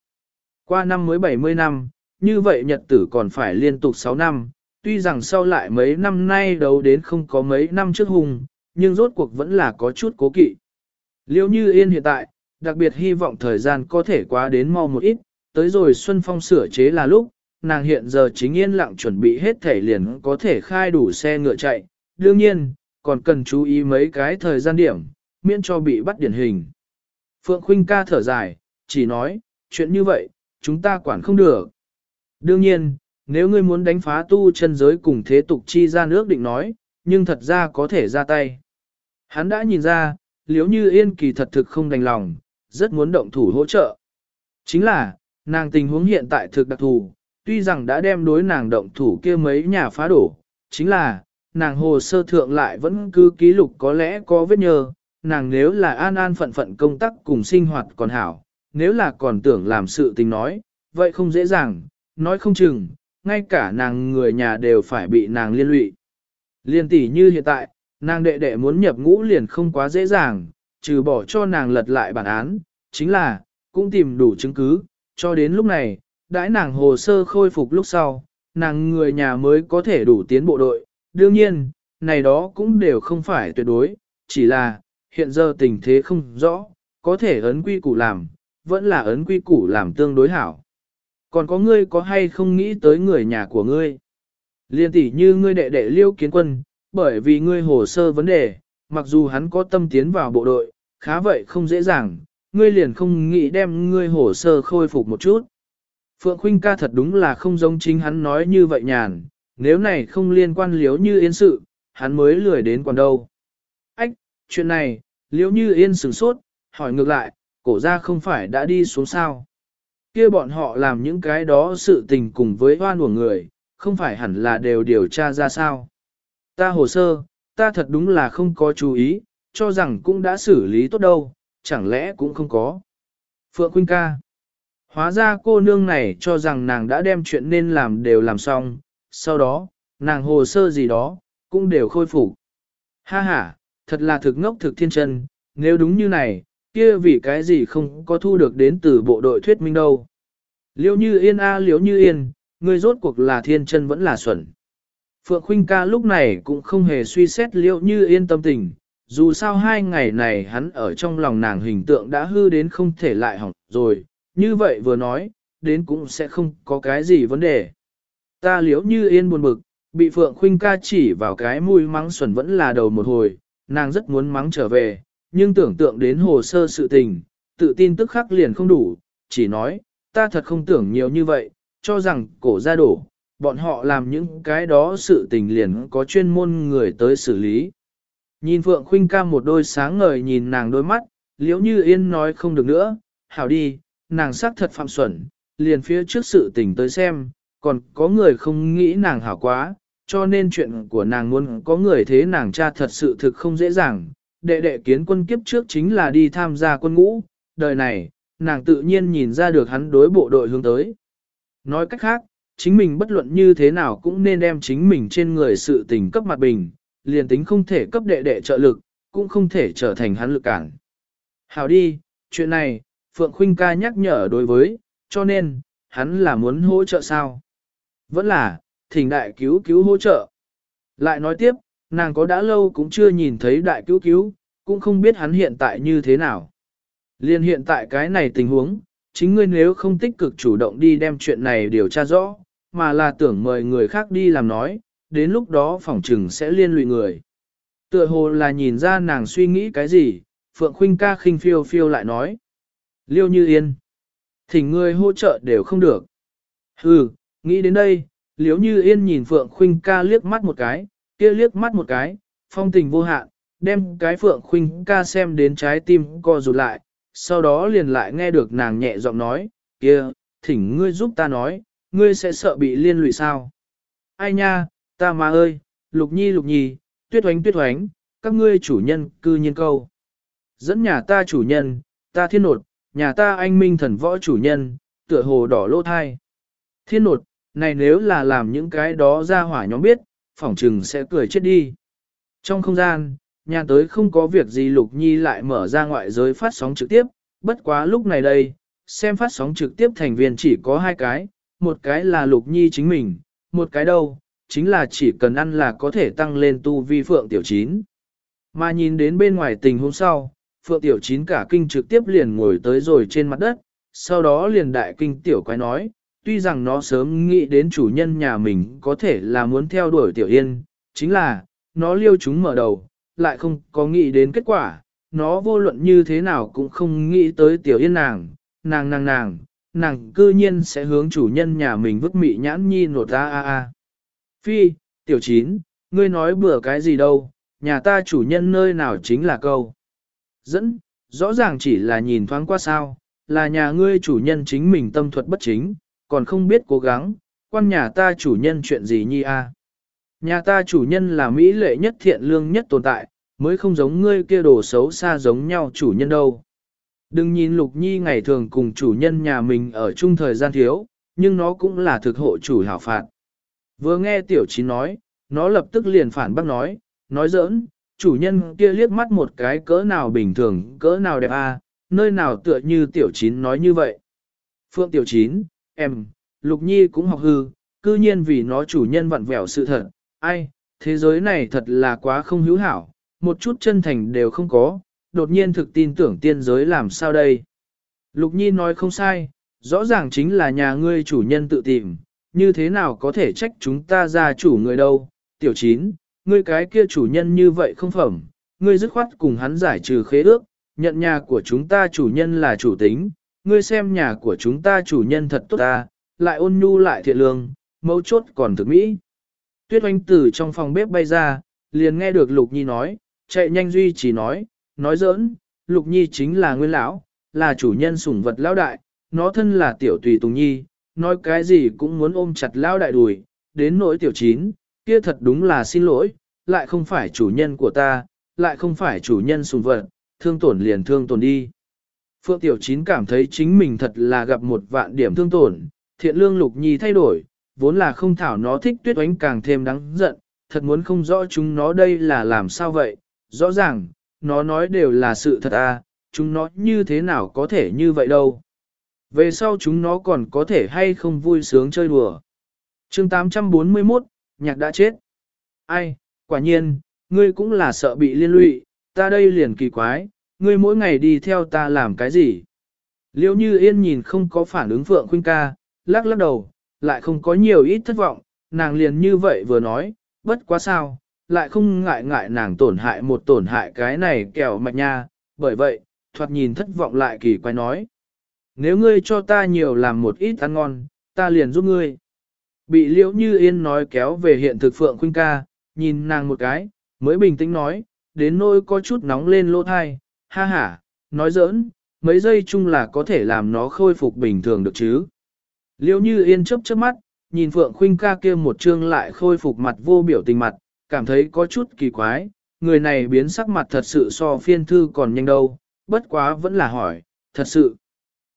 Qua năm mới 70 năm, như vậy nhật tử còn phải liên tục 6 năm, tuy rằng sau lại mấy năm nay đấu đến không có mấy năm trước hùng, nhưng rốt cuộc vẫn là có chút cố kỵ. Liêu như yên hiện tại, đặc biệt hy vọng thời gian có thể quá đến mau một ít, tới rồi Xuân Phong sửa chế là lúc, nàng hiện giờ chính yên lặng chuẩn bị hết thể liền có thể khai đủ xe ngựa chạy. Đương nhiên, còn cần chú ý mấy cái thời gian điểm, miễn cho bị bắt điển hình. Phượng Khuynh ca thở dài, chỉ nói, chuyện như vậy, chúng ta quản không được. Đương nhiên, nếu ngươi muốn đánh phá tu chân giới cùng thế tục chi ra nước định nói, nhưng thật ra có thể ra tay. Hắn đã nhìn ra, liếu như yên kỳ thật thực không đành lòng, rất muốn động thủ hỗ trợ. Chính là, nàng tình huống hiện tại thực đặc thù, tuy rằng đã đem đối nàng động thủ kia mấy nhà phá đổ, chính là, nàng hồ sơ thượng lại vẫn cứ ký lục có lẽ có vết nhơ, nàng nếu là an an phận phận công tác cùng sinh hoạt còn hảo, nếu là còn tưởng làm sự tình nói, vậy không dễ dàng, nói không chừng, ngay cả nàng người nhà đều phải bị nàng liên lụy. Liên tỷ như hiện tại, nàng đệ đệ muốn nhập ngũ liền không quá dễ dàng, trừ bỏ cho nàng lật lại bản án, chính là, cũng tìm đủ chứng cứ, cho đến lúc này, đãi nàng hồ sơ khôi phục lúc sau, nàng người nhà mới có thể đủ tiến bộ đội, đương nhiên, này đó cũng đều không phải tuyệt đối, chỉ là, hiện giờ tình thế không rõ, có thể ấn quy củ làm, vẫn là ấn quy củ làm tương đối hảo. Còn có ngươi có hay không nghĩ tới người nhà của ngươi? Liên tỷ như ngươi đệ đệ liêu kiến quân, bởi vì ngươi hồ sơ vấn đề, mặc dù hắn có tâm tiến vào bộ đội, khá vậy không dễ dàng, ngươi liền không nghĩ đem ngươi hồ sơ khôi phục một chút. Phượng Khuynh ca thật đúng là không giống chính hắn nói như vậy nhàn, nếu này không liên quan liếu như yên sự, hắn mới lười đến còn đâu. Ách, chuyện này, liếu như yên sửng sốt, hỏi ngược lại, cổ ra không phải đã đi xuống sao. kia bọn họ làm những cái đó sự tình cùng với hoan của người, không phải hẳn là đều điều tra ra sao. Ta hồ sơ, ta thật đúng là không có chú ý, cho rằng cũng đã xử lý tốt đâu, chẳng lẽ cũng không có. Phượng Khuynh ca. Hóa ra cô nương này cho rằng nàng đã đem chuyện nên làm đều làm xong, sau đó, nàng hồ sơ gì đó, cũng đều khôi phục. Ha ha, thật là thực ngốc thực thiên chân, nếu đúng như này, kia vì cái gì không có thu được đến từ bộ đội thuyết minh đâu. Liêu như yên a liêu như yên, người rốt cuộc là thiên chân vẫn là xuẩn. Phượng Khuynh ca lúc này cũng không hề suy xét liêu như yên tâm tình, dù sao hai ngày này hắn ở trong lòng nàng hình tượng đã hư đến không thể lại hỏng rồi, như vậy vừa nói, đến cũng sẽ không có cái gì vấn đề. Ta liếu như yên buồn bực, bị Phượng Khuynh ca chỉ vào cái mũi mắng xuẩn vẫn là đầu một hồi, nàng rất muốn mắng trở về, nhưng tưởng tượng đến hồ sơ sự tình, tự tin tức khắc liền không đủ, chỉ nói, ta thật không tưởng nhiều như vậy, cho rằng cổ ra đổ, bọn họ làm những cái đó sự tình liền có chuyên môn người tới xử lý. Nhìn Phượng Khuynh ca một đôi sáng ngời nhìn nàng đôi mắt, liếu như yên nói không được nữa, hảo đi, nàng xác thật phạm xuẩn, liền phía trước sự tình tới xem, còn có người không nghĩ nàng hảo quá, cho nên chuyện của nàng muốn có người thế nàng cha thật sự thực không dễ dàng. Đệ đệ kiến quân kiếp trước chính là đi tham gia quân ngũ, đời này, nàng tự nhiên nhìn ra được hắn đối bộ đội hướng tới. Nói cách khác, chính mình bất luận như thế nào cũng nên đem chính mình trên người sự tình cấp mặt bình, liền tính không thể cấp đệ đệ trợ lực, cũng không thể trở thành hắn lực cản. Hảo đi, chuyện này, Phượng Khuynh ca nhắc nhở đối với, cho nên, hắn là muốn hỗ trợ sao? Vẫn là, thỉnh đại cứu cứu hỗ trợ. Lại nói tiếp, nàng có đã lâu cũng chưa nhìn thấy đại cứu cứu, cũng không biết hắn hiện tại như thế nào. Liên hiện tại cái này tình huống, chính ngươi nếu không tích cực chủ động đi đem chuyện này điều tra rõ, mà là tưởng mời người khác đi làm nói, đến lúc đó phỏng trừng sẽ liên lụy người. Tựa hồ là nhìn ra nàng suy nghĩ cái gì, Phượng Khuynh ca khinh phiêu phiêu lại nói. Liêu như yên. Thỉnh ngươi hỗ trợ đều không được. Hừ, nghĩ đến đây, liếu như yên nhìn Phượng Khuynh ca liếc mắt một cái, kia liếc mắt một cái, phong tình vô hạn, đem cái Phượng Khuynh ca xem đến trái tim co rụt lại, sau đó liền lại nghe được nàng nhẹ giọng nói, kia, thỉnh ngươi giúp ta nói, ngươi sẽ sợ bị liên lụy sao? Ai nha, ta mà ơi, lục nhi lục nhi, tuyết oánh tuyết oánh, các ngươi chủ nhân cư nhiên câu. Dẫn nhà ta chủ nhân, ta thiên nột, nhà ta anh minh thần võ chủ nhân, tựa hồ đỏ lỗ thai. Thiên nột, này nếu là làm những cái đó ra hỏa nhóm biết, phỏng trừng sẽ cười chết đi. Trong không gian, nhà tới không có việc gì Lục Nhi lại mở ra ngoại giới phát sóng trực tiếp, bất quá lúc này đây, xem phát sóng trực tiếp thành viên chỉ có hai cái, một cái là Lục Nhi chính mình, một cái đâu, chính là chỉ cần ăn là có thể tăng lên tu vi Phượng Tiểu Chín. Mà nhìn đến bên ngoài tình hôm sau, Phượng Tiểu Chín cả kinh trực tiếp liền ngồi tới rồi trên mặt đất, sau đó liền đại kinh Tiểu quái nói, tuy rằng nó sớm nghĩ đến chủ nhân nhà mình có thể là muốn theo đuổi Tiểu Yên, chính là, nó liêu chúng mở đầu, lại không có nghĩ đến kết quả, nó vô luận như thế nào cũng không nghĩ tới Tiểu Yên nàng, nàng nàng nàng, nàng cư nhiên sẽ hướng chủ nhân nhà mình vứt mị nhãn nhi nột ra a a. Phi, Tiểu Chín, ngươi nói bừa cái gì đâu, nhà ta chủ nhân nơi nào chính là câu dẫn, rõ ràng chỉ là nhìn thoáng qua sao, là nhà ngươi chủ nhân chính mình tâm thuật bất chính, còn không biết cố gắng, quan nhà ta chủ nhân chuyện gì nhi a? Nhà ta chủ nhân là mỹ lệ nhất thiện lương nhất tồn tại, mới không giống ngươi kia đồ xấu xa giống nhau chủ nhân đâu. Đừng nhìn Lục Nhi ngày thường cùng chủ nhân nhà mình ở chung thời gian thiếu, nhưng nó cũng là thực hộ chủ hảo phạt. Vừa nghe tiểu chín nói, nó lập tức liền phản bác nói, nói giỡn, chủ nhân kia liếc mắt một cái cỡ nào bình thường, cỡ nào đẹp a, à, nơi nào tựa như tiểu chín nói như vậy. Phượng tiểu chín, em, lục nhi cũng học hư, cư nhiên vì nó chủ nhân vặn vẹo sự thật, ai, thế giới này thật là quá không hữu hảo, một chút chân thành đều không có, đột nhiên thực tin tưởng tiên giới làm sao đây. Lục nhi nói không sai, rõ ràng chính là nhà ngươi chủ nhân tự tìm, như thế nào có thể trách chúng ta ra chủ người đâu, tiểu chín, ngươi cái kia chủ nhân như vậy không phẩm, ngươi dứt khoát cùng hắn giải trừ khế ước, nhận nhà của chúng ta chủ nhân là chủ tính, ngươi xem nhà của chúng ta chủ nhân thật tốt ta, lại ôn nhu lại thiện lương, mấu chốt còn thực mỹ. Tuyết oanh Tử trong phòng bếp bay ra, liền nghe được Lục Nhi nói, chạy nhanh duy chỉ nói, nói giỡn, Lục Nhi chính là nguyên lão, là chủ nhân sủng vật lão đại, nó thân là tiểu tùy tùng nhi, nói cái gì cũng muốn ôm chặt lão đại đùi, đến nỗi tiểu chín, kia thật đúng là xin lỗi, lại không phải chủ nhân của ta, lại không phải chủ nhân sùng vật, thương tổn liền thương tổn đi. Phượng Tiểu Chín cảm thấy chính mình thật là gặp một vạn điểm thương tổn, thiện lương Lục Nhi thay đổi, vốn là không thảo nó thích tuyết oánh càng thêm đáng giận, thật muốn không rõ chúng nó đây là làm sao vậy, rõ ràng, nó nói đều là sự thật à, chúng nó như thế nào có thể như vậy đâu. Về sau chúng nó còn có thể hay không vui sướng chơi đùa. chương 841, nhạc đã chết. Ai, quả nhiên, ngươi cũng là sợ bị liên lụy, ta đây liền kỳ quái, ngươi mỗi ngày đi theo ta làm cái gì? Liêu như yên nhìn không có phản ứng Phượng Khuynh ca, lắc lắc đầu, lại không có nhiều ít thất vọng, nàng liền như vậy vừa nói, bất quá sao, lại không ngại ngại nàng tổn hại một tổn hại cái này kẹo mạch nha, bởi vậy, thoạt nhìn thất vọng lại kỳ quái nói. Nếu ngươi cho ta nhiều làm một ít ăn ngon, ta liền giúp ngươi. Bị liễu như yên nói kéo về hiện thực Phượng Khuynh ca, nhìn nàng một cái, mới bình tĩnh nói, đến nỗi có chút nóng lên lỗ thai, ha ha, nói giỡn, mấy giây chung là có thể làm nó khôi phục bình thường được chứ. liễu như yên chớp chớp mắt, nhìn Phượng Khuynh ca kia một chương lại khôi phục mặt vô biểu tình mặt, cảm thấy có chút kỳ quái, người này biến sắc mặt thật sự so phiên thư còn nhanh đâu, bất quá vẫn là hỏi, thật sự.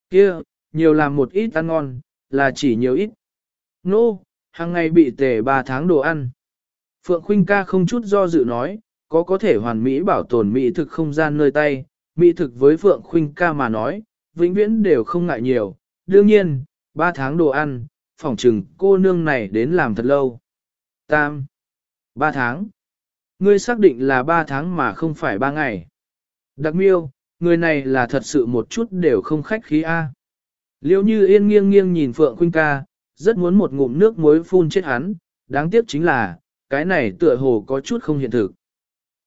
kia nhiều làm một ít ăn ngon, là chỉ nhiều ít. Nô, no, hàng ngày bị tề 3 tháng đồ ăn. Phượng Khuynh ca không chút do dự nói, có có thể hoàn mỹ bảo tồn mỹ thực không gian nơi tay, mỹ thực với Phượng Khuynh ca mà nói, vĩnh viễn đều không ngại nhiều. Đương nhiên, 3 tháng đồ ăn, phỏng chừng cô nương này đến làm thật lâu. Tam. 3 tháng. Ngươi xác định là 3 tháng mà không phải 3 ngày. Đặc miêu, người này là thật sự một chút đều không khách khí A. Liêu như yên nghiêng nghiêng nhìn Phượng Khuynh ca, rất muốn một ngụm nước muối phun chết hắn, đáng tiếc chính là, cái này tựa hồ có chút không hiện thực.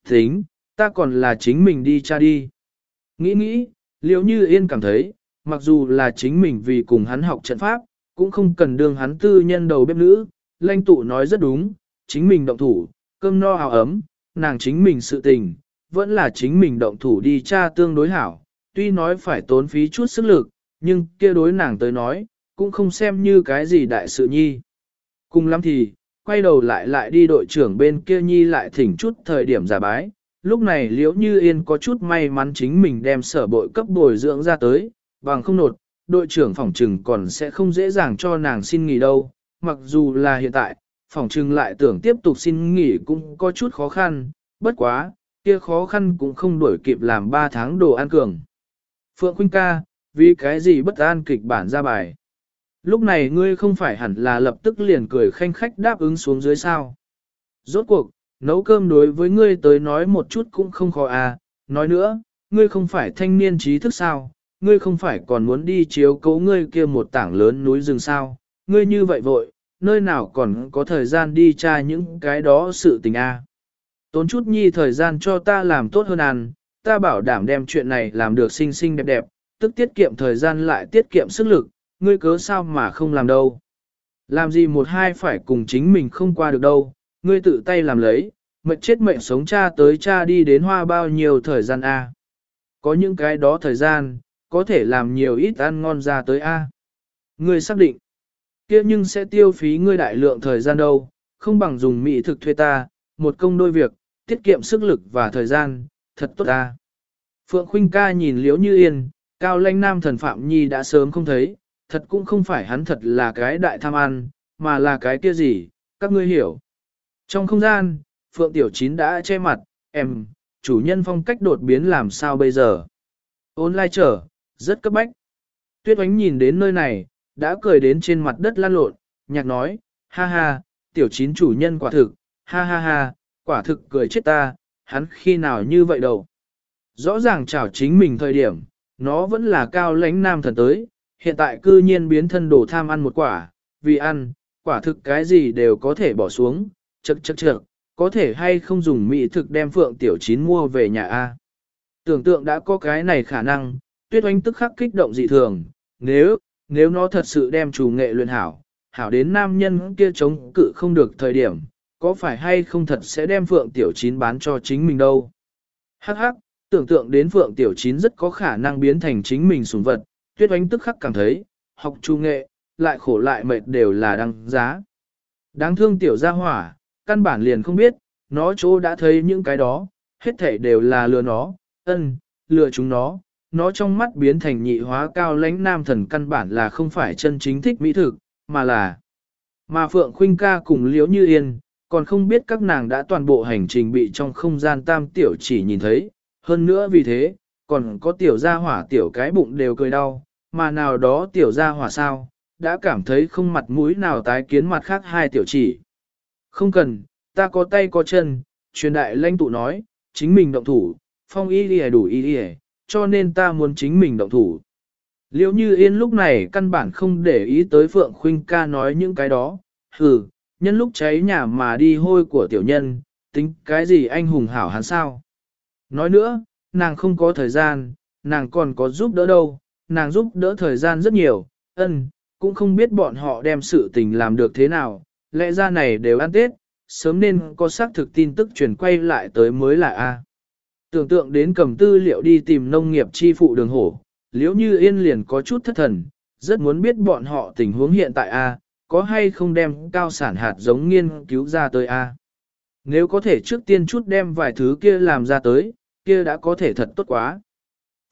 Tính, ta còn là chính mình đi cha đi. Nghĩ nghĩ, liệu như yên cảm thấy, mặc dù là chính mình vì cùng hắn học trận pháp, cũng không cần đương hắn tư nhân đầu bếp nữ, lanh tụ nói rất đúng, chính mình động thủ, cơm no hào ấm, nàng chính mình sự tình, vẫn là chính mình động thủ đi tra tương đối hảo, tuy nói phải tốn phí chút sức lực, nhưng kia đối nàng tới nói, cũng không xem như cái gì đại sự nhi. Cùng lắm thì, quay đầu lại lại đi đội trưởng bên kia nhi lại thỉnh chút thời điểm giả bái, lúc này liễu như yên có chút may mắn chính mình đem sở bội cấp bồi dưỡng ra tới, bằng không nột, đội trưởng phòng trừng còn sẽ không dễ dàng cho nàng xin nghỉ đâu, mặc dù là hiện tại, phòng trừng lại tưởng tiếp tục xin nghỉ cũng có chút khó khăn, bất quá, kia khó khăn cũng không đuổi kịp làm 3 tháng đồ ăn cường. Phượng Khuynh ca, vì cái gì bất an kịch bản ra bài. Lúc này ngươi không phải hẳn là lập tức liền cười khanh khách đáp ứng xuống dưới sao. Rốt cuộc, nấu cơm đối với ngươi tới nói một chút cũng không khó à, nói nữa, ngươi không phải thanh niên trí thức sao, ngươi không phải còn muốn đi chiếu cố ngươi kia một tảng lớn núi rừng sao, ngươi như vậy vội, nơi nào còn có thời gian đi tra những cái đó sự tình a. Tốn chút nhi thời gian cho ta làm tốt hơn ăn, ta bảo đảm đem chuyện này làm được xinh xinh đẹp đẹp, tức tiết kiệm thời gian lại tiết kiệm sức lực, ngươi cớ sao mà không làm đâu. Làm gì một hai phải cùng chính mình không qua được đâu, ngươi tự tay làm lấy, mệnh chết mệnh sống cha tới cha đi đến hoa bao nhiêu thời gian a. Có những cái đó thời gian, có thể làm nhiều ít ăn ngon ra tới A. Ngươi xác định, kia nhưng sẽ tiêu phí ngươi đại lượng thời gian đâu, không bằng dùng mỹ thực thuê ta, một công đôi việc, tiết kiệm sức lực và thời gian, thật tốt ta. Phượng Khuynh ca nhìn liếu như yên, cao lãnh nam thần Phạm Nhi đã sớm không thấy, thật cũng không phải hắn thật là cái đại tham ăn, mà là cái kia gì, các ngươi hiểu. Trong không gian, Phượng Tiểu Chín đã che mặt, em, chủ nhân phong cách đột biến làm sao bây giờ. Ôn lai trở, rất cấp bách. Tuyết oánh nhìn đến nơi này, đã cười đến trên mặt đất lan lộn, nhạc nói, ha ha, tiểu chín chủ nhân quả thực, ha ha ha, quả thực cười chết ta, hắn khi nào như vậy đâu. Rõ ràng chào chính mình thời điểm, nó vẫn là cao lãnh nam thần tới, hiện tại cư nhiên biến thân đồ tham ăn một quả, vì ăn, quả thực cái gì đều có thể bỏ xuống, chật chật chật, có thể hay không dùng mỹ thực đem phượng tiểu chín mua về nhà A. Tưởng tượng đã có cái này khả năng, tuyết oanh tức khắc kích động dị thường, nếu, nếu nó thật sự đem chủ nghệ luyện hảo, hảo đến nam nhân kia chống cự không được thời điểm, có phải hay không thật sẽ đem Phượng Tiểu Chín bán cho chính mình đâu. Hắc hắc, tưởng tượng đến Phượng Tiểu Chín rất có khả năng biến thành chính mình sùng vật, tuyết oánh tức khắc cảm thấy, học trung nghệ, lại khổ lại mệt đều là đăng giá. Đáng thương Tiểu gia hỏa, căn bản liền không biết, nó chỗ đã thấy những cái đó, hết thảy đều là lừa nó, ân, lừa chúng nó, nó trong mắt biến thành nhị hóa cao lãnh nam thần căn bản là không phải chân chính thích mỹ thực, mà là mà Phượng Khuynh ca cùng Liễu Như Yên, còn không biết các nàng đã toàn bộ hành trình bị trong không gian tam tiểu chỉ nhìn thấy, hơn nữa vì thế, còn có tiểu gia hỏa tiểu cái bụng đều cười đau, mà nào đó tiểu gia hỏa sao, đã cảm thấy không mặt mũi nào tái kiến mặt khác hai tiểu chỉ. Không cần, ta có tay có chân, truyền đại lãnh tụ nói, chính mình động thủ, phong y đi đủ y đi cho nên ta muốn chính mình động thủ. Liễu như yên lúc này căn bản không để ý tới Phượng Khuynh ca nói những cái đó, hừ, nhân lúc cháy nhà mà đi hôi của tiểu nhân, tính cái gì anh hùng hảo hắn sao. Nói nữa, nàng không có thời gian, nàng còn có giúp đỡ đâu, nàng giúp đỡ thời gian rất nhiều, ân, cũng không biết bọn họ đem sự tình làm được thế nào, lẽ ra này đều ăn Tết, sớm nên có xác thực tin tức truyền quay lại tới mới là A. Tưởng tượng đến cầm tư liệu đi tìm nông nghiệp chi phụ đường hổ, liếu như yên liền có chút thất thần, rất muốn biết bọn họ tình huống hiện tại A, có hay không đem cao sản hạt giống nghiên cứu ra tới A. Nếu có thể trước tiên chút đem vài thứ kia làm ra tới, kia đã có thể thật tốt quá.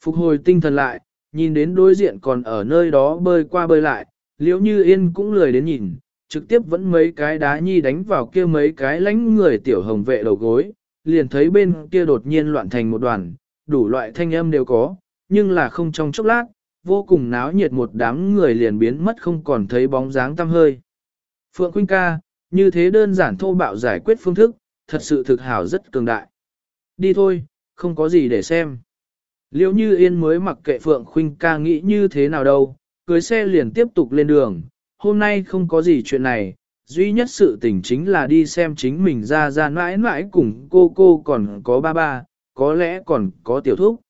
Phục hồi tinh thần lại, nhìn đến đối diện còn ở nơi đó bơi qua bơi lại, liễu như yên cũng lười đến nhìn, trực tiếp vẫn mấy cái đá nhi đánh vào kia mấy cái lánh người tiểu hồng vệ đầu gối, liền thấy bên kia đột nhiên loạn thành một đoàn, đủ loại thanh âm đều có, nhưng là không trong chốc lát, vô cùng náo nhiệt một đám người liền biến mất không còn thấy bóng dáng tăm hơi. Phượng quynh ca, như thế đơn giản thô bạo giải quyết phương thức, thật sự thực hảo rất cường đại. Đi thôi, không có gì để xem. Liễu như yên mới mặc kệ Phượng Khuynh ca nghĩ như thế nào đâu, cưới xe liền tiếp tục lên đường, hôm nay không có gì chuyện này, duy nhất sự tình chính là đi xem chính mình ra ra mãi mãi cùng cô cô còn có ba ba, có lẽ còn có tiểu thúc.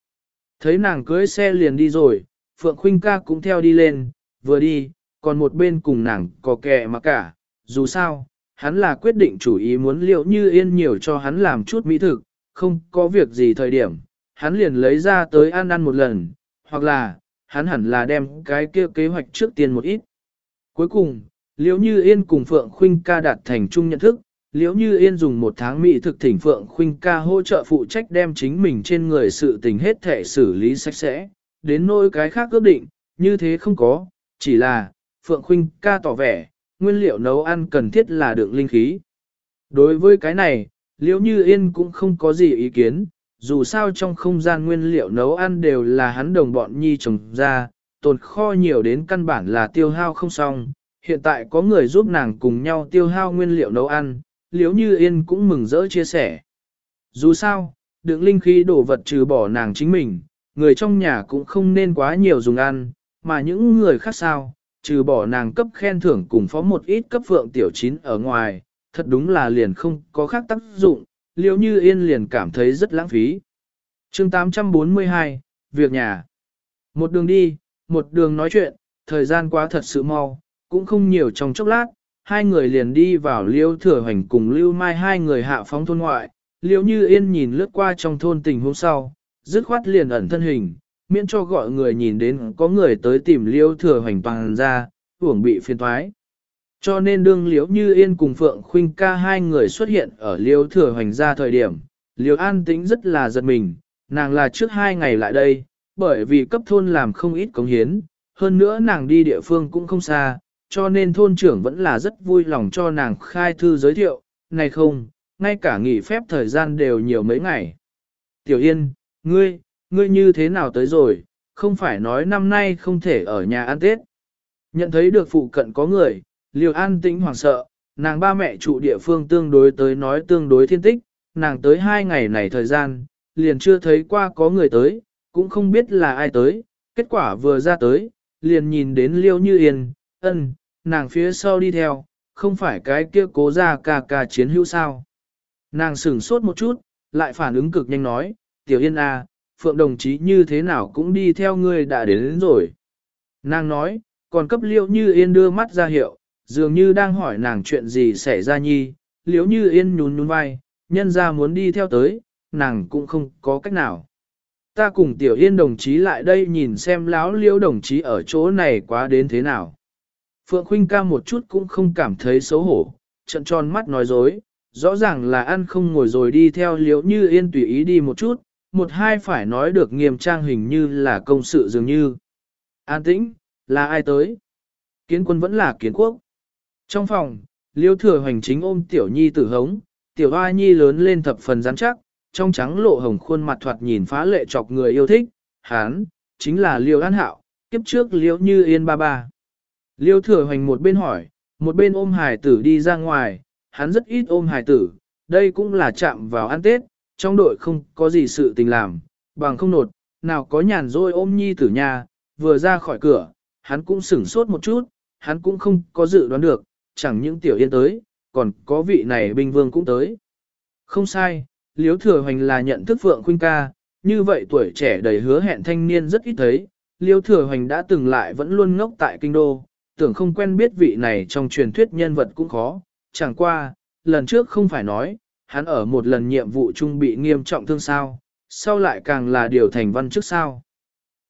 Thấy nàng cưới xe liền đi rồi, Phượng Khuynh ca cũng theo đi lên, vừa đi, còn một bên cùng nàng có kẻ mà cả, dù sao, hắn là quyết định chủ ý muốn liệu như yên nhiều cho hắn làm chút mỹ thực, không có việc gì thời điểm, hắn liền lấy ra tới ăn ăn một lần, hoặc là, hắn hẳn là đem cái kia kế hoạch trước tiên một ít. Cuối cùng, Liễu Như Yên cùng Phượng Khuynh ca đạt thành chung nhận thức, Liễu Như Yên dùng một tháng mỹ thực thỉnh Phượng Khuynh ca hỗ trợ phụ trách đem chính mình trên người sự tình hết thể xử lý sạch sẽ, đến nỗi cái khác ước định, như thế không có, chỉ là, Phượng Khuynh ca tỏ vẻ, nguyên liệu nấu ăn cần thiết là đựng linh khí. Đối với cái này, Liễu Như Yên cũng không có gì ý kiến, dù sao trong không gian nguyên liệu nấu ăn đều là hắn đồng bọn nhi trồng ra, tồn kho nhiều đến căn bản là tiêu hao không xong, hiện tại có người giúp nàng cùng nhau tiêu hao nguyên liệu nấu ăn, liếu như yên cũng mừng rỡ chia sẻ. Dù sao, đựng linh khí đổ vật trừ bỏ nàng chính mình, người trong nhà cũng không nên quá nhiều dùng ăn, mà những người khác sao, trừ bỏ nàng cấp khen thưởng cùng phó một ít cấp phượng tiểu chín ở ngoài, thật đúng là liền không có khác tác dụng, liễu như yên liền cảm thấy rất lãng phí. chương 842, Việc nhà. Một đường đi, một đường nói chuyện, thời gian quá thật sự mau, cũng không nhiều trong chốc lát, hai người liền đi vào liêu thừa hành cùng lưu mai hai người hạ phóng thôn ngoại, liêu như yên nhìn lướt qua trong thôn tình hôm sau, dứt khoát liền ẩn thân hình, miễn cho gọi người nhìn đến có người tới tìm liêu thừa hành bằng ra, hưởng bị phiền thoái. Cho nên đương liễu như yên cùng Phượng Khuynh ca hai người xuất hiện ở liễu thừa hành ra thời điểm, liễu an tĩnh rất là giật mình, nàng là trước hai ngày lại đây, bởi vì cấp thôn làm không ít cống hiến, hơn nữa nàng đi địa phương cũng không xa, cho nên thôn trưởng vẫn là rất vui lòng cho nàng khai thư giới thiệu, này không, ngay cả nghỉ phép thời gian đều nhiều mấy ngày. Tiểu Yên, ngươi, ngươi như thế nào tới rồi, không phải nói năm nay không thể ở nhà ăn Tết. Nhận thấy được phụ cận có người, Liêu an tĩnh hoảng sợ, nàng ba mẹ trụ địa phương tương đối tới nói tương đối thiên tích, nàng tới hai ngày này thời gian, liền chưa thấy qua có người tới, cũng không biết là ai tới, kết quả vừa ra tới, liền nhìn đến liêu như yên, ân, nàng phía sau đi theo, không phải cái kia cố ra ca ca chiến hữu sao. Nàng sửng sốt một chút, lại phản ứng cực nhanh nói, tiểu yên à, phượng đồng chí như thế nào cũng đi theo ngươi đã đến, đến rồi. Nàng nói, còn cấp Liêu như yên đưa mắt ra hiệu, dường như đang hỏi nàng chuyện gì xảy ra nhi, liễu như yên nhún nhún vai, nhân ra muốn đi theo tới, nàng cũng không có cách nào. Ta cùng tiểu yên đồng chí lại đây nhìn xem láo liễu đồng chí ở chỗ này quá đến thế nào. Phượng Khuynh ca một chút cũng không cảm thấy xấu hổ, trận tròn mắt nói dối, rõ ràng là ăn không ngồi rồi đi theo liễu như yên tùy ý đi một chút, một hai phải nói được nghiêm trang hình như là công sự dường như. An tĩnh, là ai tới? Kiến quân vẫn là kiến quốc. Trong phòng, liêu thừa hoành chính ôm tiểu nhi tử hống, tiểu hoa nhi lớn lên thập phần rắn chắc, trong trắng lộ hồng khuôn mặt thoạt nhìn phá lệ chọc người yêu thích, hán, chính là liêu an hạo, kiếp trước liêu như yên ba ba. Liêu thừa hoành một bên hỏi, một bên ôm hải tử đi ra ngoài, hắn rất ít ôm hải tử, đây cũng là chạm vào ăn tết, trong đội không có gì sự tình làm, bằng không nột, nào có nhàn rỗi ôm nhi tử nhà, vừa ra khỏi cửa, hắn cũng sửng sốt một chút, hắn cũng không có dự đoán được, chẳng những tiểu yên tới, còn có vị này binh vương cũng tới. Không sai, liếu thừa hoành là nhận thức phượng khuynh ca, như vậy tuổi trẻ đầy hứa hẹn thanh niên rất ít thấy, liêu thừa hoành đã từng lại vẫn luôn ngốc tại kinh đô, tưởng không quen biết vị này trong truyền thuyết nhân vật cũng khó, chẳng qua, lần trước không phải nói, hắn ở một lần nhiệm vụ chung bị nghiêm trọng thương sao, sau lại càng là điều thành văn trước sao.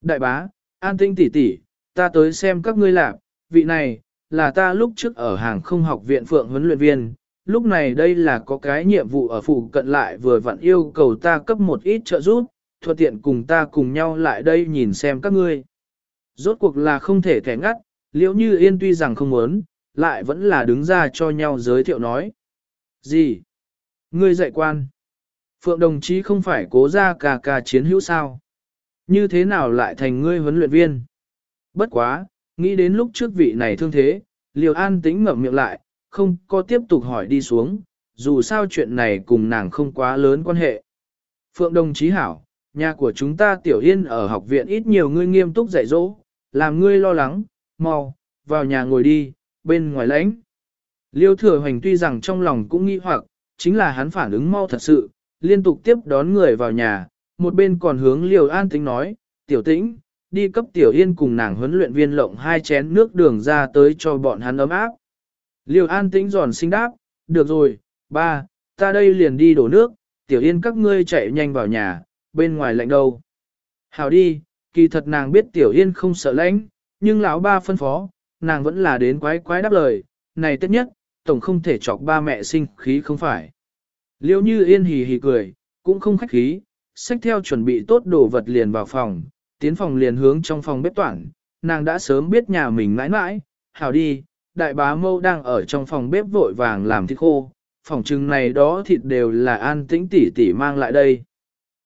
Đại bá, an tinh tỷ tỷ, ta tới xem các ngươi lạc, vị này, là ta lúc trước ở hàng không học viện phượng huấn luyện viên, lúc này đây là có cái nhiệm vụ ở phụ cận lại vừa vặn yêu cầu ta cấp một ít trợ giúp, thuận tiện cùng ta cùng nhau lại đây nhìn xem các ngươi. Rốt cuộc là không thể kẻ ngắt, liễu như yên tuy rằng không muốn, lại vẫn là đứng ra cho nhau giới thiệu nói. Gì? Ngươi dạy quan. Phượng đồng chí không phải cố ra cà cà chiến hữu sao? Như thế nào lại thành ngươi huấn luyện viên? Bất quá, nghĩ đến lúc trước vị này thương thế, liều an tính ngậm miệng lại, không có tiếp tục hỏi đi xuống, dù sao chuyện này cùng nàng không quá lớn quan hệ. Phượng đồng chí hảo, nhà của chúng ta tiểu yên ở học viện ít nhiều ngươi nghiêm túc dạy dỗ, làm ngươi lo lắng, mau, vào nhà ngồi đi, bên ngoài lãnh. Liêu thừa hoành tuy rằng trong lòng cũng nghi hoặc, chính là hắn phản ứng mau thật sự, liên tục tiếp đón người vào nhà, một bên còn hướng liều an tính nói, tiểu tĩnh, đi cấp tiểu yên cùng nàng huấn luyện viên lộng hai chén nước đường ra tới cho bọn hắn ấm áp. Liều an tĩnh giòn xinh đáp, được rồi, ba, ta đây liền đi đổ nước, tiểu yên các ngươi chạy nhanh vào nhà, bên ngoài lạnh đâu. Hảo đi, kỳ thật nàng biết tiểu yên không sợ lãnh, nhưng lão ba phân phó, nàng vẫn là đến quái quái đáp lời, này tất nhất, tổng không thể chọc ba mẹ sinh khí không phải. Liêu như yên hì hì cười, cũng không khách khí, xách theo chuẩn bị tốt đồ vật liền vào phòng, tiến phòng liền hướng trong phòng bếp toản, nàng đã sớm biết nhà mình mãi mãi, hảo đi, đại bá mâu đang ở trong phòng bếp vội vàng làm thịt khô, phòng trưng này đó thịt đều là an tĩnh tỉ tỉ mang lại đây.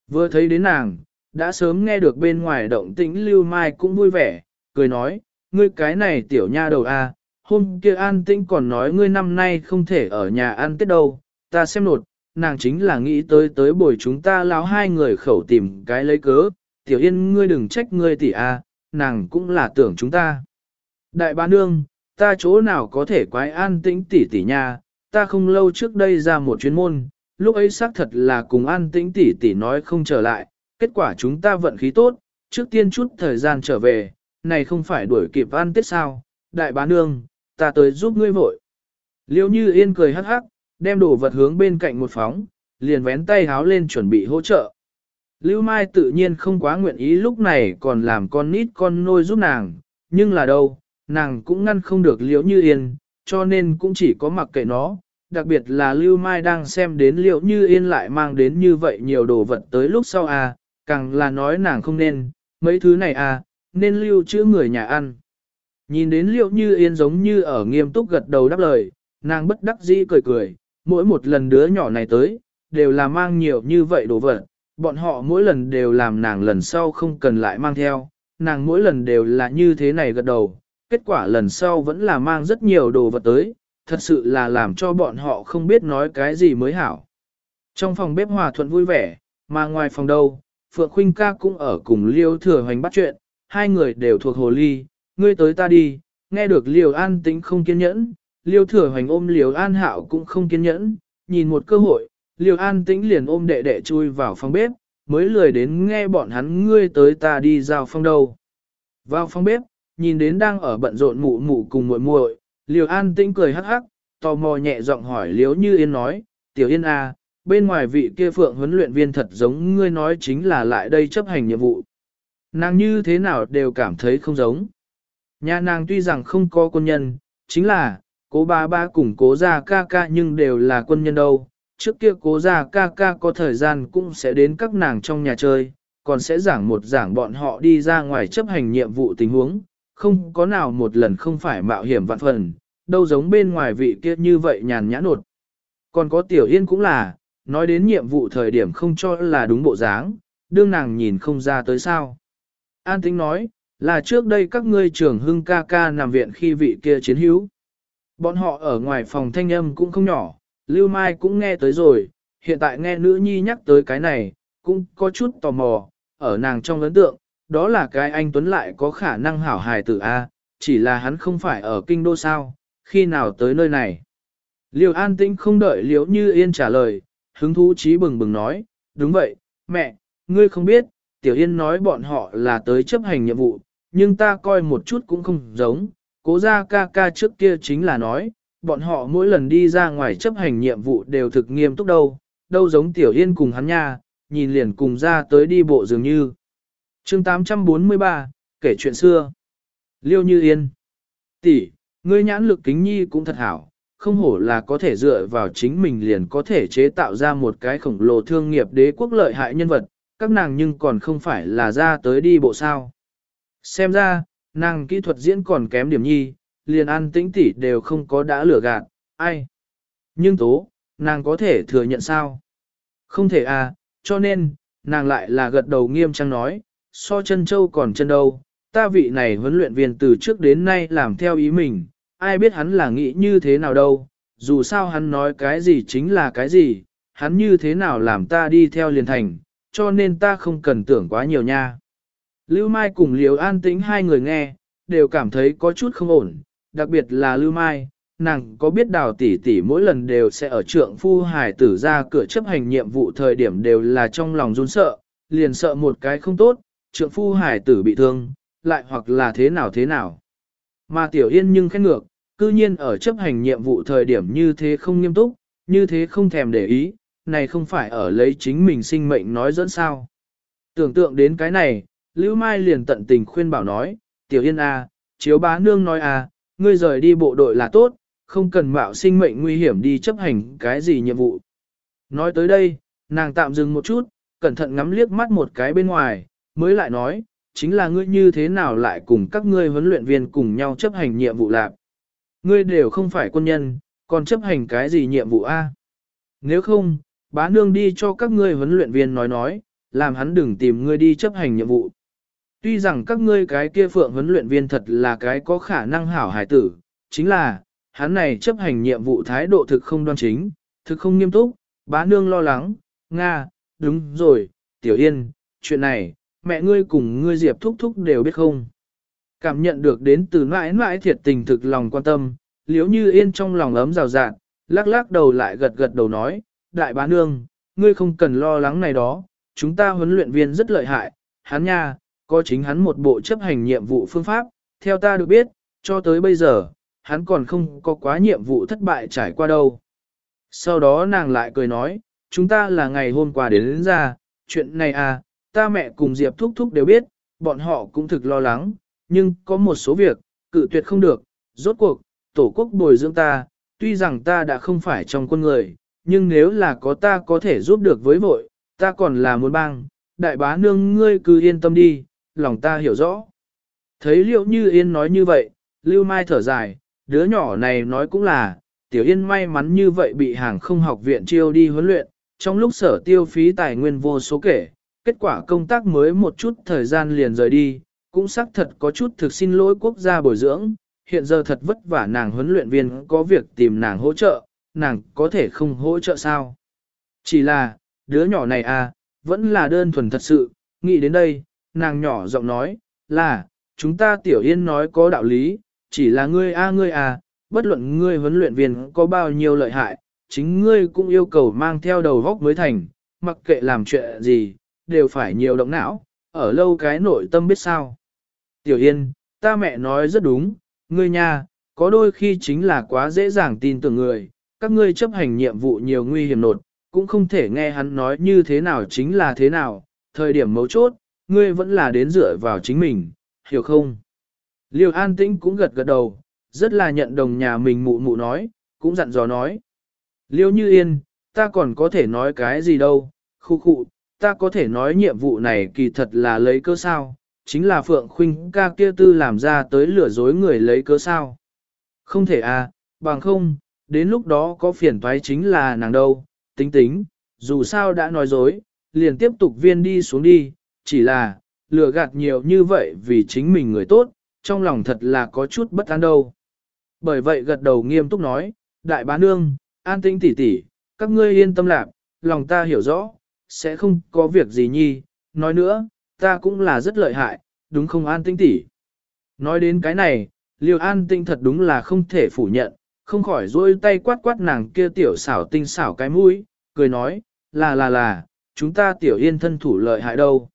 Vừa thấy đến nàng, đã sớm nghe được bên ngoài động tĩnh lưu mai cũng vui vẻ, cười nói, ngươi cái này tiểu nha đầu a, hôm kia an tĩnh còn nói ngươi năm nay không thể ở nhà ăn tết đâu, ta xem nột, nàng chính là nghĩ tới tới buổi chúng ta láo hai người khẩu tìm cái lấy cớ, tiểu yên ngươi đừng trách ngươi tỷ a, nàng cũng là tưởng chúng ta. Đại bá nương, ta chỗ nào có thể quái an tĩnh tỷ tỷ nha, ta không lâu trước đây ra một chuyến môn, lúc ấy xác thật là cùng an tĩnh tỷ tỷ nói không trở lại, kết quả chúng ta vận khí tốt, trước tiên chút thời gian trở về, này không phải đuổi kịp an tết sao, đại bá nương, ta tới giúp ngươi vội. Liêu như yên cười hắc hắc, đem đồ vật hướng bên cạnh một phóng, liền vén tay háo lên chuẩn bị hỗ trợ. Lưu Mai tự nhiên không quá nguyện ý lúc này còn làm con nít con nôi giúp nàng, nhưng là đâu, nàng cũng ngăn không được liễu như yên, cho nên cũng chỉ có mặc kệ nó, đặc biệt là Lưu Mai đang xem đến liễu như yên lại mang đến như vậy nhiều đồ vật tới lúc sau à, càng là nói nàng không nên, mấy thứ này à, nên lưu chữ người nhà ăn. Nhìn đến liễu như yên giống như ở nghiêm túc gật đầu đáp lời, nàng bất đắc dĩ cười cười, mỗi một lần đứa nhỏ này tới, đều là mang nhiều như vậy đồ vật, bọn họ mỗi lần đều làm nàng lần sau không cần lại mang theo, nàng mỗi lần đều là như thế này gật đầu, kết quả lần sau vẫn là mang rất nhiều đồ vật tới, thật sự là làm cho bọn họ không biết nói cái gì mới hảo. Trong phòng bếp hòa thuận vui vẻ, mà ngoài phòng đâu, Phượng Khuynh ca cũng ở cùng Liêu Thừa Hoành bắt chuyện, hai người đều thuộc hồ ly, ngươi tới ta đi, nghe được Liêu An tính không kiên nhẫn, Liêu Thừa Hoành ôm Liêu An Hạo cũng không kiên nhẫn, nhìn một cơ hội, Liêu An tĩnh liền ôm đệ đệ chui vào phòng bếp, mới lười đến nghe bọn hắn ngươi tới ta đi giao phong đâu. Vào phòng bếp, nhìn đến đang ở bận rộn mụ mụ cùng muội muội, Liêu An Tĩnh cười hắc hắc, tò mò nhẹ giọng hỏi Liếu Như Yên nói, "Tiểu Yên à, bên ngoài vị kia phượng huấn luyện viên thật giống ngươi nói chính là lại đây chấp hành nhiệm vụ." Nàng như thế nào đều cảm thấy không giống. Nhà nàng tuy rằng không có quân nhân, chính là, cố ba ba cùng cố gia ca ca nhưng đều là quân nhân đâu. Trước kia cố gia ca ca có thời gian cũng sẽ đến các nàng trong nhà chơi, còn sẽ giảng một giảng bọn họ đi ra ngoài chấp hành nhiệm vụ tình huống, không có nào một lần không phải mạo hiểm vạn phần, đâu giống bên ngoài vị kia như vậy nhàn nhã nột. Còn có tiểu yên cũng là, nói đến nhiệm vụ thời điểm không cho là đúng bộ dáng, đương nàng nhìn không ra tới sao. An tính nói, là trước đây các ngươi trưởng hưng ca ca nằm viện khi vị kia chiến hữu. Bọn họ ở ngoài phòng thanh âm cũng không nhỏ, Lưu Mai cũng nghe tới rồi, hiện tại nghe nữ nhi nhắc tới cái này, cũng có chút tò mò, ở nàng trong ấn tượng, đó là cái anh Tuấn lại có khả năng hảo hài tử A, chỉ là hắn không phải ở kinh đô sao, khi nào tới nơi này. Liêu an tĩnh không đợi liễu như yên trả lời, hứng thú trí bừng bừng nói, đúng vậy, mẹ, ngươi không biết, tiểu yên nói bọn họ là tới chấp hành nhiệm vụ, nhưng ta coi một chút cũng không giống, cố ra ca ca trước kia chính là nói, bọn họ mỗi lần đi ra ngoài chấp hành nhiệm vụ đều thực nghiêm túc đâu, đâu giống tiểu yên cùng hắn nha, nhìn liền cùng ra tới đi bộ dường như. chương 843, kể chuyện xưa. Liêu như yên. tỷ, ngươi nhãn lực kính nhi cũng thật hảo, không hổ là có thể dựa vào chính mình liền có thể chế tạo ra một cái khổng lồ thương nghiệp đế quốc lợi hại nhân vật, các nàng nhưng còn không phải là ra tới đi bộ sao. Xem ra, nàng kỹ thuật diễn còn kém điểm nhi, liền an tĩnh tỷ đều không có đã lừa gạt, ai. Nhưng tố, nàng có thể thừa nhận sao? Không thể à, cho nên, nàng lại là gật đầu nghiêm trang nói, so chân châu còn chân đâu, ta vị này huấn luyện viên từ trước đến nay làm theo ý mình, ai biết hắn là nghĩ như thế nào đâu, dù sao hắn nói cái gì chính là cái gì, hắn như thế nào làm ta đi theo liền thành, cho nên ta không cần tưởng quá nhiều nha. Lưu Mai cùng Liều An Tĩnh hai người nghe, đều cảm thấy có chút không ổn, đặc biệt là Lưu Mai, nàng có biết đào tỷ tỷ mỗi lần đều sẽ ở trượng phu hải tử ra cửa chấp hành nhiệm vụ thời điểm đều là trong lòng run sợ, liền sợ một cái không tốt, trượng phu hải tử bị thương, lại hoặc là thế nào thế nào. Mà Tiểu Yên nhưng khét ngược, cư nhiên ở chấp hành nhiệm vụ thời điểm như thế không nghiêm túc, như thế không thèm để ý, này không phải ở lấy chính mình sinh mệnh nói dẫn sao. Tưởng tượng đến cái này, Lưu Mai liền tận tình khuyên bảo nói, Tiểu Yên à, chiếu bá nương nói à, ngươi rời đi bộ đội là tốt, không cần mạo sinh mệnh nguy hiểm đi chấp hành cái gì nhiệm vụ. Nói tới đây, nàng tạm dừng một chút, cẩn thận ngắm liếc mắt một cái bên ngoài, mới lại nói, chính là ngươi như thế nào lại cùng các ngươi huấn luyện viên cùng nhau chấp hành nhiệm vụ lạc. Ngươi đều không phải quân nhân, còn chấp hành cái gì nhiệm vụ A. Nếu không, bá nương đi cho các ngươi huấn luyện viên nói nói, làm hắn đừng tìm ngươi đi chấp hành nhiệm vụ. Tuy rằng các ngươi cái kia phượng huấn luyện viên thật là cái có khả năng hảo hải tử, chính là, hắn này chấp hành nhiệm vụ thái độ thực không đoan chính, thực không nghiêm túc, bá nương lo lắng, Nga, đúng rồi, Tiểu Yên, chuyện này, mẹ ngươi cùng ngươi Diệp thúc thúc đều biết không. Cảm nhận được đến từ mãi mãi thiệt tình thực lòng quan tâm, liếu như Yên trong lòng ấm rào rạt, lắc lắc đầu lại gật gật đầu nói, đại bá nương, ngươi không cần lo lắng này đó, chúng ta huấn luyện viên rất lợi hại, hắn nha, có chính hắn một bộ chấp hành nhiệm vụ phương pháp, theo ta được biết, cho tới bây giờ, hắn còn không có quá nhiệm vụ thất bại trải qua đâu. Sau đó nàng lại cười nói, chúng ta là ngày hôm qua đến, đến ra, chuyện này à, ta mẹ cùng Diệp Thúc Thúc đều biết, bọn họ cũng thực lo lắng, nhưng có một số việc, cự tuyệt không được, rốt cuộc, tổ quốc bồi dưỡng ta, tuy rằng ta đã không phải trong quân người, nhưng nếu là có ta có thể giúp được với vội, ta còn là muốn bang, đại bá nương ngươi cứ yên tâm đi, lòng ta hiểu rõ. Thấy liệu như yên nói như vậy, Lưu Mai thở dài, đứa nhỏ này nói cũng là, Tiểu Yên may mắn như vậy bị hàng không học viện chiêu đi huấn luyện, trong lúc sở tiêu phí tài nguyên vô số kể, kết quả công tác mới một chút thời gian liền rời đi, cũng xác thật có chút thực xin lỗi quốc gia bồi dưỡng, hiện giờ thật vất vả nàng huấn luyện viên có việc tìm nàng hỗ trợ, nàng có thể không hỗ trợ sao. Chỉ là, đứa nhỏ này à, vẫn là đơn thuần thật sự, nghĩ đến đây, nàng nhỏ giọng nói, là, chúng ta tiểu yên nói có đạo lý, chỉ là ngươi a ngươi à, bất luận ngươi huấn luyện viên có bao nhiêu lợi hại, chính ngươi cũng yêu cầu mang theo đầu góc mới thành, mặc kệ làm chuyện gì, đều phải nhiều động não, ở lâu cái nội tâm biết sao. Tiểu Yên, ta mẹ nói rất đúng, ngươi nha, có đôi khi chính là quá dễ dàng tin tưởng người, các ngươi chấp hành nhiệm vụ nhiều nguy hiểm nột, cũng không thể nghe hắn nói như thế nào chính là thế nào, thời điểm mấu chốt, ngươi vẫn là đến dựa vào chính mình, hiểu không? Liêu an tĩnh cũng gật gật đầu, rất là nhận đồng nhà mình mụ mụ nói, cũng dặn dò nói. Liêu như yên, ta còn có thể nói cái gì đâu, khu khu, ta có thể nói nhiệm vụ này kỳ thật là lấy cơ sao, chính là Phượng Khuynh ca kia tư làm ra tới lừa dối người lấy cớ sao. Không thể à, bằng không, đến lúc đó có phiền toái chính là nàng đâu, tính tính, dù sao đã nói dối, liền tiếp tục viên đi xuống đi, chỉ là, lừa gạt nhiều như vậy vì chính mình người tốt, trong lòng thật là có chút bất an đâu. Bởi vậy gật đầu nghiêm túc nói, đại bá nương, an tinh tỉ tỉ, các ngươi yên tâm lạc, lòng ta hiểu rõ, sẽ không có việc gì nhi, nói nữa, ta cũng là rất lợi hại, đúng không an tinh tỉ. Nói đến cái này, liêu an tinh thật đúng là không thể phủ nhận, không khỏi dôi tay quát quát nàng kia tiểu xảo tinh xảo cái mũi, cười nói, là là là, chúng ta tiểu yên thân thủ lợi hại đâu.